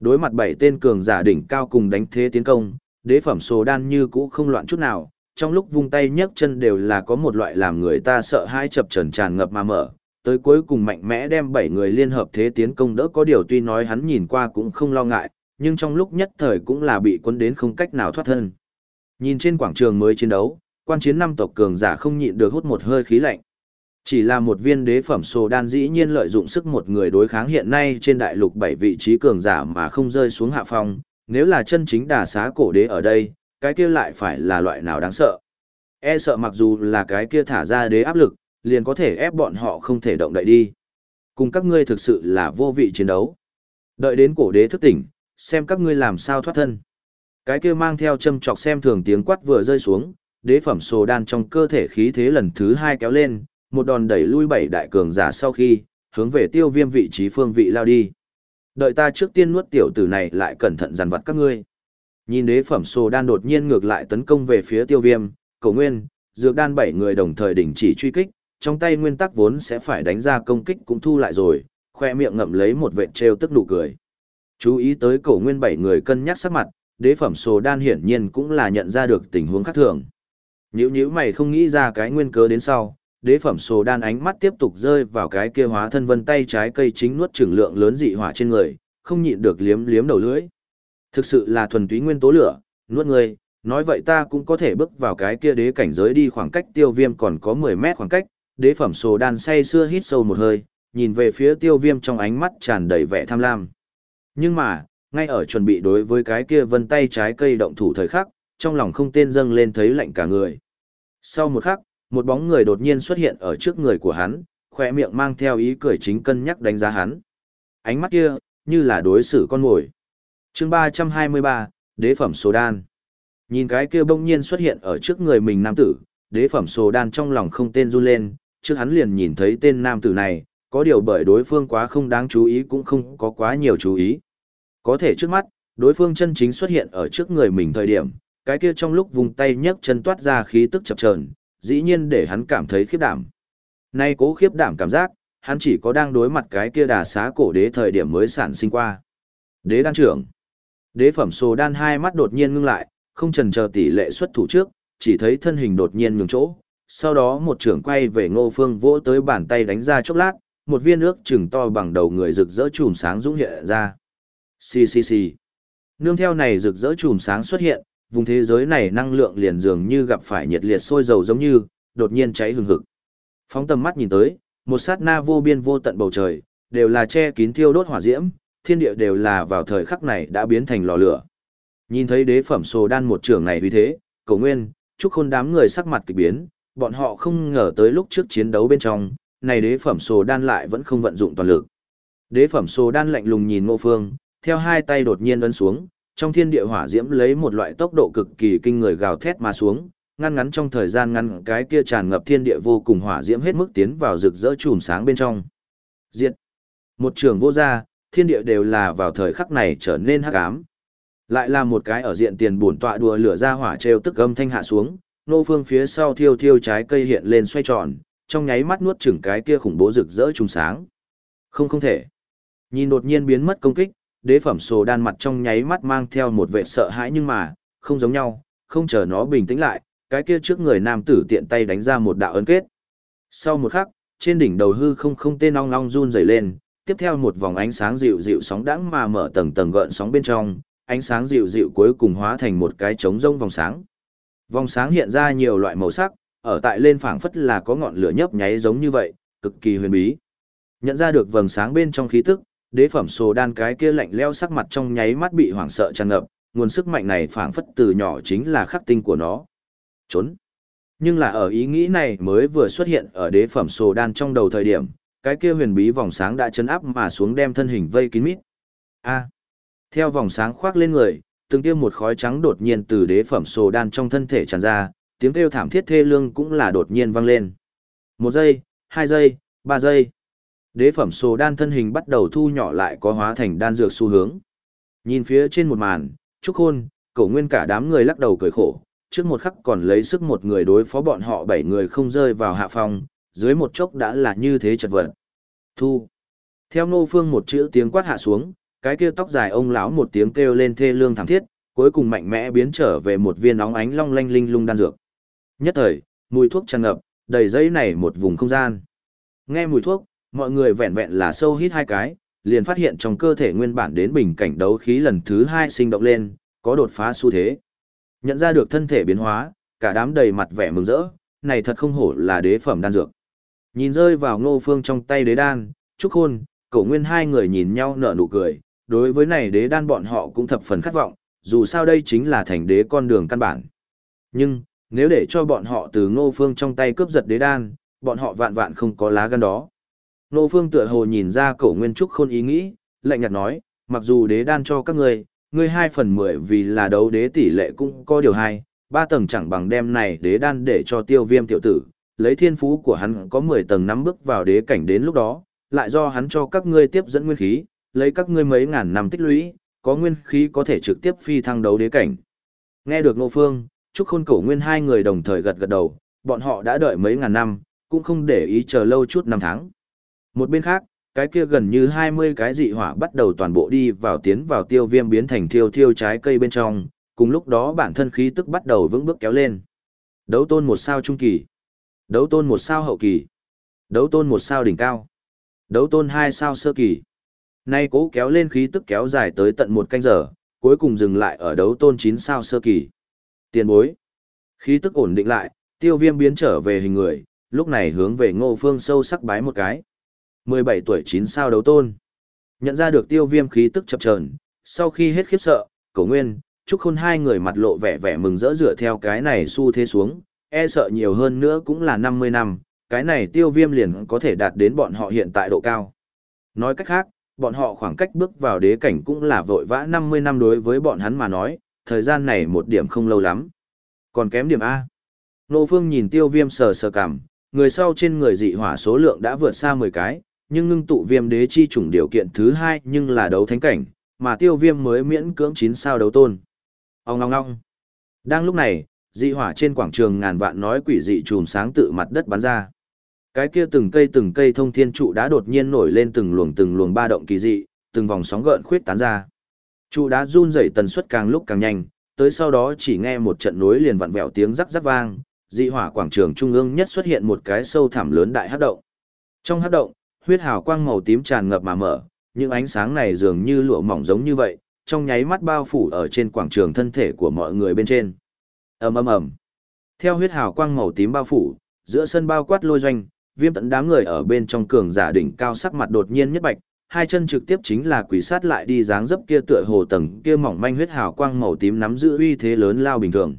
Đối mặt bảy tên cường giả đỉnh cao cùng đánh thế tiến công, đế phẩm số đan như cũ không loạn chút nào, trong lúc vung tay nhấc chân đều là có một loại làm người ta sợ hãi chập trần tràn ngập mà mở, tới cuối cùng mạnh mẽ đem bảy người liên hợp thế tiến công đỡ có điều tuy nói hắn nhìn qua cũng không lo ngại, nhưng trong lúc nhất thời cũng là bị quân đến không cách nào thoát thân. Nhìn trên quảng trường mới chiến đấu, quan chiến năm tộc cường giả không nhịn được hút một hơi khí lạnh. Chỉ là một viên đế phẩm sồ đan dĩ nhiên lợi dụng sức một người đối kháng hiện nay trên đại lục bảy vị trí cường giả mà không rơi xuống hạ phong, nếu là chân chính đà xá cổ đế ở đây, cái kia lại phải là loại nào đáng sợ. E sợ mặc dù là cái kia thả ra đế áp lực, liền có thể ép bọn họ không thể động đậy đi. Cùng các ngươi thực sự là vô vị chiến đấu. Đợi đến cổ đế thức tỉnh, xem các ngươi làm sao thoát thân. Cái kia mang theo châm chọc xem thường tiếng quát vừa rơi xuống, đế phẩm sồ đan trong cơ thể khí thế lần thứ hai kéo lên, một đòn đẩy lui bảy đại cường giả sau khi, hướng về tiêu viêm vị trí phương vị lao đi. Đợi ta trước tiên nuốt tiểu tử này lại cẩn thận dằn vặt các ngươi. Nhìn đế phẩm sồ đan đột nhiên ngược lại tấn công về phía tiêu viêm, cổ nguyên, dược đan bảy người đồng thời đình chỉ truy kích, trong tay nguyên tắc vốn sẽ phải đánh ra công kích cũng thu lại rồi, khoe miệng ngậm lấy một vệt trêu tức nụ cười. Chú ý tới cổ nguyên bảy người cân nhắc sắc mặt, đế phẩm sồ đan hiển nhiên cũng là nhận ra được tình huống khác thường. Nhữ nhữ mày không nghĩ ra cái nguyên cớ đến sau, đế phẩm sồ đan ánh mắt tiếp tục rơi vào cái kia hóa thân vân tay trái cây chính nuốt trưởng lượng lớn dị hỏa trên người, không nhịn được liếm liếm đầu lưỡi. Thực sự là thuần túy nguyên tố lửa, nuốt người, nói vậy ta cũng có thể bước vào cái kia đế cảnh giới đi khoảng cách tiêu viêm còn có 10 mét khoảng cách, đế phẩm sồ đan say xưa hít sâu một hơi, nhìn về phía tiêu viêm trong ánh mắt tràn đầy vẻ tham lam. Nhưng mà, ngay ở chuẩn bị đối với cái kia vân tay trái cây động thủ thời khắc, trong lòng không tên dâng lên thấy lạnh cả người. Sau một khắc, một bóng người đột nhiên xuất hiện ở trước người của hắn, khỏe miệng mang theo ý cười chính cân nhắc đánh giá hắn. Ánh mắt kia, như là đối xử con mồi. chương 323, Đế phẩm sồ Đan. Nhìn cái kia bỗng nhiên xuất hiện ở trước người mình nam tử, đế phẩm sồ Đan trong lòng không tên run lên, trước hắn liền nhìn thấy tên nam tử này, có điều bởi đối phương quá không đáng chú ý cũng không có quá nhiều chú ý. Có thể trước mắt, đối phương chân chính xuất hiện ở trước người mình thời điểm, cái kia trong lúc vùng tay nhấc chân toát ra khí tức chập chờn, dĩ nhiên để hắn cảm thấy khiếp đảm. Nay cố khiếp đảm cảm giác, hắn chỉ có đang đối mặt cái kia đà xá cổ đế thời điểm mới sản sinh qua. Đế đan trưởng. Đế phẩm sồ đan hai mắt đột nhiên ngưng lại, không trần chờ tỷ lệ xuất thủ trước, chỉ thấy thân hình đột nhiên nhường chỗ. Sau đó một trưởng quay về ngô phương vỗ tới bàn tay đánh ra chốc lát, một viên nước chừng to bằng đầu người rực rỡ chùm sáng dũng hiện ra. Xì xì xì. Nương theo này rực rỡ chùm sáng xuất hiện, vùng thế giới này năng lượng liền dường như gặp phải nhiệt liệt sôi dầu giống như, đột nhiên cháy hừng hực. Phóng tầm mắt nhìn tới, một sát na vô biên vô tận bầu trời, đều là che kín thiêu đốt hỏa diễm, thiên địa đều là vào thời khắc này đã biến thành lò lửa. Nhìn thấy đế phẩm sồ đan một trưởng này uy thế, cầu nguyên, chúc khôn đám người sắc mặt kỳ biến, bọn họ không ngờ tới lúc trước chiến đấu bên trong, này đế phẩm sồ đan lại vẫn không vận dụng toàn lực. Đế phẩm sồ đan lạnh lùng nhìn ngô phương, theo hai tay đột nhiên ấn xuống, trong thiên địa hỏa diễm lấy một loại tốc độ cực kỳ kinh người gào thét mà xuống, ngăn ngắn trong thời gian ngắn cái kia tràn ngập thiên địa vô cùng hỏa diễm hết mức tiến vào rực rỡ chùm sáng bên trong. Diệt. Một trường vô gia, thiên địa đều là vào thời khắc này trở nên hắc ám. Lại là một cái ở diện tiền bổn tọa đùa lửa ra hỏa treo tức âm thanh hạ xuống, nô phương phía sau thiêu thiêu trái cây hiện lên xoay tròn, trong nháy mắt nuốt chửng cái kia khủng bố rực rỡ trùng sáng. Không không thể. Nhìn đột nhiên biến mất công kích, đế phẩm sồ đan mặt trong nháy mắt mang theo một vẻ sợ hãi nhưng mà, không giống nhau, không chờ nó bình tĩnh lại, cái kia trước người nam tử tiện tay đánh ra một đạo ấn kết. Sau một khắc, trên đỉnh đầu hư không không tên ong ong run rẩy lên, tiếp theo một vòng ánh sáng dịu dịu sóng đãng mà mở tầng tầng gợn sóng bên trong, ánh sáng dịu dịu cuối cùng hóa thành một cái trống rông vòng sáng. Vòng sáng hiện ra nhiều loại màu sắc, ở tại lên phảng phất là có ngọn lửa nhấp nháy giống như vậy, cực kỳ huyền bí. Nhận ra được vầng sáng bên trong khí tức, đế phẩm sồ đan cái kia lạnh leo sắc mặt trong nháy mắt bị hoảng sợ tràn ngập, nguồn sức mạnh này phảng phất từ nhỏ chính là khắc tinh của nó. Trốn. Nhưng là ở ý nghĩ này mới vừa xuất hiện ở đế phẩm sồ đan trong đầu thời điểm, cái kia huyền bí vòng sáng đã chấn áp mà xuống đem thân hình vây kín mít. A. Theo vòng sáng khoác lên người, từng tiêm một khói trắng đột nhiên từ đế phẩm sồ đan trong thân thể tràn ra, tiếng kêu thảm thiết thê lương cũng là đột nhiên vang lên. Một giây, hai giây, ba giây. Đế phẩm sồ đan thân hình bắt đầu thu nhỏ lại có hóa thành đan dược xu hướng. Nhìn phía trên một màn, Trúc Khôn, cổ nguyên cả đám người lắc đầu cười khổ, trước một khắc còn lấy sức một người đối phó bọn họ bảy người không rơi vào hạ phong, dưới một chốc đã là như thế chật vật. Thu. Theo Ngô Phương một chữ tiếng quát hạ xuống, cái kia tóc dài ông lão một tiếng kêu lên thê lương thảm thiết, cuối cùng mạnh mẽ biến trở về một viên nóng ánh long lanh linh lung đan dược. Nhất thời, mùi thuốc tràn ngập, đầy dây này một vùng không gian. Nghe mùi thuốc, mọi người vẹn vẹn là sâu hít hai cái, liền phát hiện trong cơ thể nguyên bản đến bình cảnh đấu khí lần thứ hai sinh động lên, có đột phá xu thế. Nhận ra được thân thể biến hóa, cả đám đầy mặt vẻ mừng rỡ, này thật không hổ là đế phẩm đan dược. Nhìn rơi vào ngô phương trong tay đế đan, trúc khôn, cổ nguyên hai người nhìn nhau nở nụ cười, đối với này đế đan bọn họ cũng thập phần khát vọng, dù sao đây chính là thành đế con đường căn bản. Nhưng, Nếu để cho bọn họ từ ngô phương trong tay cướp giật đế đan, bọn họ vạn vạn không có lá gan đó. Ngô phương tựa hồ nhìn ra cổ nguyên trúc khôn ý nghĩ, lạnh nhạt nói, mặc dù đế đan cho các ngươi, ngươi hai phần mười vì là đấu đế tỷ lệ cũng có điều hay ba tầng chẳng bằng đem này đế đan để cho tiêu viêm tiểu tử, lấy thiên phú của hắn có 10 tầng nắm bước vào đế cảnh đến lúc đó, lại do hắn cho các ngươi tiếp dẫn nguyên khí, lấy các ngươi mấy ngàn năm tích lũy, có nguyên khí có thể trực tiếp phi thăng đấu đế cảnh. Nghe được Ngô Phương, Trúc Khôn Cổ Nguyên hai người đồng thời gật gật đầu, bọn họ đã đợi mấy ngàn năm, cũng không để ý chờ lâu chút năm tháng. Một bên khác, cái kia gần như 20 cái dị hỏa bắt đầu toàn bộ đi vào tiến vào tiêu viêm biến thành thiêu thiêu trái cây bên trong, cùng lúc đó bản thân khí tức bắt đầu vững bước kéo lên. Đấu tôn một sao trung kỳ, đấu tôn một sao hậu kỳ, đấu tôn một sao đỉnh cao, đấu tôn hai sao sơ kỳ. Nay cố kéo lên khí tức kéo dài tới tận một canh giờ, cuối cùng dừng lại ở đấu tôn 9 sao sơ kỳ. Tiền bối. Khí tức ổn định lại, tiêu viêm biến trở về hình người, lúc này hướng về ngô phương sâu sắc bái một cái. 17 tuổi 9 sao đấu tôn. Nhận ra được tiêu viêm khí tức chập chờn sau khi hết khiếp sợ, cổ nguyên, chúc khôn hai người mặt lộ vẻ vẻ mừng rỡ rửa theo cái này xu thế xuống, e sợ nhiều hơn nữa cũng là 50 năm, cái này tiêu viêm liền có thể đạt đến bọn họ hiện tại độ cao. Nói cách khác, bọn họ khoảng cách bước vào đế cảnh cũng là vội vã 50 năm đối với bọn hắn mà nói, thời gian này một điểm không lâu lắm. Còn kém điểm A. Nô Phương nhìn tiêu viêm sờ sờ cảm, người sau trên người dị hỏa số lượng đã vượt xa 10 cái, nhưng ngưng tụ viêm đế chi chủng điều kiện thứ hai nhưng là đấu thánh cảnh, mà tiêu viêm mới miễn cưỡng 9 sao đấu tôn. Ông ngong ngong. Đang lúc này, dị hỏa trên quảng trường ngàn vạn nói quỷ dị trùm sáng tự mặt đất bắn ra. Cái kia từng cây từng cây thông thiên trụ đã đột nhiên nổi lên từng luồng từng luồng ba động kỳ dị, từng vòng sóng gợn khuyết tán ra. Trụ đá run rẩy tần suất càng lúc càng nhanh, tới sau đó chỉ nghe một trận núi liền vặn vẹo tiếng rắc rắc vang, dị hỏa quảng trường trung ương nhất xuất hiện một cái sâu thẳm lớn đại hắc động. Trong hắc động, huyết hào quang màu tím tràn ngập mà mở, những ánh sáng này dường như lụa mỏng giống như vậy, trong nháy mắt bao phủ ở trên quảng trường thân thể của mọi người bên trên. Ầm ầm ầm. Theo huyết hào quang màu tím bao phủ, giữa sân bao quát lôi doanh, viêm tận đám người ở bên trong cường giả đỉnh cao sắc mặt đột nhiên nhất bạch, hai chân trực tiếp chính là quỷ sát lại đi dáng dấp kia tựa hồ tầng kia mỏng manh huyết hào quang màu tím nắm giữ uy thế lớn lao bình thường.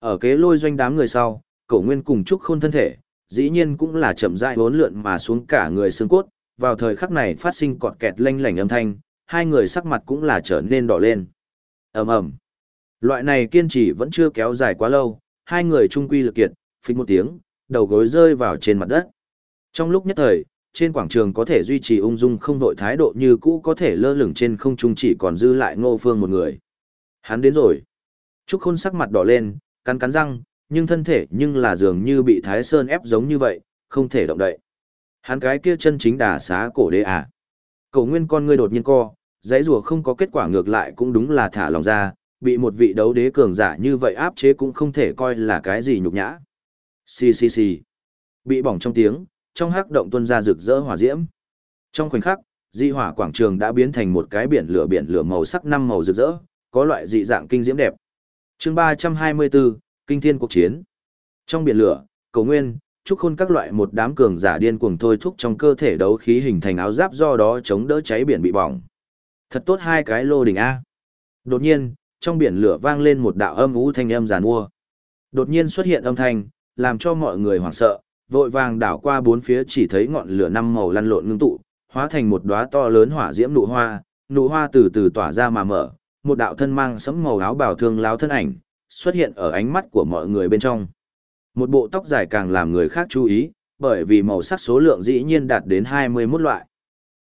Ở kế lôi doanh đám người sau, cổ nguyên cùng trúc khôn thân thể, dĩ nhiên cũng là chậm rãi bốn lượn mà xuống cả người xương cốt, vào thời khắc này phát sinh cọt kẹt lanh lảnh âm thanh, hai người sắc mặt cũng là trở nên đỏ lên. ầm ầm Loại này kiên trì vẫn chưa kéo dài quá lâu, hai người trung quy lực kiệt, phình một tiếng, đầu gối rơi vào trên mặt đất. Trong lúc nhất thời, trên quảng trường có thể duy trì ung dung không vội thái độ như cũ có thể lơ lửng trên không trung chỉ còn dư lại ngô phương một người. Hắn đến rồi. Trúc Khôn sắc mặt đỏ lên, cắn cắn răng, nhưng thân thể nhưng là dường như bị Thái Sơn ép giống như vậy, không thể động đậy. Hắn cái kia chân chính đà xá cổ đế à. Cổ nguyên con ngươi đột nhiên co, dãy rùa không có kết quả ngược lại cũng đúng là thả lòng ra, bị một vị đấu đế cường giả như vậy áp chế cũng không thể coi là cái gì nhục nhã. Xì xì xì. Bị bỏng trong tiếng, trong hắc động tuôn ra rực rỡ hỏa diễm. Trong khoảnh khắc, di hỏa quảng trường đã biến thành một cái biển lửa biển lửa màu sắc năm màu rực rỡ, có loại dị dạng kinh diễm đẹp. Chương 324, Kinh thiên cuộc chiến. Trong biển lửa, Cầu Nguyên, trúc khôn các loại một đám cường giả điên cuồng thôi thúc trong cơ thể đấu khí hình thành áo giáp do đó chống đỡ cháy biển bị bỏng. Thật tốt hai cái lô đỉnh a. Đột nhiên, trong biển lửa vang lên một đạo âm u thanh âm giàn mua. Đột nhiên xuất hiện âm thanh, làm cho mọi người hoảng sợ, vội vàng đảo qua bốn phía chỉ thấy ngọn lửa năm màu lăn lộn ngưng tụ, hóa thành một đóa to lớn hỏa diễm nụ hoa, nụ hoa từ từ tỏa ra mà mở, một đạo thân mang sẫm màu áo bào thương láo thân ảnh, xuất hiện ở ánh mắt của mọi người bên trong. Một bộ tóc dài càng làm người khác chú ý, bởi vì màu sắc số lượng dĩ nhiên đạt đến 21 loại.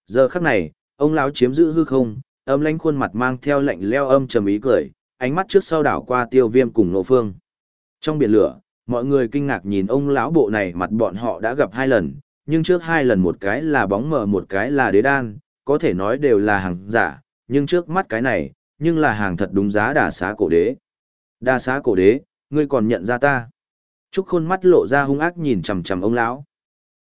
Giờ khắc này, ông lão chiếm giữ hư không, âm lãnh khuôn mặt mang theo lạnh leo âm trầm ý cười, ánh mắt trước sau đảo qua tiêu viêm cùng nộ phương. Trong biển lửa, mọi người kinh ngạc nhìn ông lão bộ này mặt bọn họ đã gặp hai lần, nhưng trước hai lần một cái là bóng mờ một cái là đế đan, có thể nói đều là hàng giả, nhưng trước mắt cái này, nhưng là hàng thật đúng giá đà xá cổ đế. Đa xá cổ đế, ngươi còn nhận ra ta. Trúc Khôn mắt lộ ra hung ác nhìn chằm chằm ông lão.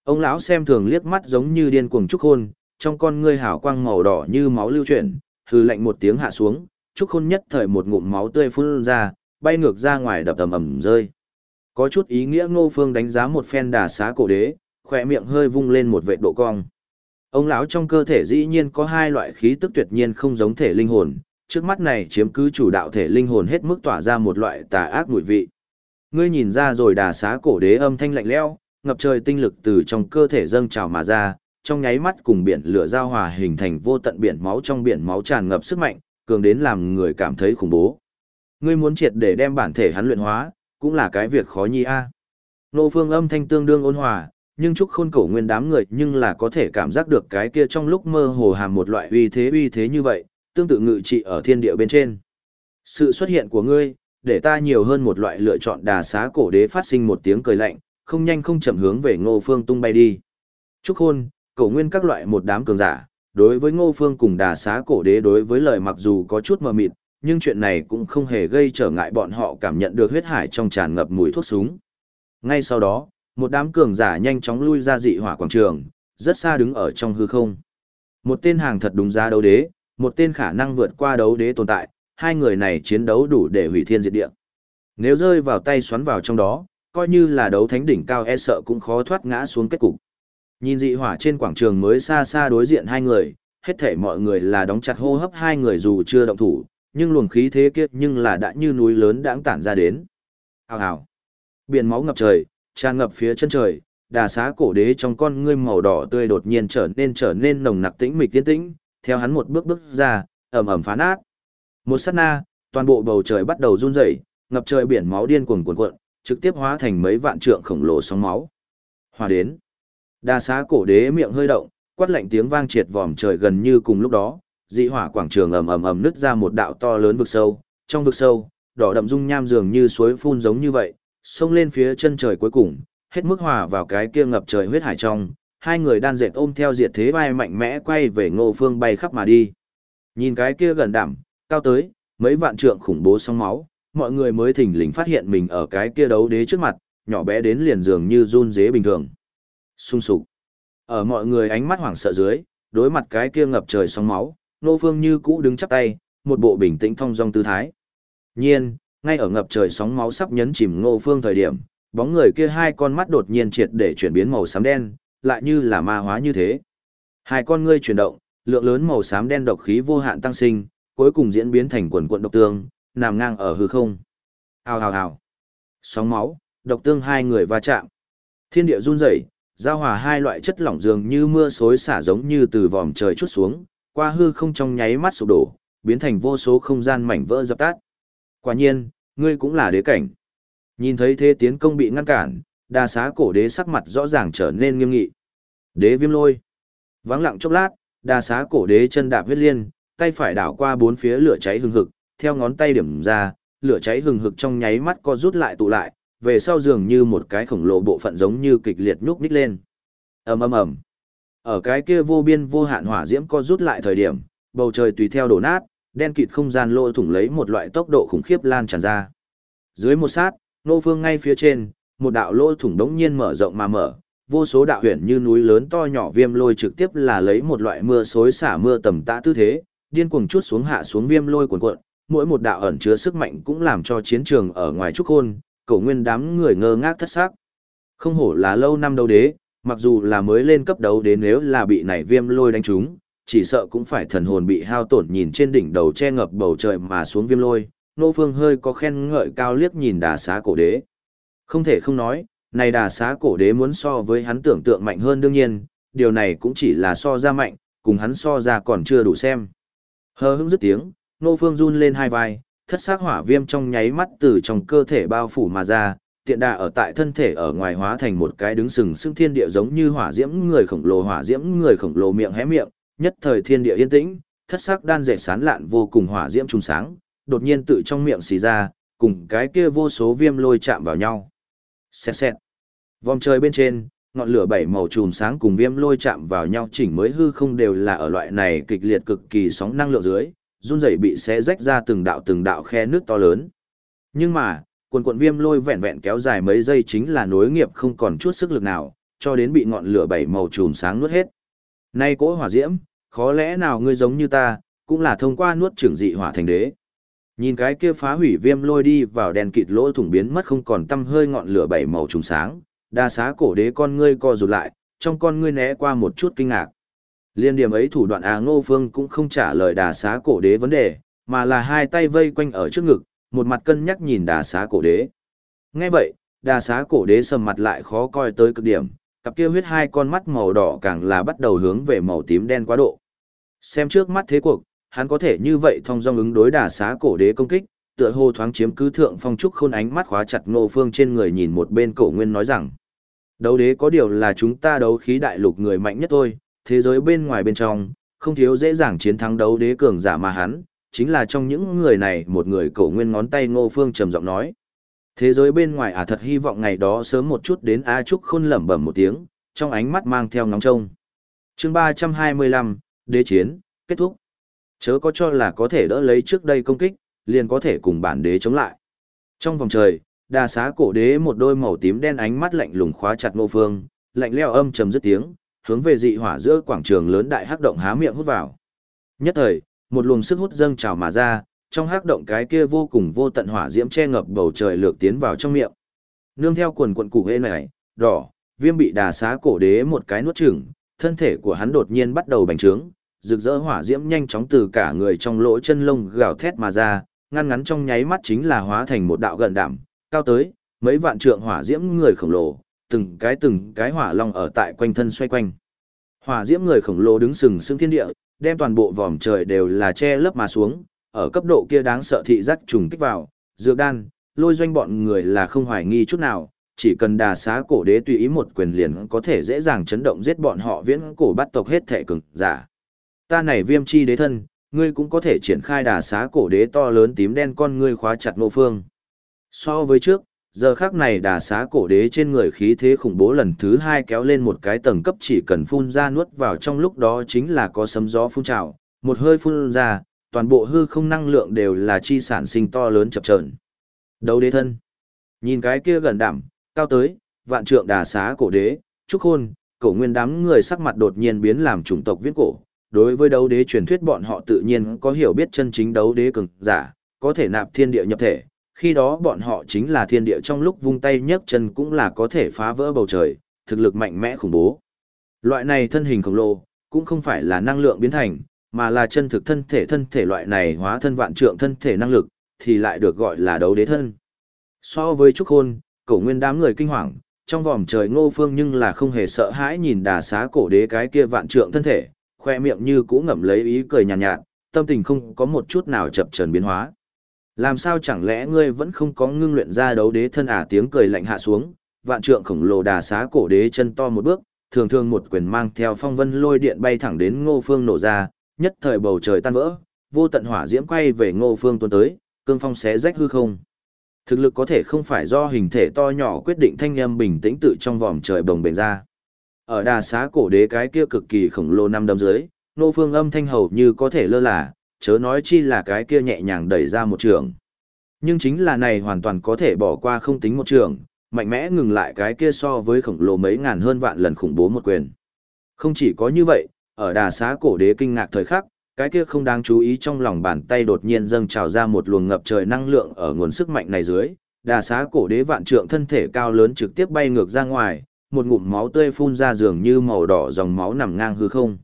Ông lão xem thường liếc mắt giống như điên cuồng Trúc Khôn, trong con ngươi hào quang màu đỏ như máu lưu chuyển, hừ lạnh một tiếng hạ xuống, Trúc Khôn nhất thời một ngụm máu tươi phun ra, bay ngược ra ngoài đập ầm ầm rơi. Có chút ý nghĩa Ngô Phương đánh giá một phen đà xá cổ đế, khỏe miệng hơi vung lên một vệt độ cong. Ông lão trong cơ thể dĩ nhiên có hai loại khí tức tuyệt nhiên không giống thể linh hồn, trước mắt này chiếm cứ chủ đạo thể linh hồn hết mức tỏa ra một loại tà ác mùi vị. Ngươi nhìn ra rồi đà xá cổ đế âm thanh lạnh lẽo, ngập trời tinh lực từ trong cơ thể dâng trào mà ra, trong nháy mắt cùng biển lửa giao hòa hình thành vô tận biển máu trong biển máu tràn ngập sức mạnh, cường đến làm người cảm thấy khủng bố. Ngươi muốn triệt để đem bản thể hắn luyện hóa, cũng là cái việc khó nhi a. Nô Phương âm thanh tương đương ôn hòa, nhưng trúc khôn cổ nguyên đám người nhưng là có thể cảm giác được cái kia trong lúc mơ hồ hàm một loại uy thế uy thế như vậy, tương tự ngự trị ở thiên địa bên trên. Sự xuất hiện của ngươi, để ta nhiều hơn một loại lựa chọn đà xá cổ đế phát sinh một tiếng cười lạnh, không nhanh không chậm hướng về ngô phương tung bay đi. Trúc khôn, cổ nguyên các loại một đám cường giả, đối với ngô phương cùng đà xá cổ đế đối với lời mặc dù có chút mờ mịt, nhưng chuyện này cũng không hề gây trở ngại bọn họ cảm nhận được huyết hải trong tràn ngập mùi thuốc súng. Ngay sau đó, một đám cường giả nhanh chóng lui ra dị hỏa quảng trường, rất xa đứng ở trong hư không. Một tên hàng thật đúng giá đấu đế, một tên khả năng vượt qua đấu đế tồn tại, hai người này chiến đấu đủ để hủy thiên diệt địa. Nếu rơi vào tay xoắn vào trong đó, coi như là đấu thánh đỉnh cao e sợ cũng khó thoát ngã xuống kết cục. Nhìn dị hỏa trên quảng trường mới xa xa đối diện hai người, hết thể mọi người là đóng chặt hô hấp hai người dù chưa động thủ, nhưng luồng khí thế kia nhưng là đã như núi lớn đãng tản ra đến. Hào hào. Biển máu ngập trời, tràn ngập phía chân trời, đà xá cổ đế trong con ngươi màu đỏ tươi đột nhiên trở nên trở nên nồng nặc tĩnh mịch tiến tĩnh, theo hắn một bước bước ra, ầm ầm phá nát. Một sát na, toàn bộ bầu trời bắt đầu run rẩy, ngập trời biển máu điên cuồng cuộn cuộn, trực tiếp hóa thành mấy vạn trượng khổng lồ sóng máu. Hòa đến. Đa xá cổ đế miệng hơi động, quát lạnh tiếng vang triệt vòm trời gần như cùng lúc đó, dị hỏa quảng trường ầm ầm ầm nứt ra một đạo to lớn vực sâu, trong vực sâu, đỏ đậm dung nham dường như suối phun giống như vậy, xông lên phía chân trời cuối cùng, hết mức hòa vào cái kia ngập trời huyết hải trong, hai người đan dệt ôm theo diệt thế bay mạnh mẽ quay về Ngô Phương bay khắp mà đi. Nhìn cái kia gần đảm, cao tới, mấy vạn trượng khủng bố sóng máu, mọi người mới thỉnh lình phát hiện mình ở cái kia đấu đế trước mặt, nhỏ bé đến liền dường như run dế bình thường. Sung sục. Ở mọi người ánh mắt hoảng sợ dưới, đối mặt cái kia ngập trời sóng máu, Nô Phương như cũ đứng chắp tay, một bộ bình tĩnh thong dong tư thái. Nhiên, ngay ở ngập trời sóng máu sắp nhấn chìm Ngô Phương thời điểm, bóng người kia hai con mắt đột nhiên triệt để chuyển biến màu xám đen, lại như là ma hóa như thế. Hai con ngươi chuyển động, lượng lớn màu xám đen độc khí vô hạn tăng sinh, cuối cùng diễn biến thành quần quận độc tương, nằm ngang ở hư không. Hào hào hào. Sóng máu, độc tương hai người va chạm. Thiên địa run rẩy, giao hòa hai loại chất lỏng dường như mưa xối xả giống như từ vòm trời chút xuống, qua hư không trong nháy mắt sụp đổ, biến thành vô số không gian mảnh vỡ dập tắt. Quả nhiên, ngươi cũng là đế cảnh. Nhìn thấy thế tiến công bị ngăn cản, đa xá cổ đế sắc mặt rõ ràng trở nên nghiêm nghị. Đế viêm lôi. Vắng lặng chốc lát, đa xá cổ đế chân đạp huyết liên, tay phải đảo qua bốn phía lửa cháy hừng hực, theo ngón tay điểm ra, lửa cháy hừng hực trong nháy mắt co rút lại tụ lại, về sau dường như một cái khổng lồ bộ phận giống như kịch liệt nhúc nhích lên. ầm ầm ầm. Ở cái kia vô biên vô hạn hỏa diễm co rút lại thời điểm, bầu trời tùy theo đổ nát, đen kịt không gian lỗ thủng lấy một loại tốc độ khủng khiếp lan tràn ra. Dưới một sát, nô phương ngay phía trên, một đạo lỗ thủng đống nhiên mở rộng mà mở, vô số đạo huyền như núi lớn to nhỏ viêm lôi trực tiếp là lấy một loại mưa xối xả mưa tầm tã tư thế, điên cuồng chút xuống hạ xuống viêm lôi cuồn cuộn, mỗi một đạo ẩn chứa sức mạnh cũng làm cho chiến trường ở ngoài trúc hôn, cổ nguyên đám người ngơ ngác thất sắc Không hổ là lâu năm đầu đế, mặc dù là mới lên cấp đấu đến nếu là bị này viêm lôi đánh trúng, chỉ sợ cũng phải thần hồn bị hao tổn nhìn trên đỉnh đầu che ngập bầu trời mà xuống viêm lôi, nô phương hơi có khen ngợi cao liếc nhìn đà xá cổ đế. Không thể không nói, này đà xá cổ đế muốn so với hắn tưởng tượng mạnh hơn đương nhiên, điều này cũng chỉ là so ra mạnh, cùng hắn so ra còn chưa đủ xem. hờ hững dứt tiếng, nô phương run lên hai vai, thất xác hỏa viêm trong nháy mắt từ trong cơ thể bao phủ mà ra, tiện đà ở tại thân thể ở ngoài hóa thành một cái đứng sừng sững thiên địa giống như hỏa diễm người khổng lồ hỏa diễm người khổng lồ miệng hé miệng, nhất thời thiên địa yên tĩnh, thất sắc đan dệt sán lạn vô cùng hỏa diễm trùng sáng, đột nhiên tự trong miệng xì ra, cùng cái kia vô số viêm lôi chạm vào nhau. Xẹt xẹt. Vòng trời bên trên, ngọn lửa bảy màu chùm sáng cùng viêm lôi chạm vào nhau chỉnh mới hư không đều là ở loại này kịch liệt cực kỳ sóng năng lượng dưới, run rẩy bị xé rách ra từng đạo từng đạo khe nước to lớn. Nhưng mà, quần cuộn viêm lôi vẹn vẹn kéo dài mấy giây chính là nối nghiệp không còn chút sức lực nào, cho đến bị ngọn lửa bảy màu chùm sáng nuốt hết. Nay cỗ hỏa diễm, khó lẽ nào ngươi giống như ta, cũng là thông qua nuốt trưởng dị hỏa thành đế. Nhìn cái kia phá hủy viêm lôi đi vào đèn kịt lỗ thủng biến mất không còn tăm hơi ngọn lửa bảy màu trùng sáng, đa xá cổ đế con ngươi co rụt lại, trong con ngươi né qua một chút kinh ngạc. Liên điểm ấy thủ đoạn Á Ngô Phương cũng không trả lời đà xá cổ đế vấn đề, mà là hai tay vây quanh ở trước ngực, một mặt cân nhắc nhìn đà xá cổ đế. Nghe vậy, đà xá cổ đế sầm mặt lại khó coi tới cực điểm, cặp kia huyết hai con mắt màu đỏ càng là bắt đầu hướng về màu tím đen quá độ. Xem trước mắt thế cuộc, hắn có thể như vậy thông dong ứng đối đà xá cổ đế công kích, tựa hồ thoáng chiếm cứ thượng phong trúc khôn ánh mắt khóa chặt ngô phương trên người nhìn một bên cổ nguyên nói rằng. Đấu đế có điều là chúng ta đấu khí đại lục người mạnh nhất thôi, thế giới bên ngoài bên trong, không thiếu dễ dàng chiến thắng đấu đế cường giả mà hắn, chính là trong những người này một người cổ nguyên ngón tay ngô phương trầm giọng nói. Thế giới bên ngoài à thật hy vọng ngày đó sớm một chút đến A Trúc khôn lẩm bẩm một tiếng, trong ánh mắt mang theo ngóng trông. chương 325, Đế chiến, kết thúc. Chớ có cho là có thể đỡ lấy trước đây công kích, liền có thể cùng bản đế chống lại. Trong vòng trời, đà xá cổ đế một đôi màu tím đen ánh mắt lạnh lùng khóa chặt ngô phương, lạnh leo âm trầm dứt tiếng, hướng về dị hỏa giữa quảng trường lớn đại hắc động há miệng hút vào. Nhất thời, một luồng sức hút dâng trào mà ra, trong hắc động cái kia vô cùng vô tận hỏa diễm che ngập bầu trời lược tiến vào trong miệng. Nương theo quần quần củ hê này, đỏ, viêm bị đà xá cổ đế một cái nuốt chửng, thân thể của hắn đột nhiên bắt đầu bành trướng, rực rỡ hỏa diễm nhanh chóng từ cả người trong lỗ chân lông gào thét mà ra, ngăn ngắn trong nháy mắt chính là hóa thành một đạo gần đảm, cao tới mấy vạn trượng hỏa diễm người khổng lồ, từng cái từng cái hỏa long ở tại quanh thân xoay quanh. Hỏa diễm người khổng lồ đứng sừng sững thiên địa, đem toàn bộ vòm trời đều là che lấp mà xuống, ở cấp độ kia đáng sợ thị giác trùng kích vào, dược đan, lôi doanh bọn người là không hoài nghi chút nào, chỉ cần đà xá cổ đế tùy ý một quyền liền có thể dễ dàng chấn động giết bọn họ viễn cổ bắt tộc hết thể cường giả. Ta này viêm chi đế thân, ngươi cũng có thể triển khai đà xá cổ đế to lớn tím đen con ngươi khóa chặt nô phương. So với trước, giờ khác này đà xá cổ đế trên người khí thế khủng bố lần thứ hai kéo lên một cái tầng cấp chỉ cần phun ra nuốt vào trong lúc đó chính là có sấm gió phun trào, một hơi phun ra, toàn bộ hư không năng lượng đều là chi sản sinh to lớn chập chờn. Đấu đế thân. Nhìn cái kia gần đảm, cao tới, vạn trượng đà xá cổ đế, trúc hôn, cổ nguyên đám người sắc mặt đột nhiên biến làm chủng tộc viễn cổ. Đối với đấu đế truyền thuyết bọn họ tự nhiên có hiểu biết chân chính đấu đế cường giả, có thể nạp thiên địa nhập thể, khi đó bọn họ chính là thiên địa trong lúc vung tay nhấc chân cũng là có thể phá vỡ bầu trời, thực lực mạnh mẽ khủng bố. Loại này thân hình khổng lồ, cũng không phải là năng lượng biến thành, mà là chân thực thân thể thân thể loại này hóa thân vạn trượng thân thể năng lực, thì lại được gọi là đấu đế thân. So với Trúc Khôn, cổ nguyên đám người kinh hoàng, trong vòm trời ngô phương nhưng là không hề sợ hãi nhìn đà xá cổ đế cái kia vạn trượng thân thể, khoe miệng như cũ ngậm lấy ý cười nhàn nhạt, nhạt, tâm tình không có một chút nào chập chờn biến hóa. Làm sao chẳng lẽ ngươi vẫn không có ngưng luyện ra đấu đế thân à tiếng cười lạnh hạ xuống, vạn trượng khổng lồ đà xá cổ đế chân to một bước, thường thường một quyền mang theo phong vân lôi điện bay thẳng đến ngô phương nổ ra, nhất thời bầu trời tan vỡ, vô tận hỏa diễm quay về ngô phương tuôn tới, cương phong xé rách hư không. Thực lực có thể không phải do hình thể to nhỏ quyết định thanh âm bình tĩnh tự trong vòm trời bồng bềnh ra. Ở đà xá cổ đế cái kia cực kỳ khổng lồ năm đấm dưới, ngô phương âm thanh hầu như có thể lơ là, chớ nói chi là cái kia nhẹ nhàng đẩy ra một trường. Nhưng chính là này hoàn toàn có thể bỏ qua không tính một trường, mạnh mẽ ngừng lại cái kia so với khổng lồ mấy ngàn hơn vạn lần khủng bố một quyền. Không chỉ có như vậy, ở đà xá cổ đế kinh ngạc thời khắc, cái kia không đáng chú ý trong lòng bàn tay đột nhiên dâng trào ra một luồng ngập trời năng lượng ở nguồn sức mạnh này dưới, đà xá cổ đế vạn trượng thân thể cao lớn trực tiếp bay ngược ra ngoài, một ngụm máu tươi phun ra dường như màu đỏ dòng máu nằm ngang hư không.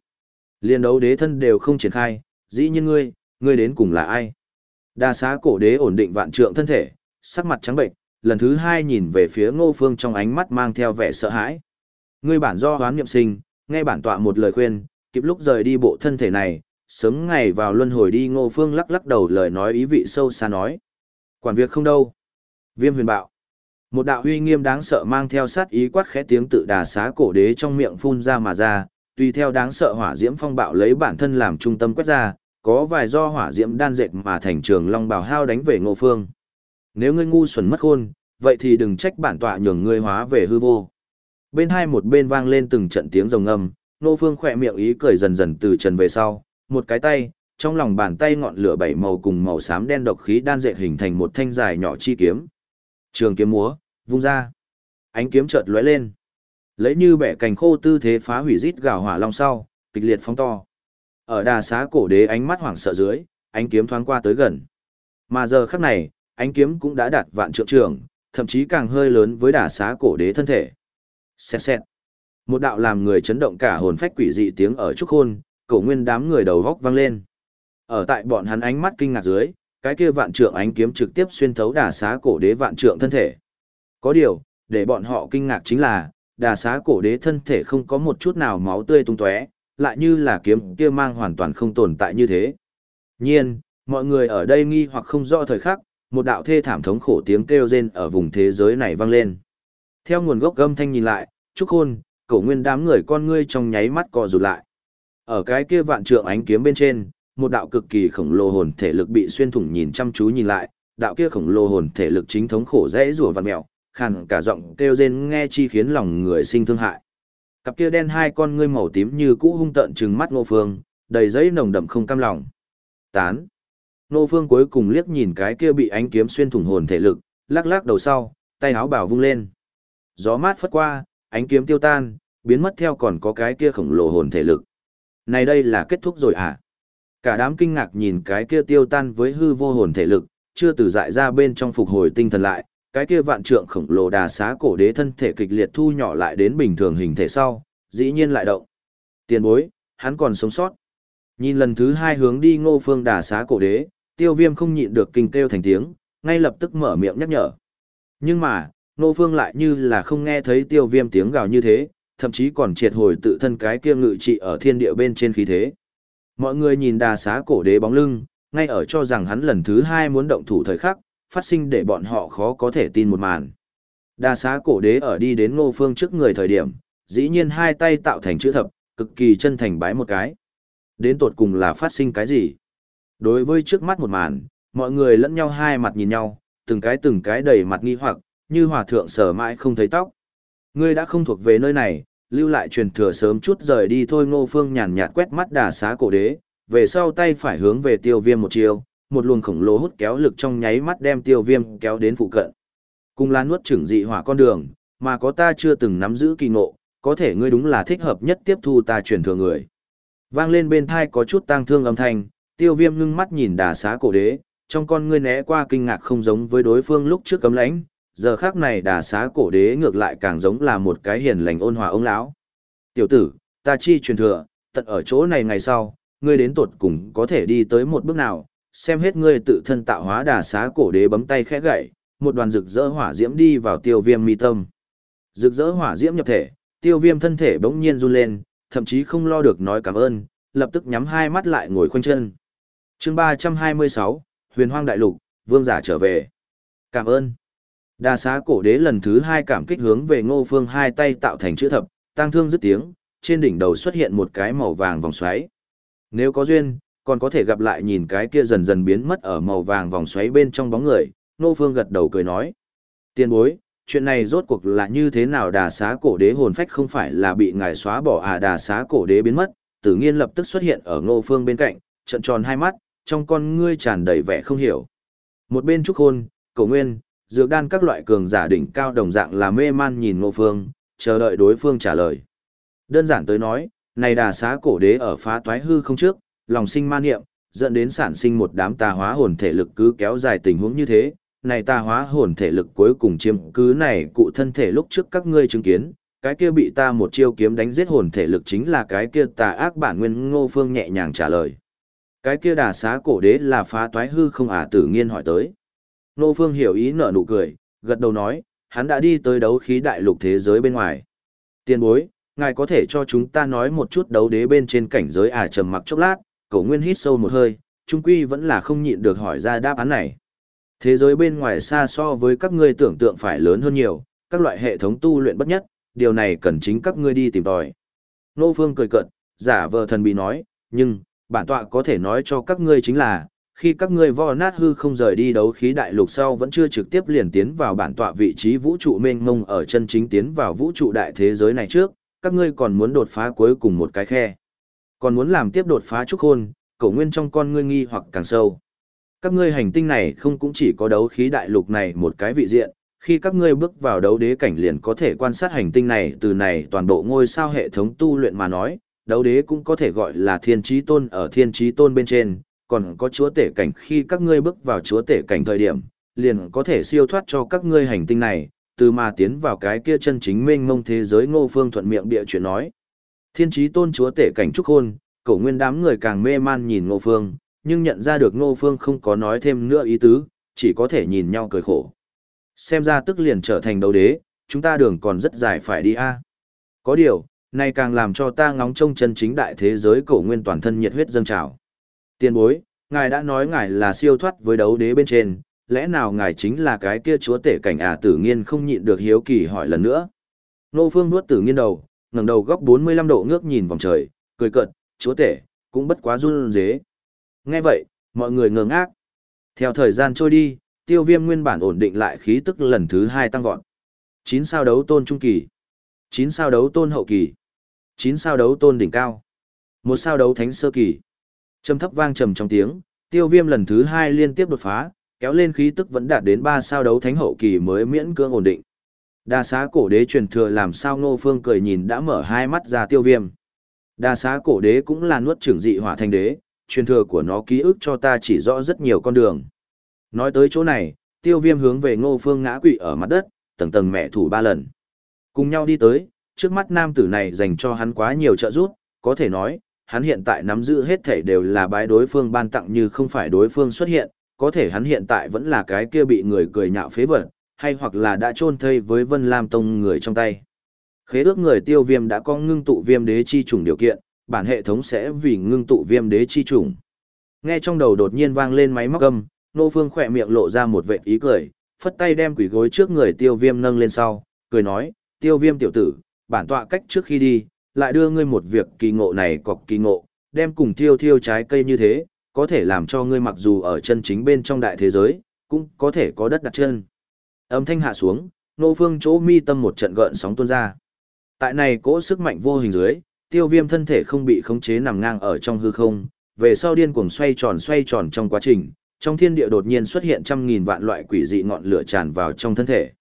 Liên đấu đế thân đều không triển khai, dĩ nhiên ngươi, ngươi đến cùng là ai? Đa xá cổ đế ổn định vạn trượng thân thể, sắc mặt trắng bệnh, lần thứ hai nhìn về phía ngô phương trong ánh mắt mang theo vẻ sợ hãi. Ngươi bản do hoán niệm sinh, nghe bản tọa một lời khuyên, kịp lúc rời đi bộ thân thể này, sớm ngày vào luân hồi đi ngô phương lắc lắc đầu lời nói ý vị sâu xa nói. Quản việc không đâu. Viêm huyền bạo. Một đạo huy nghiêm đáng sợ mang theo sát ý quát khẽ tiếng tự đà xá cổ đế trong miệng phun ra mà ra, tùy theo đáng sợ hỏa diễm phong bạo lấy bản thân làm trung tâm quét ra, có vài do hỏa diễm đan dệt mà thành trường long bào hao đánh về ngô phương. Nếu ngươi ngu xuẩn mất khôn, vậy thì đừng trách bản tọa nhường ngươi hóa về hư vô. Bên hai một bên vang lên từng trận tiếng rồng ngâm, ngô phương khỏe miệng ý cười dần dần từ trần về sau, một cái tay, trong lòng bàn tay ngọn lửa bảy màu cùng màu xám đen độc khí đan dệt hình thành một thanh dài nhỏ chi kiếm. Trường kiếm múa, vung ra. Ánh kiếm chợt lóe lên. Lấy như bẻ cành khô tư thế phá hủy rít gào hỏa long sau, kịch liệt phóng to. Ở đà xá cổ đế ánh mắt hoảng sợ dưới, ánh kiếm thoáng qua tới gần. Mà giờ khắc này, ánh kiếm cũng đã đạt vạn trượng trường, thậm chí càng hơi lớn với đà xá cổ đế thân thể. Xẹt xẹt. Một đạo làm người chấn động cả hồn phách quỷ dị tiếng ở trúc hôn, cổ nguyên đám người đầu góc vang lên. Ở tại bọn hắn ánh mắt kinh ngạc dưới, cái kia vạn trượng ánh kiếm trực tiếp xuyên thấu đà xá cổ đế vạn trượng thân thể. Có điều, để bọn họ kinh ngạc chính là, đà xá cổ đế thân thể không có một chút nào máu tươi tung tóe, lại như là kiếm kia mang hoàn toàn không tồn tại như thế. Nhiên, mọi người ở đây nghi hoặc không rõ thời khắc, một đạo thê thảm thống khổ tiếng kêu rên ở vùng thế giới này vang lên. Theo nguồn gốc gâm thanh nhìn lại, Trúc hôn, cổ nguyên đám người con ngươi trong nháy mắt co rụt lại. Ở cái kia vạn trượng ánh kiếm bên trên, một đạo cực kỳ khổng lồ hồn thể lực bị xuyên thủng nhìn chăm chú nhìn lại, đạo kia khổng lồ hồn thể lực chính thống khổ dễ rủa vặn mèo, khàn cả giọng kêu rên nghe chi khiến lòng người sinh thương hại. Cặp kia đen hai con ngươi màu tím như cũ hung tợn trừng mắt Ngô Phương, đầy giấy nồng đậm không cam lòng. Tán. Ngô Phương cuối cùng liếc nhìn cái kia bị ánh kiếm xuyên thủng hồn thể lực, lắc lắc đầu sau, tay áo bảo vung lên. Gió mát phất qua, ánh kiếm tiêu tan, biến mất theo còn có cái kia khổng lồ hồn thể lực. Này đây là kết thúc rồi à? Cả đám kinh ngạc nhìn cái kia tiêu tan với hư vô hồn thể lực, chưa từ dại ra bên trong phục hồi tinh thần lại, cái kia vạn trượng khổng lồ đà xá cổ đế thân thể kịch liệt thu nhỏ lại đến bình thường hình thể sau, dĩ nhiên lại động. Tiền bối, hắn còn sống sót. Nhìn lần thứ hai hướng đi ngô phương đà xá cổ đế, tiêu viêm không nhịn được kinh kêu thành tiếng, ngay lập tức mở miệng nhắc nhở. Nhưng mà, ngô phương lại như là không nghe thấy tiêu viêm tiếng gào như thế, thậm chí còn triệt hồi tự thân cái kia ngự trị ở thiên địa bên trên khí thế. Mọi người nhìn đà xá cổ đế bóng lưng, ngay ở cho rằng hắn lần thứ hai muốn động thủ thời khắc, phát sinh để bọn họ khó có thể tin một màn. Đa xá cổ đế ở đi đến ngô phương trước người thời điểm, dĩ nhiên hai tay tạo thành chữ thập, cực kỳ chân thành bái một cái. Đến tột cùng là phát sinh cái gì? Đối với trước mắt một màn, mọi người lẫn nhau hai mặt nhìn nhau, từng cái từng cái đầy mặt nghi hoặc, như hòa thượng sở mãi không thấy tóc. Ngươi đã không thuộc về nơi này, lưu lại truyền thừa sớm chút rời đi thôi ngô phương nhàn nhạt quét mắt đà xá cổ đế, về sau tay phải hướng về tiêu viêm một chiều, một luồng khổng lồ hút kéo lực trong nháy mắt đem tiêu viêm kéo đến phụ cận. Cùng là nuốt chửng dị hỏa con đường, mà có ta chưa từng nắm giữ kỳ ngộ, có thể ngươi đúng là thích hợp nhất tiếp thu ta truyền thừa người. Vang lên bên thai có chút tang thương âm thanh, tiêu viêm ngưng mắt nhìn đà xá cổ đế, trong con ngươi né qua kinh ngạc không giống với đối phương lúc trước cấm lãnh, giờ khác này đà xá cổ đế ngược lại càng giống là một cái hiền lành ôn hòa ông lão. Tiểu tử, ta chi truyền thừa, tận ở chỗ này ngày sau, ngươi đến tột cùng có thể đi tới một bước nào, xem hết ngươi tự thân tạo hóa đà xá cổ đế bấm tay khẽ gậy, một đoàn rực rỡ hỏa diễm đi vào tiêu viêm mi tâm. Rực rỡ hỏa diễm nhập thể, tiêu viêm thân thể bỗng nhiên run lên, thậm chí không lo được nói cảm ơn, lập tức nhắm hai mắt lại ngồi khoanh chân. chương 326, huyền hoang đại lục, vương giả trở về. Cảm ơn. Đà xá cổ đế lần thứ hai cảm kích hướng về ngô phương hai tay tạo thành chữ thập, tăng thương dứt tiếng, trên đỉnh đầu xuất hiện một cái màu vàng vòng xoáy. Nếu có duyên, còn có thể gặp lại nhìn cái kia dần dần biến mất ở màu vàng vòng xoáy bên trong bóng người, nô Phương gật đầu cười nói. Tiên bối, chuyện này rốt cuộc là như thế nào đà xá cổ đế hồn phách không phải là bị ngài xóa bỏ à đà xá cổ đế biến mất, tự nhiên lập tức xuất hiện ở Ngô Phương bên cạnh, trận tròn hai mắt, trong con ngươi tràn đầy vẻ không hiểu. Một bên trúc hôn, cổ nguyên, dược đan các loại cường giả đỉnh cao đồng dạng là mê man nhìn Ngô Phương, chờ đợi đối phương trả lời. Đơn giản tới nói, này đà xá cổ đế ở phá toái hư không trước, lòng sinh ma niệm, dẫn đến sản sinh một đám tà hóa hồn thể lực cứ kéo dài tình huống như thế. Này tà hóa hồn thể lực cuối cùng chiếm cứ này cụ thân thể lúc trước các ngươi chứng kiến, cái kia bị ta một chiêu kiếm đánh giết hồn thể lực chính là cái kia tà ác bản nguyên ngô phương nhẹ nhàng trả lời. Cái kia đà xá cổ đế là phá toái hư không à tử nghiên hỏi tới. Ngô phương hiểu ý nở nụ cười, gật đầu nói, hắn đã đi tới đấu khí đại lục thế giới bên ngoài. Tiên bối, ngài có thể cho chúng ta nói một chút đấu đế bên trên cảnh giới à trầm mặc chốc lát, cổ nguyên hít sâu một hơi, trung quy vẫn là không nhịn được hỏi ra đáp án này. Thế giới bên ngoài xa so với các ngươi tưởng tượng phải lớn hơn nhiều, các loại hệ thống tu luyện bất nhất, điều này cần chính các ngươi đi tìm tòi. Nô Phương cười cợt, giả vờ thần bị nói, nhưng, bản tọa có thể nói cho các ngươi chính là, khi các ngươi vo nát hư không rời đi đấu khí đại lục sau vẫn chưa trực tiếp liền tiến vào bản tọa vị trí vũ trụ mênh mông ở chân chính tiến vào vũ trụ đại thế giới này trước, các ngươi còn muốn đột phá cuối cùng một cái khe. Còn muốn làm tiếp đột phá trúc hôn, cổ nguyên trong con ngươi nghi hoặc càng sâu. Các ngươi hành tinh này không cũng chỉ có đấu khí đại lục này một cái vị diện, khi các ngươi bước vào đấu đế cảnh liền có thể quan sát hành tinh này từ này toàn bộ ngôi sao hệ thống tu luyện mà nói, đấu đế cũng có thể gọi là thiên trí tôn ở thiên trí tôn bên trên, còn có chúa tể cảnh khi các ngươi bước vào chúa tể cảnh thời điểm, liền có thể siêu thoát cho các ngươi hành tinh này, từ mà tiến vào cái kia chân chính mênh mông thế giới ngô phương thuận miệng địa chuyện nói. Thiên trí tôn chúa tể cảnh trúc hôn, cổ nguyên đám người càng mê man nhìn ngô phương, nhưng nhận ra được ngô phương không có nói thêm nữa ý tứ, chỉ có thể nhìn nhau cười khổ. Xem ra tức liền trở thành đấu đế, chúng ta đường còn rất dài phải đi a. Có điều, này càng làm cho ta ngóng trông chân chính đại thế giới cổ nguyên toàn thân nhiệt huyết dâng trào. Tiên bối, ngài đã nói ngài là siêu thoát với đấu đế bên trên, lẽ nào ngài chính là cái kia chúa tể cảnh à tử nghiên không nhịn được hiếu kỳ hỏi lần nữa. Nô phương nuốt tử nghiên đầu, ngẩng đầu góc 45 độ ngước nhìn vòng trời, cười cợt, chúa tể, cũng bất quá run dế. Nghe vậy, mọi người ngơ ngác. Theo thời gian trôi đi, tiêu viêm nguyên bản ổn định lại khí tức lần thứ hai tăng vọt. 9 sao đấu tôn trung kỳ, 9 sao đấu tôn hậu kỳ, 9 sao đấu tôn đỉnh cao, một sao đấu thánh sơ kỳ. Trầm thấp vang trầm trong tiếng, tiêu viêm lần thứ hai liên tiếp đột phá, kéo lên khí tức vẫn đạt đến 3 sao đấu thánh hậu kỳ mới miễn cưỡng ổn định. Đa xá cổ đế truyền thừa làm sao ngô phương cười nhìn đã mở hai mắt ra tiêu viêm. Đa xá cổ đế cũng là nuốt trưởng dị hỏa thành đế, truyền thừa của nó ký ức cho ta chỉ rõ rất nhiều con đường. Nói tới chỗ này, tiêu viêm hướng về ngô phương ngã quỵ ở mặt đất, tầng tầng mẹ thủ ba lần. Cùng nhau đi tới, trước mắt nam tử này dành cho hắn quá nhiều trợ giúp, có thể nói, hắn hiện tại nắm giữ hết thể đều là bái đối phương ban tặng như không phải đối phương xuất hiện, có thể hắn hiện tại vẫn là cái kia bị người cười nhạo phế vật, hay hoặc là đã chôn thây với Vân Lam Tông người trong tay. Khế ước người tiêu viêm đã có ngưng tụ viêm đế chi trùng điều kiện, bản hệ thống sẽ vì ngưng tụ viêm đế chi trùng. Nghe trong đầu đột nhiên vang lên máy móc âm, Nô Phương khỏe miệng lộ ra một vệt ý cười, phất tay đem quỷ gối trước người tiêu viêm nâng lên sau, cười nói, tiêu viêm tiểu tử, bản tọa cách trước khi đi, lại đưa ngươi một việc kỳ ngộ này cọc kỳ ngộ, đem cùng thiêu thiêu trái cây như thế, có thể làm cho ngươi mặc dù ở chân chính bên trong đại thế giới, cũng có thể có đất đặt chân. Âm thanh hạ xuống, nô phương chỗ mi tâm một trận gợn sóng tuôn ra. Tại này cỗ sức mạnh vô hình dưới, tiêu viêm thân thể không bị khống chế nằm ngang ở trong hư không, về sau điên cuồng xoay tròn xoay tròn trong quá trình, trong thiên địa đột nhiên xuất hiện trăm nghìn vạn loại quỷ dị ngọn lửa tràn vào trong thân thể.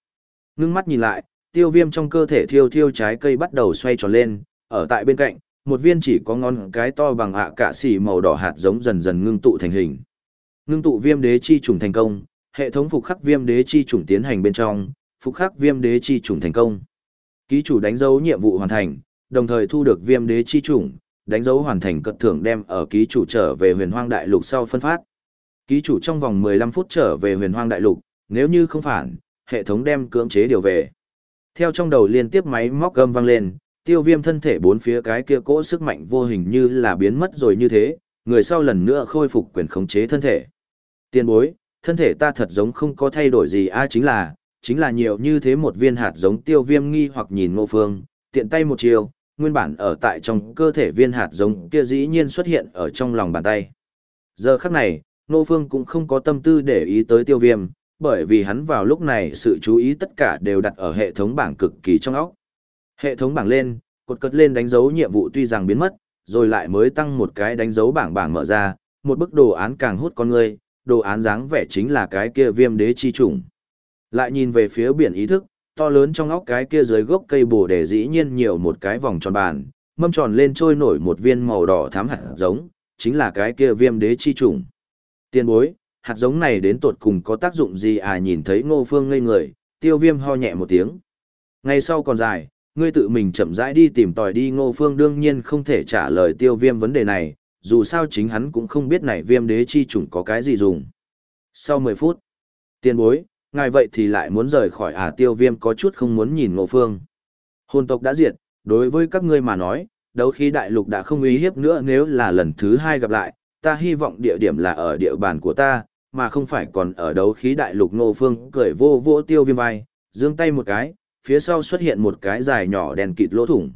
Ngưng mắt nhìn lại, tiêu viêm trong cơ thể thiêu thiêu trái cây bắt đầu xoay tròn lên, ở tại bên cạnh, một viên chỉ có ngón cái to bằng ạ cả xỉ màu đỏ hạt giống dần dần ngưng tụ thành hình. Ngưng tụ viêm đế chi trùng thành công, hệ thống phục khắc viêm đế chi trùng tiến hành bên trong, phục khắc viêm đế chi trùng thành công. Ký chủ đánh dấu nhiệm vụ hoàn thành, đồng thời thu được viêm đế chi trùng, đánh dấu hoàn thành cật thưởng đem ở ký chủ trở về huyền hoang đại lục sau phân phát. Ký chủ trong vòng 15 phút trở về huyền hoang đại lục, nếu như không phản, hệ thống đem cưỡng chế điều về. Theo trong đầu liên tiếp máy móc gầm vang lên, tiêu viêm thân thể bốn phía cái kia cỗ sức mạnh vô hình như là biến mất rồi như thế, người sau lần nữa khôi phục quyền khống chế thân thể. Tiền bối, thân thể ta thật giống không có thay đổi gì a chính là, chính là nhiều như thế một viên hạt giống tiêu viêm nghi hoặc nhìn ngô phương, tiện tay một chiều, nguyên bản ở tại trong cơ thể viên hạt giống kia dĩ nhiên xuất hiện ở trong lòng bàn tay. Giờ khắc này, ngô phương cũng không có tâm tư để ý tới tiêu viêm, bởi vì hắn vào lúc này sự chú ý tất cả đều đặt ở hệ thống bảng cực kỳ trong óc. Hệ thống bảng lên, cột cất lên đánh dấu nhiệm vụ tuy rằng biến mất, rồi lại mới tăng một cái đánh dấu bảng bảng mở ra, một bức đồ án càng hút con người, đồ án dáng vẻ chính là cái kia viêm đế chi trùng. Lại nhìn về phía biển ý thức, to lớn trong óc cái kia dưới gốc cây bồ đề dĩ nhiên nhiều một cái vòng tròn bàn, mâm tròn lên trôi nổi một viên màu đỏ thắm hạt giống, chính là cái kia viêm đế chi trùng. Tiên bối, hạt giống này đến tột cùng có tác dụng gì à nhìn thấy ngô phương ngây người, tiêu viêm ho nhẹ một tiếng. Ngày sau còn dài, ngươi tự mình chậm rãi đi tìm tòi đi ngô phương đương nhiên không thể trả lời tiêu viêm vấn đề này, dù sao chính hắn cũng không biết này viêm đế chi chủng có cái gì dùng. Sau 10 phút, tiên bối, ngài vậy thì lại muốn rời khỏi à tiêu viêm có chút không muốn nhìn ngộ phương. Hồn tộc đã diệt, đối với các ngươi mà nói, đấu khí đại lục đã không uy hiếp nữa nếu là lần thứ hai gặp lại, ta hy vọng địa điểm là ở địa bàn của ta, mà không phải còn ở đấu khí đại lục ngộ phương cười vô vô tiêu viêm vai, giương tay một cái, phía sau xuất hiện một cái dài nhỏ đèn kịt lỗ thủng.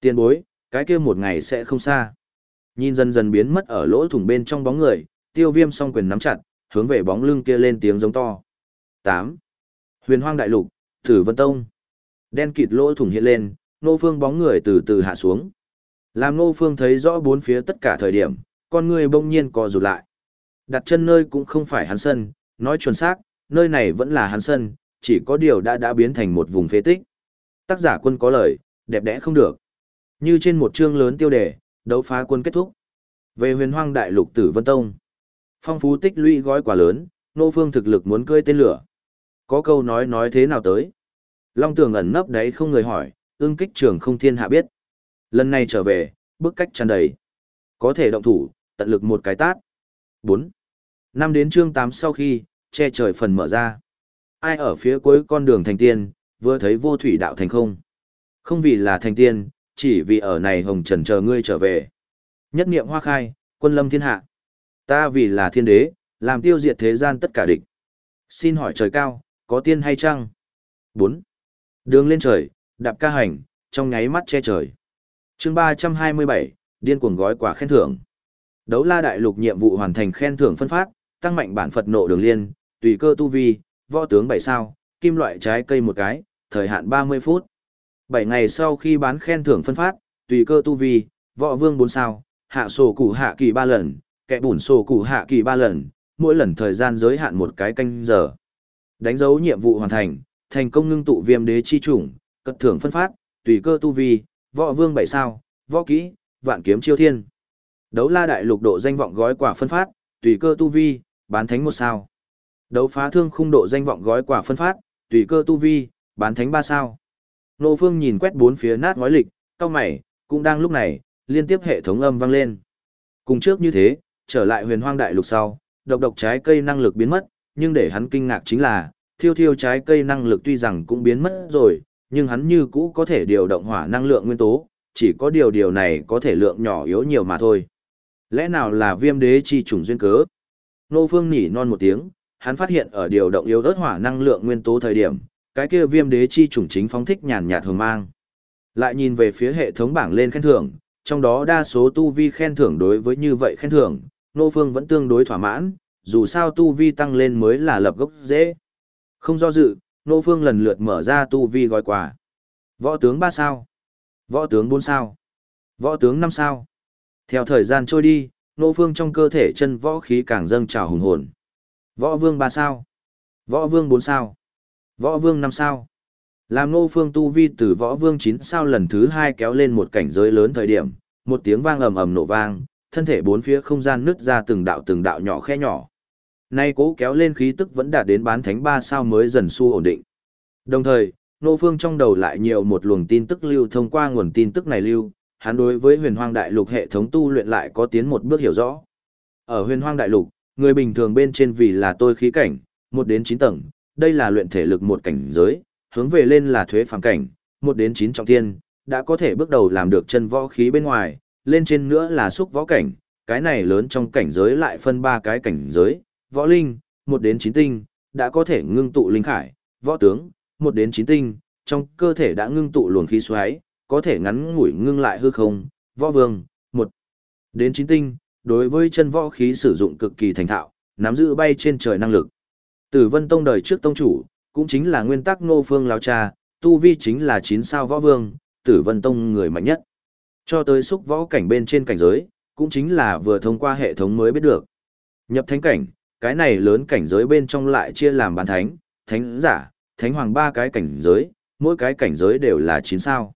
Tiên bối, cái kia một ngày sẽ không xa. Nhìn dần dần biến mất ở lỗ thủng bên trong bóng người, tiêu viêm song quyền nắm chặt, hướng về bóng lưng kia lên tiếng giống to. 8. Huyền hoang đại lục, Tử Vân Tông. Đen kịt lỗ thủng hiện lên, nô phương bóng người từ từ hạ xuống. Làm nô phương thấy rõ bốn phía tất cả thời điểm, con người bỗng nhiên co rụt lại. Đặt chân nơi cũng không phải hắn sân, nói chuẩn xác, nơi này vẫn là hắn sân, chỉ có điều đã đã biến thành một vùng phế tích. Tác giả quân có lời, đẹp đẽ không được. Như trên một chương lớn tiêu đề, đấu phá quân kết thúc. Về huyền hoang đại lục tử Vân Tông. Phong phú tích lũy gói quả lớn, nô phương thực lực muốn cưỡi tên lửa. Có câu nói nói thế nào tới. Long tường ẩn nấp đấy không người hỏi, ương kích trường không thiên hạ biết. Lần này trở về, bức cách tràn đầy. Có thể động thủ, tận lực một cái tát. 4. Năm đến chương 8 sau khi, che trời phần mở ra. Ai ở phía cuối con đường thành tiên, vừa thấy vô thủy đạo thành không. Không vì là thành tiên, chỉ vì ở này hồng trần chờ ngươi trở về. Nhất niệm hoa khai, quân lâm thiên hạ. Ta vì là thiên đế, làm tiêu diệt thế gian tất cả địch. Xin hỏi trời cao, có tiên hay chăng? 4. Đường lên trời, đạp ca hành, trong nháy mắt che trời. chương 327, điên cuồng gói quả khen thưởng. Đấu la đại lục nhiệm vụ hoàn thành khen thưởng phân phát, tăng mạnh bản Phật nộ đường liên, tùy cơ tu vi, võ tướng 7 sao, kim loại trái cây một cái, thời hạn 30 phút. 7 ngày sau khi bán khen thưởng phân phát, tùy cơ tu vi, võ vương 4 sao, hạ sổ củ hạ kỳ 3 lần, kẻ bùn sổ củ hạ kỳ 3 lần, mỗi lần thời gian giới hạn một cái canh giờ. Đánh dấu nhiệm vụ hoàn thành, thành công ngưng tụ viêm đế chi chủng, cất thưởng phân phát, tùy cơ tu vi, võ vương 7 sao, võ kỹ, vạn kiếm chiêu thiên. Đấu la đại lục độ danh vọng gói quả phân phát, tùy cơ tu vi, bán thánh một sao. Đấu phá thương khung độ danh vọng gói quả phân phát, tùy cơ tu vi, bán thánh ba sao. Nô Phương nhìn quét bốn phía nát ngói lịch, cao mày, cũng đang lúc này, liên tiếp hệ thống âm vang lên. Cùng trước như thế, trở lại huyền hoang đại lục sau, độc độc trái cây năng lực biến mất, nhưng để hắn kinh ngạc chính là, thiêu thiêu trái cây năng lực tuy rằng cũng biến mất rồi, nhưng hắn như cũ có thể điều động hỏa năng lượng nguyên tố, chỉ có điều điều này có thể lượng nhỏ yếu nhiều mà thôi. Lẽ nào là viêm đế chi trùng duyên cớ? Nô Phương nỉ non một tiếng, hắn phát hiện ở điều động yếu ớt hỏa năng lượng nguyên tố thời điểm, cái kia viêm đế chi trùng chính phóng thích nhàn nhạt hồng mang. Lại nhìn về phía hệ thống bảng lên khen thưởng, trong đó đa số tu vi khen thưởng đối với như vậy khen thưởng, Nô Phương vẫn tương đối thỏa mãn, dù sao tu vi tăng lên mới là lập gốc dễ. Không do dự, Nô Phương lần lượt mở ra tu vi gói quà. Võ tướng 3 sao, võ tướng 4 sao, võ tướng 5 sao. Theo thời gian trôi đi, Nô Phương trong cơ thể chân võ khí càng dâng trào hùng hồn. Võ vương 3 sao, võ vương 4 sao, võ vương 5 sao. Làm Nô Phương tu vi từ võ vương 9 sao lần thứ 2 kéo lên một cảnh giới lớn thời điểm, một tiếng vang ầm ầm nổ vang, thân thể bốn phía không gian nứt ra từng đạo từng đạo nhỏ khe nhỏ. Nay cố kéo lên khí tức vẫn đạt đến bán thánh 3 sao mới dần su ổn định. Đồng thời, Nô Phương trong đầu lại nhiều một luồng tin tức lưu thông qua nguồn tin tức này lưu, hắn đối với huyền hoang đại lục hệ thống tu luyện lại có tiến một bước hiểu rõ. Ở huyền hoang đại lục, người bình thường bên trên vì là tôi khí cảnh, 1 đến 9 tầng, đây là luyện thể lực một cảnh giới, hướng về lên là thuế phàm cảnh, 1 đến 9 trọng thiên, đã có thể bước đầu làm được chân võ khí bên ngoài, lên trên nữa là xúc võ cảnh, cái này lớn trong cảnh giới lại phân ba cái cảnh giới, võ linh, 1 đến 9 tinh, đã có thể ngưng tụ linh khải, võ tướng, 1 đến 9 tinh, trong cơ thể đã ngưng tụ luồng khí xoáy, có thể ngắn ngủi ngưng lại hư không, võ vương, 1 đến 9 tinh, đối với chân võ khí sử dụng cực kỳ thành thạo, nắm giữ bay trên trời năng lực. Tử Vân Tông đời trước tông chủ, cũng chính là nguyên tắc Ngô Phương lão cha, tu vi chính là 9 sao võ vương, Tử Vân Tông người mạnh nhất. Cho tới xúc võ cảnh bên trên cảnh giới, cũng chính là vừa thông qua hệ thống mới biết được. Nhập thánh cảnh, cái này lớn cảnh giới bên trong lại chia làm bán thánh, thánh giả, thánh hoàng ba cái cảnh giới, mỗi cái cảnh giới đều là 9 sao.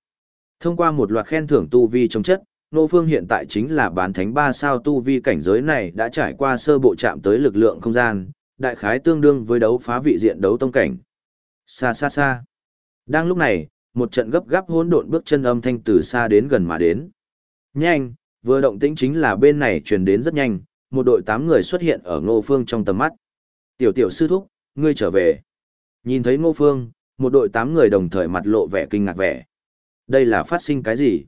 Thông qua một loạt khen thưởng tu vi trong chất, Nô Phương hiện tại chính là bán thánh 3 sao tu vi cảnh giới này đã trải qua sơ bộ chạm tới lực lượng không gian, đại khái tương đương với đấu phá vị diện đấu tông cảnh. Xa xa xa. Đang lúc này, một trận gấp gáp hỗn độn bước chân âm thanh từ xa đến gần mà đến. Nhanh, vừa động tĩnh chính là bên này truyền đến rất nhanh, một đội tám người xuất hiện ở Ngô Phương trong tầm mắt. Tiểu tiểu sư thúc, ngươi trở về. Nhìn thấy Ngô Phương, một đội tám người đồng thời mặt lộ vẻ kinh ngạc vẻ. Đây là phát sinh cái gì?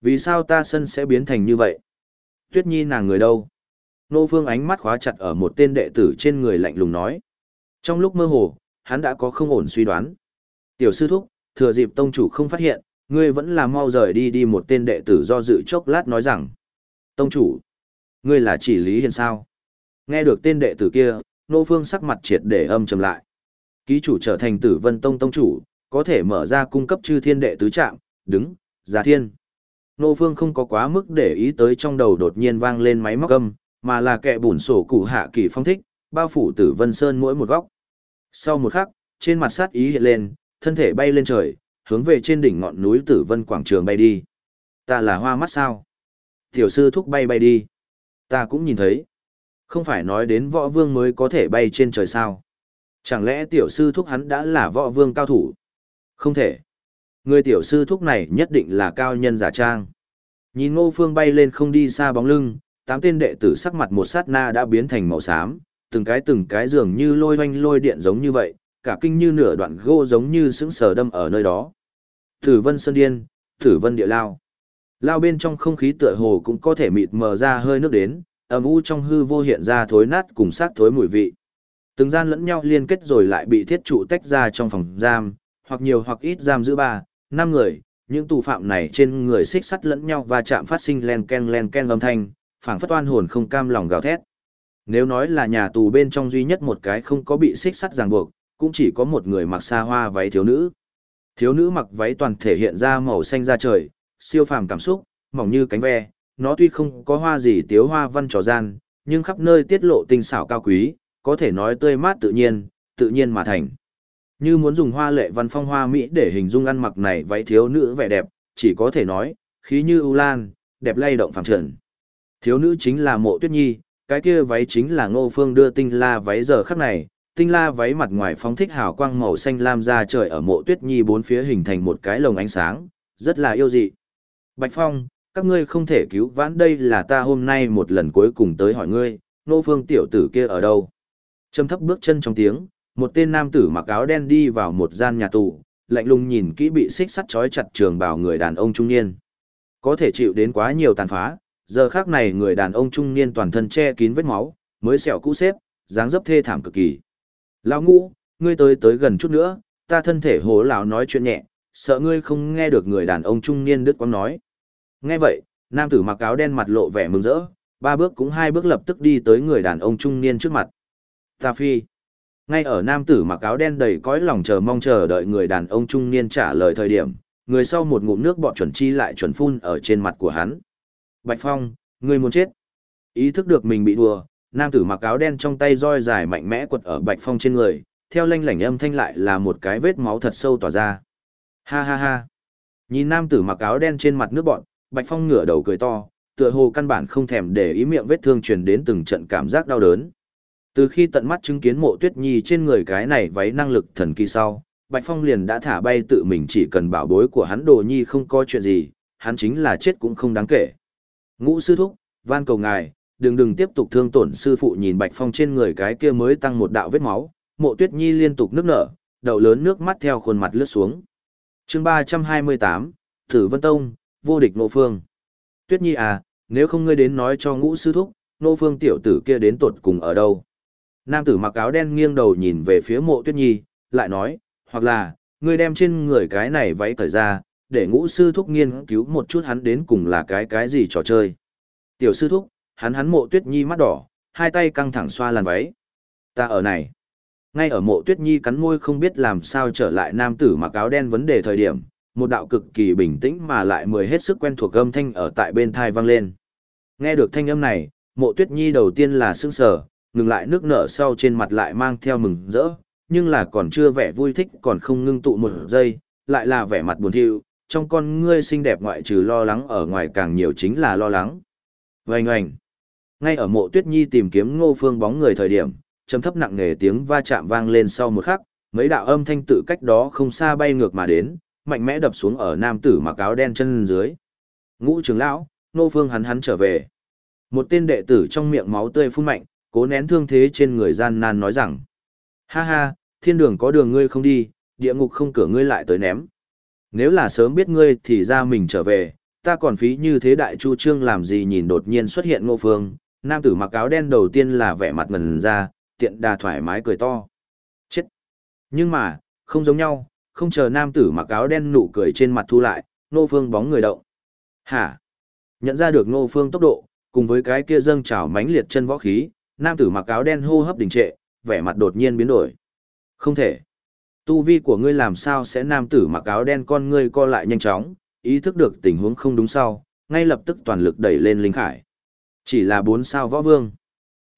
Vì sao ta sân sẽ biến thành như vậy? Tuyết Nhi nàng người đâu? Nô Phương ánh mắt khóa chặt ở một tên đệ tử trên người lạnh lùng nói. Trong lúc mơ hồ, hắn đã có không ổn suy đoán. Tiểu sư thúc, thừa dịp tông chủ không phát hiện, ngươi vẫn là mau rời đi đi một tên đệ tử do dự chốc lát nói rằng. Tông chủ, ngươi là chỉ Lý Hiền sao? Nghe được tên đệ tử kia, Nô Phương sắc mặt triệt để âm trầm lại. Ký chủ trở thành tử vân tông tông chủ, có thể mở ra cung cấp chư thiên đệ tứ trạng. đứng, giả thiên. Nô Phương không có quá mức để ý tới trong đầu đột nhiên vang lên máy móc âm, mà là kẻ bùn sổ củ hạ kỳ phong thích, bao phủ tử vân sơn mỗi một góc. Sau một khắc, trên mặt sát ý hiện lên, thân thể bay lên trời, hướng về trên đỉnh ngọn núi tử vân quảng trường bay đi. Ta là hoa mắt sao? Tiểu sư thúc bay bay đi. Ta cũng nhìn thấy. Không phải nói đến võ vương mới có thể bay trên trời sao? Chẳng lẽ tiểu sư thúc hắn đã là võ vương cao thủ? Không thể. Người tiểu sư thúc này nhất định là cao nhân giả trang. Nhìn ngô phương bay lên không đi xa bóng lưng, tám tên đệ tử sắc mặt một sát na đã biến thành màu xám, từng cái từng cái dường như lôi hoanh lôi điện giống như vậy, cả kinh như nửa đoạn gỗ giống như sững sờ đâm ở nơi đó. Tử vân sơn điên, tử vân địa lao. Lao bên trong không khí tựa hồ cũng có thể mịt mờ ra hơi nước đến, âm u trong hư vô hiện ra thối nát cùng sát thối mùi vị. Từng gian lẫn nhau liên kết rồi lại bị thiết trụ tách ra trong phòng giam, hoặc nhiều hoặc ít giam giữ ba, năm người, những tù phạm này trên người xích sắt lẫn nhau và chạm phát sinh len ken len ken âm thanh, phảng phất oan hồn không cam lòng gào thét. Nếu nói là nhà tù bên trong duy nhất một cái không có bị xích sắt ràng buộc, cũng chỉ có một người mặc xa hoa váy thiếu nữ. Thiếu nữ mặc váy toàn thể hiện ra màu xanh da trời, siêu phàm cảm xúc, mỏng như cánh ve, nó tuy không có hoa gì tiếu hoa văn trò gian, nhưng khắp nơi tiết lộ tinh xảo cao quý, có thể nói tươi mát tự nhiên, tự nhiên mà thành. Như muốn dùng hoa lệ văn phong hoa mỹ để hình dung ăn mặc này váy thiếu nữ vẻ đẹp, chỉ có thể nói, khí như ưu lan, đẹp lay động phẳng trần. Thiếu nữ chính là mộ tuyết nhi, cái kia váy chính là ngô phương đưa tinh la váy giờ khắc này, tinh la váy mặt ngoài phóng thích hào quang màu xanh lam ra trời ở mộ tuyết nhi bốn phía hình thành một cái lồng ánh sáng, rất là yêu dị. Bạch Phong, các ngươi không thể cứu vãn đây là ta hôm nay một lần cuối cùng tới hỏi ngươi, ngô phương tiểu tử kia ở đâu? Trầm thấp bước chân trong tiếng, một tên nam tử mặc áo đen đi vào một gian nhà tù, lạnh lùng nhìn kỹ bị xích sắt trói chặt trường bào người đàn ông trung niên. Có thể chịu đến quá nhiều tàn phá, giờ khác này người đàn ông trung niên toàn thân che kín vết máu, mới sẹo cũ xếp, dáng dấp thê thảm cực kỳ. Lão ngũ, ngươi tới tới gần chút nữa, ta thân thể hố lão nói chuyện nhẹ, sợ ngươi không nghe được người đàn ông trung niên đứt quãng nói. Nghe vậy, nam tử mặc áo đen mặt lộ vẻ mừng rỡ, ba bước cũng hai bước lập tức đi tới người đàn ông trung niên trước mặt. Ta phi. Ngay ở nam tử mặc áo đen đầy cõi lòng chờ mong chờ đợi người đàn ông trung niên trả lời thời điểm, người sau một ngụm nước bọt chuẩn chi lại chuẩn phun ở trên mặt của hắn. Bạch Phong, ngươi muốn chết. Ý thức được mình bị đùa, nam tử mặc áo đen trong tay roi dài mạnh mẽ quật ở Bạch Phong trên người, theo lanh lảnh âm thanh lại là một cái vết máu thật sâu tỏa ra. Ha ha ha. Nhìn nam tử mặc áo đen trên mặt nước bọn, Bạch Phong ngửa đầu cười to, tựa hồ căn bản không thèm để ý miệng vết thương truyền đến từng trận cảm giác đau đớn. Từ khi tận mắt chứng kiến mộ tuyết nhi trên người cái này váy năng lực thần kỳ sau, Bạch Phong liền đã thả bay tự mình chỉ cần bảo bối của hắn đồ nhi không có chuyện gì, hắn chính là chết cũng không đáng kể. Ngũ sư thúc, van cầu ngài, đừng đừng tiếp tục thương tổn sư phụ nhìn Bạch Phong trên người cái kia mới tăng một đạo vết máu, mộ tuyết nhi liên tục nước nở, đậu lớn nước mắt theo khuôn mặt lướt xuống. chương ba trăm hai mươi tám Tử Vân Tông, vô địch Nô phương. Tuyết nhi à, nếu không ngươi đến nói cho ngũ sư thúc, nô phương tiểu tử kia đến tột cùng ở đâu. Nam tử mặc áo đen nghiêng đầu nhìn về phía mộ tuyết nhi, lại nói, hoặc là, ngươi đem trên người cái này váy cởi ra, để ngũ sư thúc nghiên cứu một chút hắn đến cùng là cái cái gì trò chơi. Tiểu sư thúc, hắn hắn mộ tuyết nhi mắt đỏ, hai tay căng thẳng xoa làn váy. Ta ở này. Ngay ở mộ tuyết nhi cắn môi không biết làm sao trở lại nam tử mặc áo đen vấn đề thời điểm, một đạo cực kỳ bình tĩnh mà lại mười hết sức quen thuộc âm thanh ở tại bên thai vang lên. Nghe được thanh âm này, mộ tuyết nhi đầu tiên là sững sờ, ngừng lại nước nở sau trên mặt lại mang theo mừng rỡ, nhưng là còn chưa vẻ vui thích còn không ngưng tụ một giây, lại là vẻ mặt buồn thiu, trong con ngươi xinh đẹp ngoại trừ lo lắng ở ngoài càng nhiều chính là lo lắng. Vành oành. Ngay ở mộ tuyết nhi tìm kiếm ngô phương bóng người thời điểm, trầm thấp nặng nề tiếng va chạm vang lên sau một khắc, mấy đạo âm thanh tự cách đó không xa bay ngược mà đến, mạnh mẽ đập xuống ở nam tử mặc áo đen chân dưới. Ngũ trưởng lão, ngô phương hắn hắn trở về. Một tên đệ tử trong miệng máu tươi phun mạnh, cố nén thương thế trên người gian nan nói rằng. Ha ha, thiên đường có đường ngươi không đi, địa ngục không cửa ngươi lại tới ném. Nếu là sớm biết ngươi thì ra mình trở về, ta còn phí như thế đại chu trương làm gì nhìn đột nhiên xuất hiện ngô phương. Nam tử mặc áo đen đầu tiên là vẻ mặt ngần ra, tiện đà thoải mái cười to. Chết! Nhưng mà, không giống nhau, không chờ nam tử mặc áo đen nụ cười trên mặt thu lại, ngô phương bóng người động. Hả? Nhận ra được ngô phương tốc độ, cùng với cái kia dâng trào mãnh liệt chân võ khí, nam tử mặc áo đen hô hấp đình trệ, vẻ mặt đột nhiên biến đổi. Không thể. Tu vi của ngươi làm sao sẽ nam tử mặc áo đen con ngươi co lại nhanh chóng, ý thức được tình huống không đúng sau, ngay lập tức toàn lực đẩy lên linh khải. Chỉ là bốn sao võ vương.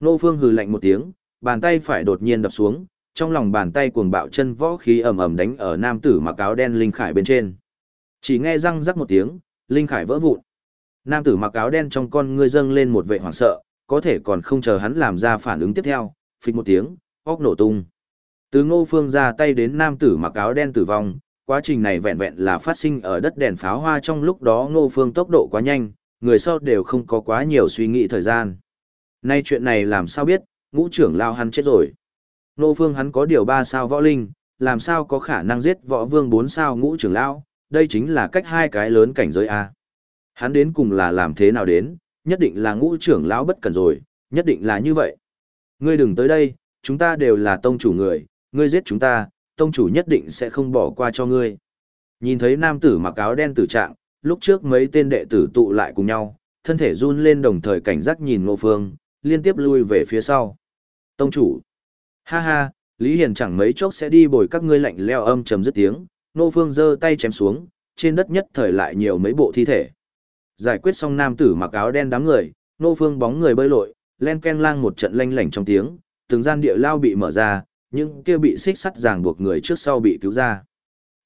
Nô Phương hừ lạnh một tiếng, bàn tay phải đột nhiên đập xuống, trong lòng bàn tay cuồng bạo chân võ khí ầm ầm đánh ở nam tử mặc áo đen linh khải bên trên. Chỉ nghe răng rắc một tiếng, linh khải vỡ vụn. Nam tử mặc áo đen trong con ngươi dâng lên một vệ hoảng sợ, có thể còn không chờ hắn làm ra phản ứng tiếp theo, phịch một tiếng, óc nổ tung. Từ ngô phương ra tay đến nam tử mặc áo đen tử vong, quá trình này vẹn vẹn là phát sinh ở đất đèn pháo hoa trong lúc đó ngô phương tốc độ quá nhanh, người sau đều không có quá nhiều suy nghĩ thời gian. Nay chuyện này làm sao biết, ngũ trưởng lao hắn chết rồi. Ngô phương hắn có điều ba sao võ linh, làm sao có khả năng giết võ vương bốn sao ngũ trưởng lão, đây chính là cách hai cái lớn cảnh giới A. Hắn đến cùng là làm thế nào đến, nhất định là ngũ trưởng lão bất cần rồi, nhất định là như vậy. Ngươi đừng tới đây, chúng ta đều là tông chủ người, ngươi giết chúng ta, tông chủ nhất định sẽ không bỏ qua cho ngươi. Nhìn thấy nam tử mặc áo đen tử trạng, lúc trước mấy tên đệ tử tụ lại cùng nhau, thân thể run lên đồng thời cảnh giác nhìn ngô phương, liên tiếp lui về phía sau. Tông chủ. Ha ha, Lý Hiền chẳng mấy chốc sẽ đi bồi các ngươi lạnh leo âm trầm dứt tiếng, ngô phương giơ tay chém xuống, trên đất nhất thời lại nhiều mấy bộ thi thể. Giải quyết xong nam tử mặc áo đen đám người, ngô phương bóng người bơi lội, len ken lang một trận lanh lảnh trong tiếng, từng gian địa lao bị mở ra, những kia bị xích sắt ràng buộc người trước sau bị cứu ra.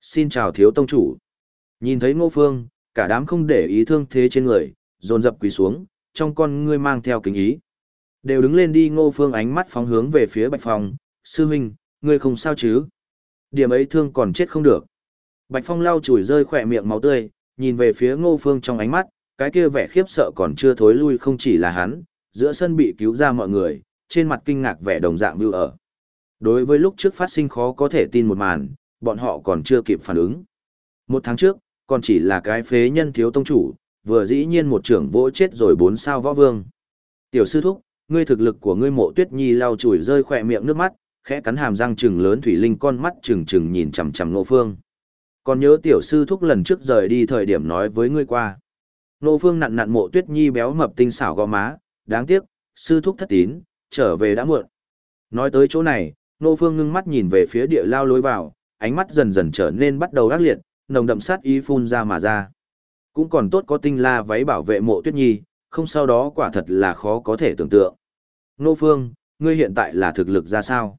Xin chào thiếu tông chủ. Nhìn thấy ngô phương, cả đám không để ý thương thế trên người, dồn dập quỳ xuống, trong con ngươi mang theo kính ý. Đều đứng lên đi ngô phương ánh mắt phóng hướng về phía Bạch Phong, sư huynh, ngươi không sao chứ? Điểm ấy thương còn chết không được. Bạch Phong lau chùi rơi khỏe miệng máu tươi, nhìn về phía ngô phương trong ánh mắt, cái kia vẻ khiếp sợ còn chưa thối lui không chỉ là hắn, giữa sân bị cứu ra mọi người, trên mặt kinh ngạc vẻ đồng dạng vưu ở. Đối với lúc trước phát sinh khó có thể tin một màn, bọn họ còn chưa kịp phản ứng. Một tháng trước, còn chỉ là cái phế nhân thiếu tông chủ, vừa dĩ nhiên một trưởng vỗ chết rồi bốn sao võ vương. Tiểu sư thúc, ngươi thực lực của ngươi mộ tuyết nhi lau chùi rơi khỏe miệng nước mắt, khẽ cắn hàm răng trừng lớn thủy linh con mắt trừng trừng nhìn chằm chằm nô phương. Còn nhớ tiểu sư thúc lần trước rời đi thời điểm nói với ngươi qua. Nô phương nặn nặn mộ tuyết nhi béo mập tinh xảo gò má, đáng tiếc, sư thúc thất tín, trở về đã muộn. Nói tới chỗ này, nô phương ngưng mắt nhìn về phía địa lao lối vào, ánh mắt dần dần trở nên bắt đầu ác liệt, nồng đậm sát ý phun ra mà ra. Cũng còn tốt có tinh la váy bảo vệ mộ tuyết nhi, không sau đó quả thật là khó có thể tưởng tượng. Nô Phương, ngươi hiện tại là thực lực ra sao?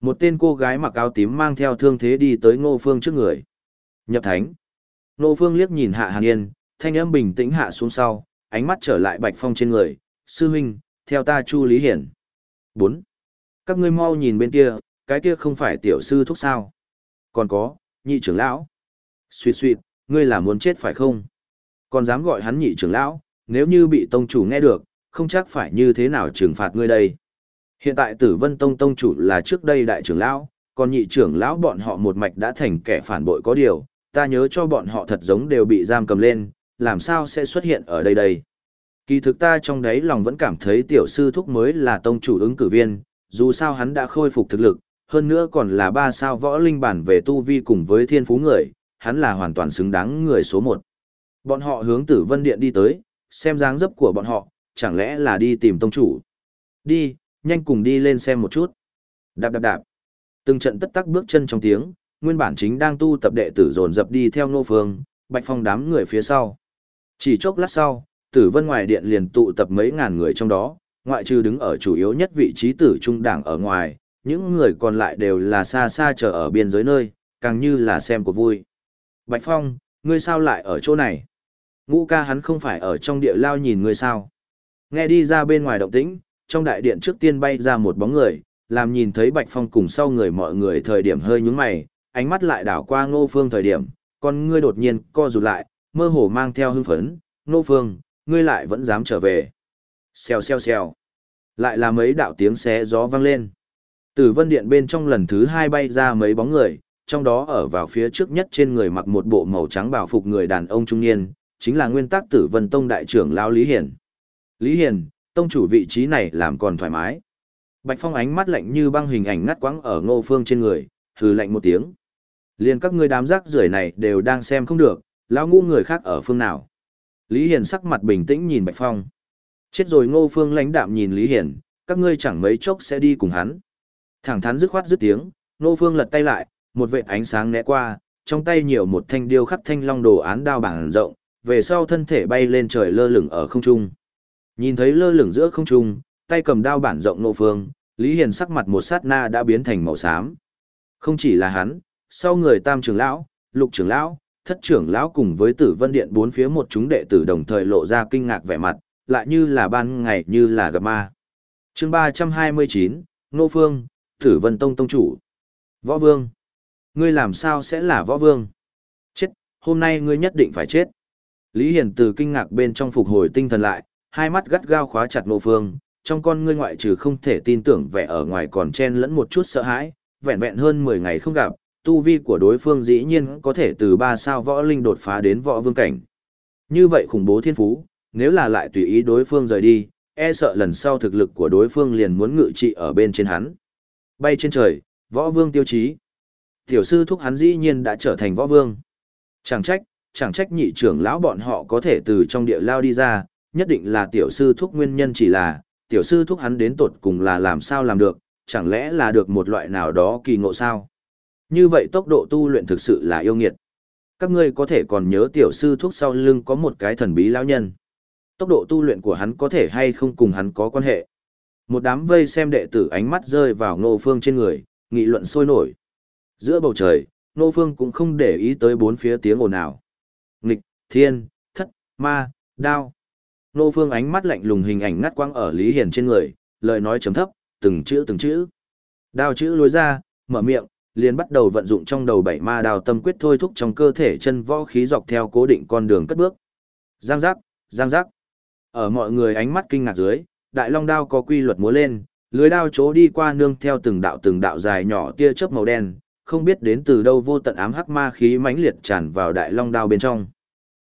Một tên cô gái mặc áo tím mang theo thương thế đi tới Ngô Phương trước người. Nhập thánh. Ngô Phương liếc nhìn Hạ Hàn Yên, thanh âm bình tĩnh hạ xuống sau, ánh mắt trở lại Bạch Phong trên người. Sư huynh, theo ta Chu Lý Hiển. 4. Các ngươi mau nhìn bên kia, cái kia không phải tiểu sư thúc sao? Còn có, nhị trưởng lão. Xuyệt xuyệt, ngươi là muốn chết phải không? Còn dám gọi hắn nhị trưởng lão, nếu như bị tông chủ nghe được, không chắc phải như thế nào trừng phạt ngươi đây. Hiện tại tử vân tông tông chủ là trước đây đại trưởng lão, còn nhị trưởng lão bọn họ một mạch đã thành kẻ phản bội có điều, ta nhớ cho bọn họ thật giống đều bị giam cầm lên, làm sao sẽ xuất hiện ở đây đây. Kỳ thực ta trong đấy lòng vẫn cảm thấy tiểu sư thúc mới là tông chủ ứng cử viên, dù sao hắn đã khôi phục thực lực, hơn nữa còn là ba sao võ linh bản về tu vi cùng với thiên phú người, hắn là hoàn toàn xứng đáng người số một. Bọn họ hướng tử vân điện đi tới, xem dáng dấp của bọn họ, chẳng lẽ là đi tìm tông chủ. Đi, nhanh cùng đi lên xem một chút. Đạp đạp đạp. Từng trận tất tắc bước chân trong tiếng, nguyên bản chính đang tu tập đệ tử dồn dập đi theo Ngô Phương, Bạch Phong đám người phía sau. Chỉ chốc lát sau, Tử Vân ngoài điện liền tụ tập mấy ngàn người trong đó, ngoại trừ đứng ở chủ yếu nhất vị trí tử trung đảng ở ngoài, những người còn lại đều là xa xa chờ ở biên giới nơi, càng như là xem của vui. Bạch Phong, ngươi sao lại ở chỗ này? Ngũ ca hắn không phải ở trong địa lao nhìn ngươi sao? Nghe đi ra bên ngoài động tĩnh, trong đại điện trước tiên bay ra một bóng người, làm nhìn thấy Bạch Phong cùng sau người mọi người thời điểm hơi nhướng mày, ánh mắt lại đảo qua Ngô Phương thời điểm, con ngươi đột nhiên co rụt lại, mơ hồ mang theo hưng phấn, Ngô Phương, ngươi lại vẫn dám trở về. Xèo xèo xèo. Lại là mấy đạo tiếng xé gió vang lên. Từ vân điện bên trong lần thứ hai bay ra mấy bóng người, trong đó ở vào phía trước nhất trên người mặc một bộ màu trắng bảo phục người đàn ông trung niên, chính là nguyên tắc tử vân tông đại trưởng Lao Lý Hiển. Lý Hiển, tông chủ vị trí này làm còn thoải mái. Bạch Phong ánh mắt lạnh như băng hình ảnh ngắt quãng ở ngô phương trên người, hừ lạnh một tiếng. Liên các ngươi đám rác rưởi này đều đang xem không được, lão ngu người khác ở phương nào. Lý Hiền sắc mặt bình tĩnh nhìn Bạch Phong. Chết rồi ngô phương lãnh đạm nhìn Lý Hiền, các ngươi chẳng mấy chốc sẽ đi cùng hắn. Thẳng thắn dứt khoát dứt tiếng, ngô phương lật tay lại, một vệt ánh sáng né qua, trong tay nhiều một thanh điêu khắc thanh long đồ án đao bảng rộng, về sau thân thể bay lên trời lơ lửng ở không trung. Nhìn thấy lơ lửng giữa không trung, tay cầm đao bản rộng Ngô phương, Lý Hiền sắc mặt một sát na đã biến thành màu xám. Không chỉ là hắn, sau người tam trưởng lão, lục trưởng lão, thất trưởng lão cùng với tử vân điện bốn phía một chúng đệ tử đồng thời lộ ra kinh ngạc vẻ mặt, lại như là ban ngày như là gặp ma. chương 329, Nô Phương, Tử Vân Tông Tông Chủ. Võ Vương. Ngươi làm sao sẽ là Võ Vương? Chết, hôm nay ngươi nhất định phải chết. Lý Hiền từ kinh ngạc bên trong phục hồi tinh thần lại, hai mắt gắt gao khóa chặt Ngô Phương, trong con ngươi ngoại trừ không thể tin tưởng vẻ ở ngoài còn chen lẫn một chút sợ hãi, vẹn vẹn hơn 10 ngày không gặp, tu vi của đối phương dĩ nhiên có thể từ ba sao võ linh đột phá đến võ vương cảnh. Như vậy khủng bố thiên phú, nếu là lại tùy ý đối phương rời đi, e sợ lần sau thực lực của đối phương liền muốn ngự trị ở bên trên hắn. Bay trên trời, võ vương tiêu chí. Tiểu sư thúc hắn dĩ nhiên đã trở thành võ vương. Chẳng trách, chẳng trách nhị trưởng lão bọn họ có thể từ trong địa lao đi ra, nhất định là tiểu sư thúc nguyên nhân chỉ là, tiểu sư thúc hắn đến tột cùng là làm sao làm được, chẳng lẽ là được một loại nào đó kỳ ngộ sao? Như vậy tốc độ tu luyện thực sự là yêu nghiệt. Các ngươi có thể còn nhớ tiểu sư thúc sau lưng có một cái thần bí lão nhân. Tốc độ tu luyện của hắn có thể hay không cùng hắn có quan hệ. Một đám vây xem đệ tử ánh mắt rơi vào ngô phương trên người, nghị luận sôi nổi. Giữa bầu trời, ngô phương cũng không để ý tới bốn phía tiếng ồn ào. Nghịch, thiên, thất, ma, đao. Ngô phương ánh mắt lạnh lùng hình ảnh ngắt quang ở Lý Hiền trên người, lời nói chấm thấp, từng chữ từng chữ. Đao chữ lối ra, mở miệng, liền bắt đầu vận dụng trong đầu bảy ma đào tâm quyết thôi thúc trong cơ thể chân võ khí dọc theo cố định con đường cất bước. Giang giác, giang giác. Ở mọi người ánh mắt kinh ngạc dưới, đại long đao có quy luật múa lên, lưới đao chỗ đi qua nương theo từng đạo từng đạo dài nhỏ tia chớp màu đen, không biết đến từ đâu vô tận ám hắc ma khí mãnh liệt tràn vào đại long đao bên trong.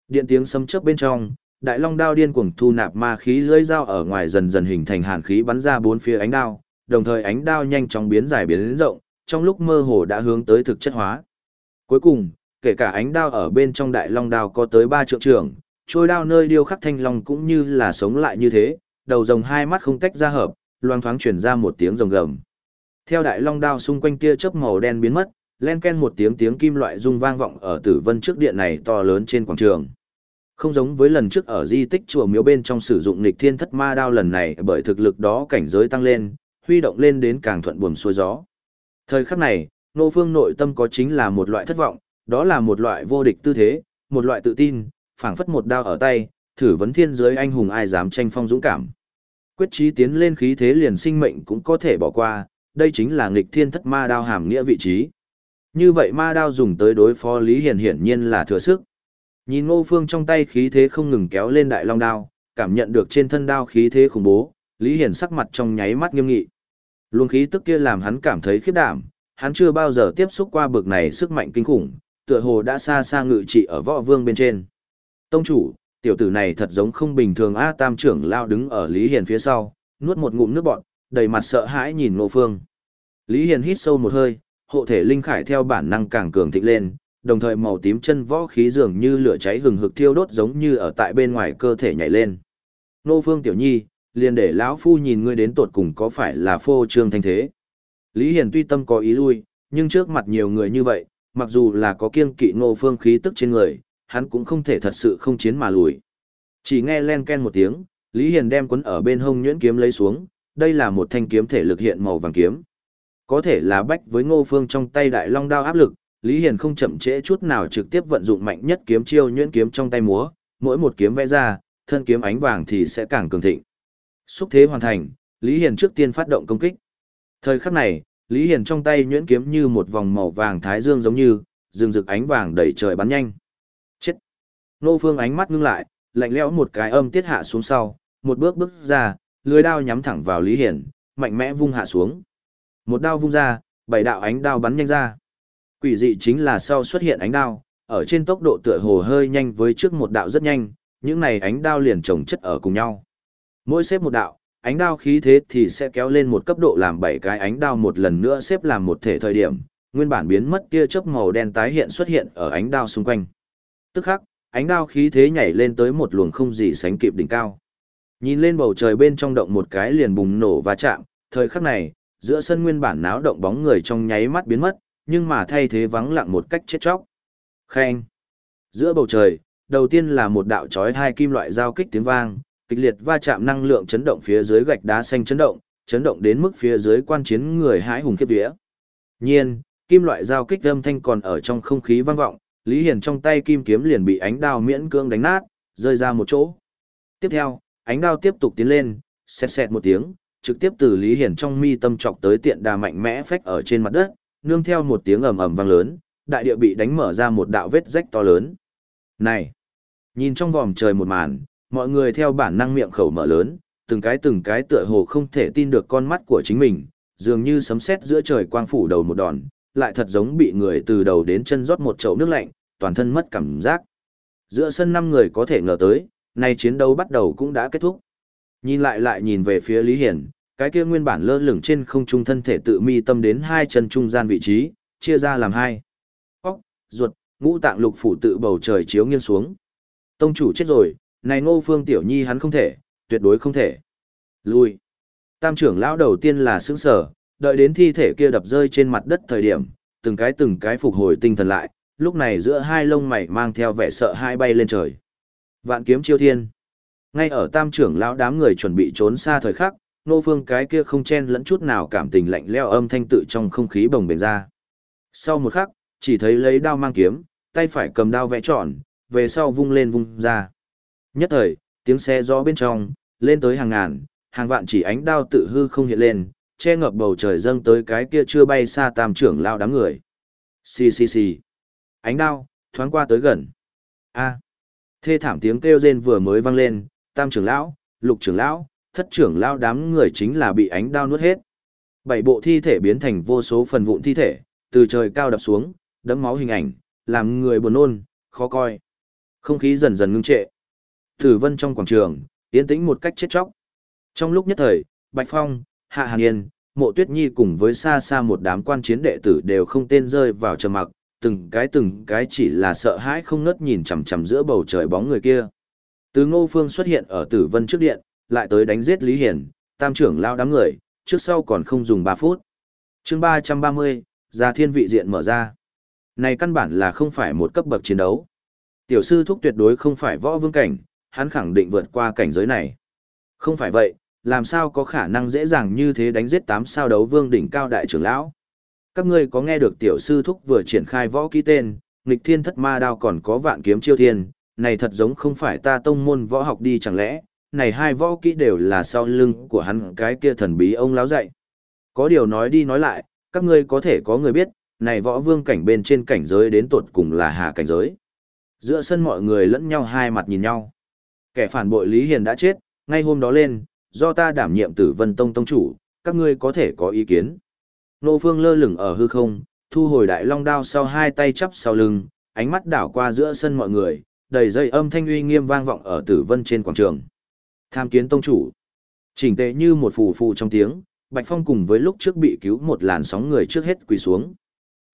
Điện tiếng sấm chớp bên trong, đại long đao điên cuồng thu nạp ma khí lưới dao ở ngoài dần dần hình thành hàn khí bắn ra bốn phía ánh đao, đồng thời ánh đao nhanh chóng biến dài biến rộng, trong lúc mơ hồ đã hướng tới thực chất hóa. Cuối cùng, kể cả ánh đao ở bên trong đại long đao có tới ba trượng trường, trôi đao nơi điêu khắc thanh long cũng như là sống lại như thế, đầu rồng hai mắt không tách ra hợp, loang thoáng truyền ra một tiếng rồng gầm. Theo đại long đao xung quanh tia chớp màu đen biến mất, len ken một tiếng tiếng kim loại rung vang vọng ở tử vân trước điện này to lớn trên quảng trường. Không giống với lần trước ở di tích chùa miếu bên trong sử dụng nghịch thiên thất ma đao lần này bởi thực lực đó cảnh giới tăng lên, huy động lên đến càng thuận buồm xuôi gió. Thời khắc này, nô phương nội tâm có chính là một loại thất vọng, đó là một loại vô địch tư thế, một loại tự tin, phảng phất một đao ở tay, thử vấn thiên giới anh hùng ai dám tranh phong dũng cảm. Quyết chí tiến lên khí thế liền sinh mệnh cũng có thể bỏ qua, đây chính là nghịch thiên thất ma đao hàm nghĩa vị trí. Như vậy ma đao dùng tới đối phó Lý Hiền hiển nhiên là thừa sức. Nhìn ngô phương trong tay khí thế không ngừng kéo lên đại long đao, cảm nhận được trên thân đao khí thế khủng bố, Lý Hiền sắc mặt trong nháy mắt nghiêm nghị. Luồng khí tức kia làm hắn cảm thấy khiếp đảm, hắn chưa bao giờ tiếp xúc qua bực này sức mạnh kinh khủng, tựa hồ đã xa xa ngự trị ở võ vương bên trên. Tông chủ, tiểu tử này thật giống không bình thường A Tam trưởng lao đứng ở Lý Hiền phía sau, nuốt một ngụm nước bọt, đầy mặt sợ hãi nhìn Ngô Phương. Lý Hiền hít sâu một hơi, hộ thể linh khải theo bản năng càng cường thịnh lên, đồng thời màu tím chân võ khí dường như lửa cháy hừng hực thiêu đốt giống như ở tại bên ngoài cơ thể nhảy lên. Ngô Phương tiểu nhi, liền để lão phu nhìn ngươi đến tột cùng có phải là phô trương thanh thế. Lý Hiền tuy tâm có ý lui, nhưng trước mặt nhiều người như vậy, mặc dù là có kiêng kỵ ngô phương khí tức trên người, hắn cũng không thể thật sự không chiến mà lùi. Chỉ nghe len ken một tiếng, Lý Hiền đem quấn ở bên hông nhuyễn kiếm lấy xuống, đây là một thanh kiếm thể lực hiện màu vàng kiếm. Có thể là bách với ngô phương trong tay đại long đao áp lực, Lý Hiền không chậm trễ chút nào trực tiếp vận dụng mạnh nhất kiếm chiêu nhuyễn kiếm trong tay múa, mỗi một kiếm vẽ ra, thân kiếm ánh vàng thì sẽ càng cường thịnh. Xúc thế hoàn thành, Lý Hiền trước tiên phát động công kích. Thời khắc này, Lý Hiền trong tay nhuyễn kiếm như một vòng màu vàng thái dương giống như, rừng rực ánh vàng đầy trời bắn nhanh. Nô Phương ánh mắt ngưng lại, lạnh lẽo một cái âm tiết hạ xuống sau, một bước bước ra, lưới đao nhắm thẳng vào Lý Hiền, mạnh mẽ vung hạ xuống. Một đao vung ra, bảy đạo ánh đao bắn nhanh ra. Quỷ dị chính là sau xuất hiện ánh đao, ở trên tốc độ tựa hồ hơi nhanh với trước một đạo rất nhanh, những này ánh đao liền chồng chất ở cùng nhau. Mỗi xếp một đạo, ánh đao khí thế thì sẽ kéo lên một cấp độ làm bảy cái ánh đao một lần nữa xếp làm một thể thời điểm, nguyên bản biến mất tia chớp màu đen tái hiện xuất hiện ở ánh đao xung quanh. Tức khắc, ánh đao khí thế nhảy lên tới một luồng không gì sánh kịp đỉnh cao. Nhìn lên bầu trời bên trong động một cái liền bùng nổ và chạm, thời khắc này, giữa sân nguyên bản náo động bóng người trong nháy mắt biến mất, nhưng mà thay thế vắng lặng một cách chết chóc. Khen. Giữa bầu trời, đầu tiên là một đạo chói hai kim loại giao kích tiếng vang, kịch liệt va chạm năng lượng chấn động phía dưới gạch đá xanh chấn động, chấn động đến mức phía dưới quan chiến người hãi hùng khiếp vía. Nhiên, kim loại giao kích âm thanh còn ở trong không khí vang vọng, Lý Hiền trong tay kim kiếm liền bị ánh đao miễn cương đánh nát, rơi ra một chỗ. Tiếp theo, ánh đao tiếp tục tiến lên, xẹt xẹt một tiếng, trực tiếp từ Lý Hiền trong mi tâm chọc tới tiện đà mạnh mẽ phách ở trên mặt đất, nương theo một tiếng ầm ầm vang lớn, đại địa bị đánh mở ra một đạo vết rách to lớn. Này, nhìn trong vòm trời một màn, mọi người theo bản năng miệng khẩu mở lớn, từng cái từng cái tựa hồ không thể tin được con mắt của chính mình, dường như sấm sét giữa trời quang phủ đầu một đòn, lại thật giống bị người từ đầu đến chân rót một chậu nước lạnh, toàn thân mất cảm giác. Giữa sân năm người có thể ngờ tới, nay chiến đấu bắt đầu cũng đã kết thúc. Nhìn lại lại nhìn về phía Lý Hiển, cái kia nguyên bản lơ lửng trên không trung thân thể tự mi tâm đến hai chân trung gian vị trí, chia ra làm hai. Óc, ruột, ngũ tạng lục phủ tự bầu trời chiếu nghiêng xuống. Tông chủ chết rồi, này ngô phương tiểu nhi hắn không thể, tuyệt đối không thể. Lui. Tam trưởng lão đầu tiên là sững sở, đợi đến thi thể kia đập rơi trên mặt đất thời điểm, từng cái từng cái phục hồi tinh thần lại, lúc này giữa hai lông mày mang theo vẻ sợ hai bay lên trời. Vạn kiếm chiêu thiên. Ngay ở tam trưởng lão đám người chuẩn bị trốn xa thời khắc, nô phương cái kia không chen lẫn chút nào cảm tình lạnh leo âm thanh tự trong không khí bồng bềnh ra. Sau một khắc, chỉ thấy lấy đao mang kiếm, tay phải cầm đao vẽ tròn, về sau vung lên vung ra. Nhất thời, tiếng xe gió bên trong, lên tới hàng ngàn, hàng vạn chỉ ánh đao tự hư không hiện lên, che ngập bầu trời dâng tới cái kia chưa bay xa tam trưởng lao đám người. Xì xì xì. Ánh đao, thoáng qua tới gần. A. Thê thảm tiếng kêu rên vừa mới vang lên, tam trưởng lão, lục trưởng lão, thất trưởng lão đám người chính là bị ánh đao nuốt hết. Bảy bộ thi thể biến thành vô số phần vụn thi thể, từ trời cao đập xuống, đẫm máu hình ảnh, làm người buồn nôn, khó coi. Không khí dần dần ngưng trệ. Tử vân trong quảng trường, yên tĩnh một cách chết chóc. Trong lúc nhất thời, Bạch Phong, Hạ Hàn Yên, Mộ Tuyết Nhi cùng với xa xa một đám quan chiến đệ tử đều không tên rơi vào trầm mặc, từng cái từng cái chỉ là sợ hãi không ngớt nhìn chằm chằm giữa bầu trời bóng người kia. Từ Ngô Phương xuất hiện ở Tử Vân trước điện, lại tới đánh giết Lý Hiển, tam trưởng lao đám người, trước sau còn không dùng 3 phút. Chương 330, Gia Thiên vị diện mở ra. Này căn bản là không phải một cấp bậc chiến đấu. Tiểu sư thúc tuyệt đối không phải võ vương cảnh, hắn khẳng định vượt qua cảnh giới này. Không phải vậy, làm sao có khả năng dễ dàng như thế đánh giết tám sao đấu vương đỉnh cao đại trưởng lão. Các ngươi có nghe được tiểu sư thúc vừa triển khai võ ký tên, nghịch thiên thất ma đao còn có vạn kiếm chiêu thiên, này thật giống không phải ta tông môn võ học đi chẳng lẽ, này hai võ kỹ đều là sau lưng của hắn cái kia thần bí ông láo dạy. Có điều nói đi nói lại, các ngươi có thể có người biết, này võ vương cảnh bên trên cảnh giới đến tột cùng là hà cảnh giới. Giữa sân mọi người lẫn nhau hai mặt nhìn nhau. Kẻ phản bội Lý Hiền đã chết, ngay hôm đó lên, do ta đảm nhiệm tử vân tông tông chủ, các ngươi có thể có ý kiến. Nô Phương lơ lửng ở hư không, thu hồi đại long đao sau hai tay chắp sau lưng, ánh mắt đảo qua giữa sân mọi người, đầy dây âm thanh uy nghiêm vang vọng ở tử vân trên quảng trường. Tham kiến tông chủ. Chỉnh tệ như một phù phù trong tiếng, Bạch Phong cùng với lúc trước bị cứu một làn sóng người trước hết quỳ xuống.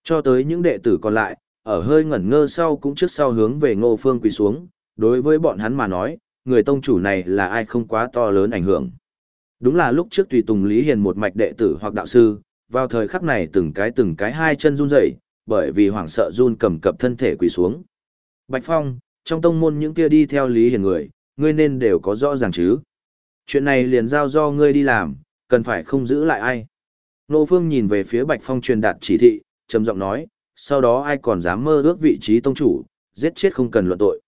Cho tới những đệ tử còn lại, ở hơi ngẩn ngơ sau cũng trước sau hướng về ngô phương quỳ xuống, đối với bọn hắn mà nói, người tông chủ này là ai không quá to lớn ảnh hưởng. Đúng là lúc trước tùy tùng Lý Hiền một mạch đệ tử hoặc đạo sư, vào thời khắc này từng cái từng cái hai chân run rẩy, bởi vì hoảng sợ run cầm cập thân thể quỳ xuống. Bạch Phong, trong tông môn những kia đi theo Lý Hiền người, ngươi nên đều có rõ ràng chứ. Chuyện này liền giao do ngươi đi làm, cần phải không giữ lại ai. Nô Phương nhìn về phía Bạch Phong truyền đạt chỉ thị, trầm giọng nói, sau đó ai còn dám mơ ước vị trí tông chủ, giết chết không cần luận tội.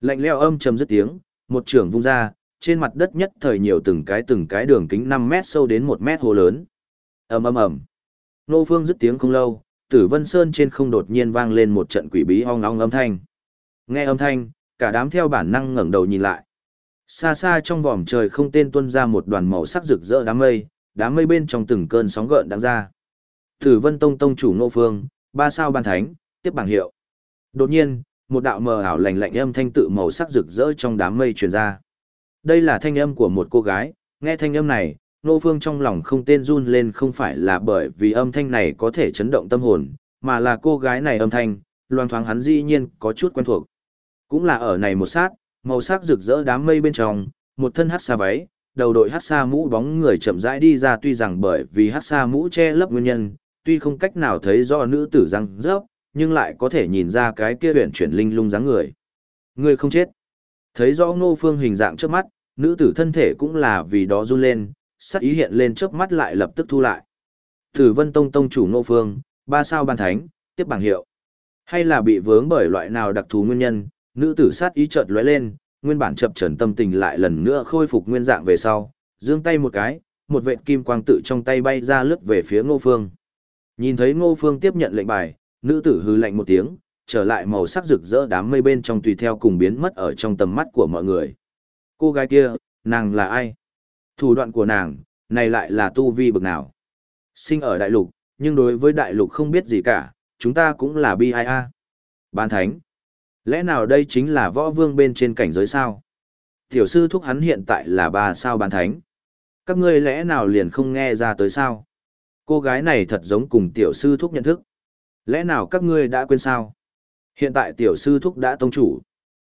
Lạnh leo âm trầm dứt tiếng, một trưởng vung ra, trên mặt đất nhất thời nhiều từng cái từng cái đường kính 5 mét sâu đến 1 mét hồ lớn. ầm ầm ầm. Nô Phương dứt tiếng không lâu, Tử Vân Sơn trên không đột nhiên vang lên một trận quỷ bí ong ong âm thanh. Nghe âm thanh, cả đám theo bản năng ngẩng đầu nhìn lại. Xa xa trong vòm trời không tên tuôn ra một đoàn màu sắc rực rỡ đám mây, đám mây bên trong từng cơn sóng gợn đang ra. Tử Vân Tông tông chủ Nô Phương, ba sao ban thánh, tiếp bảng hiệu. Đột nhiên, một đạo mờ ảo lạnh lạnh âm thanh tự màu sắc rực rỡ trong đám mây truyền ra. Đây là thanh âm của một cô gái, nghe thanh âm này, Nô Phương trong lòng không tên run lên không phải là bởi vì âm thanh này có thể chấn động tâm hồn, mà là cô gái này âm thanh, loang thoáng hắn dĩ nhiên có chút quen thuộc. Cũng là ở này một sát, màu sắc rực rỡ đám mây bên trong, một thân hát xa váy, đầu đội hát xa mũ bóng người chậm rãi đi ra tuy rằng bởi vì hát xa mũ che lấp nguyên nhân, tuy không cách nào thấy do nữ tử răng rớp, nhưng lại có thể nhìn ra cái kia huyền chuyển linh lung dáng người. Người không chết. Thấy rõ ngô phương hình dạng trước mắt, nữ tử thân thể cũng là vì đó run lên, sắc ý hiện lên trước mắt lại lập tức thu lại. Tử vân tông tông chủ ngô phương, ba sao ban thánh, tiếp bảng hiệu. Hay là bị vướng bởi loại nào đặc thù nguyên nhân, nữ tử sát ý chợt lóe lên, nguyên bản chập chờn tâm tình lại lần nữa khôi phục nguyên dạng về sau, giương tay một cái, một vệt kim quang tự trong tay bay ra lướt về phía ngô phương. Nhìn thấy ngô phương tiếp nhận lệnh bài, nữ tử hư lạnh một tiếng, trở lại màu sắc rực rỡ đám mây bên trong tùy theo cùng biến mất ở trong tầm mắt của mọi người. Cô gái kia, nàng là ai? Thủ đoạn của nàng, này lại là tu vi bực nào? Sinh ở đại lục, nhưng đối với đại lục không biết gì cả, chúng ta cũng là bi ai a. Bán thánh. Lẽ nào đây chính là võ vương bên trên cảnh giới sao? Tiểu sư thúc hắn hiện tại là ba sao bán thánh. Các ngươi lẽ nào liền không nghe ra tới sao? Cô gái này thật giống cùng tiểu sư thúc nhận thức. Lẽ nào các ngươi đã quên sao? Hiện tại tiểu sư thúc đã tông chủ.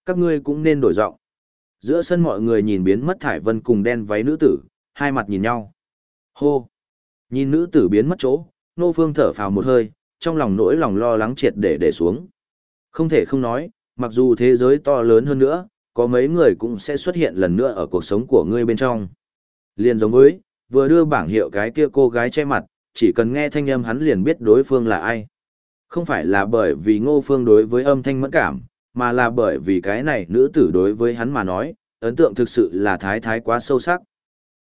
Các ngươi cũng nên đổi giọng. Giữa sân mọi người nhìn biến mất thải vân cùng đen váy nữ tử, hai mặt nhìn nhau. Hô! Nhìn nữ tử biến mất chỗ, nô phương thở phào một hơi, trong lòng nỗi lòng lo lắng triệt để để xuống. Không thể không nói, mặc dù thế giới to lớn hơn nữa, có mấy người cũng sẽ xuất hiện lần nữa ở cuộc sống của ngươi bên trong. Liền giống với, vừa đưa bảng hiệu cái kia cô gái che mặt, chỉ cần nghe thanh âm hắn liền biết đối phương là ai. Không phải là bởi vì ngô phương đối với âm thanh mẫn cảm, mà là bởi vì cái này nữ tử đối với hắn mà nói, ấn tượng thực sự là thái thái quá sâu sắc.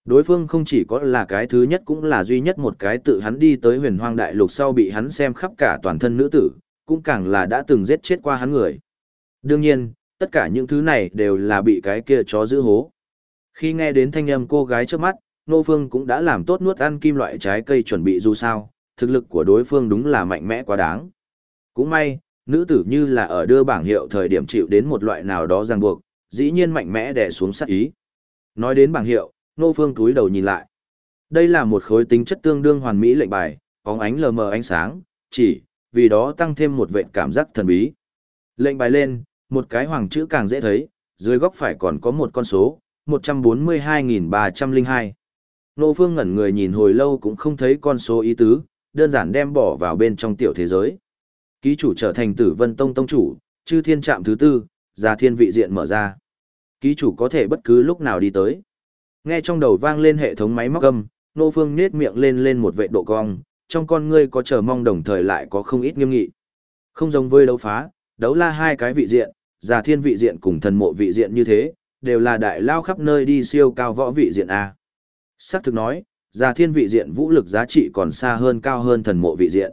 Đối phương không chỉ có là cái thứ nhất cũng là duy nhất một cái tự hắn đi tới huyền hoang đại lục sau bị hắn xem khắp cả toàn thân nữ tử, cũng càng là đã từng giết chết qua hắn người. Đương nhiên, tất cả những thứ này đều là bị cái kia chó giữ hố. Khi nghe đến thanh âm cô gái trước mắt, Nô Phương cũng đã làm tốt nuốt ăn kim loại trái cây chuẩn bị dù sao, thực lực của đối phương đúng là mạnh mẽ quá đáng. Cũng may, nữ tử như là ở đưa bảng hiệu thời điểm chịu đến một loại nào đó ràng buộc, dĩ nhiên mạnh mẽ đè xuống sát ý. Nói đến bảng hiệu, Nô Phương túi đầu nhìn lại. Đây là một khối tính chất tương đương hoàn mỹ lệnh bài, bóng ánh lờ mờ ánh sáng, chỉ vì đó tăng thêm một vệ cảm giác thần bí. Lệnh bài lên, một cái hoàng chữ càng dễ thấy, dưới góc phải còn có một con số, 142.302. Nô Phương ngẩn người nhìn hồi lâu cũng không thấy con số ý tứ, đơn giản đem bỏ vào bên trong tiểu thế giới. Ký chủ trở thành tử vân tông tông chủ, chư thiên trạm thứ tư, ra thiên vị diện mở ra. Ký chủ có thể bất cứ lúc nào đi tới. Nghe trong đầu vang lên hệ thống máy móc âm, Nô Phương nết miệng lên lên một vệ độ cong, trong con ngươi có chờ mong đồng thời lại có không ít nghiêm nghị. Không giống với đấu phá, đấu la hai cái vị diện, già thiên vị diện cùng thần mộ vị diện như thế, đều là đại lao khắp nơi đi siêu cao võ vị diện A. Sắc thực nói, già thiên vị diện vũ lực giá trị còn xa hơn cao hơn thần mộ vị diện.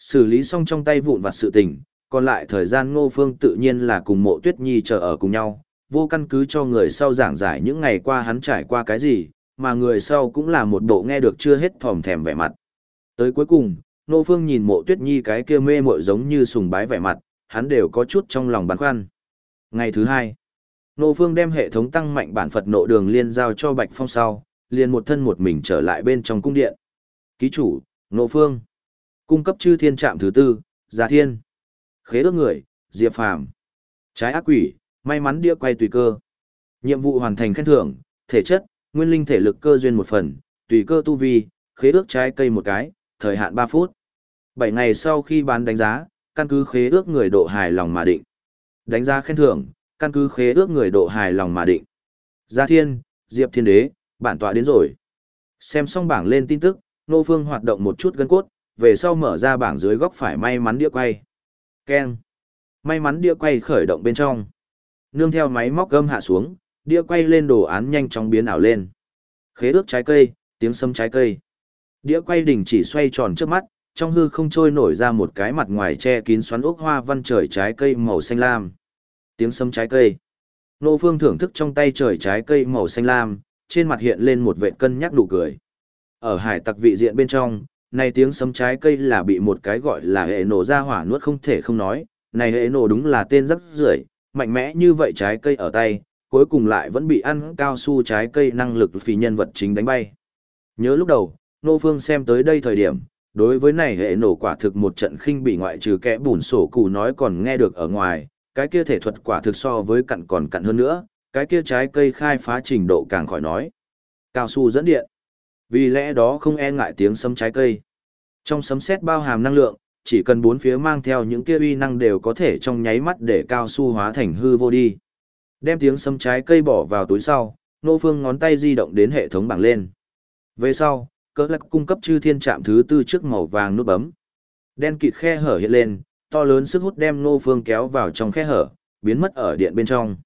Xử lý xong trong tay vụn vặt sự tình, còn lại thời gian ngô phương tự nhiên là cùng mộ tuyết nhi chờ ở cùng nhau, vô căn cứ cho người sau giảng giải những ngày qua hắn trải qua cái gì, mà người sau cũng là một bộ nghe được chưa hết thòm thèm vẻ mặt. Tới cuối cùng, Ngô Phương nhìn mộ tuyết nhi cái kia mê mội giống như sùng bái vẻ mặt, hắn đều có chút trong lòng băn khoăn. Ngày thứ hai, Ngô Phương đem hệ thống tăng mạnh bản Phật nộ đường liên giao cho Bạch Phong sau, liền một thân một mình trở lại bên trong cung điện. Ký chủ, Ngô Phương. Cung cấp chư thiên trạm thứ tư, Gia Thiên. Khế ước người, Diệp Phàm Trái ác quỷ, may mắn đĩa quay tùy cơ. Nhiệm vụ hoàn thành khen thưởng, thể chất, nguyên linh thể lực cơ duyên một phần, tùy cơ tu vi, khế ước trái cây một cái, thời hạn 3 phút. 7 ngày sau khi bán đánh giá, căn cứ khế ước người độ hài lòng mà định. Đánh giá khen thưởng, căn cứ khế ước người độ hài lòng mà định. Gia Thiên, Diệp Thiên Đế, bản tọa đến rồi. Xem xong bảng lên tin tức, Nô Phương hoạt động một chút gân cốt, về sau mở ra bảng dưới góc phải may mắn đĩa quay. keng May mắn đĩa quay khởi động bên trong. Nương theo máy móc gâm hạ xuống, đĩa quay lên đồ án nhanh chóng biến ảo lên. Khế ước trái cây, tiếng sấm trái cây. Đĩa quay đỉnh chỉ xoay tròn trước mắt, trong hư không trôi nổi ra một cái mặt ngoài che kín xoắn ốc hoa văn trời trái cây màu xanh lam. Tiếng sấm trái cây. Nô Phương thưởng thức trong tay trời trái cây màu xanh lam, trên mặt hiện lên một vệ cân nhắc đủ cười. Ở hải tặc vị diện bên trong, này tiếng sấm trái cây là bị một cái gọi là hệ nổ ra hỏa nuốt không thể không nói, này hệ nổ đúng là tên rất rưởi, mạnh mẽ như vậy trái cây ở tay, cuối cùng lại vẫn bị ăn cao su trái cây năng lực phì nhân vật chính đánh bay. Nhớ lúc đầu, Nô Phương xem tới đây thời điểm, đối với này hệ nổ quả thực một trận khinh bị ngoại trừ kẽ bùn sổ cụ nói còn nghe được ở ngoài, cái kia thể thuật quả thực so với cặn còn cặn hơn nữa, cái kia trái cây khai phá trình độ càng khỏi nói. Cao su dẫn điện. Vì lẽ đó không e ngại tiếng sấm trái cây. Trong sấm sét bao hàm năng lượng, chỉ cần bốn phía mang theo những kia uy năng đều có thể trong nháy mắt để cao su hóa thành hư vô đi. Đem tiếng sấm trái cây bỏ vào túi sau, Nô Phương ngón tay di động đến hệ thống bảng lên. Về sau, cỡ lạc cung cấp chư thiên trạm thứ tư trước màu vàng nút bấm. Đen kịt khe hở hiện lên, to lớn sức hút đem Nô Phương kéo vào trong khe hở, biến mất ở điện bên trong.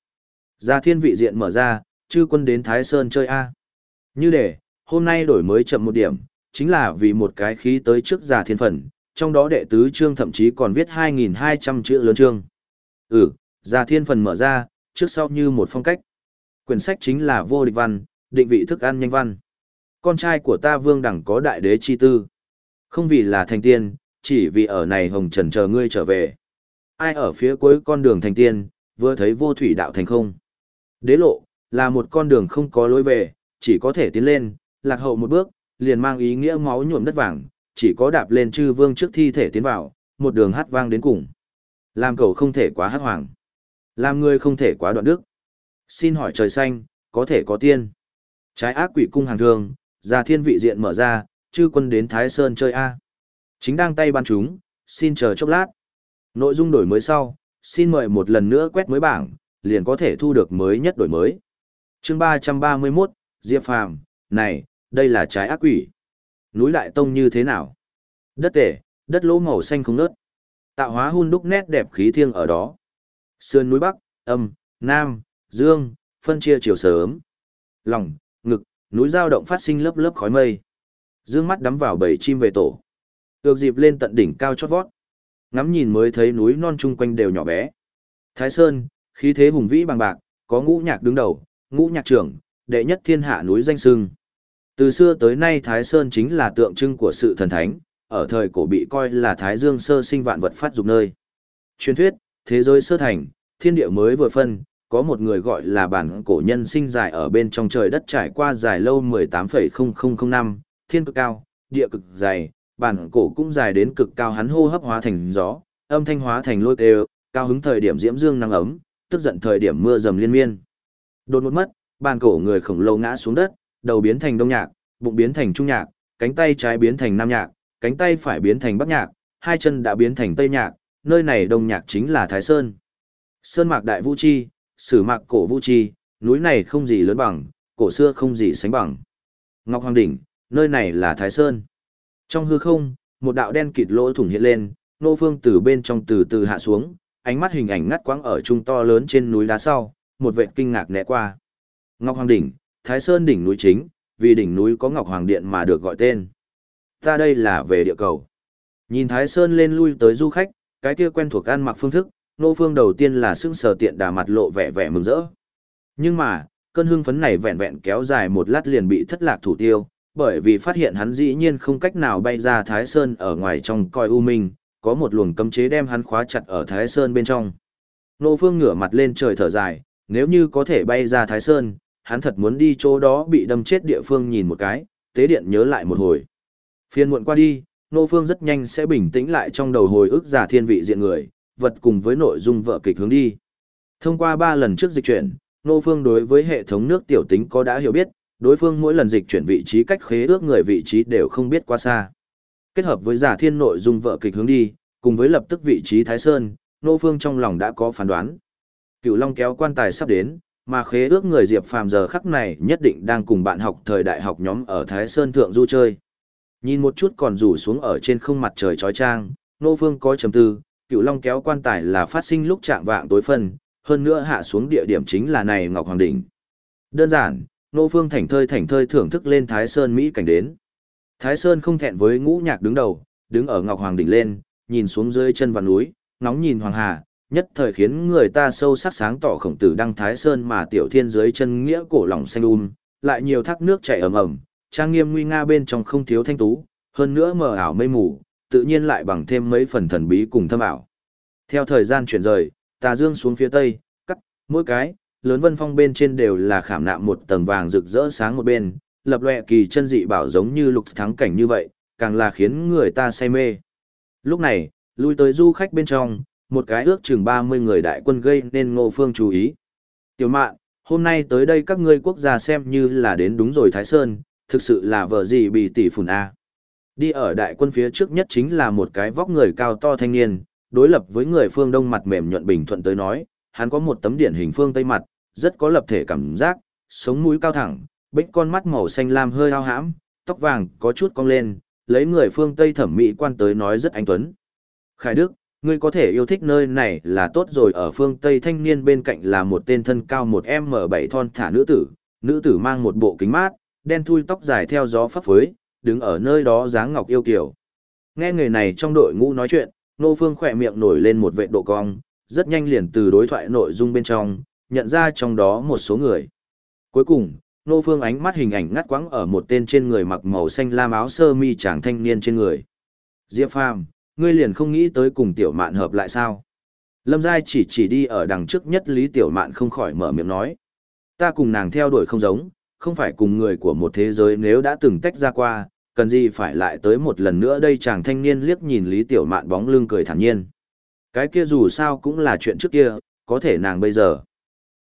Gia thiên vị diện mở ra, chư quân đến Thái Sơn chơi A. Như để, hôm nay đổi mới chậm một điểm, chính là vì một cái khí tới trước giả thiên phần, trong đó đệ tứ chương thậm chí còn viết 2.200 chữ lớn chương. Ừ, giả thiên phần mở ra, trước sau như một phong cách. Quyển sách chính là vô địch văn, định vị thức ăn nhanh văn. Con trai của ta vương đẳng có đại đế chi tư. Không vì là thành tiên, chỉ vì ở này hồng trần chờ ngươi trở về. Ai ở phía cuối con đường thành tiên, vừa thấy vô thủy đạo thành không. Đế lộ, là một con đường không có lối về, chỉ có thể tiến lên, lạc hậu một bước, liền mang ý nghĩa máu nhuộm đất vàng, chỉ có đạp lên chư vương trước thi thể tiến vào, một đường hát vang đến cùng. Làm cầu không thể quá hát hoàng. Làm người không thể quá đoạn đức. Xin hỏi trời xanh, có thể có tiên. Trái ác quỷ cung hàng thường, ra thiên vị diện mở ra, chư quân đến Thái Sơn chơi A. Chính đang tay ban chúng, xin chờ chốc lát. Nội dung đổi mới sau, xin mời một lần nữa quét mới bảng, liền có thể thu được mới nhất đổi mới. chương 331, Diệp Phàm này, đây là trái ác quỷ. Núi Đại Tông như thế nào? Đất tể, đất lỗ màu xanh không nớt. Tạo hóa hun đúc nét đẹp khí thiêng ở đó. Sườn núi Bắc, âm, Nam, Dương, phân chia chiều sớm. Lòng, ngực, núi dao động phát sinh lớp lớp khói mây. Dương mắt đắm vào bầy chim về tổ. Ước dịp lên tận đỉnh cao chót vót. Ngắm nhìn mới thấy núi non chung quanh đều nhỏ bé. Thái Sơn, khí thế hùng vĩ bằng bạc, có ngũ nhạc đứng đầu, ngũ nhạc trưởng, đệ nhất thiên hạ núi danh sưng. Từ xưa tới nay Thái Sơn chính là tượng trưng của sự thần thánh, ở thời cổ bị coi là Thái Dương sơ sinh vạn vật phát dục nơi. Truyền thuyết, thế giới sơ thành, thiên địa mới vừa phân, có một người gọi là bản cổ nhân sinh dài ở bên trong trời đất trải qua dài lâu 18,0005 thiên cực cao, địa cực dày, bản cổ cũng dài đến cực cao hắn hô hấp hóa thành gió, âm thanh hóa thành lôi kêu, cao hứng thời điểm diễm dương nắng ấm, tức giận thời điểm mưa dầm liên miên. Đột một mất, bản cổ người khổng lồ ngã xuống đất, đầu biến thành đông nhạc, bụng biến thành trung nhạc, cánh tay trái biến thành nam nhạc, cánh tay phải biến thành bắc nhạc, hai chân đã biến thành tây nhạc, nơi này đông nhạc chính là Thái Sơn. Sơn mạc đại vũ chi, sử mạc cổ vũ chi, núi này không gì lớn bằng, cổ xưa không gì sánh bằng. Ngọc Hoàng Đỉnh, nơi này là Thái Sơn. Trong hư không, một đạo đen kịt lỗ thủng hiện lên, nô phương từ bên trong từ từ hạ xuống, ánh mắt hình ảnh ngắt quãng ở trung to lớn trên núi đá sau, một vệt kinh ngạc né qua. Ngọc Hoàng Đỉnh, Thái Sơn đỉnh núi chính, vì đỉnh núi có Ngọc Hoàng Điện mà được gọi tên. Ta đây là về địa cầu. Nhìn Thái Sơn lên lui tới du khách, cái kia quen thuộc ăn mặc phương thức, nô phương đầu tiên là sững sờ tiện đà mặt lộ vẻ vẻ mừng rỡ. Nhưng mà, cơn hưng phấn này vẹn vẹn kéo dài một lát liền bị thất lạc thủ tiêu, bởi vì phát hiện hắn dĩ nhiên không cách nào bay ra Thái Sơn ở ngoài trong coi u minh, có một luồng cấm chế đem hắn khóa chặt ở Thái Sơn bên trong. Nô Phương ngửa mặt lên trời thở dài, nếu như có thể bay ra Thái Sơn, hắn thật muốn đi chỗ đó bị đâm chết địa phương nhìn một cái, tế điện nhớ lại một hồi. Phiên muộn qua đi, Nô Phương rất nhanh sẽ bình tĩnh lại trong đầu hồi ức giả thiên vị diện người, vật cùng với nội dung vợ kịch hướng đi. Thông qua 3 lần trước dịch chuyển, Nô Phương đối với hệ thống nước tiểu tính có đã hiểu biết, đối phương mỗi lần dịch chuyển vị trí cách khế ước người vị trí đều không biết quá xa. Kết hợp với giả thiên nội dung vợ kịch hướng đi, cùng với lập tức vị trí Thái Sơn, Nô Phương trong lòng đã có phán đoán. Cựu Long kéo quan tài sắp đến, mà khế ước người Diệp Phàm giờ khắc này nhất định đang cùng bạn học thời đại học nhóm ở Thái Sơn Thượng du chơi. Nhìn một chút còn rủ xuống ở trên không mặt trời trói trang, Nô Phương có chấm tư, cựu Long kéo quan tài là phát sinh lúc chạm vạng tối phân, hơn nữa hạ xuống địa điểm chính là này Ngọc Hoàng Đỉnh. Đơn giản, Nô Phương thảnh thơi thảnh thơi thưởng thức lên Thái Sơn Mỹ cảnh đến. Thái Sơn không thẹn với ngũ nhạc đứng đầu, đứng ở Ngọc Hoàng Đỉnh lên, nhìn xuống dưới chân và núi, nóng nhìn Hoàng Hà, nhất thời khiến người ta sâu sắc sáng tỏ khổng tử đăng Thái Sơn mà tiểu thiên dưới chân nghĩa cổ lòng xanh um, lại nhiều thác nước chảy ầm ầm, trang nghiêm nguy nga bên trong không thiếu thanh tú, hơn nữa mờ ảo mây mù, tự nhiên lại bằng thêm mấy phần thần bí cùng thâm ảo. Theo thời gian chuyển rời, tà dương xuống phía tây, cắt, mỗi cái, lớn vân phong bên trên đều là khảm nạm một tầng vàng rực rỡ sáng một bên, lập lòe kỳ chân dị bảo giống như lục thắng cảnh như vậy, càng là khiến người ta say mê. Lúc này, lui tới du khách bên trong, một cái ước chừng 30 người đại quân gây nên ngô phương chú ý. Tiểu mạn, hôm nay tới đây các ngươi quốc gia xem như là đến đúng rồi Thái Sơn, thực sự là vợ gì bị tỷ phùn A. Đi ở đại quân phía trước nhất chính là một cái vóc người cao to thanh niên, đối lập với người phương đông mặt mềm nhuận bình thuận tới nói, hắn có một tấm điển hình phương tây mặt, rất có lập thể cảm giác, sống mũi cao thẳng, bích con mắt màu xanh lam hơi ao hãm, tóc vàng có chút cong lên, lấy người phương Tây thẩm mỹ quan tới nói rất anh tuấn. Khải Đức, ngươi có thể yêu thích nơi này là tốt rồi ở phương Tây thanh niên bên cạnh là một tên thân cao một m bảy thon thả nữ tử, nữ tử mang một bộ kính mát, đen thui tóc dài theo gió phấp phới, đứng ở nơi đó dáng ngọc yêu kiều. Nghe người này trong đội ngũ nói chuyện, Nô Phương khỏe miệng nổi lên một vệ độ cong, rất nhanh liền từ đối thoại nội dung bên trong, nhận ra trong đó một số người. Cuối cùng, Nô Phương ánh mắt hình ảnh ngắt quãng ở một tên trên người mặc màu xanh lam áo sơ mi chàng thanh niên trên người. Diệp Phàm, ngươi liền không nghĩ tới cùng tiểu mạn hợp lại sao? Lâm Giai chỉ chỉ đi ở đằng trước nhất Lý Tiểu Mạn không khỏi mở miệng nói. Ta cùng nàng theo đuổi không giống, không phải cùng người của một thế giới nếu đã từng tách ra qua, cần gì phải lại tới một lần nữa đây chàng thanh niên liếc nhìn Lý Tiểu Mạn bóng lưng cười thản nhiên. Cái kia dù sao cũng là chuyện trước kia, có thể nàng bây giờ.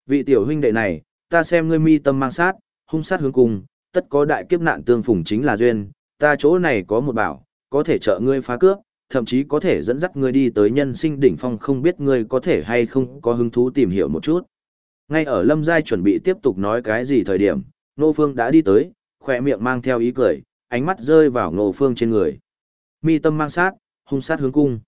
Vị tiểu huynh đệ này, ta xem ngươi mi tâm mang sát, hung sát hướng cùng, tất có đại kiếp nạn tương phùng chính là duyên, ta chỗ này có một bảo, có thể trợ ngươi phá cướp, thậm chí có thể dẫn dắt ngươi đi tới nhân sinh đỉnh phong không biết ngươi có thể hay không có hứng thú tìm hiểu một chút. Ngay ở Lâm Giai chuẩn bị tiếp tục nói cái gì thời điểm, Nô Phương đã đi tới, khỏe miệng mang theo ý cười, ánh mắt rơi vào Nô Phương trên người. Mi tâm mang sát, hung sát hướng cung.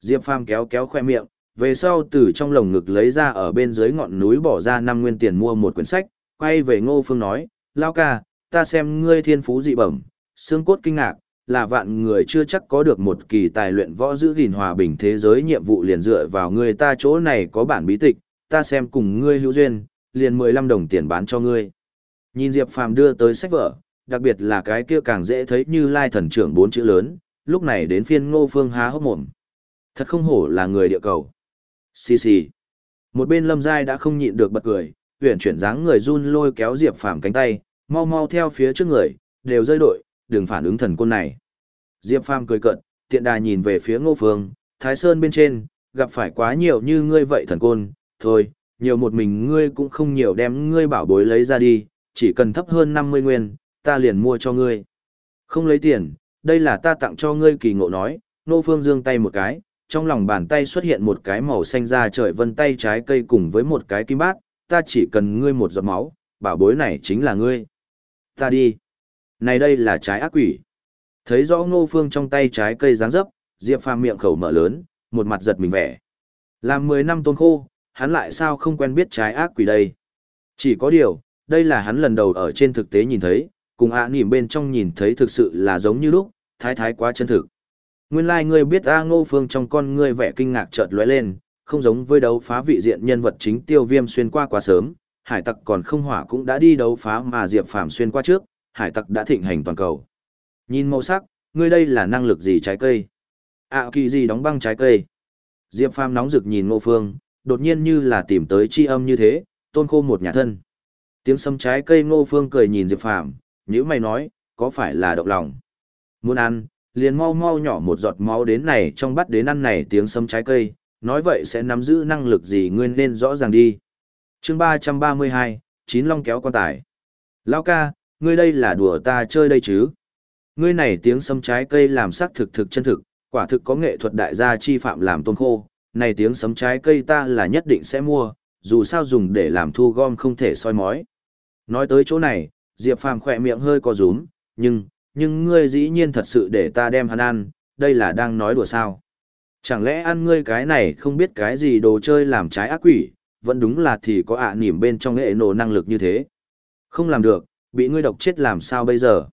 Diệp Phàm kéo kéo khoe miệng, về sau từ trong lồng ngực lấy ra ở bên dưới ngọn núi bỏ ra năm nguyên tiền mua một quyển sách, quay về Ngô Phương nói, Lao ca, ta xem ngươi thiên phú dị bẩm, xương cốt kinh ngạc, là vạn người chưa chắc có được một kỳ tài luyện võ giữ gìn hòa bình thế giới nhiệm vụ liền dựa vào ngươi ta chỗ này có bản bí tịch, ta xem cùng ngươi hữu duyên, liền 15 đồng tiền bán cho ngươi. Nhìn Diệp Phàm đưa tới sách vở, đặc biệt là cái kia càng dễ thấy như lai thần trưởng bốn chữ lớn, lúc này đến phiên ngô phương há hốc mồm. Thật không hổ là người địa cầu. Xì xì. Một bên lâm giai đã không nhịn được bật cười, tuyển chuyển dáng người run lôi kéo Diệp Phàm cánh tay, mau mau theo phía trước người, đều rơi đội, đừng phản ứng thần côn này. Diệp Phàm cười cợt, tiện đà nhìn về phía Ngô Phương, Thái Sơn bên trên, gặp phải quá nhiều như ngươi vậy thần côn, thôi, nhiều một mình ngươi cũng không nhiều đem ngươi bảo bối lấy ra đi, chỉ cần thấp hơn 50 nguyên, ta liền mua cho ngươi. Không lấy tiền, đây là ta tặng cho ngươi kỳ ngộ nói, Ngô Phương giương tay một cái, trong lòng bàn tay xuất hiện một cái màu xanh da trời vân tay trái cây cùng với một cái kim bát, ta chỉ cần ngươi một giọt máu, bảo bối này chính là ngươi. Ta đi. Này đây là trái ác quỷ. Thấy rõ ngô phương trong tay trái cây dáng dấp, Diệp Phàm miệng khẩu mở lớn, một mặt giật mình vẻ. Làm 10 năm tôn khô, hắn lại sao không quen biết trái ác quỷ đây. Chỉ có điều, đây là hắn lần đầu ở trên thực tế nhìn thấy, cùng ạ à bên trong nhìn thấy thực sự là giống như lúc, thái thái quá chân thực. Nguyên lai like ngươi biết A Ngô Phương trong con ngươi vẻ kinh ngạc chợt lóe lên, không giống với đấu phá vị diện nhân vật chính tiêu viêm xuyên qua quá sớm, hải tặc còn không hỏa cũng đã đi đấu phá mà Diệp Phàm xuyên qua trước, hải tặc đã thịnh hành toàn cầu. Nhìn màu sắc, ngươi đây là năng lực gì trái cây? À kỳ gì đóng băng trái cây? Diệp Phàm nóng rực nhìn Ngô Phương, đột nhiên như là tìm tới chi âm như thế, tôn khô một nhà thân. Tiếng sấm trái cây Ngô Phương cười nhìn Diệp Phàm, nếu mày nói, có phải là động lòng? Muốn ăn, liền mau mau nhỏ một giọt máu đến này trong bắt đến ăn này tiếng sấm trái cây, nói vậy sẽ nắm giữ năng lực gì nguyên nên rõ ràng đi. chương 332, Chín Long kéo quan tài. Lao ca, ngươi đây là đùa ta chơi đây chứ? Ngươi này tiếng sấm trái cây làm sắc thực thực chân thực, quả thực có nghệ thuật đại gia chi phạm làm tôn khô, này tiếng sấm trái cây ta là nhất định sẽ mua, dù sao dùng để làm thu gom không thể soi mói. Nói tới chỗ này, Diệp Phàm khỏe miệng hơi co rúm, nhưng, nhưng ngươi dĩ nhiên thật sự để ta đem hắn ăn, đây là đang nói đùa sao. Chẳng lẽ ăn ngươi cái này không biết cái gì đồ chơi làm trái ác quỷ, vẫn đúng là thì có ạ à nỉm bên trong nghệ nổ năng lực như thế. Không làm được, bị ngươi độc chết làm sao bây giờ.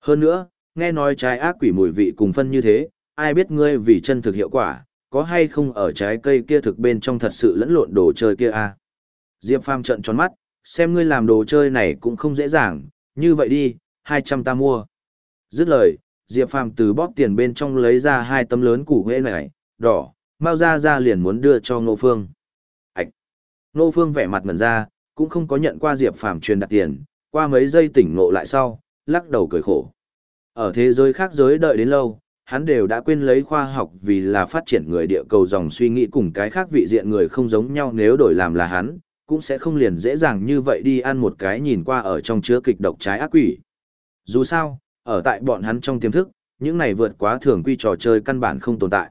Hơn nữa, nghe nói trái ác quỷ mùi vị cùng phân như thế, ai biết ngươi vì chân thực hiệu quả, có hay không ở trái cây kia thực bên trong thật sự lẫn lộn đồ chơi kia à. Diệp Phàm trận tròn mắt, xem ngươi làm đồ chơi này cũng không dễ dàng, như vậy đi, 200 ta mua. Dứt lời, Diệp Phàm từ bóp tiền bên trong lấy ra hai tấm lớn củ hễ này, đỏ, mau ra ra liền muốn đưa cho Ngô Phương. Ảch! Ngô Phương vẻ mặt ngẩn ra, cũng không có nhận qua Diệp Phàm truyền đặt tiền, qua mấy giây tỉnh ngộ lại sau, lắc đầu cười khổ. Ở thế giới khác giới đợi đến lâu, hắn đều đã quên lấy khoa học vì là phát triển người địa cầu dòng suy nghĩ cùng cái khác vị diện người không giống nhau nếu đổi làm là hắn, cũng sẽ không liền dễ dàng như vậy đi ăn một cái nhìn qua ở trong chứa kịch độc trái ác quỷ. Dù sao, ở tại bọn hắn trong tiềm thức, những này vượt quá thường quy trò chơi căn bản không tồn tại.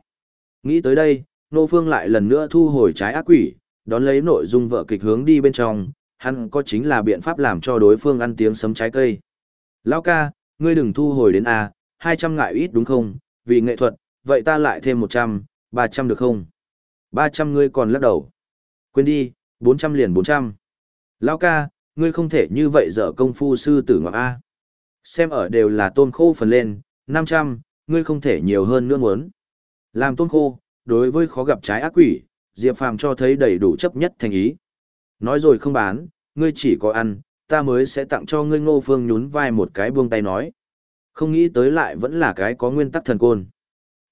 Nghĩ tới đây, Nô Phương lại lần nữa thu hồi trái ác quỷ, đón lấy nội dung vợ kịch hướng đi bên trong, hắn có chính là biện pháp làm cho đối phương ăn tiếng sấm trái cây. Lão ca, ngươi đừng thu hồi đến A, 200 ngại ít đúng không, vì nghệ thuật, vậy ta lại thêm 100, 300 được không? 300 ngươi còn lắc đầu. Quên đi, 400 liền 400. Lão ca, ngươi không thể như vậy dở công phu sư tử ngọc A. Xem ở đều là tôn khô phần lên, 500, ngươi không thể nhiều hơn nữa muốn. Làm tôn khô, đối với khó gặp trái ác quỷ, Diệp Phàm cho thấy đầy đủ chấp nhất thành ý. Nói rồi không bán, ngươi chỉ có ăn, ta mới sẽ tặng cho ngươi ngô phương nhún vai một cái buông tay nói. Không nghĩ tới lại vẫn là cái có nguyên tắc thần côn.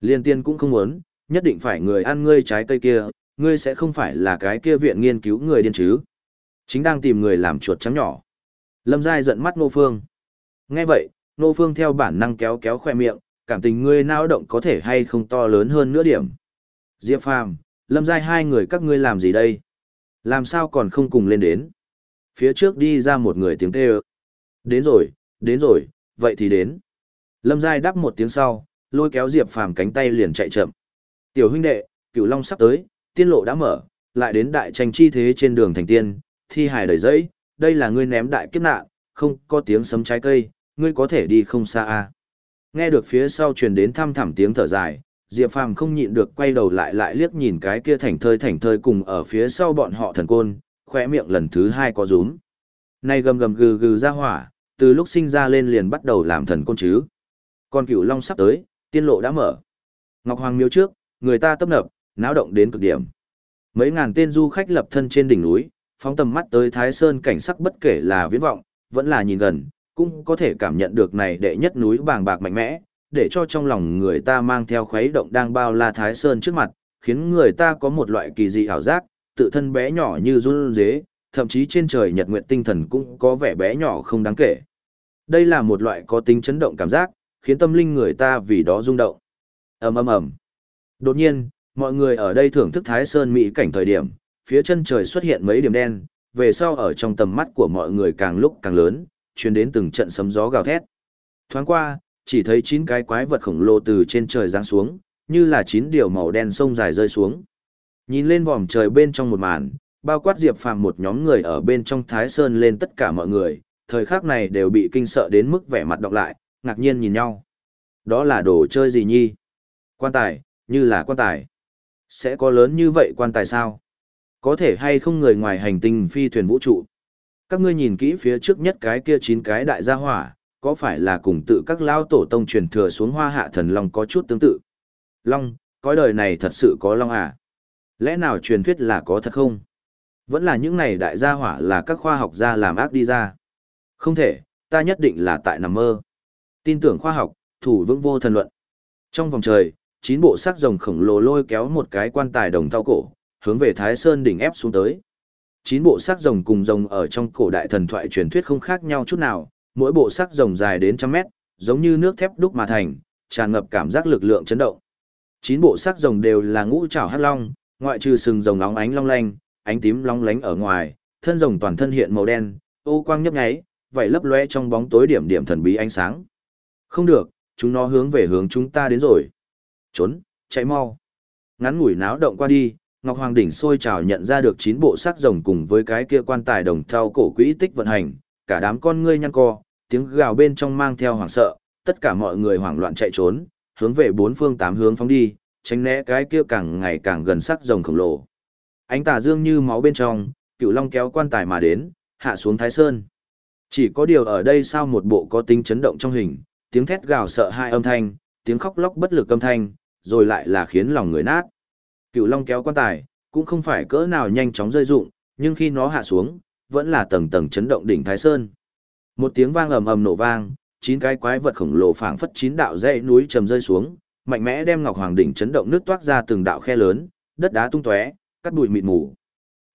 Liên tiên cũng không muốn, nhất định phải người ăn ngươi trái cây kia, ngươi sẽ không phải là cái kia viện nghiên cứu người điên chứ. Chính đang tìm người làm chuột trắng nhỏ. Lâm Giai giận mắt Ngô Phương. Nghe vậy, Ngô Phương theo bản năng kéo kéo khoe miệng, cảm tình ngươi nao động có thể hay không to lớn hơn nữa điểm. Diệp Phàm, Lâm Giai hai người các ngươi làm gì đây? Làm sao còn không cùng lên đến? Phía trước đi ra một người tiếng kêu. Đến rồi, đến rồi, vậy thì đến. Lâm Giai đáp một tiếng sau, lôi kéo Diệp Phàm cánh tay liền chạy chậm. Tiểu huynh đệ, cửu long sắp tới, tiên lộ đã mở, lại đến đại tranh chi thế trên đường thành tiên, thi hài đầy dẫy, đây là ngươi ném đại kiếp nạn, không có tiếng sấm trái cây, ngươi có thể đi không xa a. Nghe được phía sau truyền đến thăm thẳm tiếng thở dài, Diệp Phàm không nhịn được quay đầu lại lại liếc nhìn cái kia thành thơi thành thơi cùng ở phía sau bọn họ thần côn, khóe miệng lần thứ hai có rúm. Nay gầm gầm gừ gừ ra hỏa, từ lúc sinh ra lên liền bắt đầu làm thần côn chứ. Con cửu long sắp tới, tiên lộ đã mở. Ngọc Hoàng miếu trước, người ta tấp nập, náo động đến cực điểm. Mấy ngàn tên du khách lập thân trên đỉnh núi, phóng tầm mắt tới Thái Sơn cảnh sắc bất kể là viễn vọng, vẫn là nhìn gần, cũng có thể cảm nhận được này đệ nhất núi bàng bạc mạnh mẽ, để cho trong lòng người ta mang theo khuấy động đang bao la Thái Sơn trước mặt, khiến người ta có một loại kỳ dị ảo giác, tự thân bé nhỏ như run dế, thậm chí trên trời nhật nguyện tinh thần cũng có vẻ bé nhỏ không đáng kể. Đây là một loại có tính chấn động cảm giác, khiến tâm linh người ta vì đó rung động. ầm ầm ầm. Đột nhiên, mọi người ở đây thưởng thức Thái Sơn mỹ cảnh thời điểm, phía chân trời xuất hiện mấy điểm đen, về sau ở trong tầm mắt của mọi người càng lúc càng lớn, truyền đến từng trận sấm gió gào thét. Thoáng qua, chỉ thấy chín cái quái vật khổng lồ từ trên trời giáng xuống, như là chín điều màu đen sông dài rơi xuống. Nhìn lên vòm trời bên trong một màn, bao quát Diệp Phàm một nhóm người ở bên trong Thái Sơn lên tất cả mọi người, thời khắc này đều bị kinh sợ đến mức vẻ mặt đọc lại, ngạc nhiên nhìn nhau. Đó là đồ chơi gì nhi? Quan tài, như là quan tài. Sẽ có lớn như vậy quan tài sao? Có thể hay không người ngoài hành tinh phi thuyền vũ trụ? Các ngươi nhìn kỹ phía trước nhất cái kia chín cái đại gia hỏa, có phải là cùng tự các lao tổ tông truyền thừa xuống hoa hạ thần long có chút tương tự? Long, cõi đời này thật sự có long à? Lẽ nào truyền thuyết là có thật không? Vẫn là những này đại gia hỏa là các khoa học gia làm ác đi ra. Không thể, ta nhất định là tại nằm mơ. Tin tưởng khoa học, thủ vững vô thần luận. Trong vòng trời, chín bộ sắc rồng khổng lồ lôi kéo một cái quan tài đồng thau cổ, hướng về Thái Sơn đỉnh ép xuống tới. Chín bộ sắc rồng cùng rồng ở trong cổ đại thần thoại truyền thuyết không khác nhau chút nào, mỗi bộ sắc rồng dài đến trăm mét, giống như nước thép đúc mà thành, tràn ngập cảm giác lực lượng chấn động. Chín bộ sắc rồng đều là ngũ trảo hắc long, ngoại trừ sừng rồng nóng ánh long lanh, ánh tím long lánh ở ngoài, thân rồng toàn thân hiện màu đen, ô quang nhấp nháy, vậy lấp lóe trong bóng tối điểm điểm thần bí ánh sáng. Không được, chúng nó hướng về hướng chúng ta đến rồi. Trốn, chạy mau. Ngắn ngủi náo động qua đi, Ngọc Hoàng đỉnh sôi trào nhận ra được chín bộ sắc rồng cùng với cái kia quan tài đồng thau cổ quỹ tích vận hành, cả đám con ngươi nhăn co, tiếng gào bên trong mang theo hoảng sợ, tất cả mọi người hoảng loạn chạy trốn, hướng về bốn phương tám hướng phóng đi, tránh né cái kia càng ngày càng gần sắc rồng khổng lồ. Ánh tà dương như máu bên trong, cựu long kéo quan tài mà đến, hạ xuống Thái Sơn. Chỉ có điều ở đây sao một bộ có tính chấn động trong hình, tiếng thét gào sợ hai âm thanh, tiếng khóc lóc bất lực âm thanh, rồi lại là khiến lòng người nát. Cựu long kéo quan tài, cũng không phải cỡ nào nhanh chóng rơi dụng, nhưng khi nó hạ xuống, vẫn là tầng tầng chấn động đỉnh Thái Sơn. Một tiếng vang ầm ầm nổ vang, chín cái quái vật khổng lồ phảng phất chín đạo dãy núi trầm rơi xuống, mạnh mẽ đem Ngọc Hoàng đỉnh chấn động nước toát ra từng đạo khe lớn, đất đá tung tóe, cắt bụi mịt mù.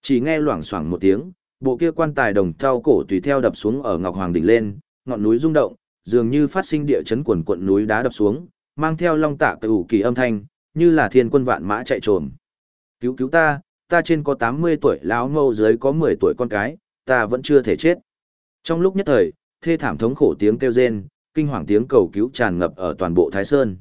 Chỉ nghe loảng xoảng một tiếng, bộ kia quan tài đồng thau cổ tùy theo đập xuống ở Ngọc Hoàng đỉnh lên, ngọn núi rung động, dường như phát sinh địa chấn quần quận núi đá đập xuống, mang theo long tạ cửu kỳ âm thanh, như là thiên quân vạn mã chạy trồm. Cứu cứu ta, ta trên có 80 tuổi lão mâu dưới có 10 tuổi con cái, ta vẫn chưa thể chết. Trong lúc nhất thời, thê thảm thống khổ tiếng kêu rên, kinh hoàng tiếng cầu cứu tràn ngập ở toàn bộ Thái Sơn.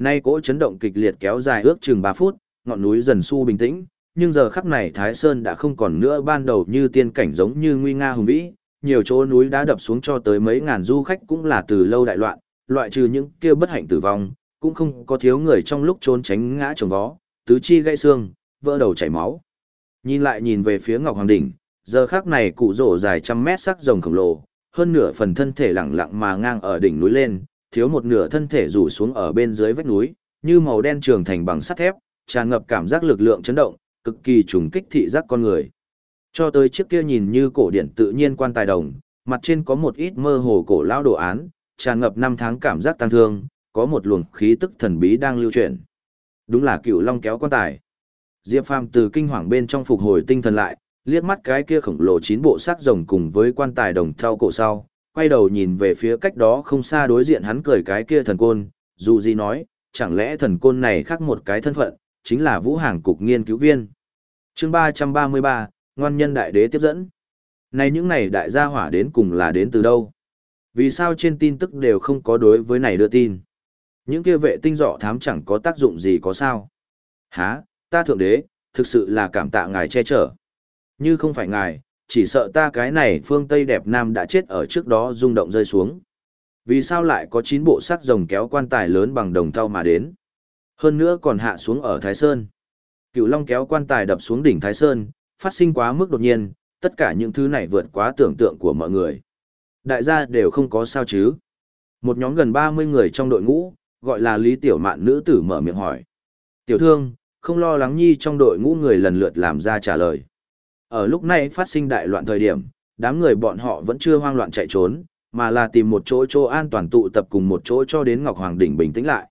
Nay cỗ chấn động kịch liệt kéo dài ước chừng 3 phút, ngọn núi dần su bình tĩnh, nhưng giờ khắc này Thái Sơn đã không còn nữa ban đầu như tiên cảnh giống như nguy nga hùng vĩ, nhiều chỗ núi đã đập xuống cho tới mấy ngàn du khách cũng là từ lâu đại loạn, loại trừ những kia bất hạnh tử vong, cũng không có thiếu người trong lúc trốn tránh ngã trồng vó, tứ chi gãy xương, vỡ đầu chảy máu. Nhìn lại nhìn về phía Ngọc Hoàng Đỉnh, giờ khắc này cụ rổ dài trăm mét sắc rồng khổng lồ, hơn nửa phần thân thể lẳng lặng mà ngang ở đỉnh núi lên, thiếu một nửa thân thể rủ xuống ở bên dưới vách núi, như màu đen trường thành bằng sắt thép, tràn ngập cảm giác lực lượng chấn động, cực kỳ trùng kích thị giác con người. Cho tới chiếc kia nhìn như cổ điển tự nhiên quan tài đồng, mặt trên có một ít mơ hồ cổ lao đồ án, tràn ngập năm tháng cảm giác tăng thương, có một luồng khí tức thần bí đang lưu chuyển. Đúng là cựu long kéo quan tài. Diệp Phàm từ kinh hoàng bên trong phục hồi tinh thần lại, liếc mắt cái kia khổng lồ chín bộ xác rồng cùng với quan tài đồng theo cổ sau, quay đầu nhìn về phía cách đó không xa đối diện hắn cười cái kia thần côn, dù gì nói, chẳng lẽ thần côn này khác một cái thân phận, chính là vũ hàng cục nghiên cứu viên. chương 333, ngoan nhân đại đế tiếp dẫn. Này những này đại gia hỏa đến cùng là đến từ đâu? Vì sao trên tin tức đều không có đối với này đưa tin? Những kia vệ tinh dọ thám chẳng có tác dụng gì có sao? Hả, ta thượng đế, thực sự là cảm tạ ngài che chở. Như không phải ngài, chỉ sợ ta cái này phương Tây đẹp nam đã chết ở trước đó rung động rơi xuống. Vì sao lại có 9 bộ sắc rồng kéo quan tài lớn bằng đồng thau mà đến? Hơn nữa còn hạ xuống ở Thái Sơn. Cựu Long kéo quan tài đập xuống đỉnh Thái Sơn, phát sinh quá mức đột nhiên, tất cả những thứ này vượt quá tưởng tượng của mọi người. Đại gia đều không có sao chứ. Một nhóm gần 30 người trong đội ngũ, gọi là Lý Tiểu Mạn nữ tử mở miệng hỏi. Tiểu thương, không lo lắng nhi trong đội ngũ người lần lượt làm ra trả lời. Ở lúc này phát sinh đại loạn thời điểm, đám người bọn họ vẫn chưa hoang loạn chạy trốn, mà là tìm một chỗ chỗ an toàn tụ tập cùng một chỗ cho đến Ngọc Hoàng đỉnh bình tĩnh lại.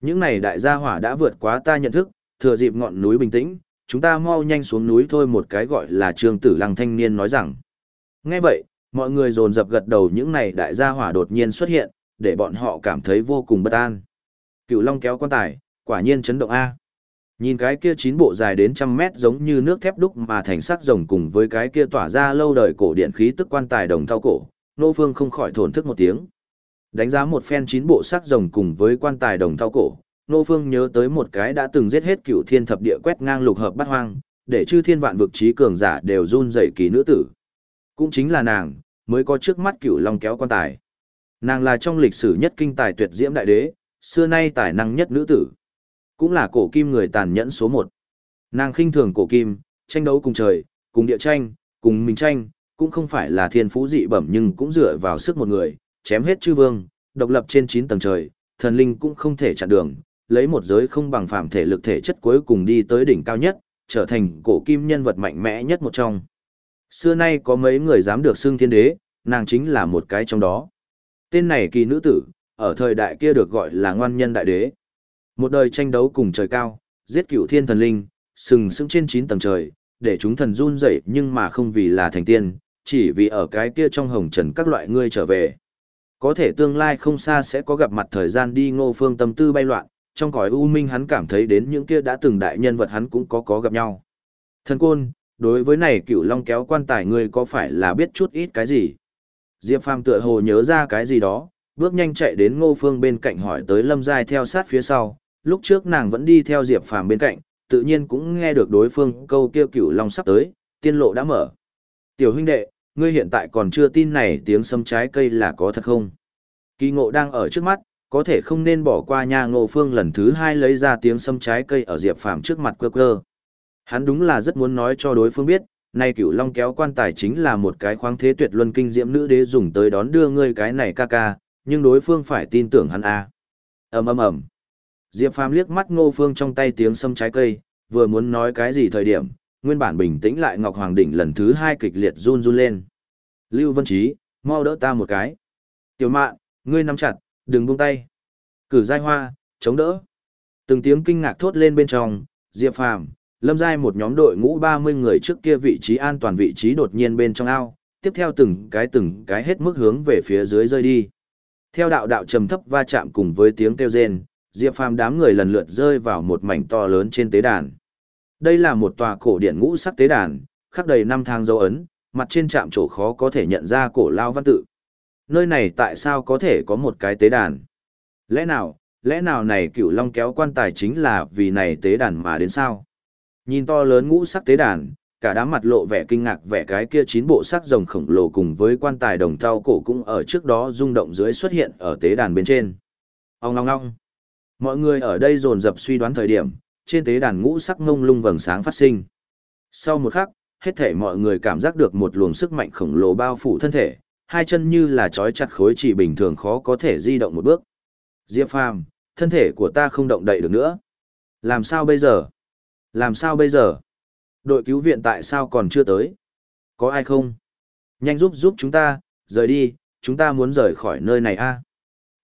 Những này đại gia hỏa đã vượt quá ta nhận thức, thừa dịp ngọn núi bình tĩnh, chúng ta mau nhanh xuống núi thôi một cái gọi là Trương Tử Lăng thanh niên nói rằng. Nghe vậy, mọi người dồn dập gật đầu những này đại gia hỏa đột nhiên xuất hiện, để bọn họ cảm thấy vô cùng bất an. Cựu Long kéo quan tài, quả nhiên chấn động A. Nhìn cái kia chín bộ dài đến trăm mét giống như nước thép đúc mà thành sắc rồng cùng với cái kia tỏa ra lâu đời cổ điện khí tức quan tài đồng thau cổ, Nô Phương không khỏi thổn thức một tiếng. Đánh giá một phen chín bộ sắc rồng cùng với quan tài đồng thau cổ, Nô Phương nhớ tới một cái đã từng giết hết cựu thiên thập địa quét ngang lục hợp bát hoang, để chư thiên vạn vực trí cường giả đều run rẩy kỳ nữ tử. Cũng chính là nàng, mới có trước mắt cựu long kéo quan tài. Nàng là trong lịch sử nhất kinh tài tuyệt diễm đại đế, xưa nay tài năng nhất nữ tử. Cũng là cổ kim người tàn nhẫn số một. Nàng khinh thường cổ kim, tranh đấu cùng trời, cùng địa tranh, cùng mình tranh, cũng không phải là thiên phú dị bẩm nhưng cũng dựa vào sức một người, chém hết chư vương, độc lập trên chín tầng trời, thần linh cũng không thể chặn đường, lấy một giới không bằng phàm thể lực thể chất cuối cùng đi tới đỉnh cao nhất, trở thành cổ kim nhân vật mạnh mẽ nhất một trong. Xưa nay có mấy người dám được xưng thiên đế, nàng chính là một cái trong đó. Tên này kỳ nữ tử, ở thời đại kia được gọi là ngoan nhân đại đế. Một đời tranh đấu cùng trời cao, giết cửu thiên thần linh, sừng sững trên 9 tầng trời, để chúng thần run rẩy nhưng mà không vì là thành tiên, chỉ vì ở cái kia trong hồng trần các loại ngươi trở về. Có thể tương lai không xa sẽ có gặp mặt thời gian đi ngô phương tâm tư bay loạn, trong cõi u minh hắn cảm thấy đến những kia đã từng đại nhân vật hắn cũng có có gặp nhau. Thần côn, đối với này cựu long kéo quan tài ngươi có phải là biết chút ít cái gì? Diệp Phàm tựa hồ nhớ ra cái gì đó, bước nhanh chạy đến ngô phương bên cạnh hỏi tới lâm giai theo sát phía sau, lúc trước nàng vẫn đi theo Diệp Phàm bên cạnh, tự nhiên cũng nghe được đối phương câu kêu cựu long sắp tới, tiên lộ đã mở. Tiểu huynh đệ, ngươi hiện tại còn chưa tin này tiếng sâm trái cây là có thật không? Kỳ ngộ đang ở trước mắt, có thể không nên bỏ qua nha ngô phương lần thứ hai lấy ra tiếng sâm trái cây ở Diệp Phàm trước mặt quơ quơ. Hắn đúng là rất muốn nói cho đối phương biết, nay cửu long kéo quan tài chính là một cái khoáng thế tuyệt luân kinh diễm nữ đế dùng tới đón đưa ngươi cái này ca ca, nhưng đối phương phải tin tưởng hắn a. À. Ầm ầm ầm. Diệp Phàm liếc mắt Ngô Phương trong tay tiếng sâm trái cây, vừa muốn nói cái gì thời điểm, nguyên bản bình tĩnh lại Ngọc Hoàng đỉnh lần thứ hai kịch liệt run run lên. Lưu Vân Chí, mau đỡ ta một cái. Tiểu Mạn, ngươi nắm chặt, đừng buông tay. Cử Giai Hoa, chống đỡ. Từng tiếng kinh ngạc thốt lên bên trong, Diệp Phàm, Lâm Giai một nhóm đội ngũ 30 người trước kia vị trí an toàn vị trí đột nhiên bên trong ao, tiếp theo từng cái từng cái hết mức hướng về phía dưới rơi đi. Theo đạo đạo trầm thấp va chạm cùng với tiếng kêu rên, Diệp Phàm đám người lần lượt rơi vào một mảnh to lớn trên tế đàn. Đây là một tòa cổ điện ngũ sắc tế đàn, khắc đầy năm thang dấu ấn, mặt trên chạm trổ khó có thể nhận ra cổ lao văn tự. Nơi này tại sao có thể có một cái tế đàn? Lẽ nào, lẽ nào này cựu long kéo quan tài chính là vì này tế đàn mà đến sao? Nhìn to lớn ngũ sắc tế đàn, cả đám mặt lộ vẻ kinh ngạc vẻ cái kia chín bộ sắc rồng khổng lồ cùng với quan tài đồng thau cổ cũng ở trước đó rung động dưới xuất hiện ở tế đàn bên trên. Ông long long. Mọi người ở đây dồn dập suy đoán thời điểm, trên tế đàn ngũ sắc ngông lung vầng sáng phát sinh. Sau một khắc, hết thể mọi người cảm giác được một luồng sức mạnh khổng lồ bao phủ thân thể, hai chân như là trói chặt khối chỉ bình thường khó có thể di động một bước. Diệp Phàm, thân thể của ta không động đậy được nữa. Làm sao bây giờ? Làm sao bây giờ? Đội cứu viện tại sao còn chưa tới? Có ai không? Nhanh giúp giúp chúng ta, rời đi, chúng ta muốn rời khỏi nơi này a.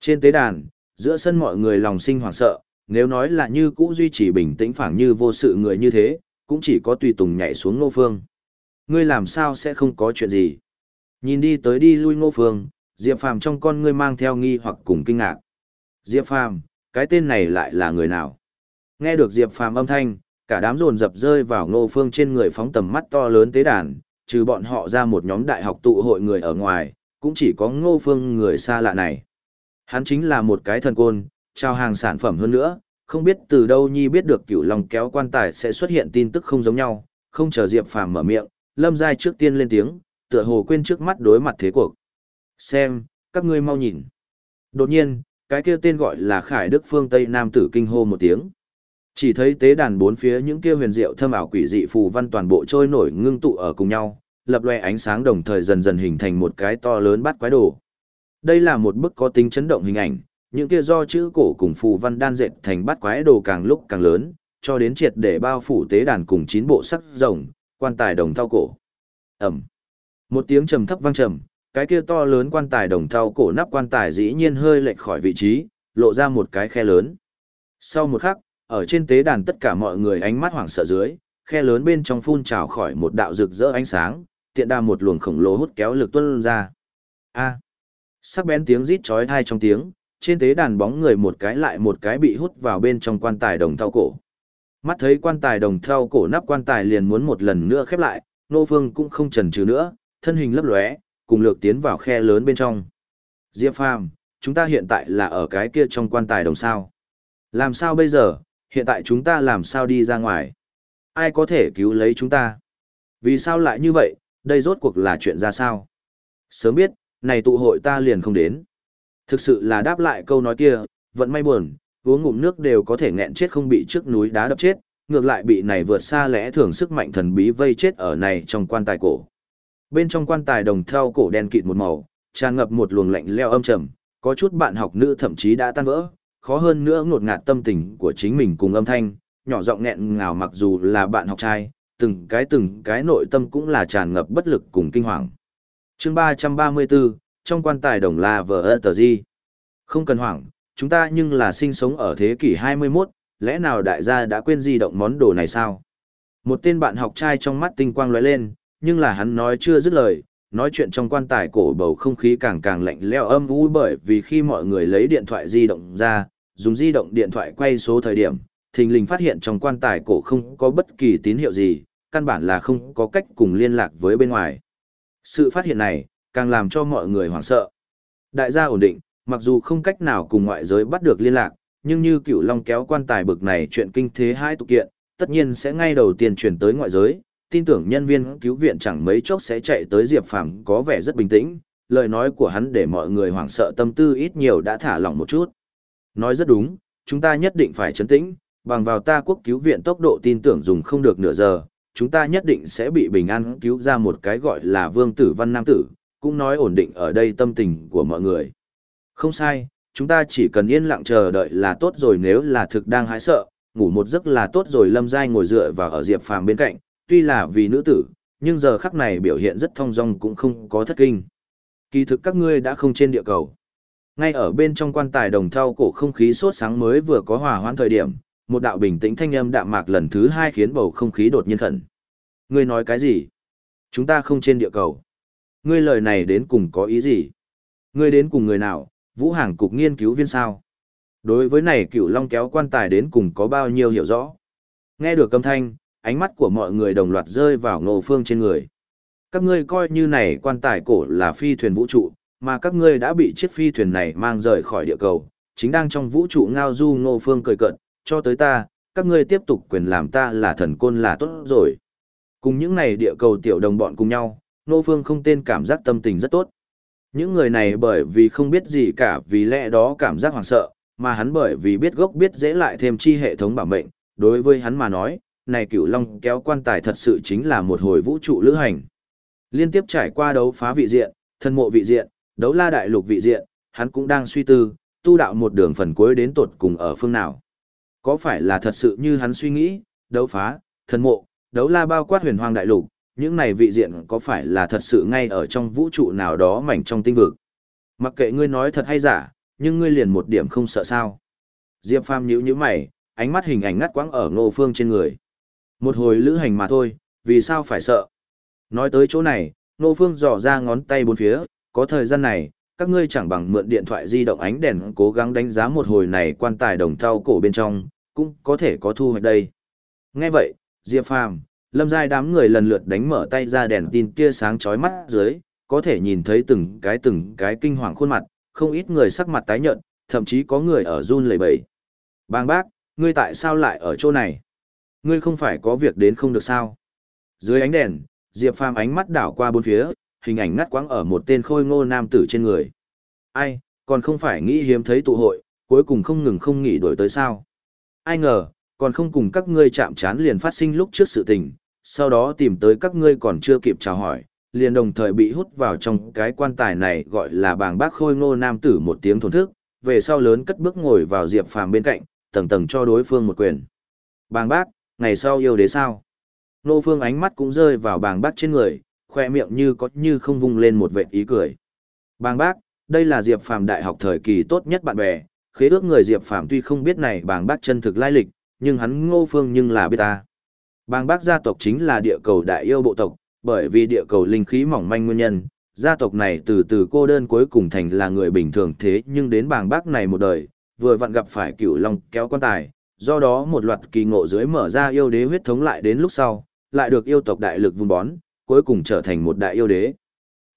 Trên tế đàn, giữa sân mọi người lòng sinh hoảng sợ, nếu nói là như cũ duy trì bình tĩnh phảng như vô sự người như thế, cũng chỉ có tùy tùng nhảy xuống ngô phương. Ngươi làm sao sẽ không có chuyện gì? Nhìn đi tới đi lui ngô phương, Diệp Phàm trong con ngươi mang theo nghi hoặc cùng kinh ngạc. Diệp Phàm, cái tên này lại là người nào? Nghe được Diệp Phàm âm thanh, cả đám dồn dập rơi vào ngô phương trên người phóng tầm mắt to lớn tế đàn, trừ bọn họ ra một nhóm đại học tụ hội người ở ngoài, cũng chỉ có ngô phương người xa lạ này. Hắn chính là một cái thần côn, trao hàng sản phẩm hơn nữa, không biết từ đâu nhi biết được cửu long kéo quan tài sẽ xuất hiện tin tức không giống nhau, không chờ Diệp Phàm mở miệng, Lâm Giai trước tiên lên tiếng, tựa hồ quên trước mắt đối mặt thế cuộc. Xem, các ngươi mau nhìn. Đột nhiên, cái kia tên gọi là Khải Đức Phương Tây Nam tử kinh hô một tiếng. Chỉ thấy tế đàn bốn phía những kia huyền diệu thâm ảo quỷ dị phù văn toàn bộ trôi nổi ngưng tụ ở cùng nhau, lập loè ánh sáng đồng thời dần dần hình thành một cái to lớn bát quái đồ. Đây là một bức có tính chấn động hình ảnh, những kia do chữ cổ cùng phù văn đan dệt thành bát quái đồ càng lúc càng lớn, cho đến triệt để bao phủ tế đàn cùng chín bộ sắc rồng, quan tài đồng thau cổ. Ẩm. Một tiếng trầm thấp vang trầm, cái kia to lớn quan tài đồng thau cổ nắp quan tài dĩ nhiên hơi lệch khỏi vị trí, lộ ra một cái khe lớn. Sau một khắc, ở trên tế đàn tất cả mọi người ánh mắt hoảng sợ dưới, khe lớn bên trong phun trào khỏi một đạo rực rỡ ánh sáng, tiện đà một luồng khổng lồ hút kéo lực tuôn ra. A. Sắc bén tiếng rít chói tai trong tiếng, trên tế đàn bóng người một cái lại một cái bị hút vào bên trong quan tài đồng thau cổ. Mắt thấy quan tài đồng thau cổ nắp quan tài liền muốn một lần nữa khép lại, Nô Phương cũng không chần chừ nữa, thân hình lấp lóe, cùng lược tiến vào khe lớn bên trong. Diệp Phàm, chúng ta hiện tại là ở cái kia trong quan tài đồng sao. Làm sao bây giờ, hiện tại chúng ta làm sao đi ra ngoài? Ai có thể cứu lấy chúng ta? Vì sao lại như vậy, đây rốt cuộc là chuyện ra sao? Sớm biết, này tụ hội ta liền không đến. Thực sự là đáp lại câu nói kia, vẫn may buồn, uống ngụm nước đều có thể nghẹn chết không bị trước núi đá đập chết, ngược lại bị này vượt xa lẽ thường sức mạnh thần bí vây chết ở này trong quan tài cổ. Bên trong quan tài đồng thau cổ đen kịt một màu, tràn ngập một luồng lạnh leo âm trầm, có chút bạn học nữ thậm chí đã tan vỡ, khó hơn nữa ngột ngạt tâm tình của chính mình cùng âm thanh, nhỏ giọng nghẹn ngào mặc dù là bạn học trai, từng cái từng cái nội tâm cũng là tràn ngập bất lực cùng kinh hoàng. Chương 334, trong quan tài đồng là vờ ơ tờ di. Không cần hoảng, chúng ta nhưng là sinh sống ở thế kỷ 21, lẽ nào đại gia đã quên di động món đồ này sao? Một tên bạn học trai trong mắt tinh quang lóe lên, nhưng là hắn nói chưa dứt lời, nói chuyện trong quan tài cổ bầu không khí càng càng lạnh lẽo âm u bởi vì khi mọi người lấy điện thoại di động ra, dùng di động điện thoại quay số thời điểm, thình lình phát hiện trong quan tài cổ không có bất kỳ tín hiệu gì, căn bản là không có cách cùng liên lạc với bên ngoài. Sự phát hiện này, càng làm cho mọi người hoảng sợ. Đại gia ổn định, mặc dù không cách nào cùng ngoại giới bắt được liên lạc, nhưng như cựu long kéo quan tài bực này chuyện kinh thế hai tục kiện, tất nhiên sẽ ngay đầu tiên truyền tới ngoại giới, tin tưởng nhân viên cứu viện chẳng mấy chốc sẽ chạy tới Diệp Phàm có vẻ rất bình tĩnh, lời nói của hắn để mọi người hoảng sợ tâm tư ít nhiều đã thả lỏng một chút. Nói rất đúng, chúng ta nhất định phải chấn tĩnh, bằng vào ta quốc cứu viện tốc độ tin tưởng dùng không được nửa giờ, chúng ta nhất định sẽ bị bình an cứu ra một cái gọi là vương tử văn nam tử, cũng nói ổn định ở đây tâm tình của mọi người. Không sai, chúng ta chỉ cần yên lặng chờ đợi là tốt rồi nếu là thực đang hãi sợ, ngủ một giấc là tốt rồi lâm giai ngồi dựa vào ở diệp phàm bên cạnh, tuy là vì nữ tử, nhưng giờ khắc này biểu hiện rất thong dong cũng không có thất kinh. Kỳ thực các ngươi đã không trên địa cầu. Ngay ở bên trong quan tài đồng thau cổ không khí sốt sáng mới vừa có hòa hoãn thời điểm, một đạo bình tĩnh thanh âm đạm mạc lần thứ hai khiến bầu không khí đột nhiên khẩn. Ngươi nói cái gì? Chúng ta không trên địa cầu. Ngươi lời này đến cùng có ý gì? Ngươi đến cùng người nào? Vũ Hàng cục nghiên cứu viên sao? Đối với này cựu long kéo quan tài đến cùng có bao nhiêu hiểu rõ? Nghe được âm thanh, ánh mắt của mọi người đồng loạt rơi vào ngô phương trên người. Các ngươi coi như này quan tài cổ là phi thuyền vũ trụ, mà các ngươi đã bị chiếc phi thuyền này mang rời khỏi địa cầu, chính đang trong vũ trụ ngao du ngô phương cười cợt cho tới ta, các ngươi tiếp tục quyền làm ta là thần côn là tốt rồi. Cùng những này địa cầu tiểu đồng bọn cùng nhau, nô phương không tên cảm giác tâm tình rất tốt. Những người này bởi vì không biết gì cả vì lẽ đó cảm giác hoảng sợ, mà hắn bởi vì biết gốc biết dễ lại thêm chi hệ thống bảo mệnh, đối với hắn mà nói, này cửu long kéo quan tài thật sự chính là một hồi vũ trụ lữ hành. Liên tiếp trải qua đấu phá vị diện, thân mộ vị diện, đấu la đại lục vị diện, hắn cũng đang suy tư, tu đạo một đường phần cuối đến tột cùng ở phương nào. Có phải là thật sự như hắn suy nghĩ, đấu phá, thần mộ, đấu la bao quát huyền hoang đại lục, những này vị diện có phải là thật sự ngay ở trong vũ trụ nào đó mảnh trong tinh vực. Mặc kệ ngươi nói thật hay giả, nhưng ngươi liền một điểm không sợ sao. Diệp Phàm nhíu nhíu mày, ánh mắt hình ảnh ngắt quãng ở Ngô Phương trên người. Một hồi lữ hành mà thôi, vì sao phải sợ? Nói tới chỗ này, Ngô Phương dò ra ngón tay bốn phía, có thời gian này, các ngươi chẳng bằng mượn điện thoại di động ánh đèn cố gắng đánh giá một hồi này quan tài đồng thau cổ bên trong, cũng có thể có thu hoạch đây. Nghe vậy, Diệp Phàm, Lâm Giai đám người lần lượt đánh mở tay ra đèn tin tia sáng chói mắt dưới, có thể nhìn thấy từng cái từng cái kinh hoàng khuôn mặt, không ít người sắc mặt tái nhợt, thậm chí có người ở run lẩy bẩy. Bang bác, ngươi tại sao lại ở chỗ này? Ngươi không phải có việc đến không được sao? Dưới ánh đèn, Diệp Phàm ánh mắt đảo qua bốn phía, hình ảnh ngắt quãng ở một tên khôi ngô nam tử trên người. Ai, còn không phải nghĩ hiếm thấy tụ hội, cuối cùng không ngừng không nghỉ đổi tới sao? Ai ngờ, còn không cùng các ngươi chạm chán liền phát sinh lúc trước sự tình, sau đó tìm tới các ngươi còn chưa kịp chào hỏi, liền đồng thời bị hút vào trong cái quan tài này gọi là bàng bác khôi ngô nam tử một tiếng thổn thức, về sau lớn cất bước ngồi vào Diệp Phàm bên cạnh, tầng tầng cho đối phương một quyền. Bàng bác, ngày sau yêu đế sao? Nô phương ánh mắt cũng rơi vào bàng bác trên người, khoe miệng như có như không vung lên một vệt ý cười. Bàng bác, đây là Diệp Phàm đại học thời kỳ tốt nhất bạn bè, khế ước người Diệp Phàm tuy không biết này bàng bác chân thực lai lịch, nhưng hắn ngô phương nhưng là biết ta. Bàng bác gia tộc chính là địa cầu đại yêu bộ tộc, bởi vì địa cầu linh khí mỏng manh nguyên nhân, gia tộc này từ từ cô đơn cuối cùng thành là người bình thường thế nhưng đến bàng bác này một đời, vừa vặn gặp phải cựu long kéo quan tài, do đó một loạt kỳ ngộ dưới mở ra yêu đế huyết thống lại đến lúc sau, lại được yêu tộc đại lực vun bón, cuối cùng trở thành một đại yêu đế.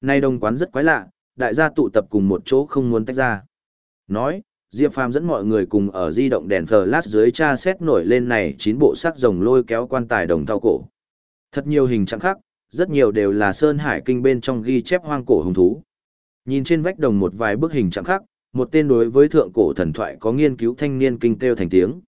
Nay đông quán rất quái lạ, đại gia tụ tập cùng một chỗ không muốn tách ra. Nói, Diệp Phàm dẫn mọi người cùng ở di động đèn flash dưới tra xét nổi lên này chín bộ sắc rồng lôi kéo quan tài đồng thao cổ. Thật nhiều hình trạng khác, rất nhiều đều là sơn hải kinh bên trong ghi chép hoang cổ hùng thú. Nhìn trên vách đồng một vài bức hình trạng khác, một tên đối với thượng cổ thần thoại có nghiên cứu thanh niên kinh kêu thành tiếng.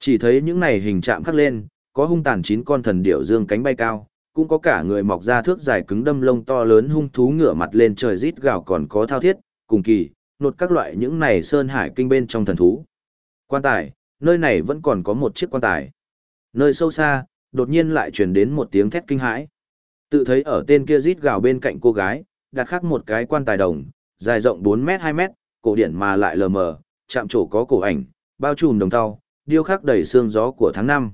Chỉ thấy những này hình trạng khắc lên, có hung tàn chín con thần điểu dương cánh bay cao, cũng có cả người mọc ra thước dài cứng đâm lông to lớn hung thú ngửa mặt lên trời rít gào còn có thao thiết, cùng kỳ, nột các loại những này sơn hải kinh bên trong thần thú. Quan tài, nơi này vẫn còn có một chiếc quan tài. Nơi sâu xa, đột nhiên lại truyền đến một tiếng thét kinh hãi. Tự thấy ở tên kia rít gào bên cạnh cô gái, đặt khắc một cái quan tài đồng, dài rộng 4 mét 2 mét, cổ điển mà lại lờ mờ, chạm trổ có cổ ảnh, bao trùm đồng thau, điêu khắc đầy xương gió của tháng năm.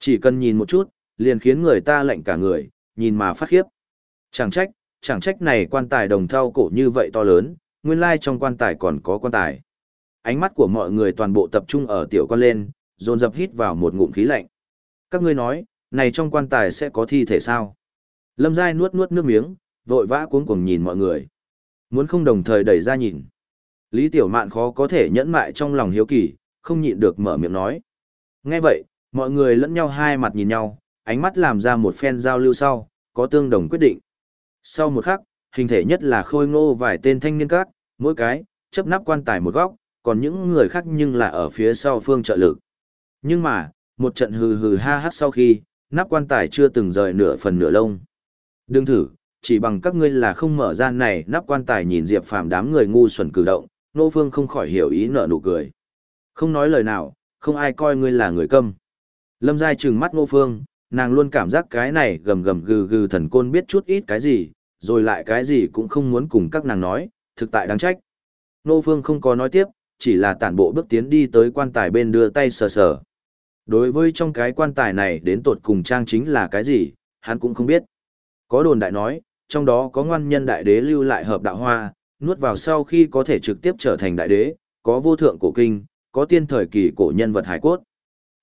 Chỉ cần nhìn một chút, liền khiến người ta lạnh cả người, nhìn mà phát khiếp. Chẳng trách, chẳng trách này quan tài đồng thau cổ như vậy to lớn, nguyên lai trong quan tài còn có quan tài. Ánh mắt của mọi người toàn bộ tập trung ở tiểu quan lên, dồn dập hít vào một ngụm khí lạnh. Các ngươi nói, này trong quan tài sẽ có thi thể sao? Lâm Giai nuốt nuốt nước miếng, vội vã cuống cuồng nhìn mọi người. Muốn không đồng thời đẩy ra nhìn. Lý Tiểu Mạn khó có thể nhẫn mại trong lòng hiếu kỳ, không nhịn được mở miệng nói. Nghe vậy, mọi người lẫn nhau hai mặt nhìn nhau, ánh mắt làm ra một phen giao lưu sau, có tương đồng quyết định. Sau một khắc, hình thể nhất là khôi ngô vài tên thanh niên các, mỗi cái, chấp nắp quan tài một góc, còn những người khác nhưng là ở phía sau phương trợ lực. Nhưng mà, một trận hừ hừ ha hát sau khi, nắp quan tài chưa từng rời nửa phần nửa lông. Đừng thử, chỉ bằng các ngươi là không mở ra này nắp quan tài nhìn Diệp Phàm đám người ngu xuẩn cử động, Nô Phương không khỏi hiểu ý nở nụ cười. Không nói lời nào, không ai coi ngươi là người câm. Lâm Giai trừng mắt Nô Phương, nàng luôn cảm giác cái này gầm gầm gừ gừ thần côn biết chút ít cái gì, rồi lại cái gì cũng không muốn cùng các nàng nói, thực tại đáng trách. Nô Phương không có nói tiếp, chỉ là tản bộ bước tiến đi tới quan tài bên đưa tay sờ sờ. Đối với trong cái quan tài này đến tột cùng trang chính là cái gì, hắn cũng không biết. Có đồn đại nói, trong đó có ngoan nhân đại đế lưu lại hợp đạo hoa, nuốt vào sau khi có thể trực tiếp trở thành đại đế, có vô thượng cổ kinh, có tiên thời kỳ cổ nhân vật hải cốt.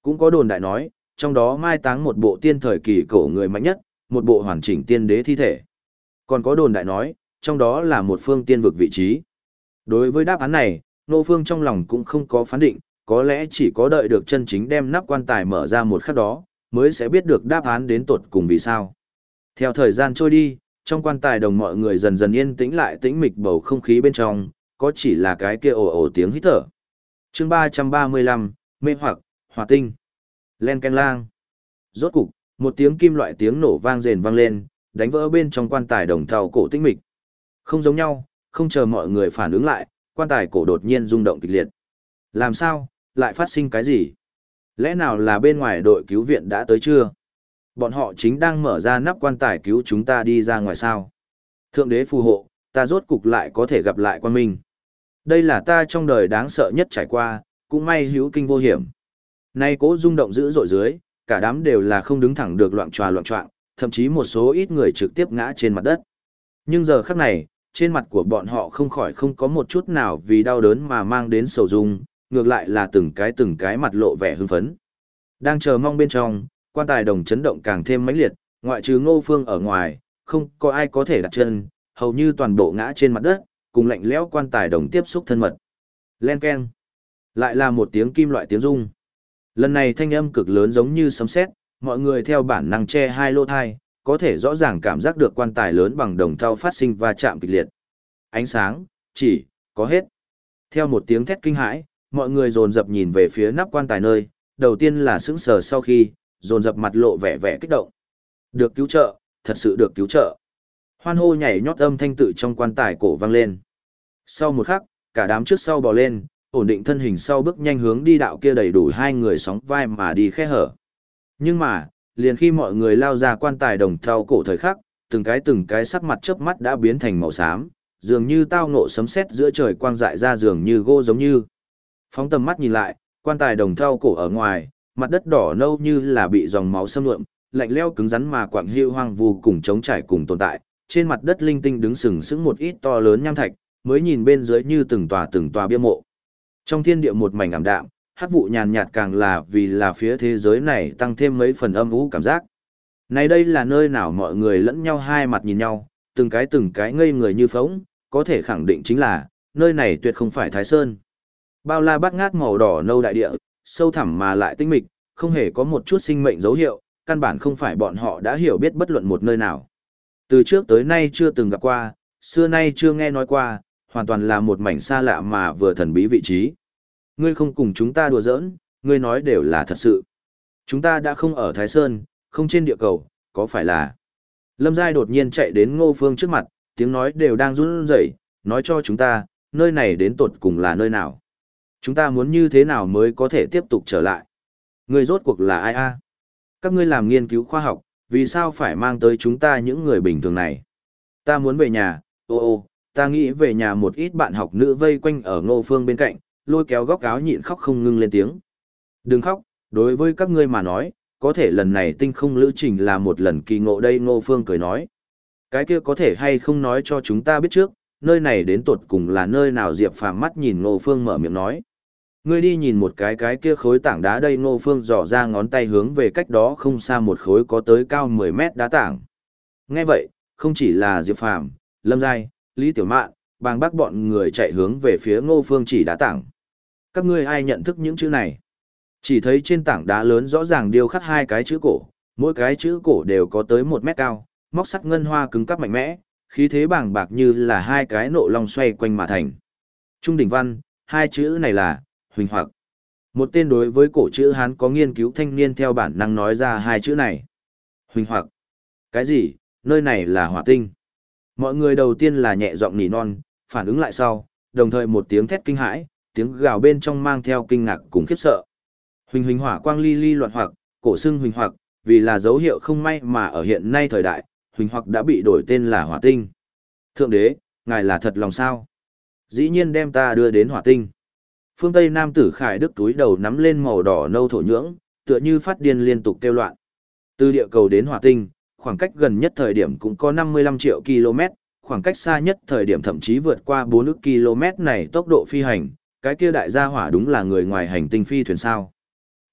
Cũng có đồn đại nói, trong đó mai táng một bộ tiên thời kỳ cổ người mạnh nhất, một bộ hoàn chỉnh tiên đế thi thể. Còn có đồn đại nói, trong đó là một phương tiên vực vị trí. Đối với đáp án này, Nô Phương trong lòng cũng không có phán định, có lẽ chỉ có đợi được chân chính đem nắp quan tài mở ra một khắc đó, mới sẽ biết được đáp án đến tột cùng vì sao. Theo thời gian trôi đi, trong quan tài đồng mọi người dần dần yên tĩnh lại tĩnh mịch bầu không khí bên trong, có chỉ là cái kia ồ ồ tiếng hít thở. chương 335, mê hoặc, hỏa tinh. Len canh lang. Rốt cục, một tiếng kim loại tiếng nổ vang rền vang lên, đánh vỡ bên trong quan tài đồng thau cổ tĩnh mịch. Không giống nhau, không chờ mọi người phản ứng lại, quan tài cổ đột nhiên rung động kịch liệt. Làm sao, lại phát sinh cái gì? Lẽ nào là bên ngoài đội cứu viện đã tới chưa? Bọn họ chính đang mở ra nắp quan tài cứu chúng ta đi ra ngoài sao. Thượng đế phù hộ, ta rốt cục lại có thể gặp lại quan minh. Đây là ta trong đời đáng sợ nhất trải qua, cũng may hữu kinh vô hiểm. Nay cố rung động dữ dội dưới, cả đám đều là không đứng thẳng được loạn tròa loạn trọng, thậm chí một số ít người trực tiếp ngã trên mặt đất. Nhưng giờ khắc này, trên mặt của bọn họ không khỏi không có một chút nào vì đau đớn mà mang đến sầu dung, ngược lại là từng cái từng cái mặt lộ vẻ hưng phấn. Đang chờ mong bên trong, quan tài đồng chấn động càng thêm mãnh liệt, ngoại trừ ngô phương ở ngoài, không có ai có thể đặt chân, hầu như toàn bộ ngã trên mặt đất, cùng lạnh lẽo quan tài đồng tiếp xúc thân mật. Len keng. Lại là một tiếng kim loại tiếng rung. Lần này thanh âm cực lớn giống như sấm sét, mọi người theo bản năng che hai lô thai, có thể rõ ràng cảm giác được quan tài lớn bằng đồng thau phát sinh va chạm kịch liệt. Ánh sáng, chỉ, có hết. Theo một tiếng thét kinh hãi, mọi người dồn dập nhìn về phía nắp quan tài nơi, đầu tiên là sững sờ sau khi, dồn dập mặt lộ vẻ vẻ kích động. Được cứu trợ, thật sự được cứu trợ. Hoan hô nhảy nhót âm thanh tự trong quan tài cổ vang lên. Sau một khắc, cả đám trước sau bò lên, ổn định thân hình sau bước nhanh hướng đi đạo kia đầy đủ hai người sóng vai mà đi khe hở. Nhưng mà, liền khi mọi người lao ra quan tài đồng thau cổ thời khắc, từng cái từng cái sắc mặt chớp mắt đã biến thành màu xám, dường như tao ngộ sấm sét giữa trời quang dại ra dường như gỗ giống như. Phóng tầm mắt nhìn lại, quan tài đồng thau cổ ở ngoài, mặt đất đỏ nâu như là bị dòng máu xâm lượm, lạnh leo cứng rắn mà quặng hưu hoang vu cùng chống trải cùng tồn tại, trên mặt đất linh tinh đứng sừng sững một ít to lớn nham thạch, mới nhìn bên dưới như từng tòa từng tòa bia mộ. Trong thiên địa một mảnh ảm đạm, hắc vụ nhàn nhạt càng là vì là phía thế giới này tăng thêm mấy phần âm ú cảm giác. Này đây là nơi nào mọi người lẫn nhau hai mặt nhìn nhau, từng cái từng cái ngây người như phóng, có thể khẳng định chính là, nơi này tuyệt không phải Thái Sơn. Bao la bát ngát màu đỏ nâu đại địa, sâu thẳm mà lại tinh mịch, không hề có một chút sinh mệnh dấu hiệu, căn bản không phải bọn họ đã hiểu biết bất luận một nơi nào. Từ trước tới nay chưa từng gặp qua, xưa nay chưa nghe nói qua, hoàn toàn là một mảnh xa lạ mà vừa thần bí vị trí. Ngươi không cùng chúng ta đùa giỡn, ngươi nói đều là thật sự. Chúng ta đã không ở Thái Sơn, không trên địa cầu, có phải là... Lâm Giai đột nhiên chạy đến Ngô Phương trước mặt, tiếng nói đều đang run rẩy, nói cho chúng ta, nơi này đến tột cùng là nơi nào. Chúng ta muốn như thế nào mới có thể tiếp tục trở lại. Người rốt cuộc là ai a? Các ngươi làm nghiên cứu khoa học, vì sao phải mang tới chúng ta những người bình thường này? Ta muốn về nhà, ô ô, ta nghĩ về nhà một ít bạn học nữ vây quanh ở ngô phương bên cạnh, lôi kéo góc áo nhịn khóc không ngưng lên tiếng. Đừng khóc, đối với các ngươi mà nói, có thể lần này tinh không lữ trình là một lần kỳ ngộ đây ngô phương cười nói. Cái kia có thể hay không nói cho chúng ta biết trước, nơi này đến tột cùng là nơi nào Diệp Phàm mắt nhìn ngô phương mở miệng nói. Ngươi đi nhìn một cái cái kia khối tảng đá đây ngô phương dò ra ngón tay hướng về cách đó không xa một khối có tới cao 10 mét đá tảng. Nghe vậy, không chỉ là Diệp Phàm, Lâm Giai, Lý Tiểu Mạn, Bàng bác bọn người chạy hướng về phía ngô phương chỉ đá tảng. Các ngươi ai nhận thức những chữ này? Chỉ thấy trên tảng đá lớn rõ ràng điêu khắc hai cái chữ cổ, mỗi cái chữ cổ đều có tới một mét cao, móc sắt ngân hoa cứng cắp mạnh mẽ, khí thế bàng bạc như là hai cái nộ long xoay quanh mà thành. Trung đỉnh văn, hai chữ này là huỳnh hoặc. Một tên đối với cổ chữ Hán có nghiên cứu thanh niên theo bản năng nói ra hai chữ này. Huỳnh hoặc. Cái gì, nơi này là hỏa tinh. Mọi người đầu tiên là nhẹ giọng nỉ non, phản ứng lại sau, đồng thời một tiếng thét kinh hãi, tiếng gào bên trong mang theo kinh ngạc cùng khiếp sợ. Huỳnh huỳnh hỏa quang ly ly loạn hoặc, cổ xưng huỳnh hoặc, vì là dấu hiệu không may mà ở hiện nay thời đại, huỳnh hoặc đã bị đổi tên là hỏa tinh. Thượng đế, ngài là thật lòng sao? Dĩ nhiên đem ta đưa đến hỏa tinh phương Tây Nam tử Khải Đức túi đầu nắm lên màu đỏ nâu thổ nhưỡng, tựa như phát điên liên tục kêu loạn. Từ địa cầu đến hỏa tinh, khoảng cách gần nhất thời điểm cũng có 55 triệu km, khoảng cách xa nhất thời điểm thậm chí vượt qua 4 ức km này tốc độ phi hành, cái kia đại gia hỏa đúng là người ngoài hành tinh phi thuyền sao.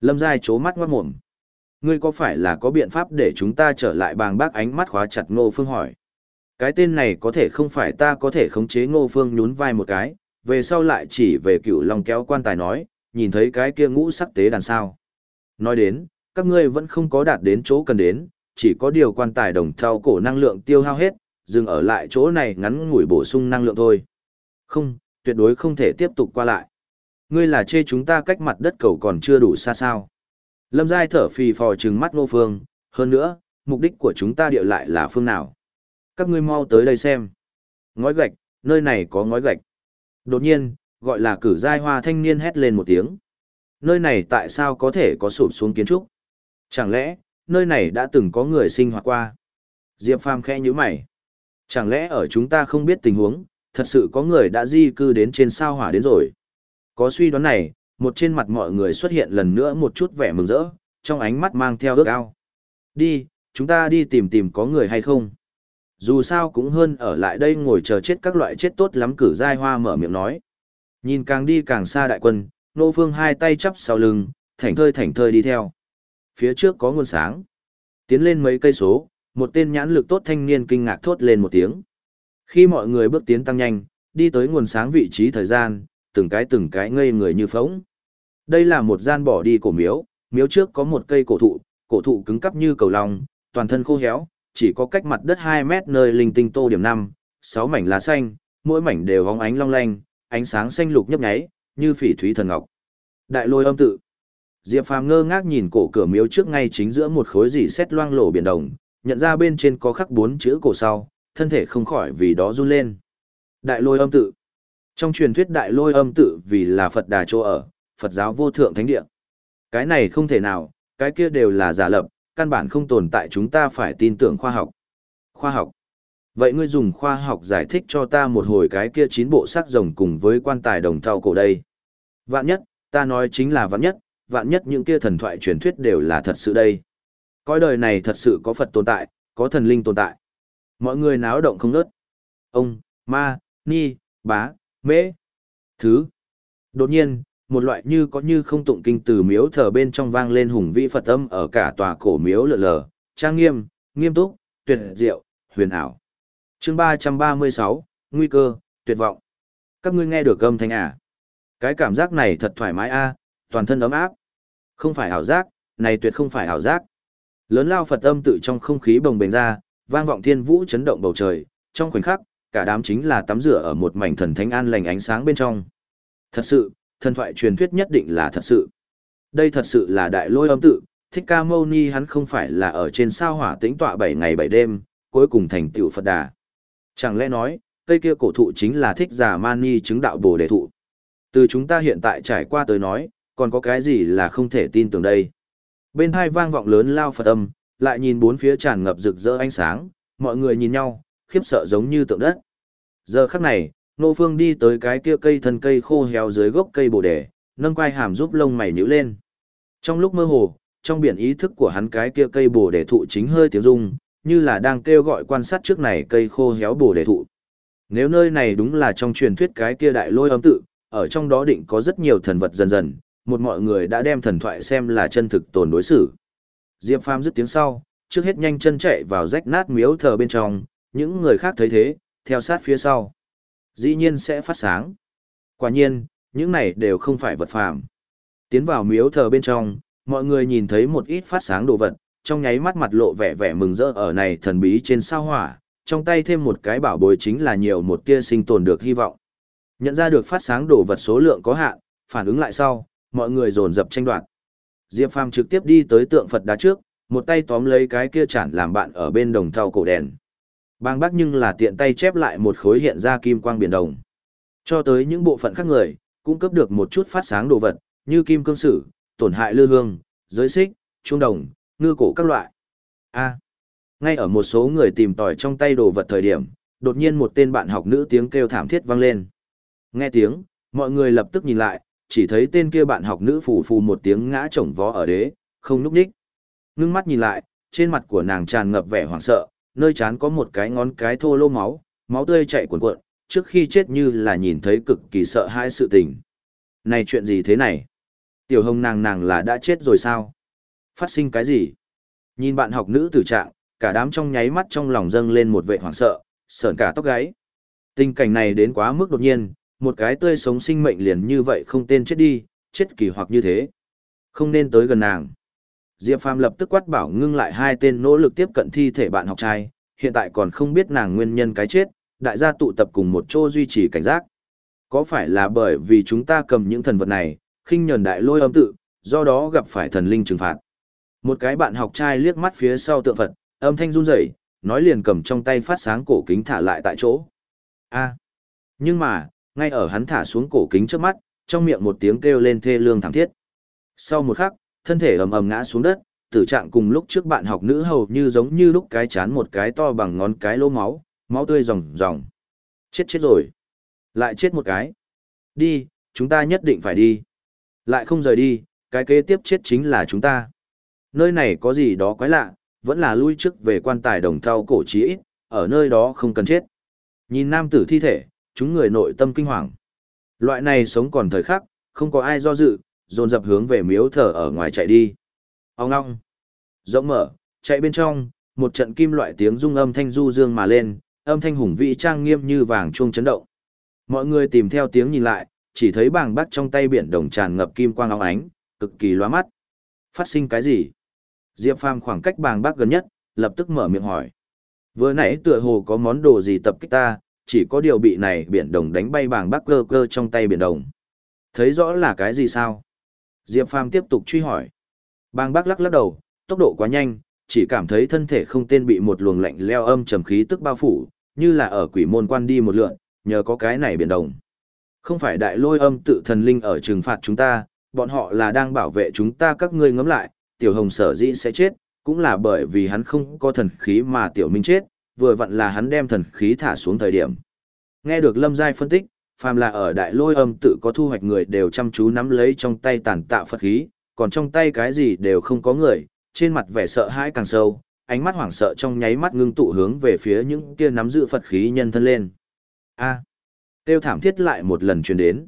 Lâm Giai chố mắt ngoát mồm. Ngươi có phải là có biện pháp để chúng ta trở lại bàng bác ánh mắt khóa chặt Ngô Phương hỏi. Cái tên này có thể không phải ta có thể khống chế Ngô Phương nhún vai một cái, về sau lại chỉ về cựu long kéo quan tài nói, nhìn thấy cái kia ngũ sắc tế đàn sao. Nói đến, các ngươi vẫn không có đạt đến chỗ cần đến, chỉ có điều quan tài đồng thau cổ năng lượng tiêu hao hết, dừng ở lại chỗ này ngắn ngủi bổ sung năng lượng thôi. Không, tuyệt đối không thể tiếp tục qua lại. Ngươi là chê chúng ta cách mặt đất cầu còn chưa đủ xa sao. Lâm Giai thở phì phò trừng mắt ngô phương, hơn nữa, mục đích của chúng ta địa lại là phương nào. Các ngươi mau tới đây xem. Ngói gạch, nơi này có ngói gạch. Đột nhiên, gọi là cử giai hoa thanh niên hét lên một tiếng. Nơi này tại sao có thể có sụp xuống kiến trúc? Chẳng lẽ, nơi này đã từng có người sinh hoạt qua? Diệp Phàm khẽ nhíu mày. Chẳng lẽ ở chúng ta không biết tình huống, thật sự có người đã di cư đến trên sao hỏa đến rồi. Có suy đoán này, một trên mặt mọi người xuất hiện lần nữa một chút vẻ mừng rỡ, trong ánh mắt mang theo ước ao. Đi, chúng ta đi tìm tìm có người hay không. Dù sao cũng hơn ở lại đây ngồi chờ chết các loại chết tốt lắm cử dai hoa mở miệng nói. Nhìn càng đi càng xa đại quân, nô phương hai tay chắp sau lưng, thảnh thơi thảnh thơi đi theo. Phía trước có nguồn sáng. Tiến lên mấy cây số, một tên nhãn lực tốt thanh niên kinh ngạc thốt lên một tiếng. Khi mọi người bước tiến tăng nhanh, đi tới nguồn sáng vị trí thời gian, từng cái từng cái ngây người như phóng. Đây là một gian bỏ đi cổ miếu, miếu trước có một cây cổ thụ, cổ thụ cứng cắp như cầu lòng, toàn thân khô héo, chỉ có cách mặt đất 2 mét nơi linh tinh tô điểm 5, 6 mảnh lá xanh, mỗi mảnh đều bóng ánh long lanh, ánh sáng xanh lục nhấp nháy, như phỉ thúy thần ngọc. Đại lôi âm tự. Diệp Phàm ngơ ngác nhìn cổ cửa miếu trước ngay chính giữa một khối gì xét loang lổ biển đồng, nhận ra bên trên có khắc bốn chữ cổ sau, thân thể không khỏi vì đó run lên. Đại lôi âm tự. Trong truyền thuyết đại lôi âm tự vì là Phật đà chỗ ở, Phật giáo vô thượng thánh địa. Cái này không thể nào, cái kia đều là giả lập, căn bản không tồn tại chúng ta phải tin tưởng khoa học. Khoa học. Vậy ngươi dùng khoa học giải thích cho ta một hồi cái kia chín bộ sắc rồng cùng với quan tài đồng thau cổ đây. Vạn nhất, ta nói chính là vạn nhất, vạn nhất những kia thần thoại truyền thuyết đều là thật sự đây. Coi đời này thật sự có Phật tồn tại, có thần linh tồn tại. Mọi người náo động không nớt. Ông, ma, ni, bá, mễ, thứ. Đột nhiên, một loại như có như không tụng kinh từ miếu thờ bên trong vang lên hùng vĩ Phật âm ở cả tòa cổ miếu lượn lờ, trang nghiêm, nghiêm túc, tuyệt diệu, huyền ảo. Chương ba ba mươi sáu nguy cơ, tuyệt vọng. Các ngươi nghe được âm thanh à? Cái cảm giác này thật thoải mái a, toàn thân ấm áp. Không phải ảo giác, này tuyệt không phải ảo giác. Lớn lao Phật âm tự trong không khí bồng bềnh ra, vang vọng thiên vũ chấn động bầu trời, trong khoảnh khắc, cả đám chính là tắm rửa ở một mảnh thần thánh an lành ánh sáng bên trong. Thật sự, thần thoại truyền thuyết nhất định là thật sự. Đây thật sự là đại lôi âm tự, thích ca mâu ni hắn không phải là ở trên sao hỏa tĩnh tọa 7 ngày 7 đêm, cuối cùng thành tựu Phật đà. Chẳng lẽ nói, cây kia cổ thụ chính là thích giả mani chứng đạo bồ đề thụ. Từ chúng ta hiện tại trải qua tới nói, còn có cái gì là không thể tin tưởng đây. Bên hai vang vọng lớn lao Phật âm, lại nhìn bốn phía tràn ngập rực rỡ ánh sáng, mọi người nhìn nhau, khiếp sợ giống như tượng đất. Giờ khắc này, Nô Phương đi tới cái kia cây thân cây khô héo dưới gốc cây bồ đề, nâng quai hàm giúp lông mày nhíu lên. Trong lúc mơ hồ, trong biển ý thức của hắn cái kia cây bồ đề thụ chính hơi tiếng rung, như là đang kêu gọi quan sát trước này cây khô héo bồ đề thụ. Nếu nơi này đúng là trong truyền thuyết cái kia đại lôi âm tự, ở trong đó định có rất nhiều thần vật dần dần, một mọi người đã đem thần thoại xem là chân thực tồn đối xử. Diệp Phàm dứt tiếng sau, trước hết nhanh chân chạy vào rách nát miếu thờ bên trong, những người khác thấy thế, theo sát phía sau. Dĩ nhiên sẽ phát sáng. Quả nhiên, những này đều không phải vật phàm. Tiến vào miếu thờ bên trong, mọi người nhìn thấy một ít phát sáng đồ vật, trong nháy mắt mặt lộ vẻ vẻ mừng rỡ ở này thần bí trên sao hỏa, trong tay thêm một cái bảo bối chính là nhiều một tia sinh tồn được hy vọng. Nhận ra được phát sáng đồ vật số lượng có hạn, phản ứng lại sau, mọi người dồn dập tranh đoạt. Diệp Phàm trực tiếp đi tới tượng Phật đá trước, một tay tóm lấy cái kia chản làm bạn ở bên đồng thau cổ đèn. Bang bác nhưng là tiện tay chép lại một khối hiện ra kim quang biển đồng. Cho tới những bộ phận khác người, cũng cấp được một chút phát sáng đồ vật, như kim cương sử, tổn hại lư hương, giới xích, trung đồng, ngư cổ các loại. A. ngay ở một số người tìm tòi trong tay đồ vật thời điểm, đột nhiên một tên bạn học nữ tiếng kêu thảm thiết vang lên. Nghe tiếng, mọi người lập tức nhìn lại, chỉ thấy tên kia bạn học nữ phù phù một tiếng ngã chồng vó ở đế, không núp đích. Ngưng mắt nhìn lại, trên mặt của nàng tràn ngập vẻ hoảng sợ, nơi chán có một cái ngón cái thô lô máu, máu tươi chảy cuồn cuộn, trước khi chết như là nhìn thấy cực kỳ sợ hãi sự tình. Này chuyện gì thế này? Tiểu hồng nàng nàng là đã chết rồi sao? Phát sinh cái gì? Nhìn bạn học nữ tử trạng, cả đám trong nháy mắt trong lòng dâng lên một vệ hoảng sợ, sợn cả tóc gáy. Tình cảnh này đến quá mức đột nhiên, một cái tươi sống sinh mệnh liền như vậy không tên chết đi, chết kỳ hoặc như thế. Không nên tới gần nàng. Diệp Phàm lập tức quát bảo ngưng lại hai tên nỗ lực tiếp cận thi thể bạn học trai, hiện tại còn không biết nàng nguyên nhân cái chết, đại gia tụ tập cùng một chỗ duy trì cảnh giác. Có phải là bởi vì chúng ta cầm những thần vật này, khinh nhẫn đại lôi âm tự, do đó gặp phải thần linh trừng phạt. Một cái bạn học trai liếc mắt phía sau tượng Phật, âm thanh run rẩy, nói liền cầm trong tay phát sáng cổ kính thả lại tại chỗ. A. Nhưng mà, ngay ở hắn thả xuống cổ kính trước mắt, trong miệng một tiếng kêu lên thê lương thảm thiết. Sau một khắc, thân thể ầm ầm ngã xuống đất, tử trạng cùng lúc trước bạn học nữ hầu như giống như lúc cái chán một cái to bằng ngón cái lỗ máu, máu tươi ròng ròng. Chết chết rồi, Lại chết một cái. Đi, chúng ta nhất định phải đi. Lại không rời đi, cái kế tiếp chết chính là chúng ta. Nơi này có gì đó quái lạ, vẫn là lui trước về quan tài đồng thau cổ chí ít, ở nơi đó không cần chết. Nhìn nam tử thi thể, chúng người nội tâm kinh hoàng. Loại này sống còn thời khắc, không có ai do dự, dồn dập hướng về miếu thờ ở ngoài chạy đi. Ông ngong. Rộng mở, chạy bên trong, một trận kim loại tiếng rung âm thanh du dương mà lên, âm thanh hùng vĩ trang nghiêm như vàng chuông chấn động. Mọi người tìm theo tiếng nhìn lại, chỉ thấy bảng bắt trong tay biển đồng tràn ngập kim quang óng ánh, cực kỳ loa mắt. Phát sinh cái gì? Diệp Phàm khoảng cách bàng bác gần nhất, lập tức mở miệng hỏi. Vừa nãy tựa hồ có món đồ gì tập kích ta, chỉ có điều bị này biển đồng đánh bay bàng bác cơ cơ trong tay biển đồng. Thấy rõ là cái gì sao? Diệp Phàm tiếp tục truy hỏi. Bàng bác lắc lắc đầu, tốc độ quá nhanh, chỉ cảm thấy thân thể không tên bị một luồng lạnh leo âm trầm khí tức bao phủ, như là ở quỷ môn quan đi một lượn, nhờ có cái này biển đồng. Không phải đại lôi âm tự thần linh ở trừng phạt chúng ta, bọn họ là đang bảo vệ chúng ta các ngươi ngẫm lại, tiểu hồng sở dĩ sẽ chết, cũng là bởi vì hắn không có thần khí mà tiểu minh chết, vừa vặn là hắn đem thần khí thả xuống thời điểm. Nghe được Lâm Giai phân tích, phàm là ở đại lôi âm tự có thu hoạch người đều chăm chú nắm lấy trong tay tàn tạo Phật khí, còn trong tay cái gì đều không có người, trên mặt vẻ sợ hãi càng sâu, ánh mắt hoảng sợ trong nháy mắt ngưng tụ hướng về phía những kia nắm giữ Phật khí nhân thân lên. A. tiêu thảm thiết lại một lần truyền đến.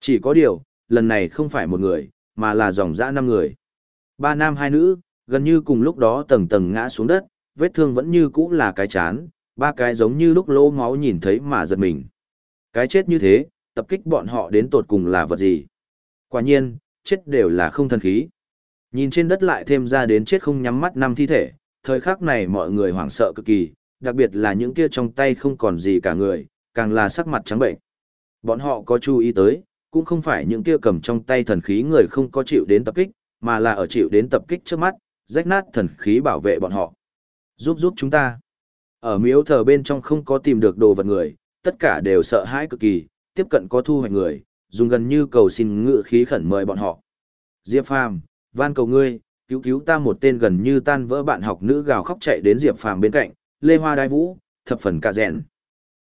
Chỉ có điều, lần này không phải một người, mà là dòng dã năm người. Ba nam hai nữ, gần như cùng lúc đó tầng tầng ngã xuống đất, vết thương vẫn như cũ là cái chán, ba cái giống như lúc lỗ máu nhìn thấy mà giật mình. Cái chết như thế, tập kích bọn họ đến tột cùng là vật gì? Quả nhiên, chết đều là không thần khí. Nhìn trên đất lại thêm ra đến chết không nhắm mắt năm thi thể, thời khắc này mọi người hoảng sợ cực kỳ, đặc biệt là những kia trong tay không còn gì cả người, càng là sắc mặt trắng bệnh. Bọn họ có chú ý tới, cũng không phải những kia cầm trong tay thần khí người không có chịu đến tập kích, mà là ở chịu đến tập kích trước mắt, rách nát thần khí bảo vệ bọn họ. Giúp giúp chúng ta. Ở miếu thờ bên trong không có tìm được đồ vật người, tất cả đều sợ hãi cực kỳ, tiếp cận có thu hoạch người, dùng gần như cầu xin ngự khí khẩn mời bọn họ. Diệp Phàm, van cầu ngươi, cứu cứu ta một tên gần như tan vỡ bạn học nữ gào khóc chạy đến Diệp Phàm bên cạnh, Lê Hoa Đai Vũ, thập phần cả rèn.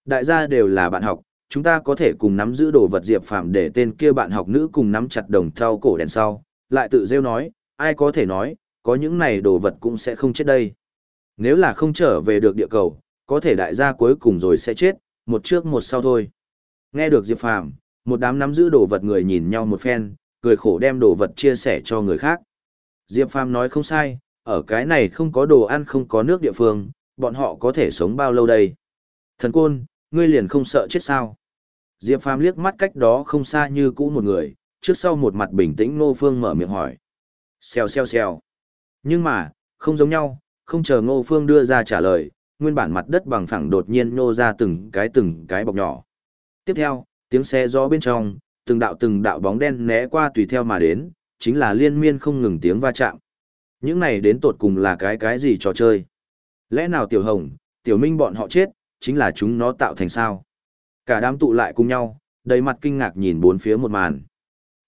Đại gia đều là bạn học, chúng ta có thể cùng nắm giữ đồ vật Diệp Phàm để tên kia bạn học nữ cùng nắm chặt đồng thau cổ đèn sau, lại tự rêu nói, ai có thể nói, có những này đồ vật cũng sẽ không chết đây. Nếu là không trở về được địa cầu, có thể đại gia cuối cùng rồi sẽ chết, một trước một sau thôi. Nghe được Diệp Phàm, một đám nắm giữ đồ vật người nhìn nhau một phen, cười khổ đem đồ vật chia sẻ cho người khác. Diệp Phàm nói không sai, ở cái này không có đồ ăn không có nước địa phương, bọn họ có thể sống bao lâu đây? Thần côn, ngươi liền không sợ chết sao? Diệp Phàm liếc mắt cách đó không xa như cũ một người, trước sau một mặt bình tĩnh Ngô Phương mở miệng hỏi. Xèo xèo xèo. Nhưng mà, không giống nhau, không chờ Ngô Phương đưa ra trả lời, nguyên bản mặt đất bằng phẳng đột nhiên nô ra từng cái từng cái bọc nhỏ. Tiếp theo, tiếng xe gió bên trong, từng đạo từng đạo bóng đen né qua tùy theo mà đến, chính là liên miên không ngừng tiếng va chạm. Những này đến tột cùng là cái cái gì trò chơi? Lẽ nào Tiểu Hồng, Tiểu Minh bọn họ chết, chính là chúng nó tạo thành sao? Cả đám tụ lại cùng nhau, đầy mặt kinh ngạc nhìn bốn phía một màn.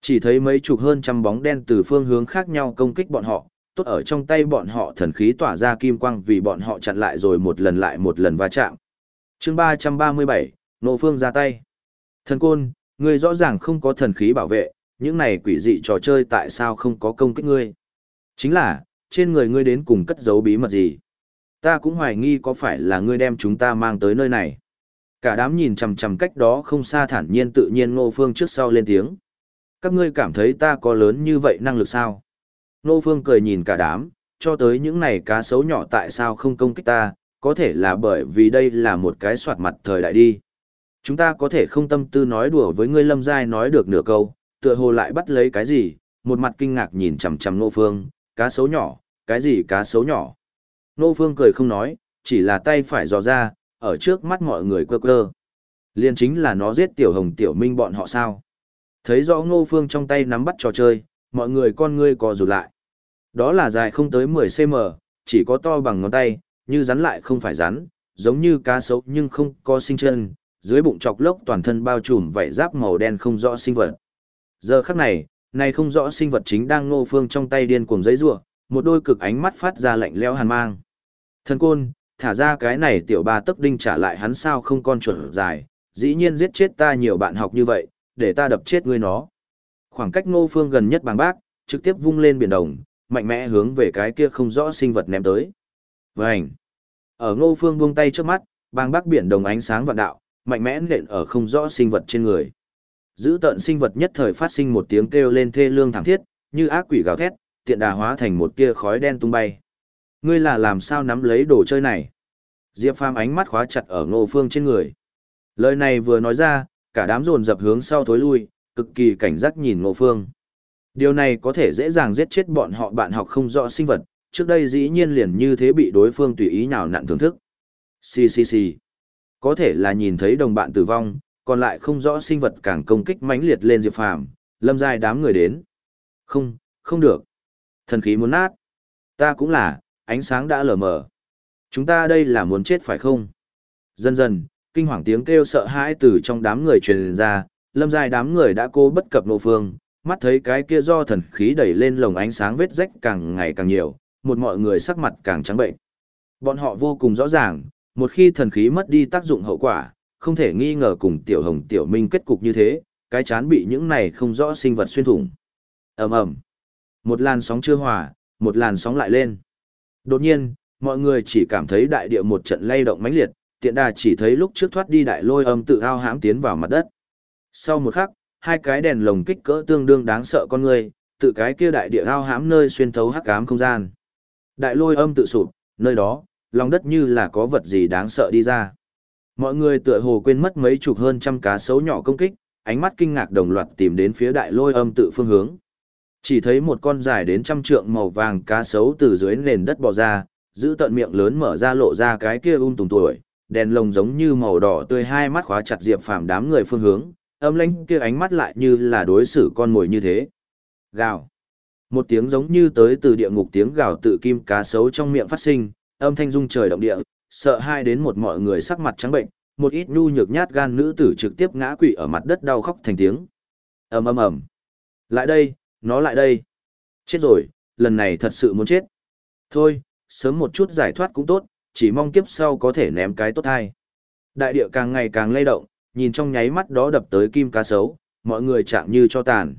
Chỉ thấy mấy chục hơn trăm bóng đen từ phương hướng khác nhau công kích bọn họ, tốt ở trong tay bọn họ thần khí tỏa ra kim quang vì bọn họ chặn lại rồi một lần lại một lần va chạm. chương ba ba mươi bảy Nô Phương ra tay. Thần côn, ngươi rõ ràng không có thần khí bảo vệ, những này quỷ dị trò chơi tại sao không có công kích ngươi? Chính là, trên người ngươi đến cùng cất giấu bí mật gì? Ta cũng hoài nghi có phải là ngươi đem chúng ta mang tới nơi này. Cả đám nhìn chằm chằm cách đó không xa thản nhiên tự nhiên Ngô Phương trước sau lên tiếng. Các ngươi cảm thấy ta có lớn như vậy năng lực sao? Nô Phương cười nhìn cả đám, cho tới những này cá sấu nhỏ tại sao không công kích ta, có thể là bởi vì đây là một cái soạt mặt thời đại đi. Chúng ta có thể không tâm tư nói đùa với ngươi lâm giai nói được nửa câu, tựa hồ lại bắt lấy cái gì, một mặt kinh ngạc nhìn chằm chằm Nô Phương, cá sấu nhỏ, cái gì cá sấu nhỏ. Nô Phương cười không nói, chỉ là tay phải dò ra, ở trước mắt mọi người quơ quơ. Liên chính là nó giết tiểu hồng tiểu minh bọn họ sao. Thấy rõ ngô phương trong tay nắm bắt trò chơi, mọi người con ngươi co rụt lại. Đó là dài không tới 10cm, chỉ có to bằng ngón tay, như rắn lại không phải rắn, giống như cá sấu nhưng không có sinh chân, dưới bụng chọc lốc toàn thân bao trùm vảy giáp màu đen không rõ sinh vật. Giờ khắc này, này không rõ sinh vật chính đang ngô phương trong tay điên cuồng giấy rủa một đôi cực ánh mắt phát ra lạnh lẽo hàn mang. Thần côn, thả ra cái này tiểu ba tấc đinh trả lại hắn sao không con chuẩn dài, dĩ nhiên giết chết ta nhiều bạn học như vậy, để ta đập chết ngươi nó. Khoảng cách ngô phương gần nhất bằng bác, trực tiếp vung lên biển đồng, mạnh mẽ hướng về cái kia không rõ sinh vật ném tới. Vành! Ở ngô phương buông tay trước mắt, bang bác biển đồng ánh sáng vạn đạo, mạnh mẽ nện ở không rõ sinh vật trên người. Giữ tận sinh vật nhất thời phát sinh một tiếng kêu lên thê lương thảm thiết, như ác quỷ gào thét, tiện đà hóa thành một tia khói đen tung bay. Ngươi là làm sao nắm lấy đồ chơi này? Diệp Phàm ánh mắt khóa chặt ở Ngô Phương trên người. Lời này vừa nói ra, cả đám dồn dập hướng sau thối lui, cực kỳ cảnh giác nhìn Ngô Phương. Điều này có thể dễ dàng giết chết bọn họ bạn học không rõ sinh vật, trước đây dĩ nhiên liền như thế bị đối phương tùy ý nào nặn thưởng thức. Xì xì xì. Có thể là nhìn thấy đồng bạn tử vong, còn lại không rõ sinh vật càng công kích mãnh liệt lên Diệp Phàm, lâm giai đám người đến. Không, không được. Thần khí muốn nát. Ta cũng là, ánh sáng đã lờ mờ. Chúng ta đây là muốn chết phải không? Dần dần, kinh hoàng tiếng kêu sợ hãi từ trong đám người truyền ra, lâm giai đám người đã cố bất cập nộ phương, mắt thấy cái kia do thần khí đẩy lên lồng ánh sáng vết rách càng ngày càng nhiều, một mọi người sắc mặt càng trắng bệnh. Bọn họ vô cùng rõ ràng, một khi thần khí mất đi tác dụng hậu quả, không thể nghi ngờ cùng tiểu hồng tiểu minh kết cục như thế, cái chán bị những này không rõ sinh vật xuyên thủng. ầm ầm, Một làn sóng chưa hòa, một làn sóng lại lên. Đột nhiên, mọi người chỉ cảm thấy đại địa một trận lay động mãnh liệt, tiện đà chỉ thấy lúc trước thoát đi đại lôi âm tự ao hãm tiến vào mặt đất. Sau một khắc, hai cái đèn lồng kích cỡ tương đương đáng sợ con người, tự cái kia đại địa ao hãm nơi xuyên thấu hắc ám không gian. Đại lôi âm tự sụp, nơi đó, lòng đất như là có vật gì đáng sợ đi ra. Mọi người tựa hồ quên mất mấy chục hơn trăm cá sấu nhỏ công kích, ánh mắt kinh ngạc đồng loạt tìm đến phía đại lôi âm tự phương hướng. Chỉ thấy một con dài đến trăm trượng màu vàng cá sấu từ dưới nền đất bò ra, giữ tận miệng lớn mở ra lộ ra cái kia um tùng tuổi, đèn lồng giống như màu đỏ tươi hai mắt khóa chặt Diệp Phàm đám người phương hướng, âm lãnh kia ánh mắt lại như là đối xử con mồi như thế. Gào. Một tiếng giống như tới từ địa ngục tiếng gào tự kim cá sấu trong miệng phát sinh, âm thanh rung trời động địa, sợ hai đến một mọi người sắc mặt trắng bệnh, một ít nhu nhược nhát gan nữ tử trực tiếp ngã quỵ ở mặt đất đau khóc thành tiếng. Ầm ầm ầm. Lại đây, nó lại đây. Chết rồi, lần này thật sự muốn chết. Thôi, sớm một chút giải thoát cũng tốt, chỉ mong kiếp sau có thể ném cái tốt hay. Đại địa càng ngày càng lay động, nhìn trong nháy mắt đó đập tới kim cá sấu, mọi người chạm như cho tàn.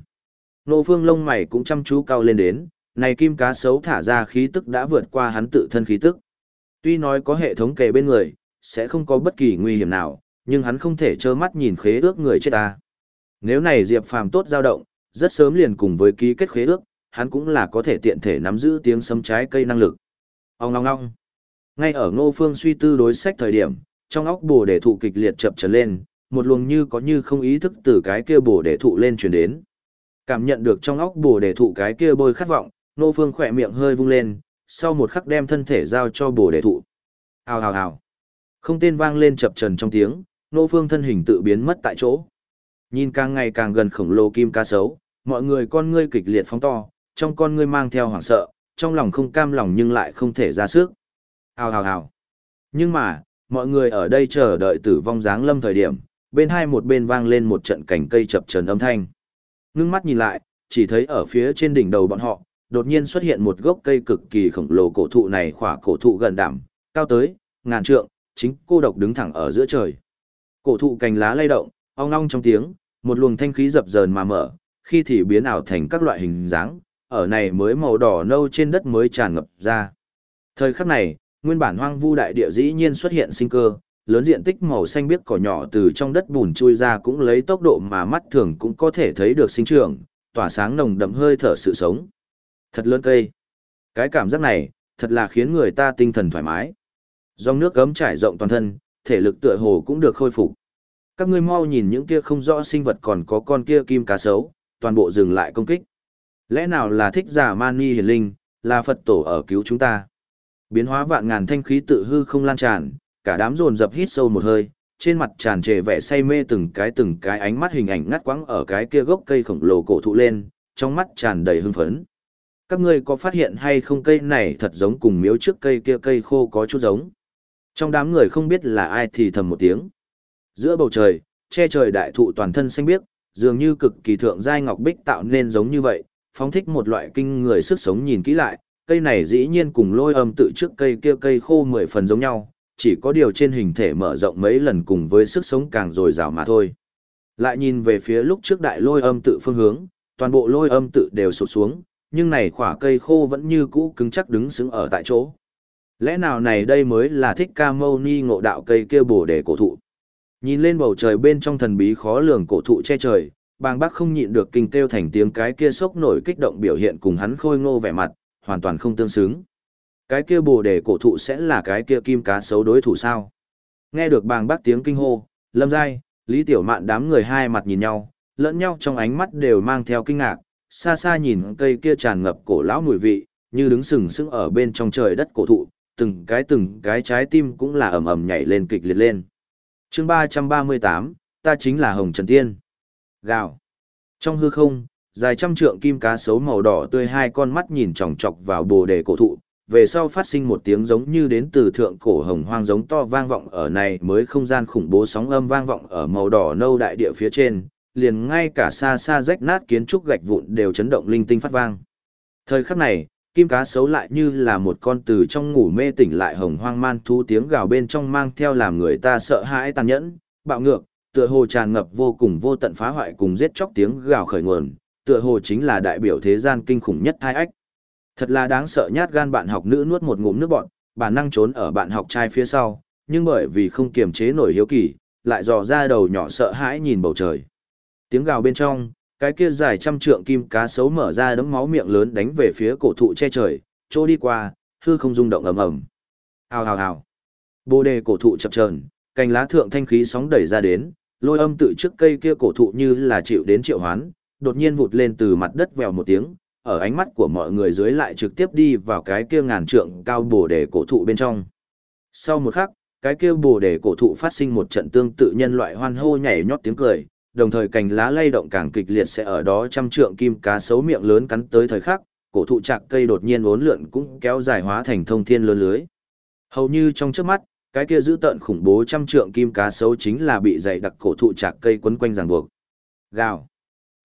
Nô phương lông mày cũng chăm chú cao lên đến, này kim cá sấu thả ra khí tức đã vượt qua hắn tự thân khí tức. Tuy nói có hệ thống kề bên người, sẽ không có bất kỳ nguy hiểm nào, nhưng hắn không thể trơ mắt nhìn khế ước người chết ta. Nếu này Diệp Phàm tốt dao động, rất sớm liền cùng với ký kết khế ước, hắn cũng là có thể tiện thể nắm giữ tiếng sấm trái cây năng lực. Ông ngong ngong. Ngay ở Ngô Phương suy tư đối sách thời điểm, trong óc bồ đề thụ kịch liệt chập trở lên, một luồng như có như không ý thức từ cái kia bồ đề thụ lên truyền đến. Cảm nhận được trong óc bồ đề thụ cái kia bôi khát vọng, nô Phương khỏe miệng hơi vung lên, sau một khắc đem thân thể giao cho bồ đề thụ. Hào hào hào. Không tên vang lên chập trần trong tiếng, nô Phương thân hình tự biến mất tại chỗ. Nhìn càng ngày càng gần khổng lồ kim ca sấu, mọi người con ngươi kịch liệt phóng to, trong con ngươi mang theo hoảng sợ, trong lòng không cam lòng nhưng lại không thể ra sức. Hào hào hào. Nhưng mà, mọi người ở đây chờ đợi tử vong dáng lâm thời điểm, bên hai một bên vang lên một trận cảnh cây chập trần âm thanh. Ngưng mắt nhìn lại, chỉ thấy ở phía trên đỉnh đầu bọn họ, đột nhiên xuất hiện một gốc cây cực kỳ khổng lồ cổ thụ này khỏa cổ thụ gần đảm, cao tới, ngàn trượng, chính cô độc đứng thẳng ở giữa trời. Cổ thụ cành lá lay động, ong ong trong tiếng, một luồng thanh khí dập dờn mà mở, khi thì biến ảo thành các loại hình dáng, ở này mới màu đỏ nâu trên đất mới tràn ngập ra. Thời khắc này, nguyên bản hoang vu đại địa dĩ nhiên xuất hiện sinh cơ, lớn diện tích màu xanh biếc cỏ nhỏ từ trong đất bùn chui ra cũng lấy tốc độ mà mắt thường cũng có thể thấy được sinh trưởng, tỏa sáng nồng đậm hơi thở sự sống. Thật lớn cây. Cái cảm giác này, thật là khiến người ta tinh thần thoải mái. Dòng nước gấm trải rộng toàn thân, thể lực tựa hồ cũng được khôi phục. Các ngươi mau nhìn những kia không rõ sinh vật còn có con kia kim cá sấu, toàn bộ dừng lại công kích. Lẽ nào là thích giả mani hiền linh, là Phật tổ ở cứu chúng ta? Biến hóa vạn ngàn thanh khí tự hư không lan tràn, cả đám dồn dập hít sâu một hơi, trên mặt tràn trề vẻ say mê từng cái từng cái ánh mắt hình ảnh ngắt quãng ở cái kia gốc cây khổng lồ cổ thụ lên, trong mắt tràn đầy hưng phấn. Các ngươi có phát hiện hay không cây này thật giống cùng miếu trước cây kia cây khô có chút giống. Trong đám người không biết là ai thì thầm một tiếng. Giữa bầu trời, che trời đại thụ toàn thân xanh biếc, dường như cực kỳ thượng giai ngọc bích tạo nên giống như vậy, phóng thích một loại kinh người sức sống nhìn kỹ lại, cây này dĩ nhiên cùng lôi âm tự trước cây kia cây khô mười phần giống nhau, chỉ có điều trên hình thể mở rộng mấy lần cùng với sức sống càng dồi dào mà thôi. Lại nhìn về phía lúc trước đại lôi âm tự phương hướng, toàn bộ lôi âm tự đều sụp xuống, nhưng này khỏa cây khô vẫn như cũ cứng chắc đứng xứng ở tại chỗ. Lẽ nào này đây mới là thích ca mâu ni ngộ đạo cây kia bổ để cổ thụ. Nhìn lên bầu trời bên trong thần bí khó lường cổ thụ che trời, bàng bác không nhịn được kinh kêu thành tiếng cái kia sốc nổi kích động biểu hiện cùng hắn khôi ngô vẻ mặt, hoàn toàn không tương xứng. Cái kia bồ đề cổ thụ sẽ là cái kia kim cá sấu đối thủ sao? Nghe được bàng bác tiếng kinh hô, lâm giai, lý tiểu mạn đám người hai mặt nhìn nhau, lẫn nhau trong ánh mắt đều mang theo kinh ngạc, xa xa nhìn cây kia tràn ngập cổ lão mùi vị, như đứng sừng sững ở bên trong trời đất cổ thụ, từng cái từng cái trái tim cũng là ầm ầm nhảy lên kịch liệt lên. Chương ba ba mươi tám, ta chính là Hồng Trần Tiên. Gào. Trong hư không, dài trăm trượng kim cá sấu màu đỏ tươi hai con mắt nhìn chòng chọc vào bồ đề cổ thụ, về sau phát sinh một tiếng giống như đến từ thượng cổ hồng hoang giống to vang vọng ở này mới không gian khủng bố sóng âm vang vọng ở màu đỏ nâu đại địa phía trên, liền ngay cả xa xa rách nát kiến trúc gạch vụn đều chấn động linh tinh phát vang. Thời khắc này, kim cá sấu lại như là một con từ trong ngủ mê tỉnh lại hồng hoang man thu tiếng gào bên trong mang theo làm người ta sợ hãi tàn nhẫn, bạo ngược, tựa hồ tràn ngập vô cùng vô tận phá hoại cùng giết chóc tiếng gào khởi nguồn, tựa hồ chính là đại biểu thế gian kinh khủng nhất thai ách. Thật là đáng sợ nhát gan bạn học nữ nuốt một ngụm nước bọn, bản năng trốn ở bạn học trai phía sau, nhưng bởi vì không kiềm chế nổi hiếu kỳ, lại dò ra đầu nhỏ sợ hãi nhìn bầu trời. Tiếng gào bên trong, cái kia dài trăm trượng kim cá sấu mở ra đấm máu miệng lớn đánh về phía cổ thụ che trời, chỗ đi qua, hư không rung động ầm ầm. Hào hào hào. Bồ đề cổ thụ chập chờn, cành lá thượng thanh khí sóng đẩy ra đến, lôi âm tự trước cây kia cổ thụ như là chịu đến triệu hoán, đột nhiên vụt lên từ mặt đất vèo một tiếng, ở ánh mắt của mọi người dưới lại trực tiếp đi vào cái kia ngàn trượng cao bồ đề cổ thụ bên trong. Sau một khắc, cái kia bồ đề cổ thụ phát sinh một trận tương tự nhân loại hoan hô nhảy nhót tiếng cười, đồng thời cành lá lay động càng kịch liệt sẽ ở đó trăm trượng kim cá sấu miệng lớn cắn tới thời khắc, cổ thụ chạc cây đột nhiên uốn lượn cũng kéo dài hóa thành thông thiên lớn lưới. Hầu như trong trước mắt, cái kia giữ tận khủng bố trăm trượng kim cá sấu chính là bị dày đặc cổ thụ chạc cây quấn quanh ràng buộc. Gào.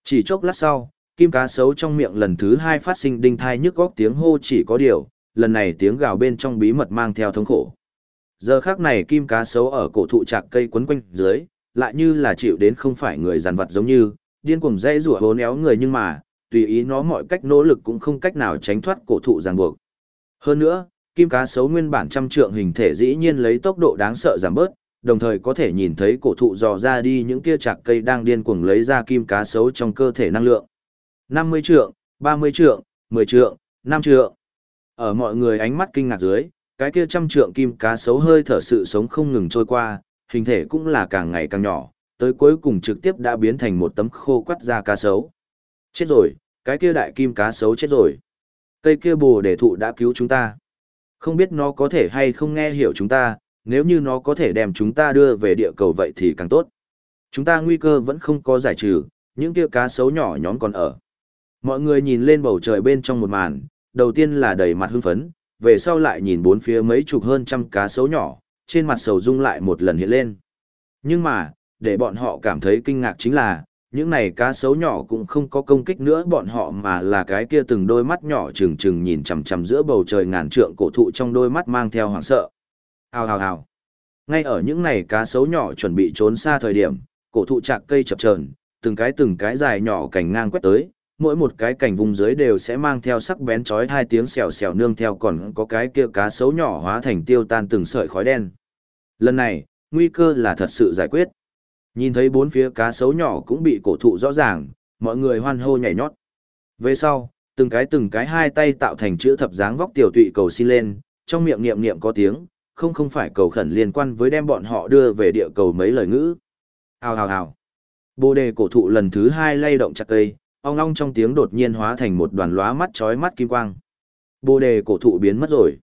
Chỉ chốc lát sau, kim cá sấu trong miệng lần thứ hai phát sinh đinh thai nhức góc tiếng hô chỉ có điều, lần này tiếng gào bên trong bí mật mang theo thống khổ. Giờ khác này kim cá sấu ở cổ thụ chạc cây quấn quanh dưới, lại như là chịu đến không phải người giàn vật giống như, điên cuồng dây rủa hố néo người nhưng mà, tùy ý nó mọi cách nỗ lực cũng không cách nào tránh thoát cổ thụ ràng buộc. Hơn nữa, kim cá sấu nguyên bản trăm trượng hình thể dĩ nhiên lấy tốc độ đáng sợ giảm bớt, đồng thời có thể nhìn thấy cổ thụ dò ra đi những kia chạc cây đang điên cuồng lấy ra kim cá sấu trong cơ thể năng lượng. 50 trượng, 30 trượng, 10 trượng, 5 trượng. Ở mọi người ánh mắt kinh ngạc dưới, cái kia trăm trượng kim cá sấu hơi thở sự sống không ngừng trôi qua, hình thể cũng là càng ngày càng nhỏ, tới cuối cùng trực tiếp đã biến thành một tấm khô quắt da cá sấu. Chết rồi, cái kia đại kim cá sấu chết rồi. Cây kia bồ để thụ đã cứu chúng ta. Không biết nó có thể hay không nghe hiểu chúng ta, nếu như nó có thể đem chúng ta đưa về địa cầu vậy thì càng tốt. Chúng ta nguy cơ vẫn không có giải trừ, những kia cá sấu nhỏ nhóm còn ở. Mọi người nhìn lên bầu trời bên trong một màn, đầu tiên là đầy mặt hưng phấn, về sau lại nhìn bốn phía mấy chục hơn trăm cá sấu nhỏ, trên mặt sầu dung lại một lần hiện lên. Nhưng mà, để bọn họ cảm thấy kinh ngạc chính là, những này cá sấu nhỏ cũng không có công kích nữa bọn họ mà là cái kia từng đôi mắt nhỏ trừng trừng nhìn chằm chằm giữa bầu trời ngàn trượng cổ thụ trong đôi mắt mang theo hoảng sợ. Hào hào hào. Ngay ở những này cá sấu nhỏ chuẩn bị trốn xa thời điểm, cổ thụ chạc cây chập chờn, từng cái từng cái dài nhỏ cành ngang quét tới, mỗi một cái cảnh vùng dưới đều sẽ mang theo sắc bén chói hai tiếng xèo xèo nương theo còn có cái kia cá sấu nhỏ hóa thành tiêu tan từng sợi khói đen. Lần này, nguy cơ là thật sự giải quyết. Nhìn thấy bốn phía cá sấu nhỏ cũng bị cổ thụ rõ ràng, mọi người hoan hô nhảy nhót. Về sau, từng cái từng cái hai tay tạo thành chữ thập dáng vóc tiểu tụy cầu xin lên, trong miệng niệm niệm có tiếng, không không phải cầu khẩn liên quan với đem bọn họ đưa về địa cầu mấy lời ngữ. Hào hào hào. Bồ đề cổ thụ lần thứ hai lay động chặt cây, ong ong trong tiếng đột nhiên hóa thành một đoàn lóa mắt chói mắt kim quang. Bồ đề cổ thụ biến mất rồi.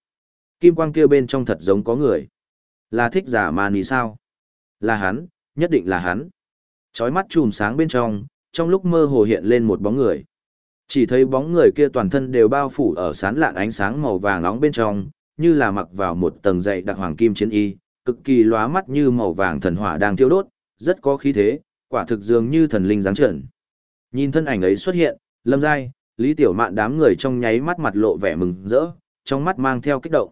Kim quang kia bên trong thật giống có người. Là thích giả mà nì sao? Là hắn, nhất định là hắn. Chói mắt chùm sáng bên trong, trong lúc mơ hồ hiện lên một bóng người. Chỉ thấy bóng người kia toàn thân đều bao phủ ở sán lạn ánh sáng màu vàng nóng bên trong, như là mặc vào một tầng dày đặc hoàng kim chiến y, cực kỳ lóa mắt như màu vàng thần hỏa đang thiêu đốt, rất có khí thế, quả thực dường như thần linh dáng trần. Nhìn thân ảnh ấy xuất hiện, Lâm Giai, Lý Tiểu Mạn đám người trong nháy mắt mặt lộ vẻ mừng rỡ, trong mắt mang theo kích động.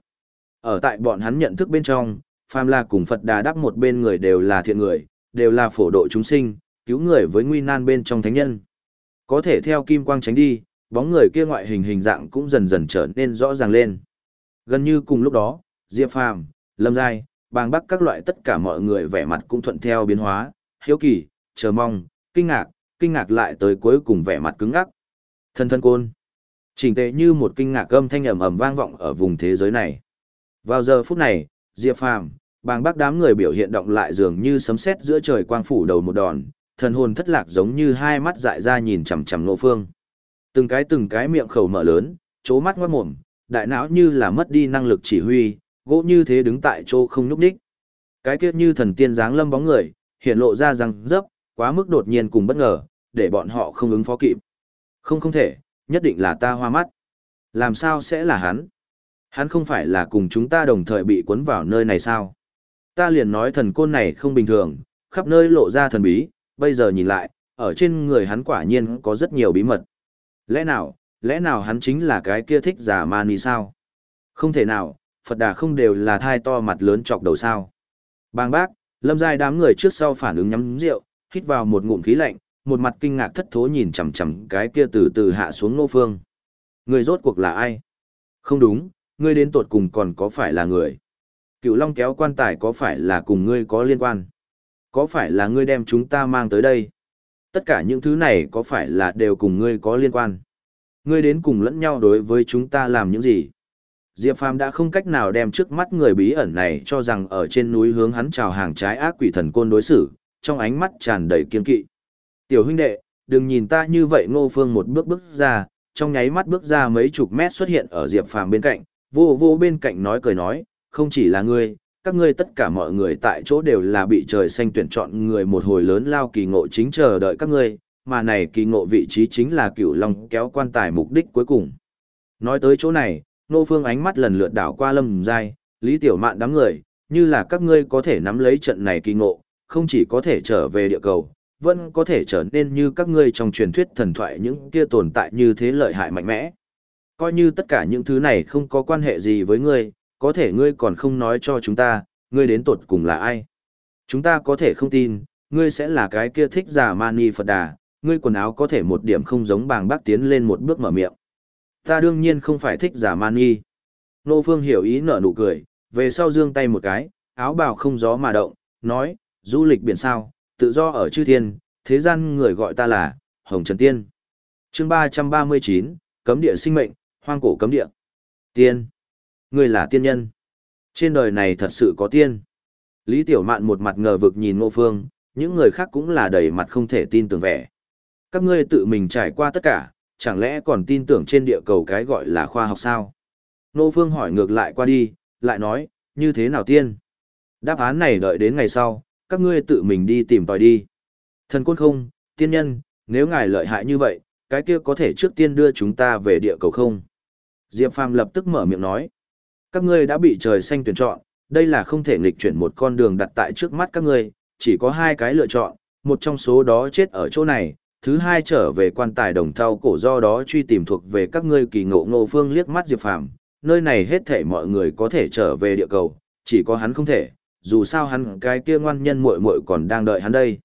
Ở tại bọn hắn nhận thức bên trong, phàm La cùng Phật Đà đắp một bên người đều là thiện người, đều là phổ độ chúng sinh, cứu người với nguy nan bên trong thánh nhân. Có thể theo kim quang tránh đi, bóng người kia ngoại hình hình dạng cũng dần dần trở nên rõ ràng lên. Gần như cùng lúc đó, Diệp Phàm, Lâm Giai, Bàng Bắc các loại tất cả mọi người vẻ mặt cũng thuận theo biến hóa, hiếu kỳ, chờ mong, kinh ngạc, kinh ngạc lại tới cuối cùng vẻ mặt cứng ngắc. Thân thân côn. Chỉnh tệ như một kinh ngạc âm thanh ầm ầm vang vọng ở vùng thế giới này. Vào giờ phút này, Diệp Phàm, Bàng Bắc đám người biểu hiện động lại dường như sấm sét giữa trời quang phủ đầu một đòn, thần hồn thất lạc giống như hai mắt dại ra nhìn chằm chằm Ngô Phương. Từng cái từng cái miệng khẩu mở lớn, chố mắt ngoát mồm, đại não như là mất đi năng lực chỉ huy, gỗ như thế đứng tại chỗ không nhúc nhích. Cái kia như thần tiên dáng lâm bóng người, hiện lộ ra răng dấp, quá mức đột nhiên cùng bất ngờ, để bọn họ không ứng phó kịp. Không không thể, nhất định là ta hoa mắt. Làm sao sẽ là hắn? Hắn không phải là cùng chúng ta đồng thời bị cuốn vào nơi này sao? Ta liền nói thần côn này không bình thường, khắp nơi lộ ra thần bí, bây giờ nhìn lại, ở trên người hắn quả nhiên có rất nhiều bí mật. Lẽ nào, lẽ nào hắn chính là cái kia thích giả mani sao? Không thể nào, Phật đà không đều là thai to mặt lớn chọc đầu sao? Bang bác, lâm giai đám người trước sau phản ứng nhắm rượu, hít vào một ngụm khí lạnh, một mặt kinh ngạc thất thố nhìn chằm chằm cái kia từ từ hạ xuống Ngô phương. Người rốt cuộc là ai? Không đúng, ngươi đến tột cùng còn có phải là người? Cựu Long kéo quan tài có phải là cùng ngươi có liên quan? Có phải là ngươi đem chúng ta mang tới đây? Tất cả những thứ này có phải là đều cùng ngươi có liên quan? Ngươi đến cùng lẫn nhau đối với chúng ta làm những gì? Diệp Phàm đã không cách nào đem trước mắt người bí ẩn này cho rằng ở trên núi hướng hắn chào hàng trái ác quỷ thần côn đối xử, trong ánh mắt tràn đầy kiên kỵ. Tiểu huynh đệ, đừng nhìn ta như vậy ngô phương một bước bước ra, trong nháy mắt bước ra mấy chục mét xuất hiện ở Diệp Phàm bên cạnh, vô vô bên cạnh nói cười nói, không chỉ là ngươi, các ngươi tất cả mọi người tại chỗ đều là bị trời xanh tuyển chọn người một hồi lớn lao kỳ ngộ chính chờ đợi các ngươi, mà này kỳ ngộ vị trí chính là cửu long kéo quan tài mục đích cuối cùng. Nói tới chỗ này, nô phương ánh mắt lần lượt đảo qua lâm giai, lý tiểu mạn đám người, như là các ngươi có thể nắm lấy trận này kỳ ngộ, không chỉ có thể trở về địa cầu, vẫn có thể trở nên như các ngươi trong truyền thuyết thần thoại những kia tồn tại như thế lợi hại mạnh mẽ. Coi như tất cả những thứ này không có quan hệ gì với ngươi, có thể ngươi còn không nói cho chúng ta, ngươi đến tột cùng là ai. Chúng ta có thể không tin, ngươi sẽ là cái kia thích giả mani Phật đà, ngươi quần áo có thể một điểm không giống bàng bác tiến lên một bước mở miệng. Ta đương nhiên không phải thích giả mani. Nô Phương hiểu ý nở nụ cười, về sau dương tay một cái, áo bào không gió mà động, nói, du lịch biển sao, tự do ở chư thiên, thế gian người gọi ta là, Hồng Trần Tiên. chương 339, cấm địa sinh mệnh, hoang cổ cấm địa. Tiên. Người là tiên nhân. Trên đời này thật sự có tiên. Lý Tiểu Mạn một mặt ngờ vực nhìn Ngô Phương, những người khác cũng là đầy mặt không thể tin tưởng vẻ. Các ngươi tự mình trải qua tất cả, chẳng lẽ còn tin tưởng trên địa cầu cái gọi là khoa học sao? Ngô Phương hỏi ngược lại qua đi, lại nói, như thế nào tiên? Đáp án này đợi đến ngày sau, các ngươi tự mình đi tìm tòi đi. Thần côn không, tiên nhân, nếu ngài lợi hại như vậy, cái kia có thể trước tiên đưa chúng ta về địa cầu không? Diệp Phàm lập tức mở miệng nói. Các ngươi đã bị trời xanh tuyển chọn, đây là không thể nghịch chuyển một con đường đặt tại trước mắt các ngươi, chỉ có hai cái lựa chọn, một trong số đó chết ở chỗ này, thứ hai trở về quan tài đồng thau cổ do đó truy tìm thuộc về các ngươi kỳ ngộ ngộ phương liếc mắt Diệp Phàm, nơi này hết thể mọi người có thể trở về địa cầu, chỉ có hắn không thể, dù sao hắn cái kia ngoan nhân muội muội còn đang đợi hắn đây.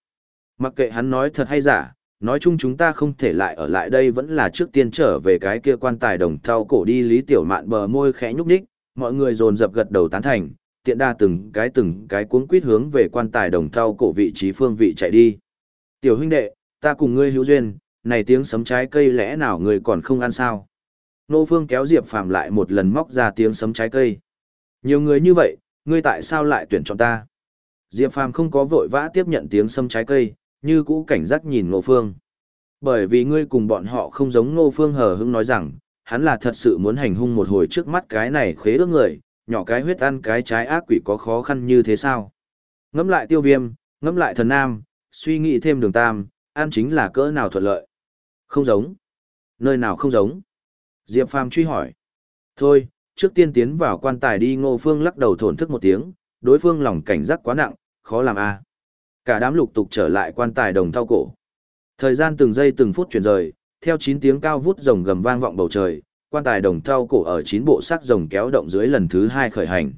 Mặc kệ hắn nói thật hay giả, nói chung chúng ta không thể lại ở lại đây vẫn là trước tiên trở về cái kia quan tài đồng thau cổ đi Lý Tiểu Mạn bờ môi khẽ nhúc nhích, mọi người dồn dập gật đầu tán thành, tiện đa từng cái từng cái cuống quýt hướng về quan tài đồng thau cổ vị trí phương vị chạy đi. Tiểu huynh đệ, ta cùng ngươi hữu duyên, này tiếng sấm trái cây lẽ nào ngươi còn không ăn sao? Nô Phương kéo Diệp Phàm lại một lần móc ra tiếng sấm trái cây. Nhiều người như vậy, ngươi tại sao lại tuyển chọn ta? Diệp Phàm không có vội vã tiếp nhận tiếng sâm trái cây, như cũ cảnh giác nhìn Ngô Phương. Bởi vì ngươi cùng bọn họ không giống Ngô Phương hờ hững nói rằng, hắn là thật sự muốn hành hung một hồi trước mắt cái này khế ước người, nhỏ cái huyết ăn cái trái ác quỷ có khó khăn như thế sao? Ngẫm lại tiêu viêm, ngẫm lại thần nam, suy nghĩ thêm đường tam, ăn chính là cỡ nào thuận lợi? Không giống. Nơi nào không giống? Diệp Phàm truy hỏi. Thôi, trước tiên tiến vào quan tài đi ngô phương lắc đầu thổn thức một tiếng, đối phương lòng cảnh giác quá nặng, khó làm a. Cả đám lục tục trở lại quan tài đồng thao cổ. Thời gian từng giây từng phút chuyển rời, theo chín tiếng cao vút rồng gầm vang vọng bầu trời, quan tài đồng thao cổ ở chín bộ sắc rồng kéo động dưới lần thứ hai khởi hành.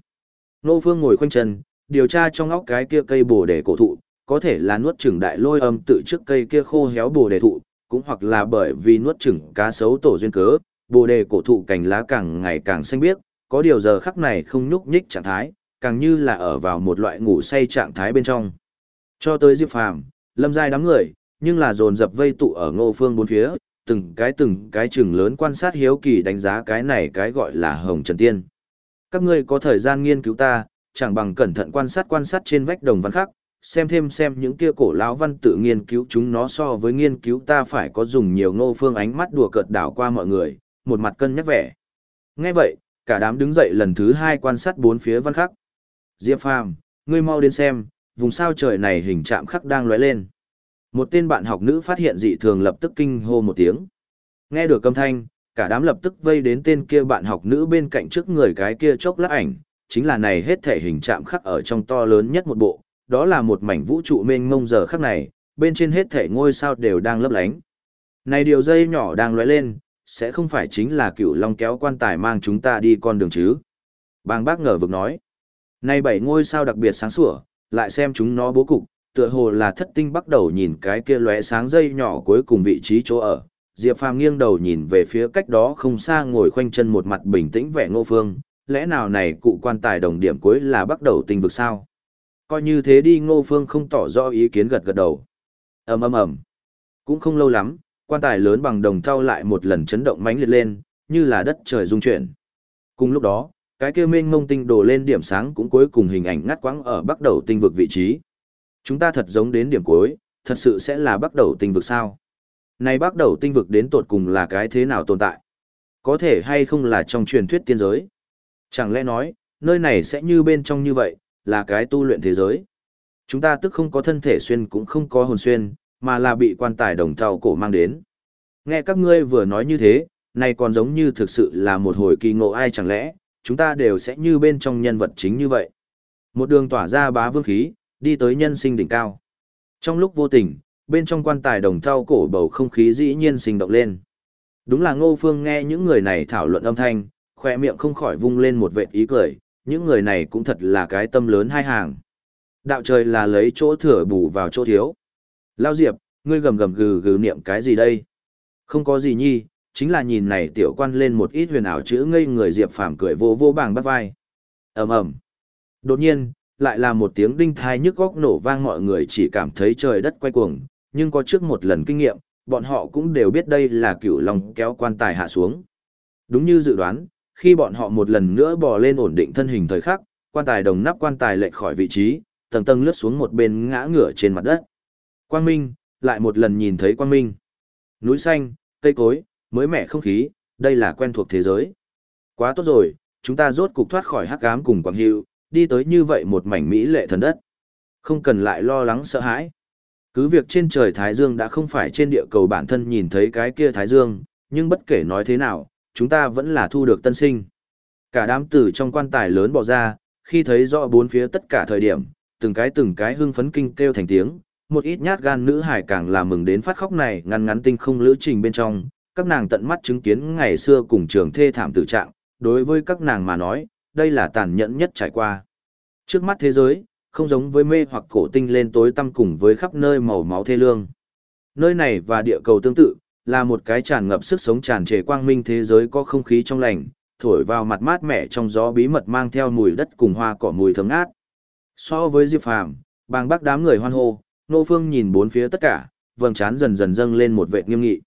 Ngô phương ngồi khoanh chân, điều tra trong óc cái kia cây bồ đề cổ thụ, có thể là nuốt chửng đại lôi âm tự trước cây kia khô héo bồ đề thụ, cũng hoặc là bởi vì nuốt chửng cá sấu tổ duyên cớ, bồ đề cổ thụ cành lá càng ngày càng xanh biếc, có điều giờ khắc này không nhúc nhích trạng thái, càng như là ở vào một loại ngủ say trạng thái bên trong. Cho tới Diệp Phàm, Lâm Giai đám người, nhưng là dồn dập vây tụ ở Ngô Phương bốn phía, từng cái từng cái chừng lớn quan sát hiếu kỳ đánh giá cái này cái gọi là Hồng Trần Tiên. Các ngươi có thời gian nghiên cứu ta, chẳng bằng cẩn thận quan sát quan sát trên vách đồng văn khắc, xem thêm xem những kia cổ lão văn tự nghiên cứu chúng nó so với nghiên cứu ta phải có dùng nhiều ngô phương ánh mắt đùa cợt đảo qua mọi người, một mặt cân nhắc vẻ. Nghe vậy, cả đám đứng dậy lần thứ hai quan sát bốn phía văn khắc. Diệp Phàm, ngươi mau đến xem, vùng sao trời này hình chạm khắc đang lóe lên. Một tên bạn học nữ phát hiện dị thường lập tức kinh hô một tiếng. Nghe được âm thanh, cả đám lập tức vây đến tên kia bạn học nữ bên cạnh trước người cái kia chốc lát ảnh, chính là này hết thể hình chạm khắc ở trong to lớn nhất một bộ, đó là một mảnh vũ trụ mênh mông giờ khắc này, bên trên hết thể ngôi sao đều đang lấp lánh. Này điều dây nhỏ đang lóe lên, sẽ không phải chính là cựu long kéo quan tài mang chúng ta đi con đường chứ. Bang bác ngờ vực nói, này bảy ngôi sao đặc biệt sáng sủa, lại xem chúng nó bố cục, tựa hồ là thất tinh bắt đầu nhìn cái kia lóe sáng dây nhỏ cuối cùng vị trí chỗ ở. Diệp Phàm nghiêng đầu nhìn về phía cách đó không xa ngồi khoanh chân một mặt bình tĩnh vẻ ngô phương, lẽ nào này cụ quan tài đồng điểm cuối là bắt đầu tinh vực sao? Coi như thế đi ngô phương không tỏ rõ ý kiến gật gật đầu. ầm ầm ầm Cũng không lâu lắm, quan tài lớn bằng đồng thau lại một lần chấn động mãnh liệt lên, như là đất trời rung chuyển. Cùng lúc đó, cái kia mênh mông tinh đổ lên điểm sáng cũng cuối cùng hình ảnh ngắt quãng ở bắt đầu tinh vực vị trí. Chúng ta thật giống đến điểm cuối, thật sự sẽ là bắt đầu tinh vực sao? Này bắt đầu tinh vực đến tột cùng là cái thế nào tồn tại? Có thể hay không là trong truyền thuyết tiên giới? Chẳng lẽ nói, nơi này sẽ như bên trong như vậy, là cái tu luyện thế giới. Chúng ta tức không có thân thể xuyên cũng không có hồn xuyên, mà là bị quan tài đồng thau cổ mang đến. Nghe các ngươi vừa nói như thế, này còn giống như thực sự là một hồi kỳ ngộ ai chẳng lẽ, chúng ta đều sẽ như bên trong nhân vật chính như vậy. Một đường tỏa ra bá vương khí, đi tới nhân sinh đỉnh cao. Trong lúc vô tình, bên trong quan tài đồng thau cổ bầu không khí dĩ nhiên sinh động lên. Đúng là Ngô Phương nghe những người này thảo luận âm thanh, khoe miệng không khỏi vung lên một vệt ý cười, những người này cũng thật là cái tâm lớn hai hàng. Đạo trời là lấy chỗ thừa bù vào chỗ thiếu. Lao Diệp, ngươi gầm gầm gừ gừ niệm cái gì đây? Không có gì nhi, chính là nhìn này tiểu quan lên một ít huyền ảo chữ ngây người Diệp Phàm cười vô vô bàng bắt vai. ầm ầm. Đột nhiên, lại là một tiếng đinh thai nhức góc nổ vang mọi người chỉ cảm thấy trời đất quay cuồng, nhưng có trước một lần kinh nghiệm, bọn họ cũng đều biết đây là cựu lòng kéo quan tài hạ xuống. Đúng như dự đoán, khi bọn họ một lần nữa bò lên ổn định thân hình thời khắc, quan tài đồng nắp quan tài lệch khỏi vị trí, tầng tầng lướt xuống một bên ngã ngửa trên mặt đất. Quang Minh, lại một lần nhìn thấy Quang Minh. Núi xanh, cây cối, mới mẻ không khí, đây là quen thuộc thế giới. Quá tốt rồi, chúng ta rốt cục thoát khỏi hắc ám cùng Quang Hữu, đi tới như vậy một mảnh mỹ lệ thần đất. Không cần lại lo lắng sợ hãi. Cứ việc trên trời Thái Dương đã không phải trên địa cầu bản thân nhìn thấy cái kia Thái Dương, nhưng bất kể nói thế nào, chúng ta vẫn là thu được tân sinh. Cả đám tử trong quan tài lớn bỏ ra, khi thấy rõ bốn phía tất cả thời điểm, từng cái từng cái hưng phấn kinh kêu thành tiếng, một ít nhát gan nữ hải càng là mừng đến phát khóc này ngăn ngắn tinh không lữ trình bên trong, các nàng tận mắt chứng kiến ngày xưa cùng trường thê thảm tử trạng, đối với các nàng mà nói, đây là tàn nhẫn nhất trải qua. Trước mắt thế giới, không giống với mê hoặc cổ tinh lên tối tăm cùng với khắp nơi màu máu thê lương. Nơi này và địa cầu tương tự, là một cái tràn ngập sức sống tràn trề quang minh thế giới có không khí trong lành, thổi vào mặt mát mẻ trong gió bí mật mang theo mùi đất cùng hoa cỏ mùi thơm ngát. So với Diệp Phàm, bàng bác đám người hoan hô, Nô Phương nhìn bốn phía tất cả, vầng trán dần dần dâng lên một vệt nghiêm nghị.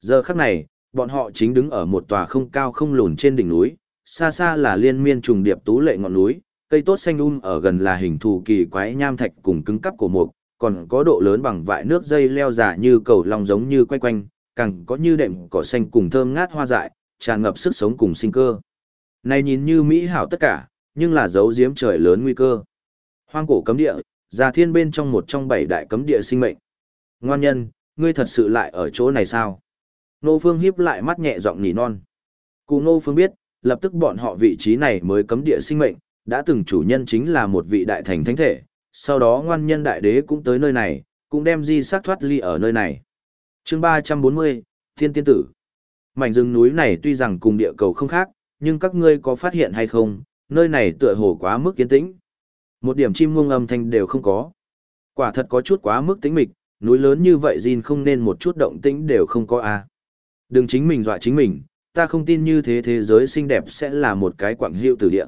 Giờ khắc này, bọn họ chính đứng ở một tòa không cao không lùn trên đỉnh núi, xa xa là liên miên trùng điệp tú lệ ngọn núi, cây tốt xanh um ở gần là hình thù kỳ quái nham thạch cùng cứng cắp của mục, còn có độ lớn bằng vại nước dây leo giả như cầu long giống như quay quanh, càng có như đệm cỏ xanh cùng thơm ngát hoa dại, tràn ngập sức sống cùng sinh cơ. Này nhìn như mỹ hảo tất cả, nhưng là dấu giếm trời lớn nguy cơ. Hoang cổ cấm địa, già thiên bên trong một trong bảy đại cấm địa sinh mệnh. Ngoan nhân, ngươi thật sự lại ở chỗ này sao? Nô Phương hiếp lại mắt nhẹ giọng nỉ non. Cụ Nô Phương biết, lập tức bọn họ vị trí này mới cấm địa sinh mệnh, đã từng chủ nhân chính là một vị đại thành thánh thể, sau đó ngoan nhân đại đế cũng tới nơi này, cũng đem di sát thoát ly ở nơi này chương ba trăm bốn mươi thiên tiên tử mảnh rừng núi này tuy rằng cùng địa cầu không khác nhưng các ngươi có phát hiện hay không nơi này tựa hồ quá mức kiến tĩnh một điểm chim muông âm thanh đều không có. Quả thật có chút quá mức tĩnh mịch, núi lớn như vậy Jin không nên một chút động tĩnh đều không có a. À. Đừng chính mình dọa chính mình, ta không tin như thế thế giới xinh đẹp sẽ là một cái quảng hiệu tử địa.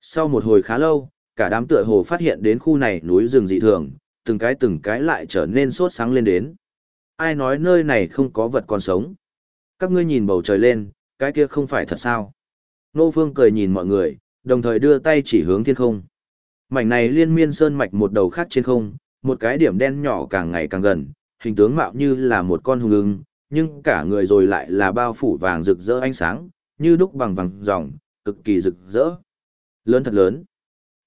Sau một hồi khá lâu, cả đám tựa hồ phát hiện đến khu này núi rừng dị thường, từng cái từng cái lại trở nên sốt sáng lên đến. Ai nói nơi này không có vật còn sống? Các ngươi nhìn bầu trời lên, cái kia không phải thật sao? Nô Phương cười nhìn mọi người, đồng thời đưa tay chỉ hướng thiên không. Mảnh này liên miên sơn mạch một đầu khác trên không, một cái điểm đen nhỏ càng ngày càng gần, hình tướng mạo như là một con hùng ưng, nhưng cả người rồi lại là bao phủ vàng rực rỡ ánh sáng, như đúc bằng vàng ròng, cực kỳ rực rỡ. Lớn thật lớn.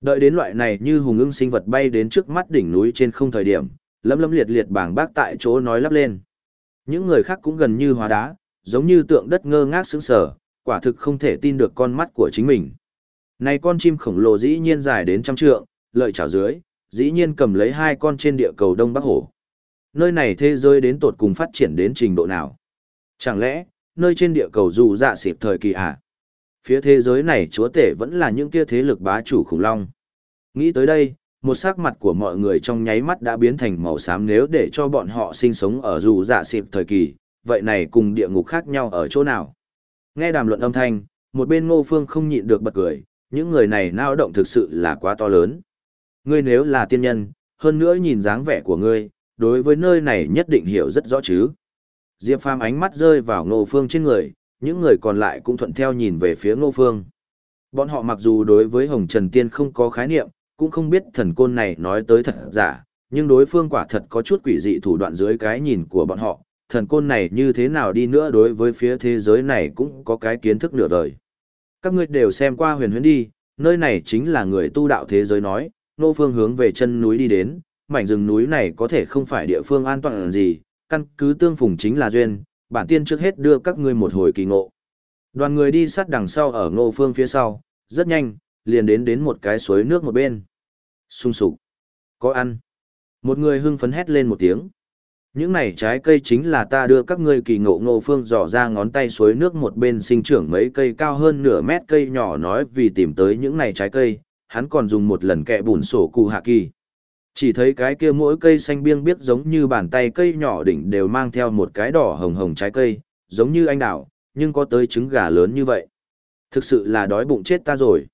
Đợi đến loại này như hùng ưng sinh vật bay đến trước mắt đỉnh núi trên không thời điểm, lấm lấm liệt liệt bảng bác tại chỗ nói lắp lên. Những người khác cũng gần như hóa đá, giống như tượng đất ngơ ngác sững sờ, quả thực không thể tin được con mắt của chính mình. Này con chim khổng lồ dĩ nhiên dài đến trăm trượng, lợi chảo dưới, dĩ nhiên cầm lấy hai con trên địa cầu Đông Bắc Hổ. Nơi này thế giới đến tột cùng phát triển đến trình độ nào? Chẳng lẽ, nơi trên địa cầu dù dạ xịp thời kỳ à? Phía thế giới này chúa tể vẫn là những kia thế lực bá chủ khủng long. Nghĩ tới đây, một sắc mặt của mọi người trong nháy mắt đã biến thành màu xám nếu để cho bọn họ sinh sống ở dù dạ xịp thời kỳ, vậy này cùng địa ngục khác nhau ở chỗ nào? Nghe đàm luận âm thanh, một bên ngô phương không nhịn được bật cười, những người này nao động thực sự là quá to lớn. Ngươi nếu là tiên nhân, hơn nữa nhìn dáng vẻ của ngươi, đối với nơi này nhất định hiểu rất rõ chứ. Diệp Phàm ánh mắt rơi vào ngô phương trên người, những người còn lại cũng thuận theo nhìn về phía ngô phương. Bọn họ mặc dù đối với Hồng Trần Tiên không có khái niệm, cũng không biết thần côn này nói tới thật giả, nhưng đối phương quả thật có chút quỷ dị thủ đoạn dưới cái nhìn của bọn họ, thần côn này như thế nào đi nữa đối với phía thế giới này cũng có cái kiến thức nửa đời. Các ngươi đều xem qua huyền huyễn đi, nơi này chính là người tu đạo thế giới nói, nô phương hướng về chân núi đi đến, mảnh rừng núi này có thể không phải địa phương an toàn gì, căn cứ tương phùng chính là duyên, bản tiên trước hết đưa các ngươi một hồi kỳ ngộ. Đoàn người đi sát đằng sau ở ngô phương phía sau, rất nhanh, liền đến đến một cái suối nước một bên. Sung sục. Có ăn. Một người hưng phấn hét lên một tiếng. Những này trái cây chính là ta đưa các ngươi kỳ ngộ ngô phương dò ra ngón tay suối nước một bên sinh trưởng mấy cây cao hơn nửa mét cây nhỏ nói vì tìm tới những này trái cây, hắn còn dùng một lần kẹ bùn sổ cụ hạ kỳ. Chỉ thấy cái kia mỗi cây xanh biêng biết giống như bàn tay cây nhỏ đỉnh đều mang theo một cái đỏ hồng hồng trái cây, giống như anh đào, nhưng có tới trứng gà lớn như vậy. Thực sự là đói bụng chết ta rồi.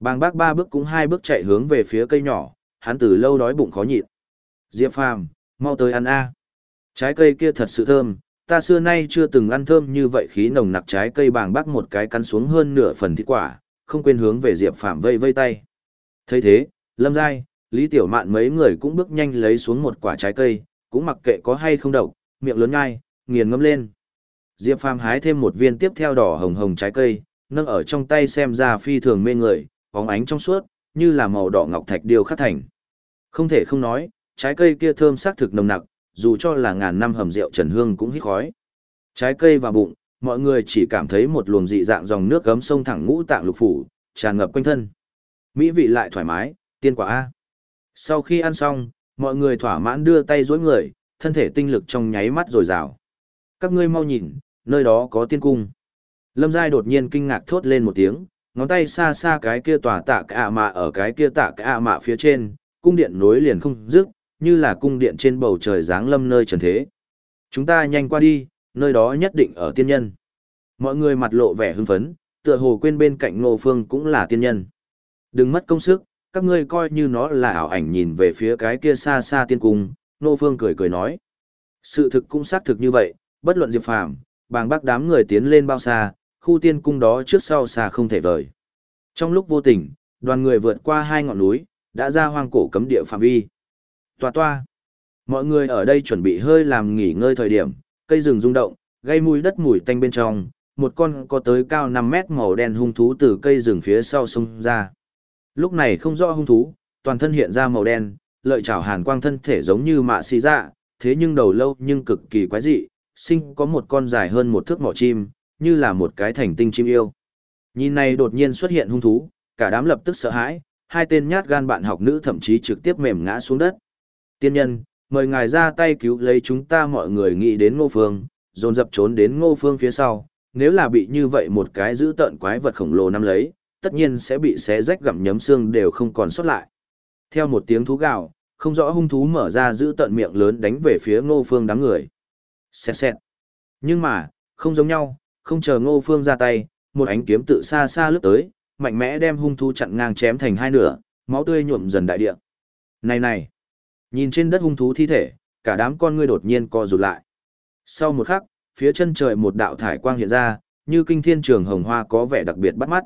Bàng bác ba bước cũng hai bước chạy hướng về phía cây nhỏ, hắn từ lâu đói bụng khó nhịn. Diệp Phàm, mau tới ăn a. Trái cây kia thật sự thơm, ta xưa nay chưa từng ăn thơm như vậy khí nồng nặc trái cây bàng bác một cái cắn xuống hơn nửa phần thịt quả, không quên hướng về Diệp Phàm vây vây tay. thấy thế, Lâm Giai, Lý Tiểu Mạn mấy người cũng bước nhanh lấy xuống một quả trái cây, cũng mặc kệ có hay không độc, miệng lớn ngai, nghiền ngâm lên. Diệp Phàm hái thêm một viên tiếp theo đỏ hồng hồng trái cây, nâng ở trong tay xem ra phi thường mê người, bóng ánh trong suốt, như là màu đỏ ngọc thạch điêu khắc thành. Không thể không nói, trái cây kia thơm sắc thực nồng nặc, dù cho là ngàn năm hầm rượu trần hương cũng hít khói. Trái cây vào bụng, mọi người chỉ cảm thấy một luồng dị dạng dòng nước gấm sông thẳng ngũ tạng lục phủ, tràn ngập quanh thân. Mỹ vị lại thoải mái, tiên quả A. Sau khi ăn xong, mọi người thỏa mãn đưa tay dối người, thân thể tinh lực trong nháy mắt rồi rào. Các ngươi mau nhìn, nơi đó có tiên cung. Lâm Giai đột nhiên kinh ngạc thốt lên một tiếng, ngón tay xa xa cái kia tòa tạ cả mạ ở cái kia tạ cả mạ phía trên, cung điện nối liền không dứt, như là cung điện trên bầu trời dáng lâm nơi trần thế. Chúng ta nhanh qua đi, nơi đó nhất định ở tiên nhân. Mọi người mặt lộ vẻ hưng phấn, tựa hồ quên bên cạnh Ngô Phương cũng là tiên nhân. Đừng mất công sức, các ngươi coi như nó là ảo ảnh nhìn về phía cái kia xa xa tiên cung, Ngô Phương cười cười nói. Sự thực cũng xác thực như vậy, bất luận Diệp Phàm, bàng bác đám người tiến lên bao xa, khu tiên cung đó trước sau xa không thể vời. Trong lúc vô tình, đoàn người vượt qua hai ngọn núi, đã ra hoang cổ cấm địa phạm vi. Toa toa. Mọi người ở đây chuẩn bị hơi làm nghỉ ngơi thời điểm, cây rừng rung động, gây mùi đất mùi tanh bên trong, một con có tới cao 5 mét màu đen hung thú từ cây rừng phía sau xông ra. Lúc này không rõ hung thú, toàn thân hiện ra màu đen, lợi chảo hàn quang thân thể giống như mạ xì dạ, thế nhưng đầu lâu nhưng cực kỳ quái dị, sinh có một con dài hơn một thước mỏ chim, như là một cái thành tinh chim yêu. Nhìn này đột nhiên xuất hiện hung thú, cả đám lập tức sợ hãi, hai tên nhát gan bạn học nữ thậm chí trực tiếp mềm ngã xuống đất. Tiên nhân, mời ngài ra tay cứu lấy chúng ta mọi người nghĩ đến ngô phương, dồn dập trốn đến ngô phương phía sau, nếu là bị như vậy một cái giữ tận quái vật khổng lồ nắm lấy, tất nhiên sẽ bị xé rách gặm nhấm xương đều không còn sót lại. Theo một tiếng thú gào, không rõ hung thú mở ra giữ tận miệng lớn đánh về phía ngô phương đám người. Xẹt xẹt. Nhưng mà, không giống nhau, không chờ ngô phương ra tay, một ánh kiếm tự xa xa lướt tới, mạnh mẽ đem hung thú chặn ngang chém thành hai nửa, máu tươi nhuộm dần đại địa. Này này, nhìn trên đất hung thú thi thể, cả đám con ngươi đột nhiên co rụt lại. Sau một khắc, phía chân trời một đạo thải quang hiện ra, như kinh thiên trường hồng hoa có vẻ đặc biệt bắt mắt.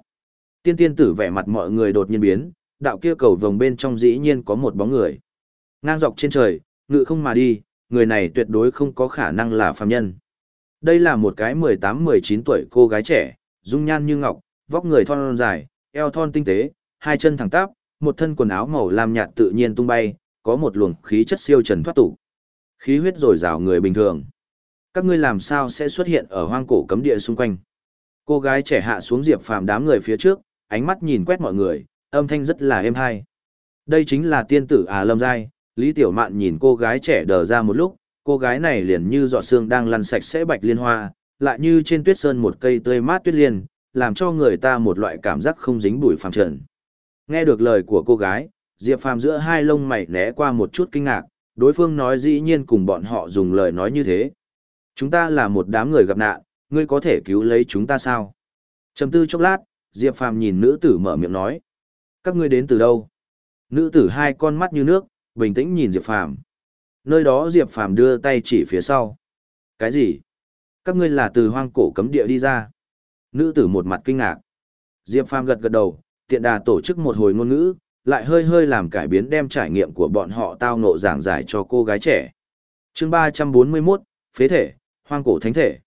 Tiên tiên tử vẻ mặt mọi người đột nhiên biến, đạo kia cầu vồng bên trong dĩ nhiên có một bóng người. Ngang dọc trên trời, ngự không mà đi, người này tuyệt đối không có khả năng là phàm nhân. Đây là một cái 18-19 tuổi cô gái trẻ, dung nhan như ngọc, vóc người thon dài, eo thon tinh tế, hai chân thẳng tắp, một thân quần áo màu lam nhạt tự nhiên tung bay, có một luồng khí chất siêu trần thoát tục. Khí huyết dồi dào người bình thường. Các ngươi làm sao sẽ xuất hiện ở hoang cổ cấm địa xung quanh? Cô gái trẻ hạ xuống Diệp Phàm đám người phía trước, ánh mắt nhìn quét mọi người, âm thanh rất là êm hay. Đây chính là tiên tử À Lâm Giai, Lý Tiểu Mạn nhìn cô gái trẻ đờ ra một lúc, cô gái này liền như giọt sương đang lăn sạch sẽ bạch liên hoa, lại như trên tuyết sơn một cây tươi mát tuyết liên, làm cho người ta một loại cảm giác không dính bụi phàm trần. Nghe được lời của cô gái, Diệp Phàm giữa hai lông mày né qua một chút kinh ngạc, đối phương nói dĩ nhiên cùng bọn họ dùng lời nói như thế. Chúng ta là một đám người gặp nạn, ngươi có thể cứu lấy chúng ta sao? Trầm tư chốc lát, Diệp Phàm nhìn nữ tử mở miệng nói. Các ngươi đến từ đâu? Nữ tử hai con mắt như nước, bình tĩnh nhìn Diệp Phàm. Nơi đó Diệp Phàm đưa tay chỉ phía sau. Cái gì? Các ngươi là từ hoang cổ cấm địa đi ra. Nữ tử một mặt kinh ngạc. Diệp Phàm gật gật đầu, tiện đà tổ chức một hồi ngôn ngữ, lại hơi hơi làm cải biến đem trải nghiệm của bọn họ tao nộ giảng giải cho cô gái trẻ. chương 341, Phế thể, Hoang cổ thánh thể.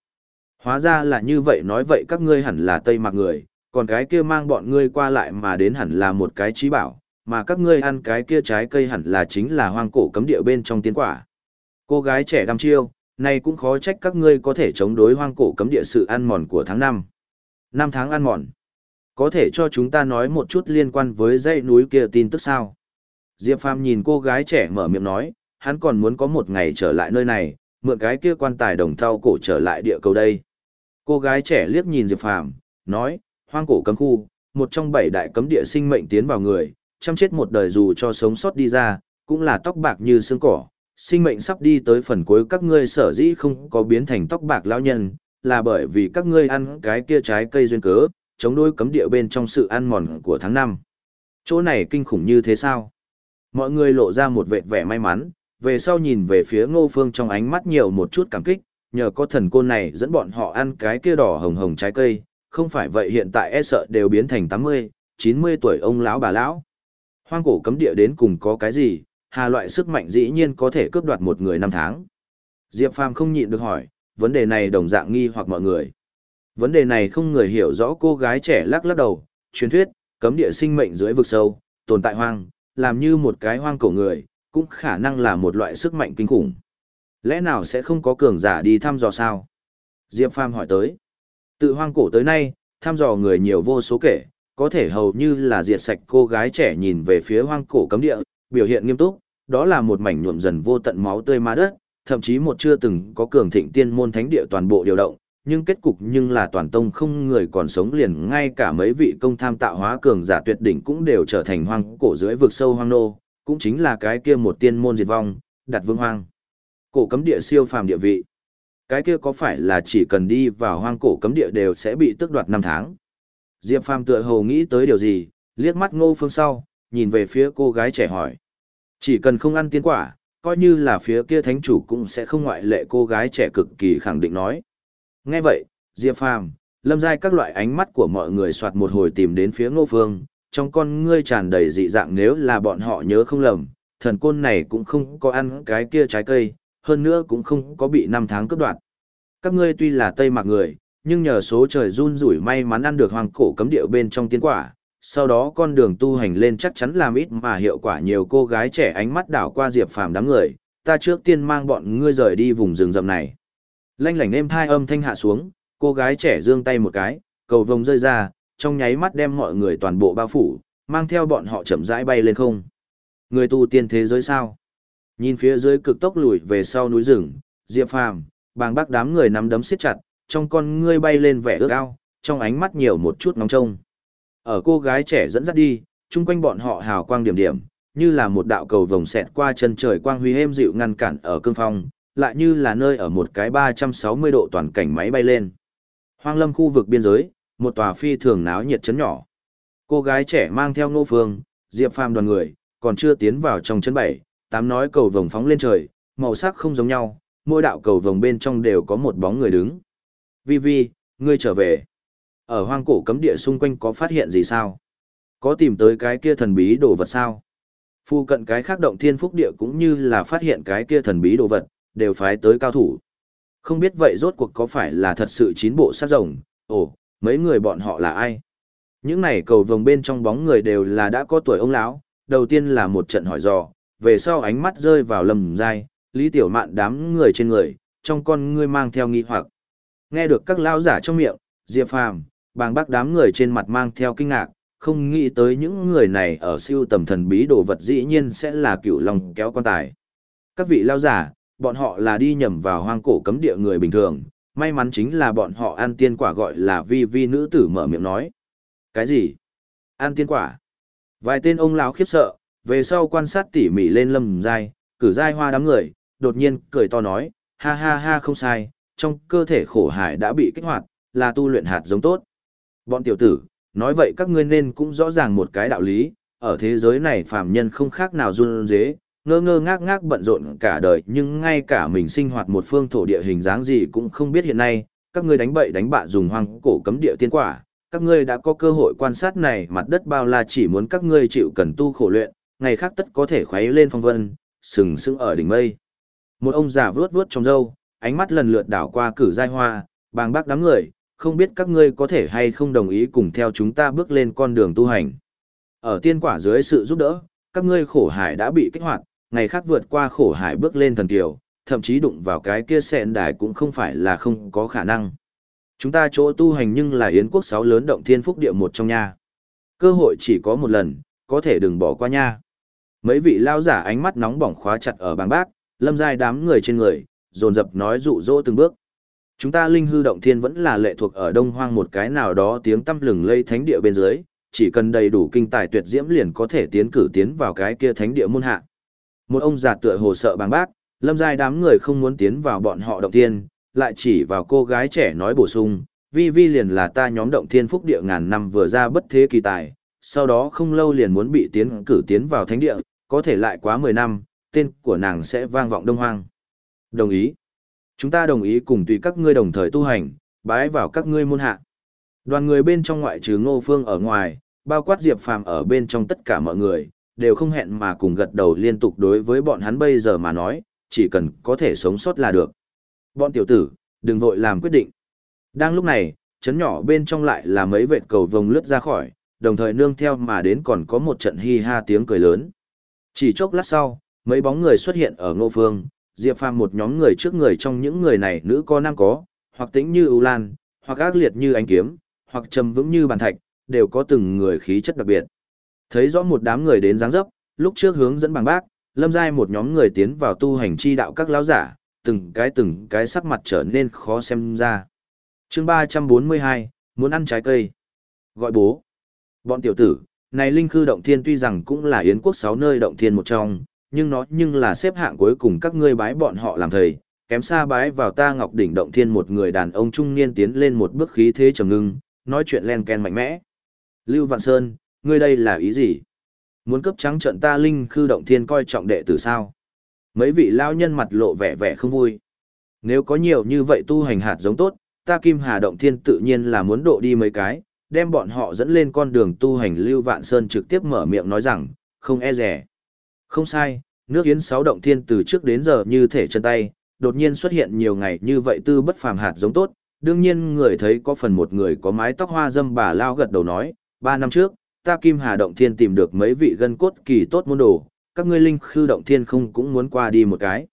Hóa ra là như vậy nói vậy các ngươi hẳn là Tây Mạc người, còn cái kia mang bọn ngươi qua lại mà đến hẳn là một cái trí bảo, mà các ngươi ăn cái kia trái cây hẳn là chính là hoang cổ cấm địa bên trong tiến quả. Cô gái trẻ đăm chiêu, này cũng khó trách các ngươi có thể chống đối hoang cổ cấm địa sự ăn mòn của tháng 5. Năm tháng ăn mòn. Có thể cho chúng ta nói một chút liên quan với dãy núi kia tin tức sao? Diệp Phàm nhìn cô gái trẻ mở miệng nói, hắn còn muốn có một ngày trở lại nơi này, mượn cái kia quan tài đồng thau cổ trở lại địa cầu đây. Cô gái trẻ liếc nhìn Diệp Phàm, nói, hoang cổ cấm khu, một trong bảy đại cấm địa sinh mệnh tiến vào người, chăm chết một đời dù cho sống sót đi ra, cũng là tóc bạc như xương cỏ. Sinh mệnh sắp đi tới phần cuối các ngươi sở dĩ không có biến thành tóc bạc lão nhân, là bởi vì các ngươi ăn cái kia trái cây duyên cớ, chống đối cấm địa bên trong sự ăn mòn của tháng năm. Chỗ này kinh khủng như thế sao? Mọi người lộ ra một vẻ vẻ may mắn, về sau nhìn về phía ngô phương trong ánh mắt nhiều một chút cảm kích, nhờ có thần côn này dẫn bọn họ ăn cái kia đỏ hồng hồng trái cây, không phải vậy hiện tại e sợ đều biến thành 80, 90 tuổi ông lão bà lão. Hoang cổ cấm địa đến cùng có cái gì, hà loại sức mạnh dĩ nhiên có thể cướp đoạt một người năm tháng. Diệp Phàm không nhịn được hỏi, vấn đề này đồng dạng nghi hoặc mọi người. Vấn đề này không người hiểu rõ cô gái trẻ lắc lắc đầu, truyền thuyết, cấm địa sinh mệnh dưới vực sâu, tồn tại hoang, làm như một cái hoang cổ người, cũng khả năng là một loại sức mạnh kinh khủng. Lẽ nào sẽ không có cường giả đi thăm dò sao? Diệp Phàm hỏi tới. Từ hoang cổ tới nay, thăm dò người nhiều vô số kể, có thể hầu như là diệt sạch cô gái trẻ nhìn về phía hoang cổ cấm địa, biểu hiện nghiêm túc, đó là một mảnh nhuộm dần vô tận máu tươi ma đất, thậm chí một chưa từng có cường thịnh tiên môn thánh địa toàn bộ điều động, nhưng kết cục nhưng là toàn tông không người còn sống liền ngay cả mấy vị công tham tạo hóa cường giả tuyệt đỉnh cũng đều trở thành hoang cổ dưới vực sâu hoang nô, cũng chính là cái kia một tiên môn diệt vong, đặt vương hoang. Cổ cấm địa siêu phàm địa vị. Cái kia có phải là chỉ cần đi vào hoang cổ cấm địa đều sẽ bị tước đoạt năm tháng? Diệp Phàm tựa hồ nghĩ tới điều gì, liếc mắt Ngô Phương sau, nhìn về phía cô gái trẻ hỏi. Chỉ cần không ăn tiên quả, coi như là phía kia thánh chủ cũng sẽ không ngoại lệ cô gái trẻ cực kỳ khẳng định nói. Nghe vậy, Diệp Phàm, lâm giai các loại ánh mắt của mọi người soạt một hồi tìm đến phía Ngô Phương, trong con ngươi tràn đầy dị dạng nếu là bọn họ nhớ không lầm, thần côn này cũng không có ăn cái kia trái cây, hơn nữa cũng không có bị năm tháng cướp đoạt. Các ngươi tuy là Tây Mạc người, nhưng nhờ số trời run rủi may mắn ăn được hoàng cổ cấm địa bên trong tiến quả, sau đó con đường tu hành lên chắc chắn làm ít mà hiệu quả nhiều cô gái trẻ ánh mắt đảo qua Diệp Phàm đám người, ta trước tiên mang bọn ngươi rời đi vùng rừng rậm này. Lanh lảnh êm thai âm thanh hạ xuống, cô gái trẻ giương tay một cái, cầu vồng rơi ra, trong nháy mắt đem mọi người toàn bộ bao phủ, mang theo bọn họ chậm rãi bay lên không. Người tu tiên thế giới sao? Nhìn phía dưới cực tốc lùi về sau núi rừng, Diệp Phàm, bàng bác đám người nắm đấm siết chặt, trong con ngươi bay lên vẻ ước ao, trong ánh mắt nhiều một chút nóng trông. Ở cô gái trẻ dẫn dắt đi, chung quanh bọn họ hào quang điểm điểm, như là một đạo cầu vồng xẹt qua chân trời quang huy êm dịu ngăn cản ở cương phong, lại như là nơi ở một cái 360 độ toàn cảnh máy bay lên. Hoang lâm khu vực biên giới, một tòa phi thường náo nhiệt chấn nhỏ. Cô gái trẻ mang theo ngô phương, diệp phàm đoàn người, còn chưa tiến vào trong chấn bảy, tám nói cầu vồng phóng lên trời, màu sắc không giống nhau, mỗi đạo cầu vồng bên trong đều có một bóng người đứng. Vi Vi, ngươi trở về. Ở hoang cổ cấm địa xung quanh có phát hiện gì sao? Có tìm tới cái kia thần bí đồ vật sao? Phu cận cái khác động thiên phúc địa cũng như là phát hiện cái kia thần bí đồ vật, đều phái tới cao thủ. Không biết vậy rốt cuộc có phải là thật sự chín bộ sát rồng, ồ, mấy người bọn họ là ai? Những này cầu vồng bên trong bóng người đều là đã có tuổi ông lão, đầu tiên là một trận hỏi dò, về sau ánh mắt rơi vào lầm dai, lý tiểu mạn đám người trên người, trong con ngươi mang theo nghi hoặc. Nghe được các lão giả trong miệng, Diệp Phàm, bàng bác đám người trên mặt mang theo kinh ngạc, không nghĩ tới những người này ở siêu tầm thần bí đồ vật dĩ nhiên sẽ là cựu long kéo quan tài. Các vị lão giả, bọn họ là đi nhầm vào hoang cổ cấm địa người bình thường, may mắn chính là bọn họ ăn tiên quả gọi là vi vi nữ tử mở miệng nói. Cái gì? Ăn tiên quả? Vài tên ông lão khiếp sợ, về sau quan sát tỉ mỉ lên lâm dai, cử dai hoa đám người, đột nhiên cười to nói, ha ha ha không sai, trong cơ thể khổ hải đã bị kích hoạt, là tu luyện hạt giống tốt. Bọn tiểu tử, nói vậy các ngươi nên cũng rõ ràng một cái đạo lý, ở thế giới này phàm nhân không khác nào run dế, ngơ ngơ ngác ngác bận rộn cả đời nhưng ngay cả mình sinh hoạt một phương thổ địa hình dáng gì cũng không biết hiện nay, các ngươi đánh bậy đánh bạ dùng hoang cổ cấm địa tiên quả, các ngươi đã có cơ hội quan sát này mặt đất bao la chỉ muốn các ngươi chịu cần tu khổ luyện, ngày khác tất có thể khuấy lên phong vân, sừng sững ở đỉnh mây. Một ông già vuốt vuốt trong râu, ánh mắt lần lượt đảo qua cử giai hoa, bàng bác đám người, không biết các ngươi có thể hay không đồng ý cùng theo chúng ta bước lên con đường tu hành. Ở tiên quả dưới sự giúp đỡ, các ngươi khổ hải đã bị kích hoạt, ngày khác vượt qua khổ hải bước lên thần kiều, thậm chí đụng vào cái kia sẹn đài cũng không phải là không có khả năng. Chúng ta chỗ tu hành nhưng là Yến quốc sáu lớn động thiên phúc địa một trong nha. Cơ hội chỉ có một lần, có thể đừng bỏ qua nha. Mấy vị lao giả ánh mắt nóng bỏng khóa chặt ở bàng bác, lâm giai đám người trên người, dồn dập nói dụ dỗ từng bước. Chúng ta linh hư động thiên vẫn là lệ thuộc ở đông hoang một cái nào đó tiếng tâm lừng lây thánh địa bên dưới, chỉ cần đầy đủ kinh tài tuyệt diễm liền có thể tiến cử tiến vào cái kia thánh địa môn hạ. Một ông già tựa hồ sợ bàng bác, lâm giai đám người không muốn tiến vào bọn họ động thiên, lại chỉ vào cô gái trẻ nói bổ sung, vi vi liền là ta nhóm động thiên phúc địa ngàn năm vừa ra bất thế kỳ tài, sau đó không lâu liền muốn bị tiến cử tiến vào thánh địa, có thể lại quá 10 năm, tên của nàng sẽ vang vọng đông hoang. Đồng ý. Chúng ta đồng ý cùng tùy các ngươi đồng thời tu hành, bái vào các ngươi môn hạ. Đoàn người bên trong ngoại trừ ngô phương ở ngoài, bao quát diệp phàm ở bên trong tất cả mọi người, đều không hẹn mà cùng gật đầu liên tục đối với bọn hắn bây giờ mà nói, chỉ cần có thể sống sót là được. Bọn tiểu tử, đừng vội làm quyết định. Đang lúc này, chấn nhỏ bên trong lại là mấy vệt cầu vồng lướt ra khỏi, đồng thời nương theo mà đến còn có một trận hi ha tiếng cười lớn. Chỉ chốc lát sau, mấy bóng người xuất hiện ở ngô phương, Diệp Phàm một nhóm người trước người trong những người này nữ có nam có, hoặc tĩnh như ưu lan, hoặc ác liệt như ánh kiếm, hoặc trầm vững như bàn thạch, đều có từng người khí chất đặc biệt. Thấy rõ một đám người đến dáng dấp, lúc trước hướng dẫn bằng bác, lâm giai một nhóm người tiến vào tu hành chi đạo các lão giả, từng cái từng cái sắc mặt trở nên khó xem ra. chương 342, muốn ăn trái cây. Gọi bố. Bọn tiểu tử, này linh khư động thiên tuy rằng cũng là yến quốc sáu nơi động thiên một trong, nhưng nó nhưng là xếp hạng cuối cùng các ngươi bái bọn họ làm thầy, kém xa bái vào ta ngọc đỉnh động thiên một người đàn ông trung niên tiến lên một bước khí thế trầm ngưng, nói chuyện len ken mạnh mẽ. Lưu Vạn Sơn, ngươi đây là ý gì? Muốn cấp trắng trận ta linh khư động thiên coi trọng đệ tử sao? Mấy vị lao nhân mặt lộ vẻ vẻ không vui. Nếu có nhiều như vậy tu hành hạt giống tốt, ta Kim Hà Động Thiên tự nhiên là muốn độ đi mấy cái, đem bọn họ dẫn lên con đường tu hành Lưu Vạn Sơn trực tiếp mở miệng nói rằng, không e rẻ. Không sai, nước Yến sáu động thiên từ trước đến giờ như thể chân tay, đột nhiên xuất hiện nhiều ngày như vậy tư bất phàm hạt giống tốt, đương nhiên người thấy có phần một người có mái tóc hoa dâm bà lao gật đầu nói, ba năm trước, ta Kim Hà Động Thiên tìm được mấy vị gân cốt kỳ tốt môn đồ, các ngươi linh khư động thiên không cũng muốn qua đi một cái.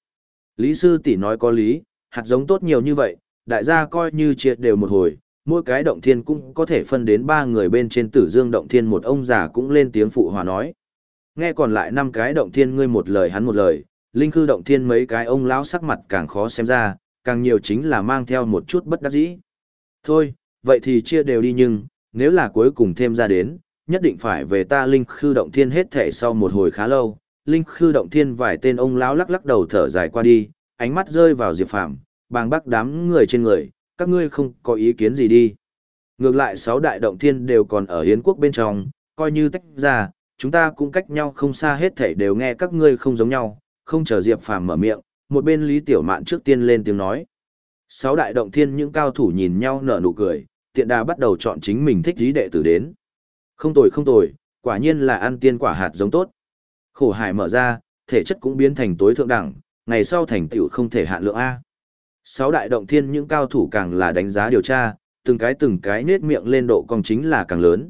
Lý sư tỷ nói có lý, hạt giống tốt nhiều như vậy, đại gia coi như triệt đều một hồi, mỗi cái động thiên cũng có thể phân đến ba người bên trên tử dương động thiên một ông già cũng lên tiếng phụ hòa nói. Nghe còn lại năm cái động thiên ngươi một lời hắn một lời, linh khư động thiên mấy cái ông lão sắc mặt càng khó xem ra, càng nhiều chính là mang theo một chút bất đắc dĩ. Thôi, vậy thì chia đều đi nhưng, nếu là cuối cùng thêm ra đến, nhất định phải về ta linh khư động thiên hết thể sau một hồi khá lâu. Linh khư động thiên vài tên ông lão lắc lắc đầu thở dài qua đi, ánh mắt rơi vào Diệp Phàm, bàng bác đám người trên người, các ngươi không có ý kiến gì đi. Ngược lại sáu đại động thiên đều còn ở Yến quốc bên trong, coi như tách ra, chúng ta cũng cách nhau không xa hết thể đều nghe các ngươi không giống nhau, không chờ Diệp Phàm mở miệng, một bên Lý Tiểu Mạn trước tiên lên tiếng nói. Sáu đại động thiên những cao thủ nhìn nhau nở nụ cười, tiện đà bắt đầu chọn chính mình thích lý đệ tử đến. Không tồi không tồi, quả nhiên là ăn tiên quả hạt giống tốt. Khổ hải mở ra, thể chất cũng biến thành tối thượng đẳng, ngày sau thành tựu không thể hạn lượng A. Sáu đại động thiên những cao thủ càng là đánh giá điều tra, từng cái từng cái nết miệng lên độ cong chính là càng lớn.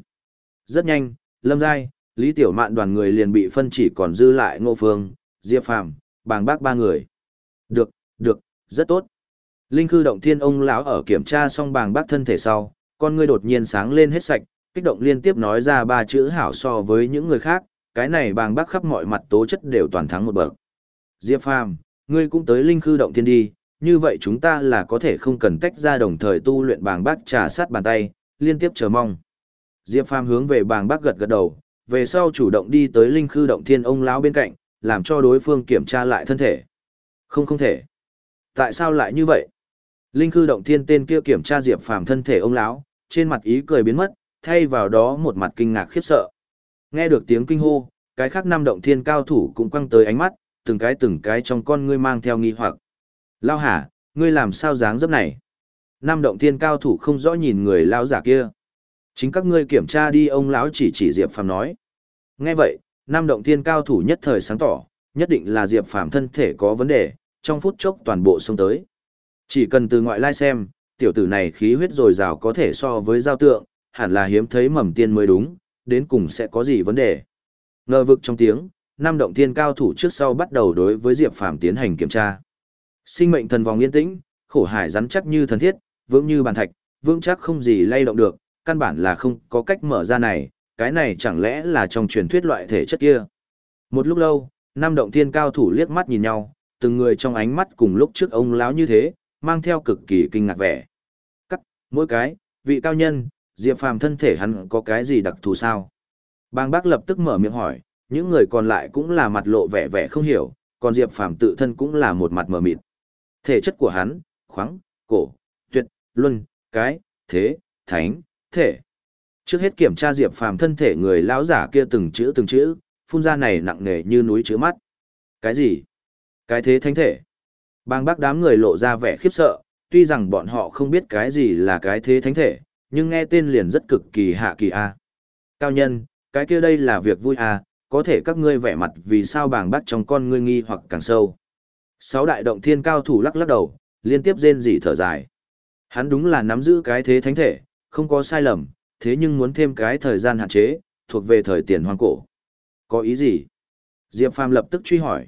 Rất nhanh, Lâm Giai, Lý Tiểu Mạn đoàn người liền bị phân chỉ còn dư lại Ngô Phương, Diệp Phàm, Bàng Bác ba người. Được, được, rất tốt. Linh khư động thiên ông lão ở kiểm tra xong Bàng Bác thân thể sau, con ngươi đột nhiên sáng lên hết sạch, kích động liên tiếp nói ra ba chữ hảo so với những người khác, cái này Bàng Bác khắp mọi mặt tố chất đều toàn thắng một bậc. Diệp Phàm, ngươi cũng tới Linh khư động thiên đi, như vậy chúng ta là có thể không cần tách ra đồng thời tu luyện bàng bác trà sát bàn tay, liên tiếp chờ mong. Diệp Phàm hướng về bàng bác gật gật đầu, về sau chủ động đi tới linh khư động thiên ông lão bên cạnh, làm cho đối phương kiểm tra lại thân thể. Không không thể. Tại sao lại như vậy? Linh khư động thiên tên kia kiểm tra Diệp Phàm thân thể ông lão, trên mặt ý cười biến mất, thay vào đó một mặt kinh ngạc khiếp sợ. Nghe được tiếng kinh hô, cái khác năm động thiên cao thủ cũng quăng tới ánh mắt, từng cái từng cái trong con ngươi mang theo nghi hoặc. Lao hả, ngươi làm sao dáng dấp này? Năm động thiên cao thủ không rõ nhìn người lao giả kia. Chính các ngươi kiểm tra đi ông lão chỉ chỉ Diệp Phàm nói. Nghe vậy, năm động thiên cao thủ nhất thời sáng tỏ, nhất định là Diệp Phàm thân thể có vấn đề, trong phút chốc toàn bộ xông tới. Chỉ cần từ ngoại lai xem, tiểu tử này khí huyết dồi dào có thể so với giao tượng, hẳn là hiếm thấy mầm tiên mới đúng, đến cùng sẽ có gì vấn đề. Ngờ vực trong tiếng, năm động thiên cao thủ trước sau bắt đầu đối với Diệp Phàm tiến hành kiểm tra. Sinh mệnh thần vòng yên tĩnh, khổ hải rắn chắc như thần thiết, vững như bàn thạch, vững chắc không gì lay động được, căn bản là không có cách mở ra này, cái này chẳng lẽ là trong truyền thuyết loại thể chất kia. Một lúc lâu, năm động thiên cao thủ liếc mắt nhìn nhau, từng người trong ánh mắt cùng lúc trước ông lão như thế, mang theo cực kỳ kinh ngạc vẻ. Cắt, mỗi cái, vị cao nhân, Diệp Phàm thân thể hắn có cái gì đặc thù sao? Bang bác lập tức mở miệng hỏi, những người còn lại cũng là mặt lộ vẻ vẻ không hiểu, còn Diệp Phàm tự thân cũng là một mặt mờ mịt. Thể chất của hắn, khoáng, cổ, tuyệt, luân, cái, thế, thánh, thể. Trước hết kiểm tra Diệp Phàm thân thể người lão giả kia từng chữ từng chữ, phun ra này nặng nề như núi chữ mắt. Cái gì? Cái thế thánh thể. Bang bác đám người lộ ra vẻ khiếp sợ, tuy rằng bọn họ không biết cái gì là cái thế thánh thể, nhưng nghe tên liền rất cực kỳ hạ kỳ a. Cao nhân, cái kia đây là việc vui a, có thể các ngươi vẻ mặt vì sao bàng bắt trong con ngươi nghi hoặc càng sâu. Sáu đại động thiên cao thủ lắc lắc đầu, liên tiếp rên rỉ thở dài. Hắn đúng là nắm giữ cái thế thánh thể, không có sai lầm, thế nhưng muốn thêm cái thời gian hạn chế, thuộc về thời tiền hoang cổ. Có ý gì? Diệp Phàm lập tức truy hỏi.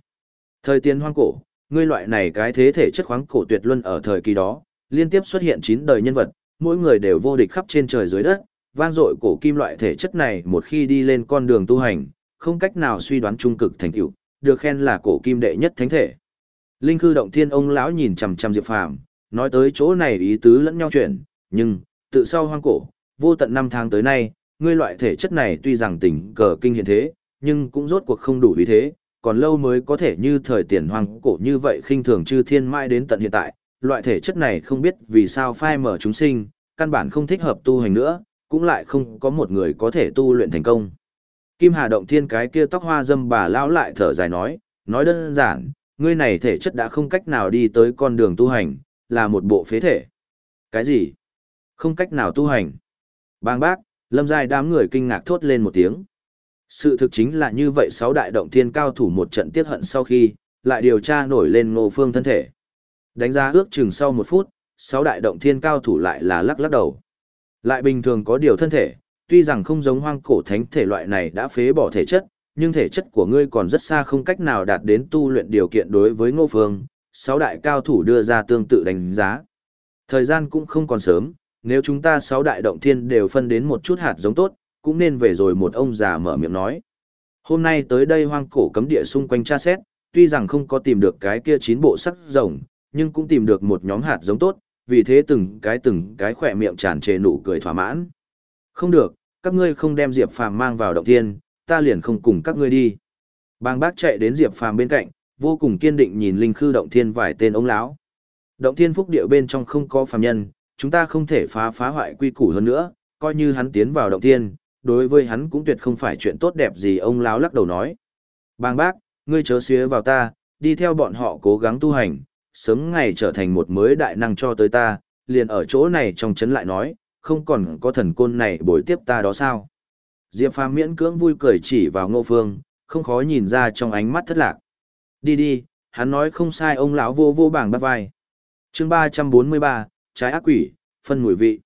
Thời tiền hoang cổ, ngươi loại này cái thế thể chất khoáng cổ tuyệt luân ở thời kỳ đó, liên tiếp xuất hiện chín đời nhân vật, mỗi người đều vô địch khắp trên trời dưới đất, vang dội cổ kim loại thể chất này một khi đi lên con đường tu hành, không cách nào suy đoán trung cực thành tựu, được khen là cổ kim đệ nhất thánh thể. Linh cư động thiên ông lão nhìn chằm chằm Diệp Phàm, nói tới chỗ này ý tứ lẫn nhau chuyện, nhưng tự sau hoang cổ, vô tận năm tháng tới nay, ngươi loại thể chất này tuy rằng tình cờ kinh hiện thế, nhưng cũng rốt cuộc không đủ ý thế, còn lâu mới có thể như thời tiền hoang cổ như vậy khinh thường chư thiên mãi đến tận hiện tại, loại thể chất này không biết vì sao phai mở chúng sinh, căn bản không thích hợp tu hành nữa, cũng lại không có một người có thể tu luyện thành công. Kim Hà Động Thiên cái kia tóc hoa dâm bà lão lại thở dài nói, nói đơn giản, ngươi này thể chất đã không cách nào đi tới con đường tu hành, là một bộ phế thể. Cái gì? Không cách nào tu hành. Bang bác, lâm giai đám người kinh ngạc thốt lên một tiếng. Sự thực chính là như vậy sáu đại động thiên cao thủ một trận tiết hận sau khi, lại điều tra nổi lên ngô phương thân thể. Đánh giá ước chừng sau một phút, sáu đại động thiên cao thủ lại là lắc lắc đầu. Lại bình thường có điều thân thể, tuy rằng không giống hoang cổ thánh thể loại này đã phế bỏ thể chất, nhưng thể chất của ngươi còn rất xa không cách nào đạt đến tu luyện điều kiện đối với ngô phương, sáu đại cao thủ đưa ra tương tự đánh giá. Thời gian cũng không còn sớm, nếu chúng ta sáu đại động thiên đều phân đến một chút hạt giống tốt, cũng nên về rồi một ông già mở miệng nói. Hôm nay tới đây hoang cổ cấm địa xung quanh tra xét, tuy rằng không có tìm được cái kia chín bộ sắc rồng, nhưng cũng tìm được một nhóm hạt giống tốt, vì thế từng cái từng cái khỏe miệng tràn trề nụ cười thỏa mãn. Không được, các ngươi không đem Diệp Phàm mang vào động thiên, ta liền không cùng các ngươi đi. Bang bác chạy đến Diệp Phàm bên cạnh, vô cùng kiên định nhìn linh khư động thiên vài tên ông lão. Động thiên phúc địa bên trong không có phàm nhân, chúng ta không thể phá phá hoại quy củ hơn nữa, coi như hắn tiến vào động thiên, đối với hắn cũng tuyệt không phải chuyện tốt đẹp gì ông lão lắc đầu nói. Bang bác, ngươi chớ xía vào ta, đi theo bọn họ cố gắng tu hành, sớm ngày trở thành một mới đại năng cho tới ta, liền ở chỗ này trong chấn lại nói, không còn có thần côn này bồi tiếp ta đó sao. Diệp Phàm miễn cưỡng vui cười chỉ vào ngô phương, không khó nhìn ra trong ánh mắt thất lạc. Đi đi, hắn nói không sai ông lão vô vô bảng bắt vai. chương 343, trái ác quỷ, phân mùi vị.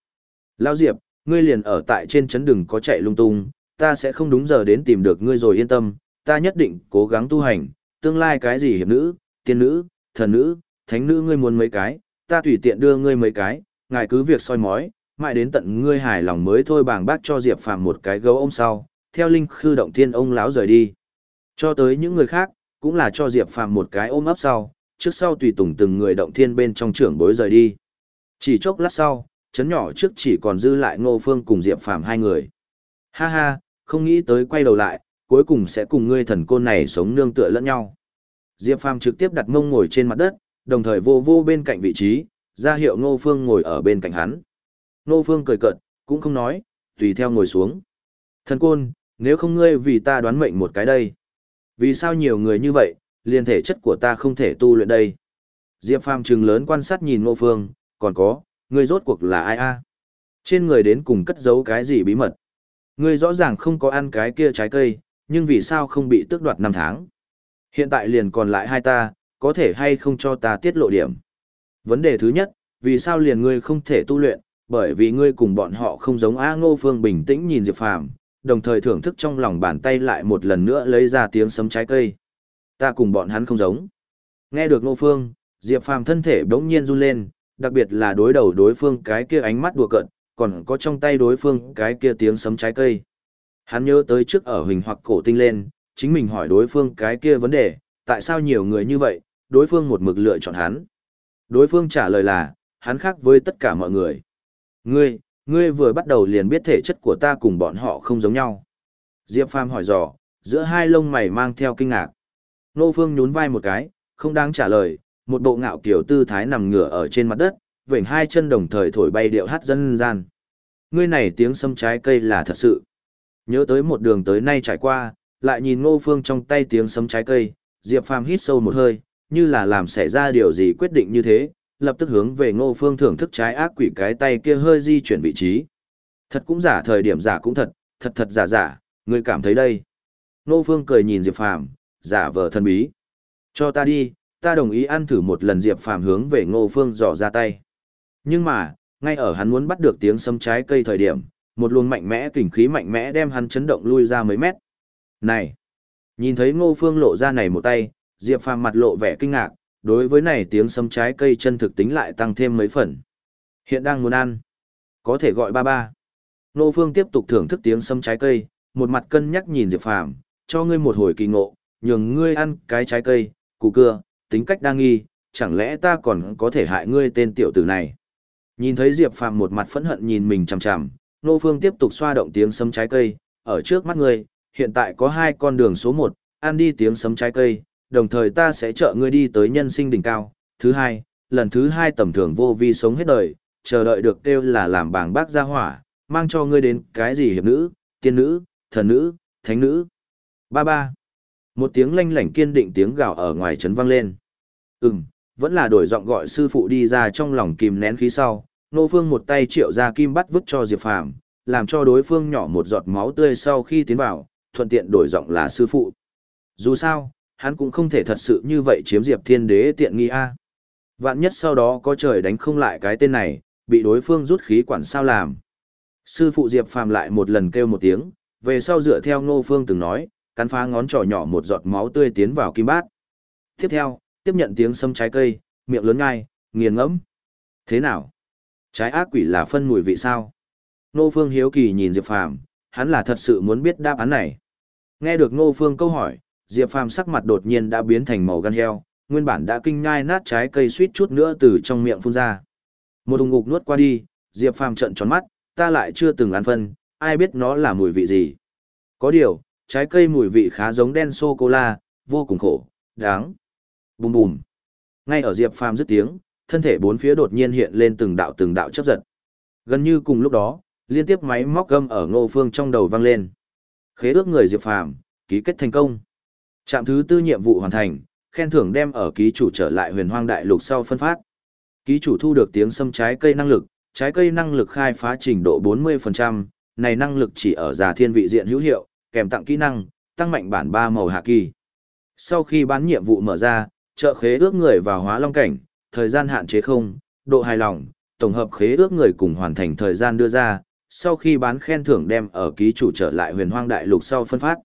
Lão Diệp, ngươi liền ở tại trên chấn đừng có chạy lung tung, ta sẽ không đúng giờ đến tìm được ngươi rồi yên tâm, ta nhất định cố gắng tu hành, tương lai cái gì hiệp nữ, tiên nữ, thần nữ, thánh nữ ngươi muốn mấy cái, ta tùy tiện đưa ngươi mấy cái, ngài cứ việc soi mói, mãi đến tận ngươi hài lòng mới thôi bàng bác cho Diệp Phàm một cái gấu ôm sau, theo linh khư động thiên ông lão rời đi. Cho tới những người khác, cũng là cho Diệp Phàm một cái ôm ấp sau, trước sau tùy tùng từng người động thiên bên trong trưởng bối rời đi. Chỉ chốc lát sau, chấn nhỏ trước chỉ còn dư lại Ngô Phương cùng Diệp Phàm hai người. Ha ha, không nghĩ tới quay đầu lại, cuối cùng sẽ cùng ngươi thần côn này sống nương tựa lẫn nhau. Diệp Phàm trực tiếp đặt mông ngồi trên mặt đất, đồng thời vô vô bên cạnh vị trí, ra hiệu Ngô Phương ngồi ở bên cạnh hắn. Ngô Phương cười cợt, cũng không nói, tùy theo ngồi xuống. Thần côn, nếu không ngươi vì ta đoán mệnh một cái đây. Vì sao nhiều người như vậy, liền thể chất của ta không thể tu luyện đây? Diệp Phàm trừng lớn quan sát nhìn Ngô Phương, còn có, ngươi rốt cuộc là ai a? Trên người đến cùng cất giấu cái gì bí mật? Ngươi rõ ràng không có ăn cái kia trái cây, nhưng vì sao không bị tước đoạt năm tháng? Hiện tại liền còn lại hai ta, có thể hay không cho ta tiết lộ điểm? Vấn đề thứ nhất, vì sao liền ngươi không thể tu luyện, bởi vì ngươi cùng bọn họ không giống A Ngô Phương bình tĩnh nhìn Diệp Phàm, đồng thời thưởng thức trong lòng bàn tay lại một lần nữa lấy ra tiếng sấm trái cây. Ta cùng bọn hắn không giống. Nghe được Ngô Phương, Diệp Phàm thân thể bỗng nhiên run lên, đặc biệt là đối đầu đối phương cái kia ánh mắt đùa cợt, còn có trong tay đối phương cái kia tiếng sấm trái cây. Hắn nhớ tới trước ở hình hoặc cổ tinh lên, chính mình hỏi đối phương cái kia vấn đề, tại sao nhiều người như vậy, đối phương một mực lựa chọn hắn. Đối phương trả lời là, hắn khác với tất cả mọi người. Ngươi, ngươi vừa bắt đầu liền biết thể chất của ta cùng bọn họ không giống nhau. Diệp Phàm hỏi dò, giữa hai lông mày mang theo kinh ngạc. Nô Phương nhún vai một cái, không đáng trả lời, một bộ ngạo kiểu tư thái nằm ngửa ở trên mặt đất, vểnh hai chân đồng thời thổi bay điệu hát dân gian. Ngươi này tiếng sâm trái cây là thật sự. Nhớ tới một đường tới nay trải qua, lại nhìn Ngô Phương trong tay tiếng sấm trái cây, Diệp Phàm hít sâu một hơi, như là làm xảy ra điều gì quyết định như thế, lập tức hướng về Ngô Phương thưởng thức trái ác quỷ cái tay kia hơi di chuyển vị trí. Thật cũng giả thời điểm giả cũng thật, thật thật giả giả, ngươi cảm thấy đây. Ngô Phương cười nhìn Diệp Phàm, giả vờ thân bí. Cho ta đi, ta đồng ý ăn thử một lần Diệp Phàm hướng về Ngô Phương dò ra tay. Nhưng mà, ngay ở hắn muốn bắt được tiếng sấm trái cây thời điểm, một luồng mạnh mẽ kình khí mạnh mẽ đem hắn chấn động lui ra mấy mét. Này! Nhìn thấy Ngô Phương lộ ra này một tay, Diệp Phàm mặt lộ vẻ kinh ngạc, đối với này tiếng sấm trái cây chân thực tính lại tăng thêm mấy phần. Hiện đang muốn ăn. Có thể gọi ba ba. Nô Phương tiếp tục thưởng thức tiếng sấm trái cây, một mặt cân nhắc nhìn Diệp Phàm, cho ngươi một hồi kỳ ngộ, nhường ngươi ăn cái trái cây, củ cưa, tính cách đa nghi, chẳng lẽ ta còn có thể hại ngươi tên tiểu tử này. Nhìn thấy Diệp Phàm một mặt phẫn hận nhìn mình chằm chằm, Nô Phương tiếp tục xoa động tiếng sấm trái cây, ở trước mắt ngươi, hiện tại có hai con đường số một, ăn đi tiếng sấm trái cây, đồng thời ta sẽ trợ ngươi đi tới nhân sinh đỉnh cao. Thứ hai, lần thứ hai tầm thường vô vi sống hết đời, chờ đợi được kêu là làm bảng bác gia hỏa, mang cho ngươi đến cái gì hiệp nữ, tiên nữ, thần nữ, thánh nữ. Ba ba. Một tiếng lanh lảnh kiên định tiếng gào ở ngoài trấn vang lên. Ừm, vẫn là đổi giọng gọi sư phụ đi ra trong lòng kìm nén khí sau, Nô Phương một tay triệu ra kim bắt vứt cho Diệp Phàm, làm cho đối phương nhỏ một giọt máu tươi sau khi tiến vào, thuận tiện đổi giọng là sư phụ. Dù sao, hắn cũng không thể thật sự như vậy chiếm Diệp Thiên Đế tiện nghi a. Vạn nhất sau đó có trời đánh không lại cái tên này, bị đối phương rút khí quản sao làm. Sư phụ Diệp Phàm lại một lần kêu một tiếng, về sau dựa theo Ngô Phương từng nói, cắn phá ngón trỏ nhỏ một giọt máu tươi tiến vào kim bát. Tiếp theo, tiếp nhận tiếng sâm trái cây, miệng lớn ngai, nghiền ngẫm. Thế nào? Trái ác quỷ là phân mùi vị sao? Nô Phương hiếu kỳ nhìn Diệp Phàm, hắn là thật sự muốn biết đáp án này. Nghe được Nô Phương câu hỏi, Diệp Phàm sắc mặt đột nhiên đã biến thành màu gan heo, nguyên bản đã kinh nhai nát trái cây suýt chút nữa từ trong miệng phun ra. Một hùng ngục nuốt qua đi, Diệp Phàm trợn tròn mắt, ta lại chưa từng ăn phân, ai biết nó là mùi vị gì. Có điều, trái cây mùi vị khá giống đen sô-cô-la, vô cùng khổ, đáng. Bùm bùm. Ngay ở Diệp Phàm dứt tiếng, thân thể bốn phía đột nhiên hiện lên từng đạo từng đạo chấp giật. Gần như cùng lúc đó, liên tiếp máy móc gâm ở Ngô Phương trong đầu vang lên. Khế ước người Diệp Phàm, ký kết thành công. Trạm thứ tư nhiệm vụ hoàn thành, khen thưởng đem ở ký chủ trở lại huyền hoang đại lục sau phân phát. Ký chủ thu được tiếng xâm trái cây năng lực, trái cây năng lực khai phá trình độ 40%, này năng lực chỉ ở giả thiên vị diện hữu hiệu, kèm tặng kỹ năng, tăng mạnh bản 3 màu hạ kỳ. Sau khi bán nhiệm vụ mở ra, trợ khế ước người vào hóa long cảnh, thời gian hạn chế không, độ hài lòng, tổng hợp khế ước người cùng hoàn thành thời gian đưa ra, sau khi bán khen thưởng đem ở ký chủ trở lại huyền hoang đại lục sau phân phát.